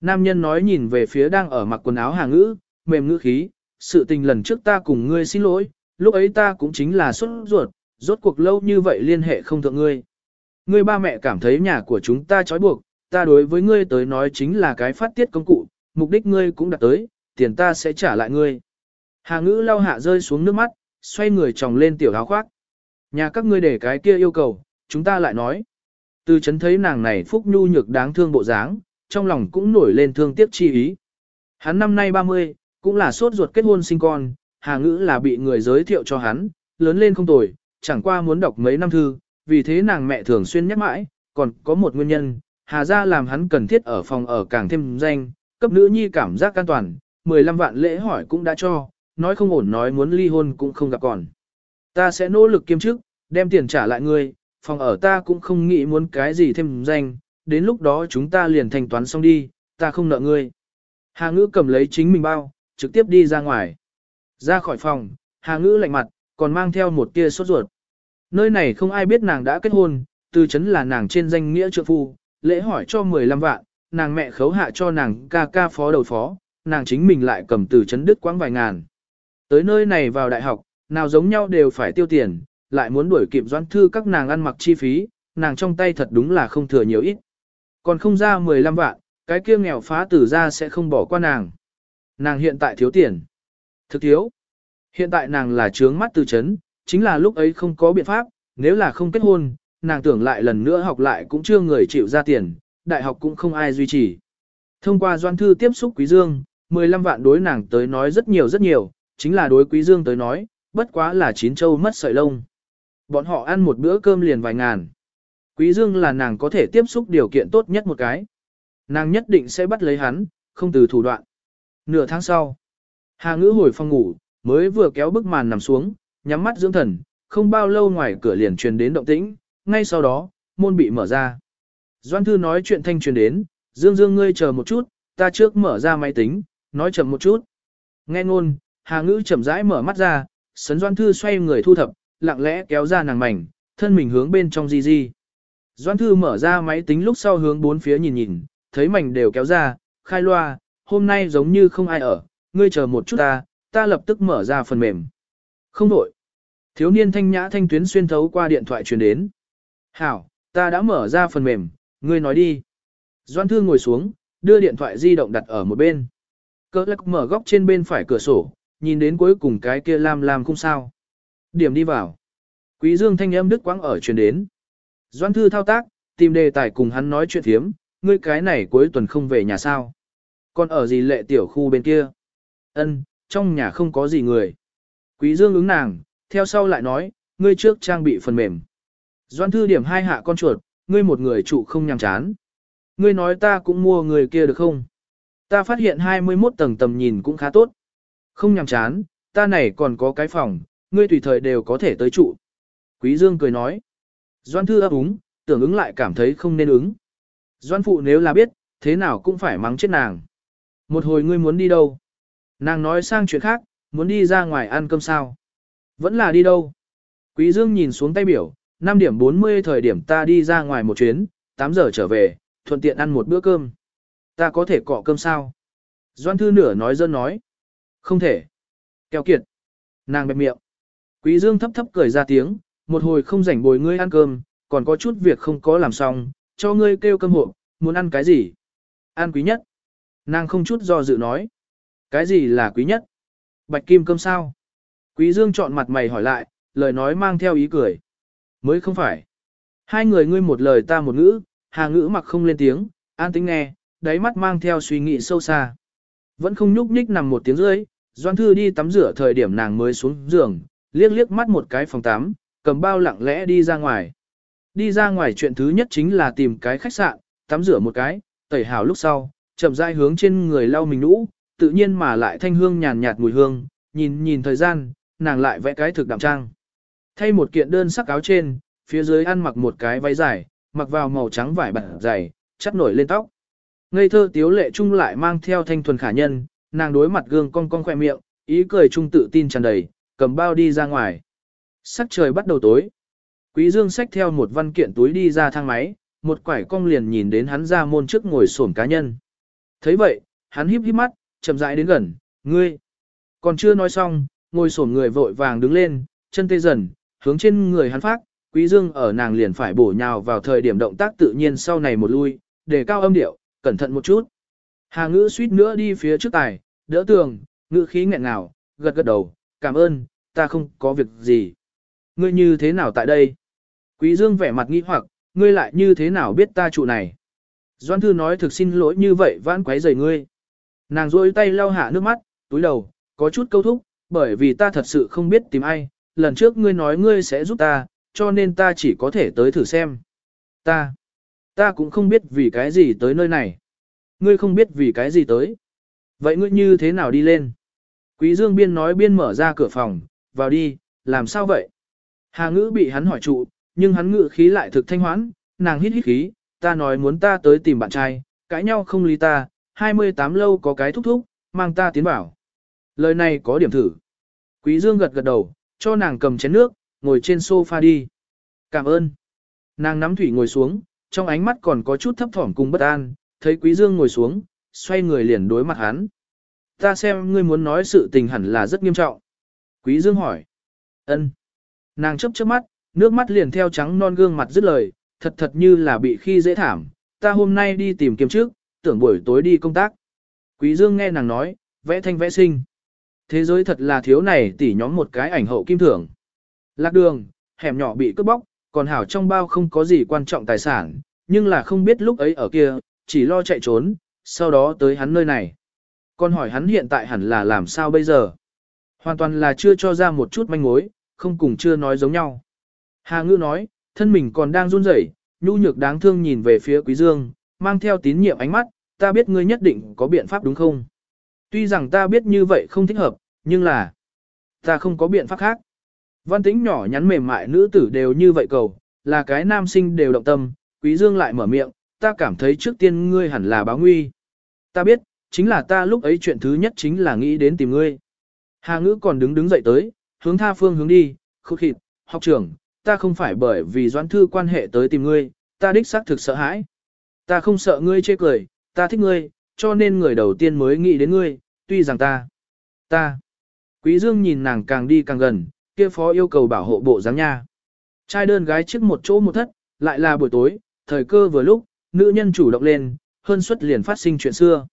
Nam nhân nói nhìn về phía đang ở mặc quần áo hàng ngữ, mềm ngữ khí, sự tình lần trước ta cùng ngươi xin lỗi, lúc ấy ta cũng chính là xuất ruột, rốt cuộc lâu như vậy liên hệ không thượng ngươi. Ngươi ba mẹ cảm thấy nhà của chúng ta trói buộc, ta đối với ngươi tới nói chính là cái phát tiết công cụ, mục đích ngươi cũng đạt tới, tiền ta sẽ trả lại ngươi. Hà ngữ lau hạ rơi xuống nước mắt, xoay người tròng lên tiểu áo khoác. Nhà các ngươi để cái kia yêu cầu, chúng ta lại nói. Từ chấn thấy nàng này phúc nhu nhược đáng thương bộ dáng, trong lòng cũng nổi lên thương tiếc chi ý. Hắn năm nay 30, cũng là sốt ruột kết hôn sinh con, Hà ngữ là bị người giới thiệu cho hắn, lớn lên không tồi, chẳng qua muốn đọc mấy năm thư, vì thế nàng mẹ thường xuyên nhắc mãi, còn có một nguyên nhân, Hà gia làm hắn cần thiết ở phòng ở càng thêm danh, cấp nữ nhi cảm giác an toàn, 15 vạn lễ hỏi cũng đã cho, nói không ổn nói muốn ly hôn cũng không gặp còn. Ta sẽ nỗ lực kiêm chức, đem tiền trả lại ngươi, phòng ở ta cũng không nghĩ muốn cái gì thêm danh, đến lúc đó chúng ta liền thanh toán xong đi, ta không nợ ngươi. Hà ngữ cầm lấy chính mình bao, trực tiếp đi ra ngoài. Ra khỏi phòng, Hà ngữ lạnh mặt, còn mang theo một tia sốt ruột. Nơi này không ai biết nàng đã kết hôn, từ chấn là nàng trên danh nghĩa trượng phu, lễ hỏi cho 15 vạn, nàng mẹ khấu hạ cho nàng ca ca phó đầu phó, nàng chính mình lại cầm từ chấn đức quãng vài ngàn. Tới nơi này vào đại học, nào giống nhau đều phải tiêu tiền, lại muốn đuổi kịp doãn thư các nàng ăn mặc chi phí, nàng trong tay thật đúng là không thừa nhiều ít. Còn không ra 15 vạn, cái kia nghèo phá tử ra sẽ không bỏ qua nàng. Nàng hiện tại thiếu tiền. Thực thiếu. Hiện tại nàng là trướng mắt từ chấn, chính là lúc ấy không có biện pháp, nếu là không kết hôn, nàng tưởng lại lần nữa học lại cũng chưa người chịu ra tiền, đại học cũng không ai duy trì. Thông qua doan thư tiếp xúc Quý Dương, 15 vạn đối nàng tới nói rất nhiều rất nhiều, chính là đối Quý Dương tới nói, bất quá là chín châu mất sợi lông. Bọn họ ăn một bữa cơm liền vài ngàn. Quý Dương là nàng có thể tiếp xúc điều kiện tốt nhất một cái. Nàng nhất định sẽ bắt lấy hắn, không từ thủ đoạn. Nửa tháng sau, Hà Ngữ hồi phòng ngủ, mới vừa kéo bức màn nằm xuống, nhắm mắt dưỡng thần, không bao lâu ngoài cửa liền truyền đến động tĩnh, ngay sau đó, môn bị mở ra. Doan Thư nói chuyện thanh truyền đến, Dương Dương ngươi chờ một chút, ta trước mở ra máy tính, nói chậm một chút. Nghe ngôn, Hà Ngữ chậm rãi mở mắt ra, sấn Doan Thư xoay người thu thập, lặng lẽ kéo ra nàng mảnh, thân mình hướng bên trong di di. Doan Thư mở ra máy tính lúc sau hướng bốn phía nhìn nhìn, thấy mảnh đều kéo ra, khai loa, hôm nay giống như không ai ở, ngươi chờ một chút ta, ta lập tức mở ra phần mềm. Không đổi. Thiếu niên thanh nhã thanh tuyến xuyên thấu qua điện thoại truyền đến. Hảo, ta đã mở ra phần mềm, ngươi nói đi. Doan Thư ngồi xuống, đưa điện thoại di động đặt ở một bên. Cơ lắc mở góc trên bên phải cửa sổ, nhìn đến cuối cùng cái kia lam lam không sao. Điểm đi vào. Quý dương thanh âm đức quãng ở truyền đến. Doan Thư thao tác, tìm đề tài cùng hắn nói chuyện thiếm, ngươi cái này cuối tuần không về nhà sao. Còn ở gì lệ tiểu khu bên kia? Ân, trong nhà không có gì người. Quý dương ứng nàng, theo sau lại nói, ngươi trước trang bị phần mềm. Doan thư điểm hai hạ con chuột, ngươi một người trụ không nhàm chán. Ngươi nói ta cũng mua người kia được không? Ta phát hiện 21 tầng tầm nhìn cũng khá tốt. Không nhàm chán, ta này còn có cái phòng, ngươi tùy thời đều có thể tới trụ. Quý Dương cười nói. Doan thư ấp úng, tưởng ứng lại cảm thấy không nên ứng. Doan phụ nếu là biết, thế nào cũng phải mắng chết nàng. Một hồi ngươi muốn đi đâu? Nàng nói sang chuyện khác, muốn đi ra ngoài ăn cơm sao? Vẫn là đi đâu? Quý Dương nhìn xuống tay biểu, 5 điểm 40 thời điểm ta đi ra ngoài một chuyến, 8 giờ trở về, thuận tiện ăn một bữa cơm. Ta có thể cọ cơm sao? Doan thư nửa nói dân nói. Không thể. Kéo kiệt. Nàng bẹp miệng. Quý Dương thấp thấp cười ra tiếng, một hồi không rảnh bồi ngươi ăn cơm, còn có chút việc không có làm xong, cho ngươi kêu cơm hộ, muốn ăn cái gì? Ăn quý nhất. Nàng không chút do dự nói. Cái gì là quý nhất? Bạch kim cơm sao? Quý Dương chọn mặt mày hỏi lại, lời nói mang theo ý cười. Mới không phải. Hai người ngươi một lời ta một ngữ, hà ngữ mặc không lên tiếng, an tính nghe, đáy mắt mang theo suy nghĩ sâu xa. Vẫn không nhúc nhích nằm một tiếng rưỡi, Doan Thư đi tắm rửa thời điểm nàng mới xuống giường, liếc liếc mắt một cái phòng tắm, cầm bao lặng lẽ đi ra ngoài. Đi ra ngoài chuyện thứ nhất chính là tìm cái khách sạn, tắm rửa một cái, tẩy hào lúc sau, chậm rãi hướng trên người lau mình nũ, tự nhiên mà lại thanh hương nhàn nhạt mùi hương, nhìn nhìn thời gian, nàng lại vẽ cái thực đạm trang. Thay một kiện đơn sắc áo trên, phía dưới ăn mặc một cái váy dài, mặc vào màu trắng vải bản dày, chắt nổi lên tóc. Ngây thơ tiếu lệ trung lại mang theo thanh thuần khả nhân, nàng đối mặt gương cong cong khoe miệng, ý cười trung tự tin tràn đầy, cầm bao đi ra ngoài. Sắc trời bắt đầu tối. Quý Dương xách theo một văn kiện túi đi ra thang máy, một quải cong liền nhìn đến hắn ra môn trước ngồi sổm cá nhân. thấy vậy, hắn híp híp mắt, chậm rãi đến gần, ngươi. Còn chưa nói xong, ngồi sổm người vội vàng đứng lên, chân tê dần, hướng trên người hắn phát, quý dương ở nàng liền phải bổ nhào vào thời điểm động tác tự nhiên sau này một lui, để cao âm điệu, cẩn thận một chút. Hà ngữ suýt nữa đi phía trước tài, đỡ tường, ngữ khí nghẹn ngào, gật gật đầu, cảm ơn, ta không có việc gì. Ngươi như thế nào tại đây? Quý dương vẻ mặt nghi hoặc, ngươi lại như thế nào biết ta trụ này? Doan thư nói thực xin lỗi như vậy vãn quấy rầy ngươi. Nàng rôi tay lau hạ nước mắt, túi đầu, có chút câu thúc, bởi vì ta thật sự không biết tìm ai, lần trước ngươi nói ngươi sẽ giúp ta, cho nên ta chỉ có thể tới thử xem. Ta, ta cũng không biết vì cái gì tới nơi này. Ngươi không biết vì cái gì tới. Vậy ngươi như thế nào đi lên? Quý Dương Biên nói biên mở ra cửa phòng, vào đi, làm sao vậy? Hà ngữ bị hắn hỏi trụ, nhưng hắn ngữ khí lại thực thanh hoãn, nàng hít hít khí, ta nói muốn ta tới tìm bạn trai, cãi nhau không lý ta, 28 lâu có cái thúc thúc, mang ta tiến bảo. Lời này có điểm thử. Quý Dương gật gật đầu, cho nàng cầm chén nước, ngồi trên sofa đi. Cảm ơn. Nàng nắm thủy ngồi xuống, trong ánh mắt còn có chút thấp thỏm cùng bất an, thấy Quý Dương ngồi xuống, xoay người liền đối mặt hắn. Ta xem ngươi muốn nói sự tình hẳn là rất nghiêm trọng. Quý Dương hỏi. Ân. Nàng chớp chớp mắt, nước mắt liền theo trắng non gương mặt dứt lời, thật thật như là bị khi dễ thảm, ta hôm nay đi tìm kiếm trước, tưởng buổi tối đi công tác. Quý Dương nghe nàng nói, vẽ thanh vẽ sinh. Thế giới thật là thiếu này tỉ nhóm một cái ảnh hậu kim thưởng. Lạc đường, hẻm nhỏ bị cướp bóc, còn hảo trong bao không có gì quan trọng tài sản, nhưng là không biết lúc ấy ở kia, chỉ lo chạy trốn, sau đó tới hắn nơi này. Còn hỏi hắn hiện tại hẳn là làm sao bây giờ. Hoàn toàn là chưa cho ra một chút manh mối, không cùng chưa nói giống nhau. Hà ngư nói, thân mình còn đang run rẩy, nhu nhược đáng thương nhìn về phía quý dương, mang theo tín nhiệm ánh mắt, ta biết ngươi nhất định có biện pháp đúng không? Tuy rằng ta biết như vậy không thích hợp, nhưng là, ta không có biện pháp khác. Văn tính nhỏ nhắn mềm mại nữ tử đều như vậy cầu, là cái nam sinh đều động tâm, quý dương lại mở miệng, ta cảm thấy trước tiên ngươi hẳn là báo nguy. Ta biết, chính là ta lúc ấy chuyện thứ nhất chính là nghĩ đến tìm ngươi. Hà ngữ còn đứng đứng dậy tới, hướng tha phương hướng đi, khúc khịt, học trưởng, ta không phải bởi vì doãn thư quan hệ tới tìm ngươi, ta đích xác thực sợ hãi. Ta không sợ ngươi chê cười, ta thích ngươi, cho nên người đầu tiên mới nghĩ đến ngươi, tuy rằng ta, ta. Quý Dương nhìn nàng càng đi càng gần, kia phó yêu cầu bảo hộ bộ dáng nha. Trai đơn gái trước một chỗ một thất, lại là buổi tối, thời cơ vừa lúc, nữ nhân chủ động lên, hơn suất liền phát sinh chuyện xưa.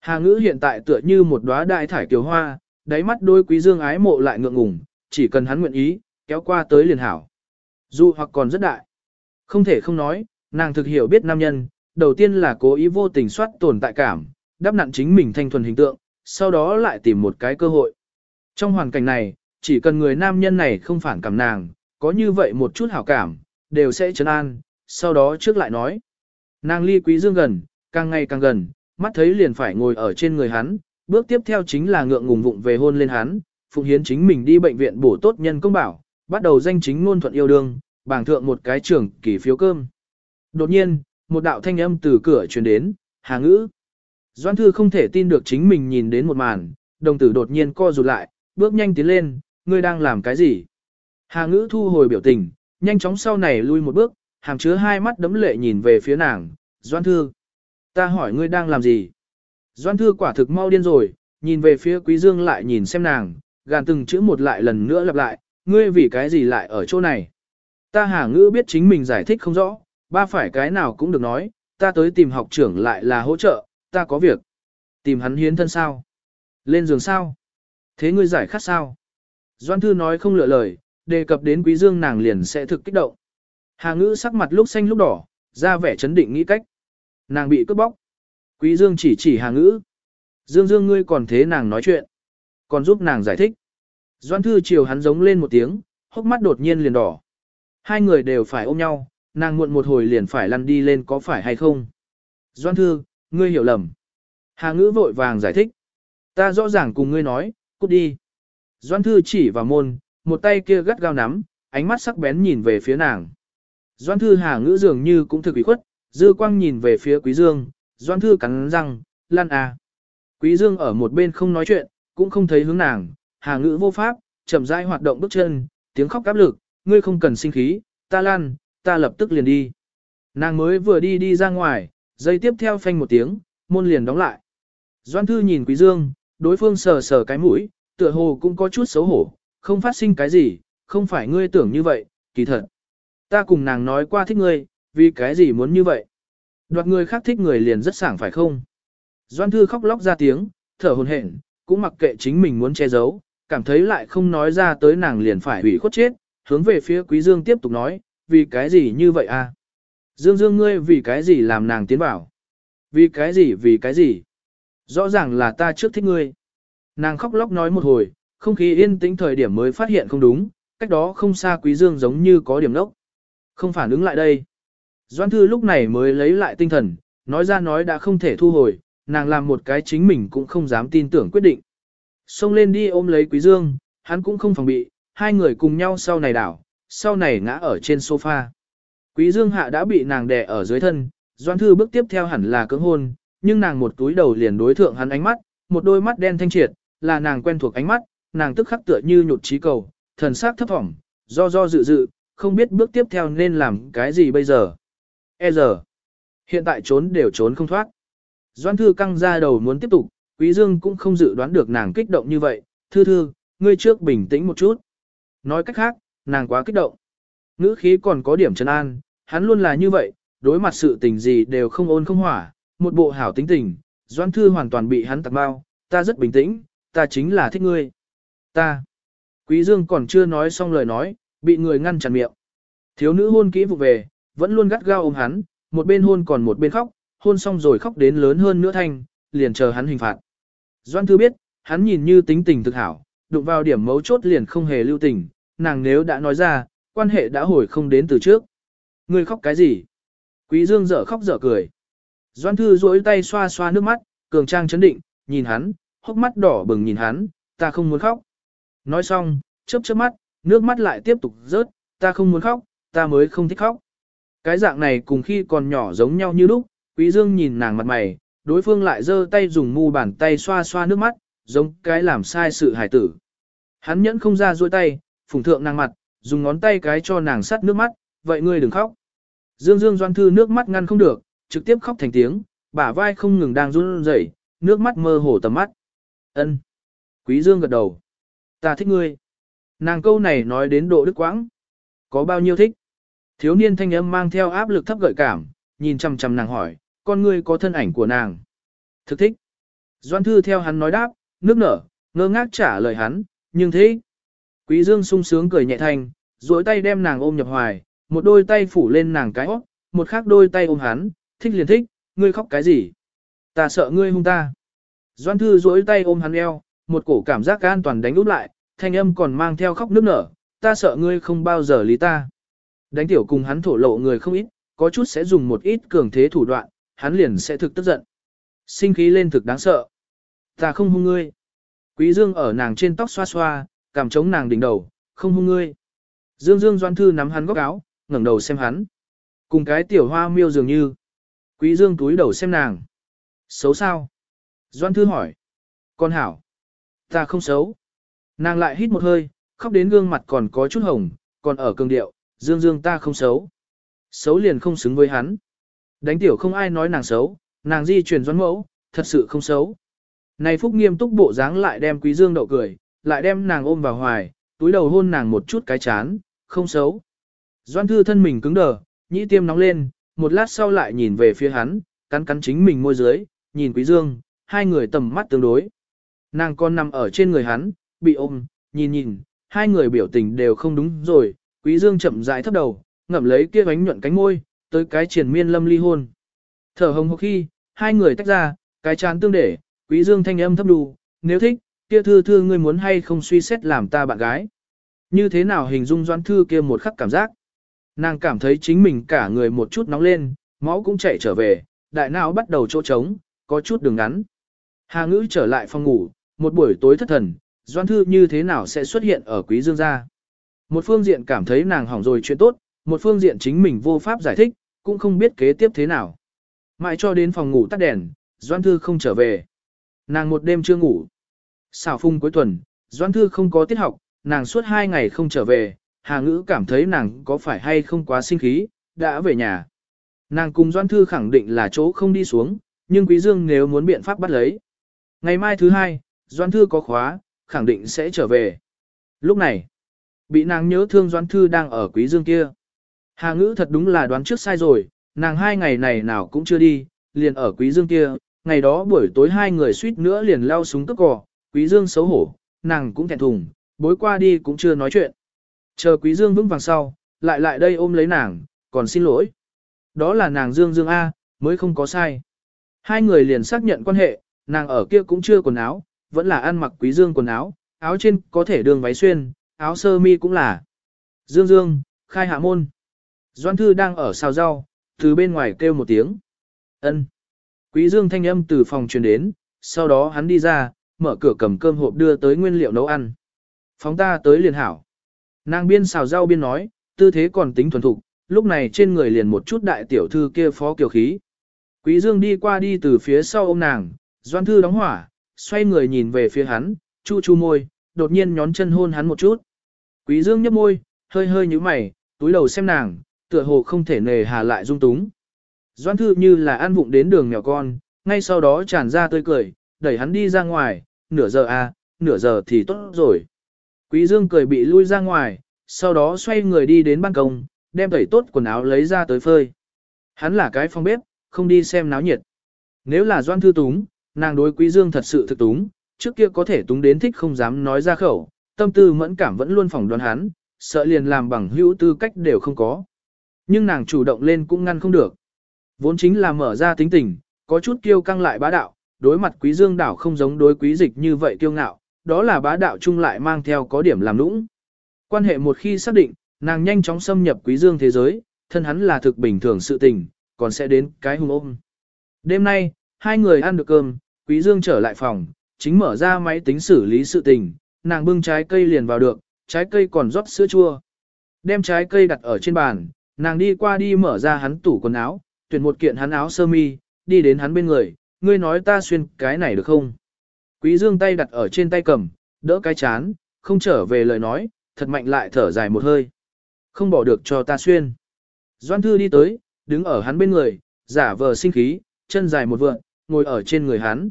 Hà ngữ hiện tại tựa như một đóa đại thải kiều hoa, đáy mắt đôi quý dương ái mộ lại ngượng ngùng, chỉ cần hắn nguyện ý, kéo qua tới liền hảo. Dù hoặc còn rất đại. Không thể không nói, nàng thực hiểu biết nam nhân, đầu tiên là cố ý vô tình soát tồn tại cảm, đáp nặn chính mình thanh thuần hình tượng, sau đó lại tìm một cái cơ hội. Trong hoàn cảnh này, chỉ cần người nam nhân này không phản cảm nàng, có như vậy một chút hảo cảm, đều sẽ trấn an, sau đó trước lại nói. Nàng ly quý dương gần, càng ngày càng gần, mắt thấy liền phải ngồi ở trên người hắn, bước tiếp theo chính là ngượng ngùng vụng về hôn lên hắn, phụng hiến chính mình đi bệnh viện bổ tốt nhân công bảo, bắt đầu danh chính ngôn thuận yêu đương, bảng thượng một cái trưởng kỳ phiếu cơm. Đột nhiên, một đạo thanh âm từ cửa truyền đến, hà ngữ. Doan thư không thể tin được chính mình nhìn đến một màn, đồng tử đột nhiên co rụt lại, bước nhanh tiến lên, ngươi đang làm cái gì? Hà ngữ thu hồi biểu tình, nhanh chóng sau này lui một bước, hàm chứa hai mắt đấm lệ nhìn về phía nàng, Doan thư. Ta hỏi ngươi đang làm gì? Doan thư quả thực mau điên rồi, nhìn về phía quý dương lại nhìn xem nàng, gàn từng chữ một lại lần nữa lặp lại, ngươi vì cái gì lại ở chỗ này? Ta hà ngữ biết chính mình giải thích không rõ, ba phải cái nào cũng được nói, ta tới tìm học trưởng lại là hỗ trợ, ta có việc. Tìm hắn hiến thân sao? Lên giường sao? Thế ngươi giải khát sao? Doan thư nói không lựa lời, đề cập đến quý dương nàng liền sẽ thực kích động. Hà ngữ sắc mặt lúc xanh lúc đỏ, ra vẻ chấn định nghĩ cách. Nàng bị cướp bóc. Quý dương chỉ chỉ hà ngữ. Dương dương ngươi còn thế nàng nói chuyện. Còn giúp nàng giải thích. Doan thư chiều hắn giống lên một tiếng, hốc mắt đột nhiên liền đỏ. Hai người đều phải ôm nhau, nàng muộn một hồi liền phải lăn đi lên có phải hay không. Doan thư, ngươi hiểu lầm. Hà ngữ vội vàng giải thích. Ta rõ ràng cùng ngươi nói, cút đi. Doan thư chỉ vào môn, một tay kia gắt gao nắm, ánh mắt sắc bén nhìn về phía nàng. Doan thư hà ngữ dường như cũng thực ý khuất, dư quang nhìn về phía quý dương, doan thư cắn răng, lan à. Quý dương ở một bên không nói chuyện, cũng không thấy hướng nàng, hà ngữ vô pháp, chậm rãi hoạt động bước chân, tiếng khóc áp lực, ngươi không cần sinh khí, ta lan, ta lập tức liền đi. Nàng mới vừa đi đi ra ngoài, dây tiếp theo phanh một tiếng, môn liền đóng lại. Doan thư nhìn quý dương, đối phương sờ sờ cái mũi, tựa hồ cũng có chút xấu hổ, không phát sinh cái gì, không phải ngươi tưởng như vậy, kỳ thật. Ta cùng nàng nói qua thích ngươi, vì cái gì muốn như vậy. Đoạt người khác thích người liền rất sảng phải không? Doan thư khóc lóc ra tiếng, thở hồn hển, cũng mặc kệ chính mình muốn che giấu, cảm thấy lại không nói ra tới nàng liền phải hủy khuất chết, hướng về phía quý dương tiếp tục nói, vì cái gì như vậy à? Dương Dương ngươi vì cái gì làm nàng tiến bảo? Vì cái gì vì cái gì? Rõ ràng là ta trước thích ngươi. Nàng khóc lóc nói một hồi, không khí yên tĩnh thời điểm mới phát hiện không đúng, cách đó không xa quý dương giống như có điểm lốc Không phản ứng lại đây. Doan thư lúc này mới lấy lại tinh thần, nói ra nói đã không thể thu hồi, nàng làm một cái chính mình cũng không dám tin tưởng quyết định. Xông lên đi ôm lấy quý dương, hắn cũng không phòng bị, hai người cùng nhau sau này đảo, sau này ngã ở trên sofa. Quý dương hạ đã bị nàng đè ở dưới thân, doan thư bước tiếp theo hẳn là cưỡng hôn, nhưng nàng một túi đầu liền đối thượng hắn ánh mắt, một đôi mắt đen thanh triệt, là nàng quen thuộc ánh mắt, nàng tức khắc tựa như nhột trí cầu, thần sắc thấp thỏm, do do dự dự, không biết bước tiếp theo nên làm cái gì bây giờ. E giờ, hiện tại trốn đều trốn không thoát. Doan thư căng ra đầu muốn tiếp tục, quý dương cũng không dự đoán được nàng kích động như vậy, thư thư, ngươi trước bình tĩnh một chút. Nói cách khác, nàng quá kích động. Ngữ khí còn có điểm trấn an, hắn luôn là như vậy, đối mặt sự tình gì đều không ôn không hỏa, một bộ hảo tính tình, Doan Thư hoàn toàn bị hắn tạc bao, ta rất bình tĩnh, ta chính là thích ngươi. Ta. Quý Dương còn chưa nói xong lời nói, bị người ngăn chặn miệng. Thiếu nữ hôn kỹ vụ về, vẫn luôn gắt gao ôm hắn, một bên hôn còn một bên khóc, hôn xong rồi khóc đến lớn hơn nữa thanh, liền chờ hắn hình phạt. Doan Thư biết, hắn nhìn như tính tình thực hảo, đụng vào điểm mấu chốt liền không hề lưu tình, nàng nếu đã nói ra, quan hệ đã hồi không đến từ trước. Ngươi khóc cái gì? Quý Dương dở khóc dở cười. Doan Thư duỗi tay xoa xoa nước mắt, cường trang chấn định, nhìn hắn, hốc mắt đỏ bừng nhìn hắn, ta không muốn khóc. Nói xong, chớp chớp mắt, nước mắt lại tiếp tục rớt, ta không muốn khóc, ta mới không thích khóc. Cái dạng này cùng khi còn nhỏ giống nhau như lúc, Quý Dương nhìn nàng mặt mày, đối phương lại giơ tay dùng mu bàn tay xoa xoa nước mắt, giống cái làm sai sự hài tử. Hắn nhẫn không ra duỗi tay, Phùng thượng nàng mặt, dùng ngón tay cái cho nàng sắt nước mắt, vậy ngươi đừng khóc. Dương Dương Doan Thư nước mắt ngăn không được, trực tiếp khóc thành tiếng, bả vai không ngừng đang run rẩy, nước mắt mơ hồ tầm mắt. Ân. Quý Dương gật đầu. Ta thích ngươi. Nàng câu này nói đến độ đức quãng. Có bao nhiêu thích? Thiếu niên thanh âm mang theo áp lực thấp gợi cảm, nhìn chằm chằm nàng hỏi, con ngươi có thân ảnh của nàng. Thực thích. Doan Thư theo hắn nói đáp, nước nở, ngơ ngác trả lời hắn, nhưng thế. Quý Dương sung sướng cười nhẹ thanh, duỗi tay đem nàng ôm nhập hoài, một đôi tay phủ lên nàng cái óc, một khác đôi tay ôm hắn, thích liền thích, ngươi khóc cái gì? Ta sợ ngươi hung ta. Doan Thư duỗi tay ôm hắn eo, một cổ cảm giác an toàn đánh úp lại, thanh âm còn mang theo khóc nức nở, ta sợ ngươi không bao giờ lý ta. Đánh tiểu cùng hắn thổ lộ người không ít, có chút sẽ dùng một ít cường thế thủ đoạn, hắn liền sẽ thực tức giận. Sinh khí lên thực đáng sợ. Ta không hung ngươi. Quý Dương ở nàng trên tóc xoa xoa, cảm chống nàng đỉnh đầu, không hung ngươi. Dương Dương Doan Thư nắm hắn góc áo, ngẩng đầu xem hắn. Cùng cái tiểu hoa miêu dường như. Quý Dương túi đầu xem nàng. Xấu sao? Doan Thư hỏi. Con hảo. Ta không xấu. Nàng lại hít một hơi, khóc đến gương mặt còn có chút hồng, còn ở cường điệu, Dương Dương ta không xấu. Xấu liền không xứng với hắn. Đánh tiểu không ai nói nàng xấu, nàng di chuyển doan mẫu, thật sự không xấu. Này Phúc nghiêm túc bộ dáng lại đem Quý Dương đậu cười, lại đem nàng ôm vào hoài, túi đầu hôn nàng một chút cái chán, không xấu. Doan thư thân mình cứng đờ, nhĩ tiêm nóng lên, một lát sau lại nhìn về phía hắn, cắn cắn chính mình môi dưới, nhìn Quý Dương, hai người tầm mắt tương đối. Nàng con nằm ở trên người hắn, bị ôm, nhìn nhìn, hai người biểu tình đều không đúng rồi, Quý Dương chậm rãi thấp đầu, ngậm lấy kia bánh nhuận cánh môi, tới cái triển miên lâm ly hôn. Thở hồng hộc khi, hai người tách ra, cái chán tương để, Quý Dương thanh âm thấp đù, nếu thích, kia thư thư ngươi muốn hay không suy xét làm ta bạn gái. Như thế nào hình dung doan thư kia một khắc cảm giác. Nàng cảm thấy chính mình cả người một chút nóng lên, máu cũng chạy trở về, đại não bắt đầu chỗ trống, có chút đường ngắn. Hà ngữ trở lại phòng ngủ, một buổi tối thất thần, doan thư như thế nào sẽ xuất hiện ở quý dương gia. Một phương diện cảm thấy nàng hỏng rồi chuyện tốt, một phương diện chính mình vô pháp giải thích, cũng không biết kế tiếp thế nào. Mãi cho đến phòng ngủ tắt đèn, doan thư không trở về. Nàng một đêm chưa ngủ. Xảo phung cuối tuần, doan thư không có tiết học, nàng suốt hai ngày không trở về, Hà Ngữ cảm thấy nàng có phải hay không quá sinh khí, đã về nhà. Nàng cùng Doan Thư khẳng định là chỗ không đi xuống, nhưng Quý Dương nếu muốn biện pháp bắt lấy. Ngày mai thứ hai, Doan Thư có khóa, khẳng định sẽ trở về. Lúc này, bị nàng nhớ thương Doan Thư đang ở Quý Dương kia. Hà Ngữ thật đúng là đoán trước sai rồi, nàng hai ngày này nào cũng chưa đi, liền ở Quý Dương kia, ngày đó buổi tối hai người suýt nữa liền lao súng tức cỏ, Quý Dương xấu hổ, nàng cũng thẹn thùng, bối qua đi cũng chưa nói chuyện. Chờ Quý Dương vững vàng sau, lại lại đây ôm lấy nàng, còn xin lỗi. Đó là nàng Dương Dương A, mới không có sai. Hai người liền xác nhận quan hệ, nàng ở kia cũng chưa quần áo, vẫn là ăn mặc Quý Dương quần áo, áo trên có thể đường váy xuyên, áo sơ mi cũng là. Dương Dương, khai hạ môn. Doan Thư đang ở xào rau, từ bên ngoài kêu một tiếng. ân. Quý Dương thanh âm từ phòng truyền đến, sau đó hắn đi ra, mở cửa cầm cơm hộp đưa tới nguyên liệu nấu ăn. Phóng ta tới liền hảo. Nàng biên xào rau biên nói, tư thế còn tính thuần thục, lúc này trên người liền một chút đại tiểu thư kia phó kiều khí. Quý Dương đi qua đi từ phía sau ôm nàng, doan thư đóng hỏa, xoay người nhìn về phía hắn, chu chu môi, đột nhiên nhón chân hôn hắn một chút. Quý Dương nhấp môi, hơi hơi nhíu mày, túi đầu xem nàng, tựa hồ không thể nề hà lại dung túng. Doan thư như là ăn vụng đến đường nhỏ con, ngay sau đó tràn ra tươi cười, đẩy hắn đi ra ngoài, nửa giờ à, nửa giờ thì tốt rồi. Quý Dương cười bị lui ra ngoài, sau đó xoay người đi đến ban công, đem tẩy tốt quần áo lấy ra tới phơi. Hắn là cái phòng bếp, không đi xem náo nhiệt. Nếu là Doan Thư Túng, nàng đối Quý Dương thật sự thực túng, trước kia có thể túng đến thích không dám nói ra khẩu, tâm tư mẫn cảm vẫn luôn phỏng đoán hắn, sợ liền làm bằng hữu tư cách đều không có. Nhưng nàng chủ động lên cũng ngăn không được. Vốn chính là mở ra tính tình, có chút kiêu căng lại bá đạo, đối mặt quý dương đảo không giống đối quý dịch như vậy kiêu ngạo, đó là bá đạo chung lại mang theo có điểm làm lũng. Quan hệ một khi xác định, nàng nhanh chóng xâm nhập quý dương thế giới, thân hắn là thực bình thường sự tình, còn sẽ đến cái hùng ôm. Đêm nay, hai người ăn được cơm, quý dương trở lại phòng, chính mở ra máy tính xử lý sự tình, nàng bưng trái cây liền vào được, trái cây còn rót sữa chua. Đem trái cây đặt ở trên bàn, nàng đi qua đi mở ra hắn tủ quần áo, tuyển một kiện hắn áo sơ mi, đi đến hắn bên người, ngươi nói ta xuyên cái này được không? Quý dương tay đặt ở trên tay cầm, đỡ cái chán, không trở về lời nói, thật mạnh lại thở dài một hơi. Không bỏ được cho ta xuyên. Doan thư đi tới, đứng ở hắn bên người, giả vờ sinh khí, chân dài một vượn, ngồi ở trên người hắn.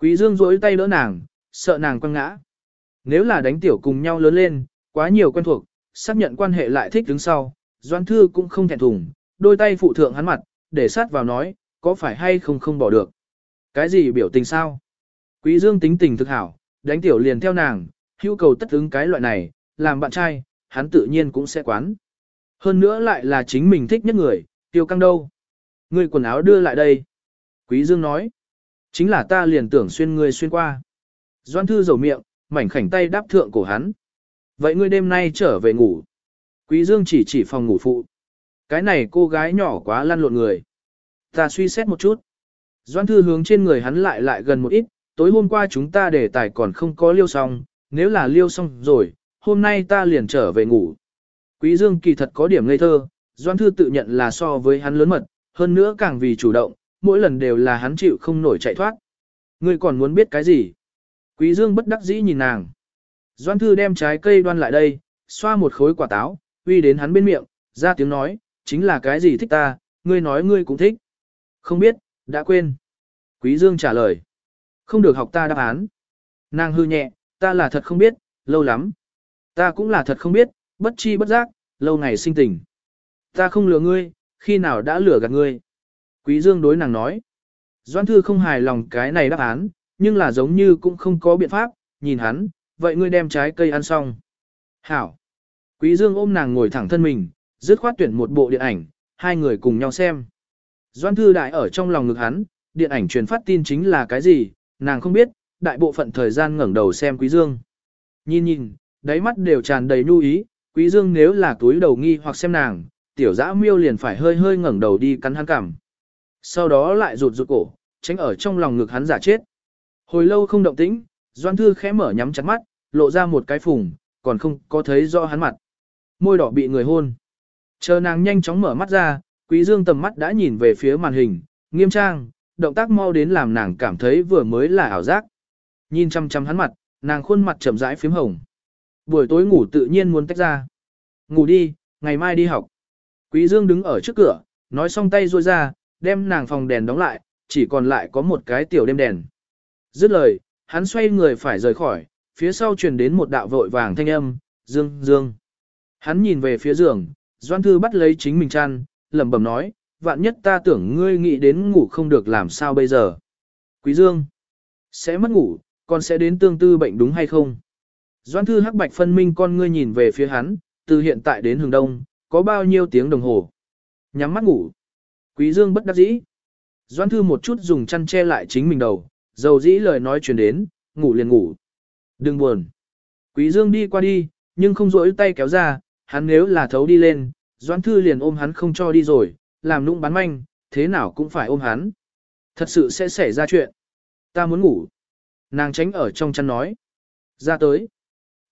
Quý dương duỗi tay đỡ nàng, sợ nàng quăng ngã. Nếu là đánh tiểu cùng nhau lớn lên, quá nhiều quen thuộc, xác nhận quan hệ lại thích đứng sau, Doan Thư cũng không thẹn thùng, đôi tay phụ thượng hắn mặt, để sát vào nói, có phải hay không không bỏ được. Cái gì biểu tình sao? Quý Dương tính tình thực hảo, đánh tiểu liền theo nàng, hữu cầu tất ứng cái loại này, làm bạn trai, hắn tự nhiên cũng sẽ quán. Hơn nữa lại là chính mình thích nhất người, tiêu căng đâu. Người quần áo đưa lại đây. Quý Dương nói, chính là ta liền tưởng xuyên người xuyên qua. Doan Thư dầu miệng, mảnh khảnh tay đáp thượng cổ hắn. Vậy ngươi đêm nay trở về ngủ. Quý Dương chỉ chỉ phòng ngủ phụ. Cái này cô gái nhỏ quá lăn lộn người. Ta suy xét một chút. Doan thư hướng trên người hắn lại lại gần một ít, tối hôm qua chúng ta để tài còn không có liêu xong, nếu là liêu xong rồi, hôm nay ta liền trở về ngủ. Quý Dương kỳ thật có điểm ngây thơ, Doan thư tự nhận là so với hắn lớn mật, hơn nữa càng vì chủ động, mỗi lần đều là hắn chịu không nổi chạy thoát. Ngươi còn muốn biết cái gì? Quý Dương bất đắc dĩ nhìn nàng. Doan thư đem trái cây đoan lại đây, xoa một khối quả táo, uy đến hắn bên miệng, ra tiếng nói, chính là cái gì thích ta, ngươi nói ngươi cũng thích. Không biết, đã quên. Quý Dương trả lời. Không được học ta đáp án. Nàng hư nhẹ, ta là thật không biết, lâu lắm. Ta cũng là thật không biết, bất chi bất giác, lâu ngày sinh tình. Ta không lừa ngươi, khi nào đã lừa gạt ngươi. Quý Dương đối nàng nói. Doan thư không hài lòng cái này đáp án, nhưng là giống như cũng không có biện pháp, nhìn hắn, vậy ngươi đem trái cây ăn xong. Hảo. Quý Dương ôm nàng ngồi thẳng thân mình, dứt khoát tuyển một bộ điện ảnh, hai người cùng nhau xem. Doan thư đại ở trong lòng ngực hắn, điện ảnh truyền phát tin chính là cái gì, nàng không biết, đại bộ phận thời gian ngẩng đầu xem Quý Dương. Nhìn nhìn, đáy mắt đều tràn đầy nhu ý, Quý Dương nếu là túi đầu nghi hoặc xem nàng, tiểu dã miêu liền phải hơi hơi ngẩng đầu đi cắn hắn cằm. Sau đó lại rụt rụt cổ, tránh ở trong lòng ngực hắn giả chết. Hồi lâu không động tĩnh, Doan Thư khẽ mở nhắm chặt mắt, lộ ra một cái phùng, còn không có thấy rõ hắn mặt. Môi đỏ bị người hôn. Chờ nàng nhanh chóng mở mắt ra, Quý Dương tầm mắt đã nhìn về phía màn hình, nghiêm trang, động tác mau đến làm nàng cảm thấy vừa mới là ảo giác. Nhìn chăm chăm hắn mặt, nàng khuôn mặt chậm rãi phím hồng. Buổi tối ngủ tự nhiên muốn tách ra. Ngủ đi, ngày mai đi học. Quý Dương đứng ở trước cửa, nói xong tay ruôi ra, đem nàng phòng đèn đóng lại, chỉ còn lại có một cái tiểu đêm đèn. Dứt lời, hắn xoay người phải rời khỏi, phía sau truyền đến một đạo vội vàng thanh âm, Dương, Dương. Hắn nhìn về phía giường, Doan Thư bắt lấy chính mình chăn, lẩm bẩm nói, vạn nhất ta tưởng ngươi nghĩ đến ngủ không được làm sao bây giờ. Quý Dương, sẽ mất ngủ, còn sẽ đến tương tư bệnh đúng hay không? Doan Thư hắc bạch phân minh con ngươi nhìn về phía hắn, từ hiện tại đến hướng đông, có bao nhiêu tiếng đồng hồ. Nhắm mắt ngủ. Quý Dương bất đắc dĩ. Doan Thư một chút dùng chăn che lại chính mình đầu, dầu dĩ lời nói truyền đến, ngủ liền ngủ. Đừng buồn. Quý Dương đi qua đi, nhưng không rỗi tay kéo ra, hắn nếu là thấu đi lên, Doãn Thư liền ôm hắn không cho đi rồi, làm nũng bán manh, thế nào cũng phải ôm hắn. Thật sự sẽ xảy ra chuyện. Ta muốn ngủ. Nàng tránh ở trong chăn nói. Ra tới.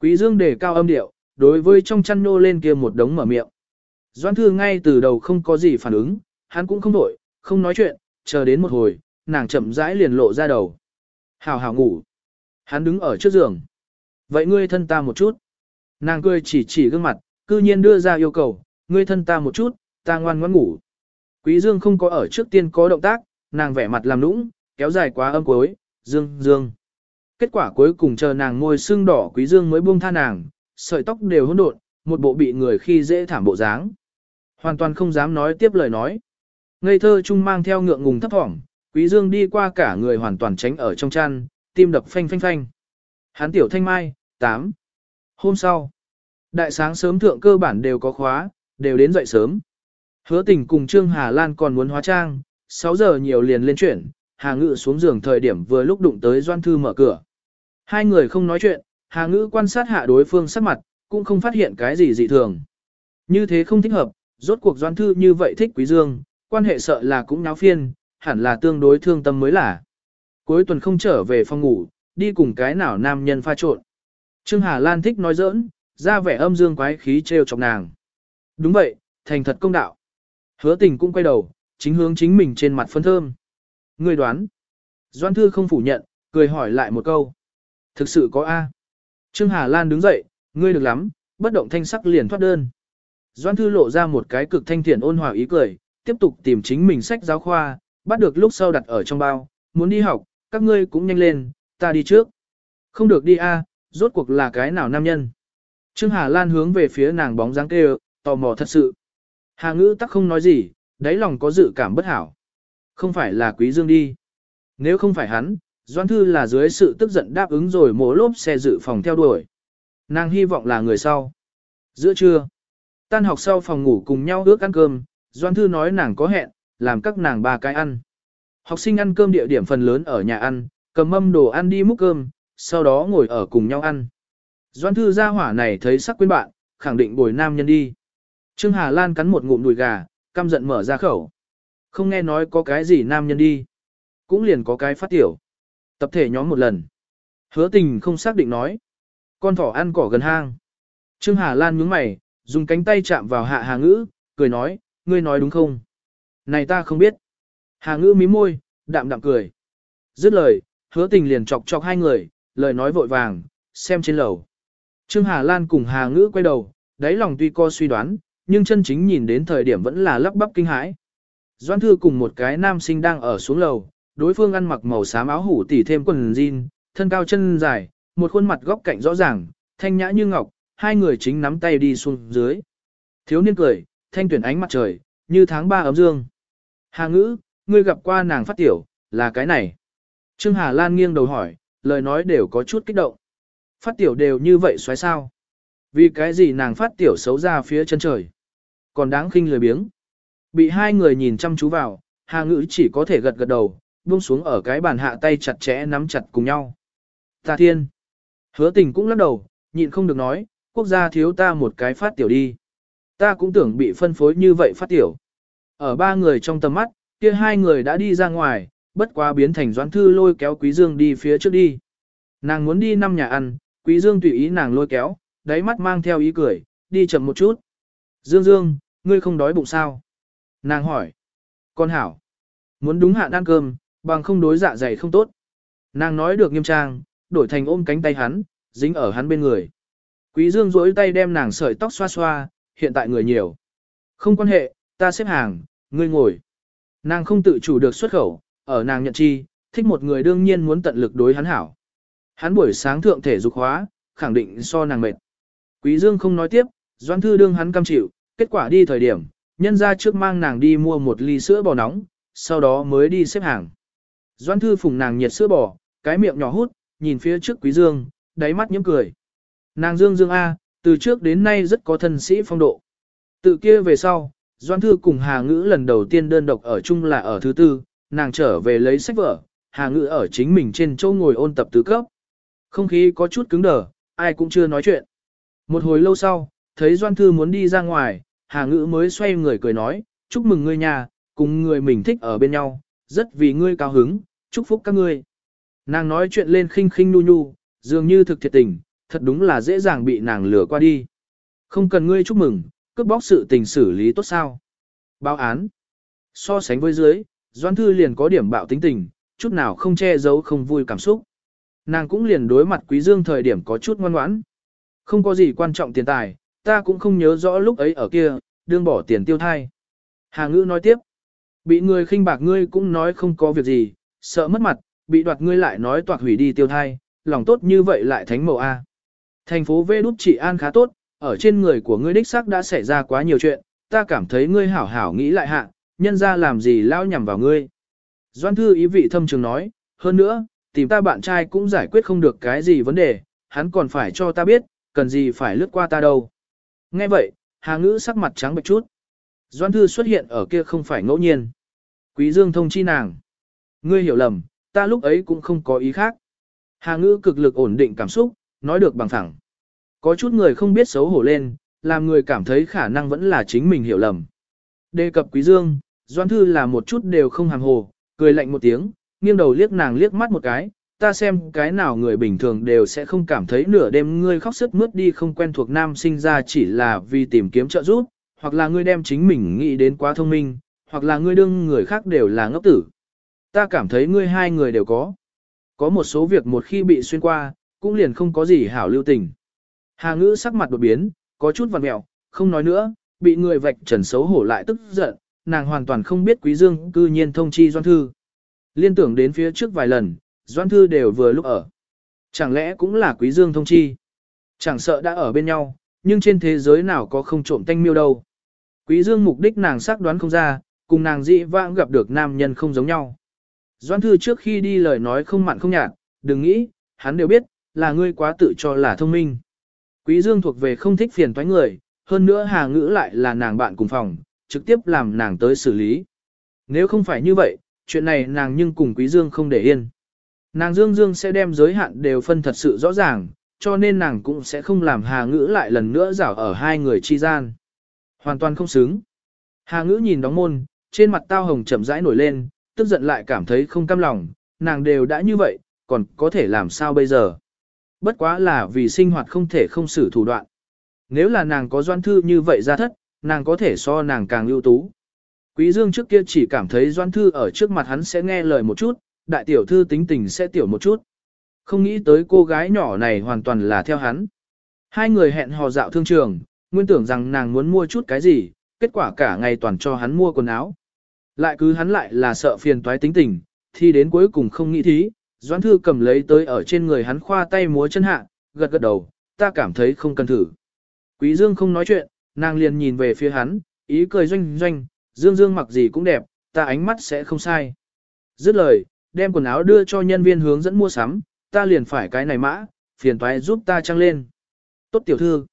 Quý Dương đề cao âm điệu, đối với trong chăn nô lên kia một đống mở miệng. Doãn Thư ngay từ đầu không có gì phản ứng, hắn cũng không đổi, không nói chuyện, chờ đến một hồi, nàng chậm rãi liền lộ ra đầu. Hào hào ngủ. Hắn đứng ở trước giường. Vậy ngươi thân ta một chút. Nàng cười chỉ chỉ gương mặt, cư nhiên đưa ra yêu cầu, ngươi thân ta một chút, ta ngoan ngoãn ngủ. Quý Dương không có ở trước tiên có động tác, nàng vẻ mặt làm nũng, kéo dài quá âm cuối, Dương, Dương. Kết quả cuối cùng chờ nàng ngồi sưng đỏ quý dương mới buông tha nàng, sợi tóc đều hỗn độn, một bộ bị người khi dễ thảm bộ dáng. Hoàn toàn không dám nói tiếp lời nói. Ngây thơ trung mang theo ngượng ngùng thấp thỏm, quý dương đi qua cả người hoàn toàn tránh ở trong chăn, tim đập phanh phanh phanh. Hán tiểu thanh mai, 8. Hôm sau, đại sáng sớm thượng cơ bản đều có khóa, đều đến dậy sớm. Hứa tình cùng Trương Hà Lan còn muốn hóa trang, 6 giờ nhiều liền lên chuyển, Hà Ngự xuống giường thời điểm vừa lúc đụng tới Doan Thư mở cửa. Hai người không nói chuyện, Hà Ngữ quan sát hạ đối phương sắc mặt, cũng không phát hiện cái gì dị thường. Như thế không thích hợp, rốt cuộc Doan Thư như vậy thích Quý Dương, quan hệ sợ là cũng náo phiên, hẳn là tương đối thương tâm mới là. Cuối tuần không trở về phòng ngủ, đi cùng cái nào nam nhân pha trộn. Trương Hà Lan thích nói giỡn, ra vẻ âm dương quái khí trêu chọc nàng. Đúng vậy, thành thật công đạo. Hứa tình cũng quay đầu, chính hướng chính mình trên mặt phân thơm. Người đoán. Doan Thư không phủ nhận, cười hỏi lại một câu. Thực sự có A. Trương Hà Lan đứng dậy, ngươi được lắm, bất động thanh sắc liền thoát đơn. Doan Thư lộ ra một cái cực thanh thiện ôn hòa ý cười, tiếp tục tìm chính mình sách giáo khoa, bắt được lúc sau đặt ở trong bao, muốn đi học, các ngươi cũng nhanh lên, ta đi trước. Không được đi A, rốt cuộc là cái nào nam nhân. Trương Hà Lan hướng về phía nàng bóng dáng kêu, tò mò thật sự. Hà ngữ tắc không nói gì, đáy lòng có dự cảm bất hảo. Không phải là quý dương đi. Nếu không phải hắn, Doan Thư là dưới sự tức giận đáp ứng rồi mổ lốp xe dự phòng theo đuổi. Nàng hy vọng là người sau. Giữa trưa, tan học sau phòng ngủ cùng nhau ước ăn cơm, Doan Thư nói nàng có hẹn, làm các nàng ba cái ăn. Học sinh ăn cơm địa điểm phần lớn ở nhà ăn, cầm mâm đồ ăn đi múc cơm, sau đó ngồi ở cùng nhau ăn. Doan Thư ra hỏa này thấy sắc quên bạn, khẳng định bồi nam nhân đi. Trương Hà Lan cắn một ngụm đùi gà, căm giận mở ra khẩu. Không nghe nói có cái gì nam nhân đi. Cũng liền có cái phát tiểu. Tập thể nhóm một lần. Hứa tình không xác định nói. Con thỏ ăn cỏ gần hang. Trương Hà Lan nhướng mày, dùng cánh tay chạm vào hạ hà ngữ, cười nói, ngươi nói đúng không? Này ta không biết. Hà ngữ mím môi, đạm đạm cười. Dứt lời, hứa tình liền chọc chọc hai người, lời nói vội vàng, xem trên lầu. Trương Hà Lan cùng Hà ngữ quay đầu, đáy lòng tuy co suy đoán, nhưng chân chính nhìn đến thời điểm vẫn là lắp bắp kinh hãi. Doan Thư cùng một cái nam sinh đang ở xuống lầu, đối phương ăn mặc màu xám áo hủ tỉ thêm quần jean, thân cao chân dài, một khuôn mặt góc cạnh rõ ràng, thanh nhã như ngọc, hai người chính nắm tay đi xuống dưới. Thiếu niên cười, thanh tuyển ánh mặt trời, như tháng ba ấm dương. Hà ngữ, ngươi gặp qua nàng phát tiểu, là cái này. Trương Hà Lan nghiêng đầu hỏi, lời nói đều có chút kích động. Phát tiểu đều như vậy xoáy sao? Vì cái gì nàng phát tiểu xấu ra phía chân trời? Còn đáng khinh lười biếng. Bị hai người nhìn chăm chú vào, Hà ngữ chỉ có thể gật gật đầu, buông xuống ở cái bàn hạ tay chặt chẽ nắm chặt cùng nhau. Ta thiên. Hứa tình cũng lắc đầu, nhịn không được nói, quốc gia thiếu ta một cái phát tiểu đi. Ta cũng tưởng bị phân phối như vậy phát tiểu. Ở ba người trong tầm mắt, kia hai người đã đi ra ngoài, bất quá biến thành doãn thư lôi kéo Quý Dương đi phía trước đi. Nàng muốn đi năm nhà ăn, Quý Dương tùy ý nàng lôi kéo, đáy mắt mang theo ý cười, đi chậm một chút. Dương Dương, ngươi không đói bụng sao? Nàng hỏi. Con hảo. Muốn đúng hạn ăn cơm, bằng không đối dạ dày không tốt. Nàng nói được nghiêm trang, đổi thành ôm cánh tay hắn, dính ở hắn bên người. Quý Dương duỗi tay đem nàng sợi tóc xoa xoa, hiện tại người nhiều. Không quan hệ, ta xếp hàng, ngươi ngồi. Nàng không tự chủ được xuất khẩu, ở nàng nhận chi, thích một người đương nhiên muốn tận lực đối hắn hảo. Hắn buổi sáng thượng thể dục hóa, khẳng định so nàng mệt. Quý Dương không nói tiếp, Doan Thư đương hắn cam chịu, kết quả đi thời điểm, nhân ra trước mang nàng đi mua một ly sữa bò nóng, sau đó mới đi xếp hàng. Doan Thư phùng nàng nhiệt sữa bò, cái miệng nhỏ hút, nhìn phía trước Quý Dương, đáy mắt nhếch cười. Nàng Dương Dương A, từ trước đến nay rất có thân sĩ phong độ. Từ kia về sau, Doan Thư cùng Hà Ngữ lần đầu tiên đơn độc ở chung là ở thứ tư, nàng trở về lấy sách vở, Hà Ngữ ở chính mình trên chỗ ngồi ôn tập tứ cấp. Không khí có chút cứng đờ, ai cũng chưa nói chuyện. Một hồi lâu sau, thấy Doan Thư muốn đi ra ngoài, Hà Ngữ mới xoay người cười nói, chúc mừng ngươi nhà, cùng người mình thích ở bên nhau, rất vì ngươi cao hứng, chúc phúc các ngươi. Nàng nói chuyện lên khinh khinh nu nu, dường như thực thiệt tình, thật đúng là dễ dàng bị nàng lừa qua đi. Không cần ngươi chúc mừng, cướp bóc sự tình xử lý tốt sao. Báo án. So sánh với dưới, Doan Thư liền có điểm bạo tính tình, chút nào không che giấu không vui cảm xúc. Nàng cũng liền đối mặt Quý Dương thời điểm có chút ngoan ngoãn. Không có gì quan trọng tiền tài, ta cũng không nhớ rõ lúc ấy ở kia, đương bỏ tiền tiêu thai. Hà ngữ nói tiếp, bị người khinh bạc ngươi cũng nói không có việc gì, sợ mất mặt, bị đoạt ngươi lại nói toạc hủy đi tiêu thai, lòng tốt như vậy lại thánh mẫu A. Thành phố V đúc trị an khá tốt, ở trên người của ngươi đích xác đã xảy ra quá nhiều chuyện, ta cảm thấy ngươi hảo hảo nghĩ lại hạ, nhân ra làm gì lao nhằm vào ngươi. Doan thư ý vị thâm trường nói, hơn nữa, tìm ta bạn trai cũng giải quyết không được cái gì vấn đề, hắn còn phải cho ta biết, cần gì phải lướt qua ta đâu. Nghe vậy, Hà Ngữ sắc mặt trắng bệch chút. Doan thư xuất hiện ở kia không phải ngẫu nhiên. Quý Dương thông chi nàng. Ngươi hiểu lầm, ta lúc ấy cũng không có ý khác. Hà Ngữ cực lực ổn định cảm xúc, nói được bằng thẳng. Có chút người không biết xấu hổ lên, làm người cảm thấy khả năng vẫn là chính mình hiểu lầm. Đề cập Quý Dương, Doan Thư là một chút đều không hàng hồ, cười lạnh một tiếng, nghiêng đầu liếc nàng liếc mắt một cái, ta xem cái nào người bình thường đều sẽ không cảm thấy nửa đêm ngươi khóc sức mướt đi không quen thuộc nam sinh ra chỉ là vì tìm kiếm trợ giúp, hoặc là ngươi đem chính mình nghĩ đến quá thông minh, hoặc là ngươi đương người khác đều là ngốc tử. Ta cảm thấy ngươi hai người đều có. Có một số việc một khi bị xuyên qua, cũng liền không có gì hảo lưu tình. Hà ngữ sắc mặt đột biến, có chút vằn mẹo, không nói nữa, bị người vạch trần xấu hổ lại tức giận, nàng hoàn toàn không biết quý dương cư nhiên thông chi doan thư. Liên tưởng đến phía trước vài lần, doan thư đều vừa lúc ở. Chẳng lẽ cũng là quý dương thông chi? Chẳng sợ đã ở bên nhau, nhưng trên thế giới nào có không trộm tanh miêu đâu. Quý dương mục đích nàng xác đoán không ra, cùng nàng dị vãng gặp được nam nhân không giống nhau. Doan thư trước khi đi lời nói không mặn không nhạt, đừng nghĩ, hắn đều biết, là ngươi quá tự cho là thông minh. Quý Dương thuộc về không thích phiền toái người, hơn nữa Hà Ngữ lại là nàng bạn cùng phòng, trực tiếp làm nàng tới xử lý. Nếu không phải như vậy, chuyện này nàng nhưng cùng Quý Dương không để yên. Nàng Dương Dương sẽ đem giới hạn đều phân thật sự rõ ràng, cho nên nàng cũng sẽ không làm Hà Ngữ lại lần nữa rảo ở hai người chi gian. Hoàn toàn không xứng. Hà Ngữ nhìn đóng môn, trên mặt tao hồng chậm rãi nổi lên, tức giận lại cảm thấy không cam lòng, nàng đều đã như vậy, còn có thể làm sao bây giờ. Bất quá là vì sinh hoạt không thể không xử thủ đoạn. Nếu là nàng có doan thư như vậy ra thất, nàng có thể so nàng càng ưu tú. Quý Dương trước kia chỉ cảm thấy doan thư ở trước mặt hắn sẽ nghe lời một chút, đại tiểu thư tính tình sẽ tiểu một chút. Không nghĩ tới cô gái nhỏ này hoàn toàn là theo hắn. Hai người hẹn hò dạo thương trường, nguyên tưởng rằng nàng muốn mua chút cái gì, kết quả cả ngày toàn cho hắn mua quần áo. Lại cứ hắn lại là sợ phiền toái tính tình, thì đến cuối cùng không nghĩ thí, Doãn Thư cầm lấy tới ở trên người hắn khoa tay múa chân hạ, gật gật đầu, ta cảm thấy không cần thử. Quý Dương không nói chuyện, nàng liền nhìn về phía hắn, ý cười doanh doanh, Dương Dương mặc gì cũng đẹp, ta ánh mắt sẽ không sai. Dứt lời, đem quần áo đưa cho nhân viên hướng dẫn mua sắm, ta liền phải cái này mã, phiền toái giúp ta trăng lên. Tốt tiểu thư.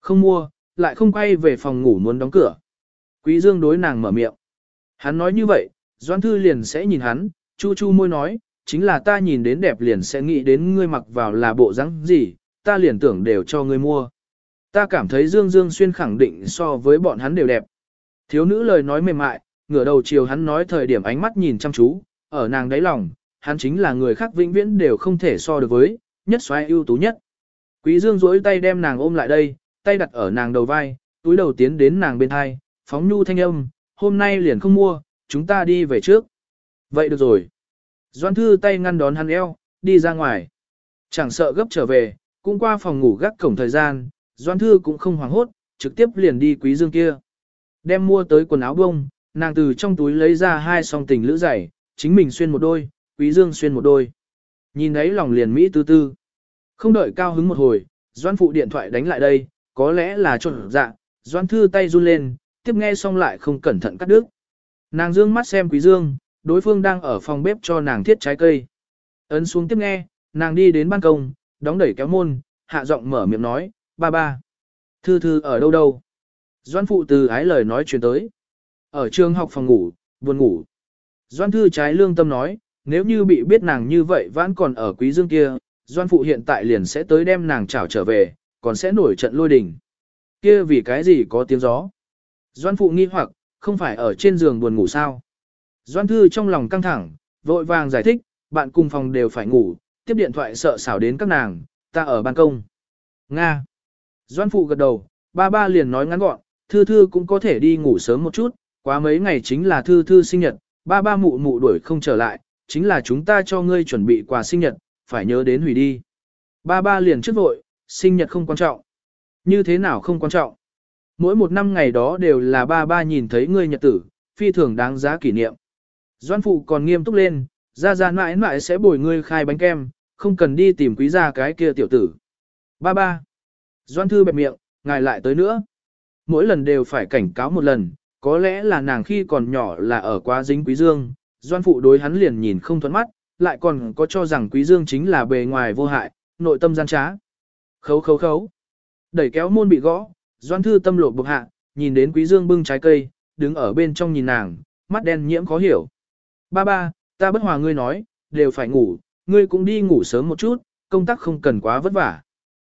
Không mua, lại không quay về phòng ngủ muốn đóng cửa. Quý Dương đối nàng mở miệng. Hắn nói như vậy, Doan Thư liền sẽ nhìn hắn, chu chu môi nói, chính là ta nhìn đến đẹp liền sẽ nghĩ đến ngươi mặc vào là bộ dáng gì, ta liền tưởng đều cho ngươi mua. Ta cảm thấy Dương Dương Xuyên khẳng định so với bọn hắn đều đẹp. Thiếu nữ lời nói mềm mại, ngửa đầu chiều hắn nói thời điểm ánh mắt nhìn chăm chú, ở nàng đáy lòng, hắn chính là người khác vĩnh viễn đều không thể so được với, nhất xoay ưu tú nhất. Quý Dương duỗi tay đem nàng ôm lại đây, tay đặt ở nàng đầu vai, túi đầu tiến đến nàng bên hai, phóng nhu thanh âm, hôm nay liền không mua, chúng ta đi về trước. Vậy được rồi. Doan thư tay ngăn đón hắn eo, đi ra ngoài. Chẳng sợ gấp trở về, cũng qua phòng ngủ gác cổng thời gian, Doan thư cũng không hoảng hốt, trực tiếp liền đi quý dương kia. Đem mua tới quần áo bông, nàng từ trong túi lấy ra hai song tình lữ giày, chính mình xuyên một đôi, quý dương xuyên một đôi. Nhìn thấy lòng liền Mỹ tư tư. Không đợi cao hứng một hồi, Doan phụ điện thoại đánh lại đây, có lẽ là trộn dạ, Doan thư tay run lên, tiếp nghe xong lại không cẩn thận cắt đứt. Nàng dương mắt xem quý dương, đối phương đang ở phòng bếp cho nàng thiết trái cây. Ấn xuống tiếp nghe, nàng đi đến ban công, đóng đẩy kéo môn, hạ giọng mở miệng nói, ba ba. Thư thư ở đâu đâu? Doan phụ từ ái lời nói truyền tới. Ở trường học phòng ngủ, buồn ngủ. Doan thư trái lương tâm nói, nếu như bị biết nàng như vậy vẫn còn ở quý dương kia, doan phụ hiện tại liền sẽ tới đem nàng trảo trở về, còn sẽ nổi trận lôi đình. Kia vì cái gì có tiếng gió? Doan phụ nghi hoặc, không phải ở trên giường buồn ngủ sao? Doan thư trong lòng căng thẳng, vội vàng giải thích, bạn cùng phòng đều phải ngủ, tiếp điện thoại sợ xảo đến các nàng, ta ở ban công. Nga. Doan phụ gật đầu, ba ba liền nói ngắn gọn, thư thư cũng có thể đi ngủ sớm một chút, quá mấy ngày chính là thư thư sinh nhật, ba ba mụ mụ đuổi không trở lại, chính là chúng ta cho ngươi chuẩn bị quà sinh nhật, phải nhớ đến hủy đi. Ba ba liền trước vội, sinh nhật không quan trọng. Như thế nào không quan trọng? Mỗi một năm ngày đó đều là ba ba nhìn thấy ngươi nhật tử, phi thường đáng giá kỷ niệm. Doan phụ còn nghiêm túc lên, ra ra mãi mãi sẽ bồi ngươi khai bánh kem, không cần đi tìm quý gia cái kia tiểu tử. Ba ba. Doan thư bẹp miệng, ngài lại tới nữa. Mỗi lần đều phải cảnh cáo một lần, có lẽ là nàng khi còn nhỏ là ở quá dính quý dương, doan phụ đối hắn liền nhìn không thuận mắt, lại còn có cho rằng quý dương chính là bề ngoài vô hại, nội tâm gian trá. Khấu khấu khấu. Đẩy kéo môn bị gõ, doan thư tâm lộ bực hạ, nhìn đến quý dương bưng trái cây, đứng ở bên trong nhìn nàng, mắt đen nhiễm khó hiểu. Ba ba, ta bất hòa ngươi nói, đều phải ngủ, ngươi cũng đi ngủ sớm một chút, công tác không cần quá vất vả.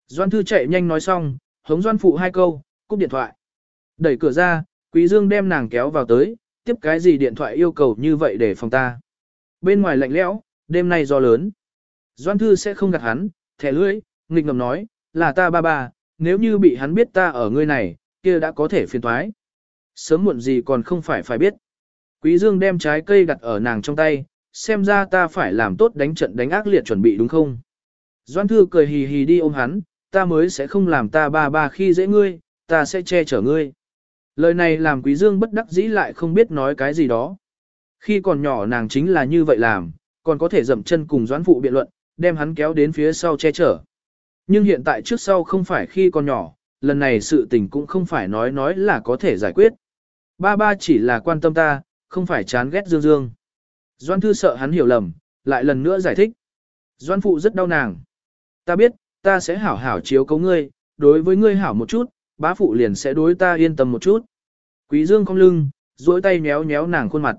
Doan thư chạy nhanh nói xong, hống doan phụ hai câu, cúp điện thoại. Đẩy cửa ra, quý dương đem nàng kéo vào tới, tiếp cái gì điện thoại yêu cầu như vậy để phòng ta. Bên ngoài lạnh lẽo, đêm nay gió lớn. Doan thư sẽ không gạt hắn, thẻ lưỡi, nghịch ngầm nói, là ta ba ba, nếu như bị hắn biết ta ở ngươi này, kia đã có thể phiền toái. Sớm muộn gì còn không phải phải biết. Quý Dương đem trái cây đặt ở nàng trong tay, xem ra ta phải làm tốt đánh trận đánh ác liệt chuẩn bị đúng không? Doan Thư cười hì hì đi ôm hắn, ta mới sẽ không làm ta ba ba khi dễ ngươi, ta sẽ che chở ngươi. Lời này làm Quý Dương bất đắc dĩ lại không biết nói cái gì đó. Khi còn nhỏ nàng chính là như vậy làm, còn có thể dậm chân cùng Doãn Phụ biện luận, đem hắn kéo đến phía sau che chở. Nhưng hiện tại trước sau không phải khi còn nhỏ, lần này sự tình cũng không phải nói nói là có thể giải quyết. Ba ba chỉ là quan tâm ta, không phải chán ghét Dương Dương. Doan Thư sợ hắn hiểu lầm, lại lần nữa giải thích. Doan Phụ rất đau nàng. Ta biết, ta sẽ hảo hảo chiếu cấu ngươi, đối với ngươi hảo một chút, bá phụ liền sẽ đối ta yên tâm một chút. Quý Dương cong lưng, duỗi tay méo méo nàng khuôn mặt.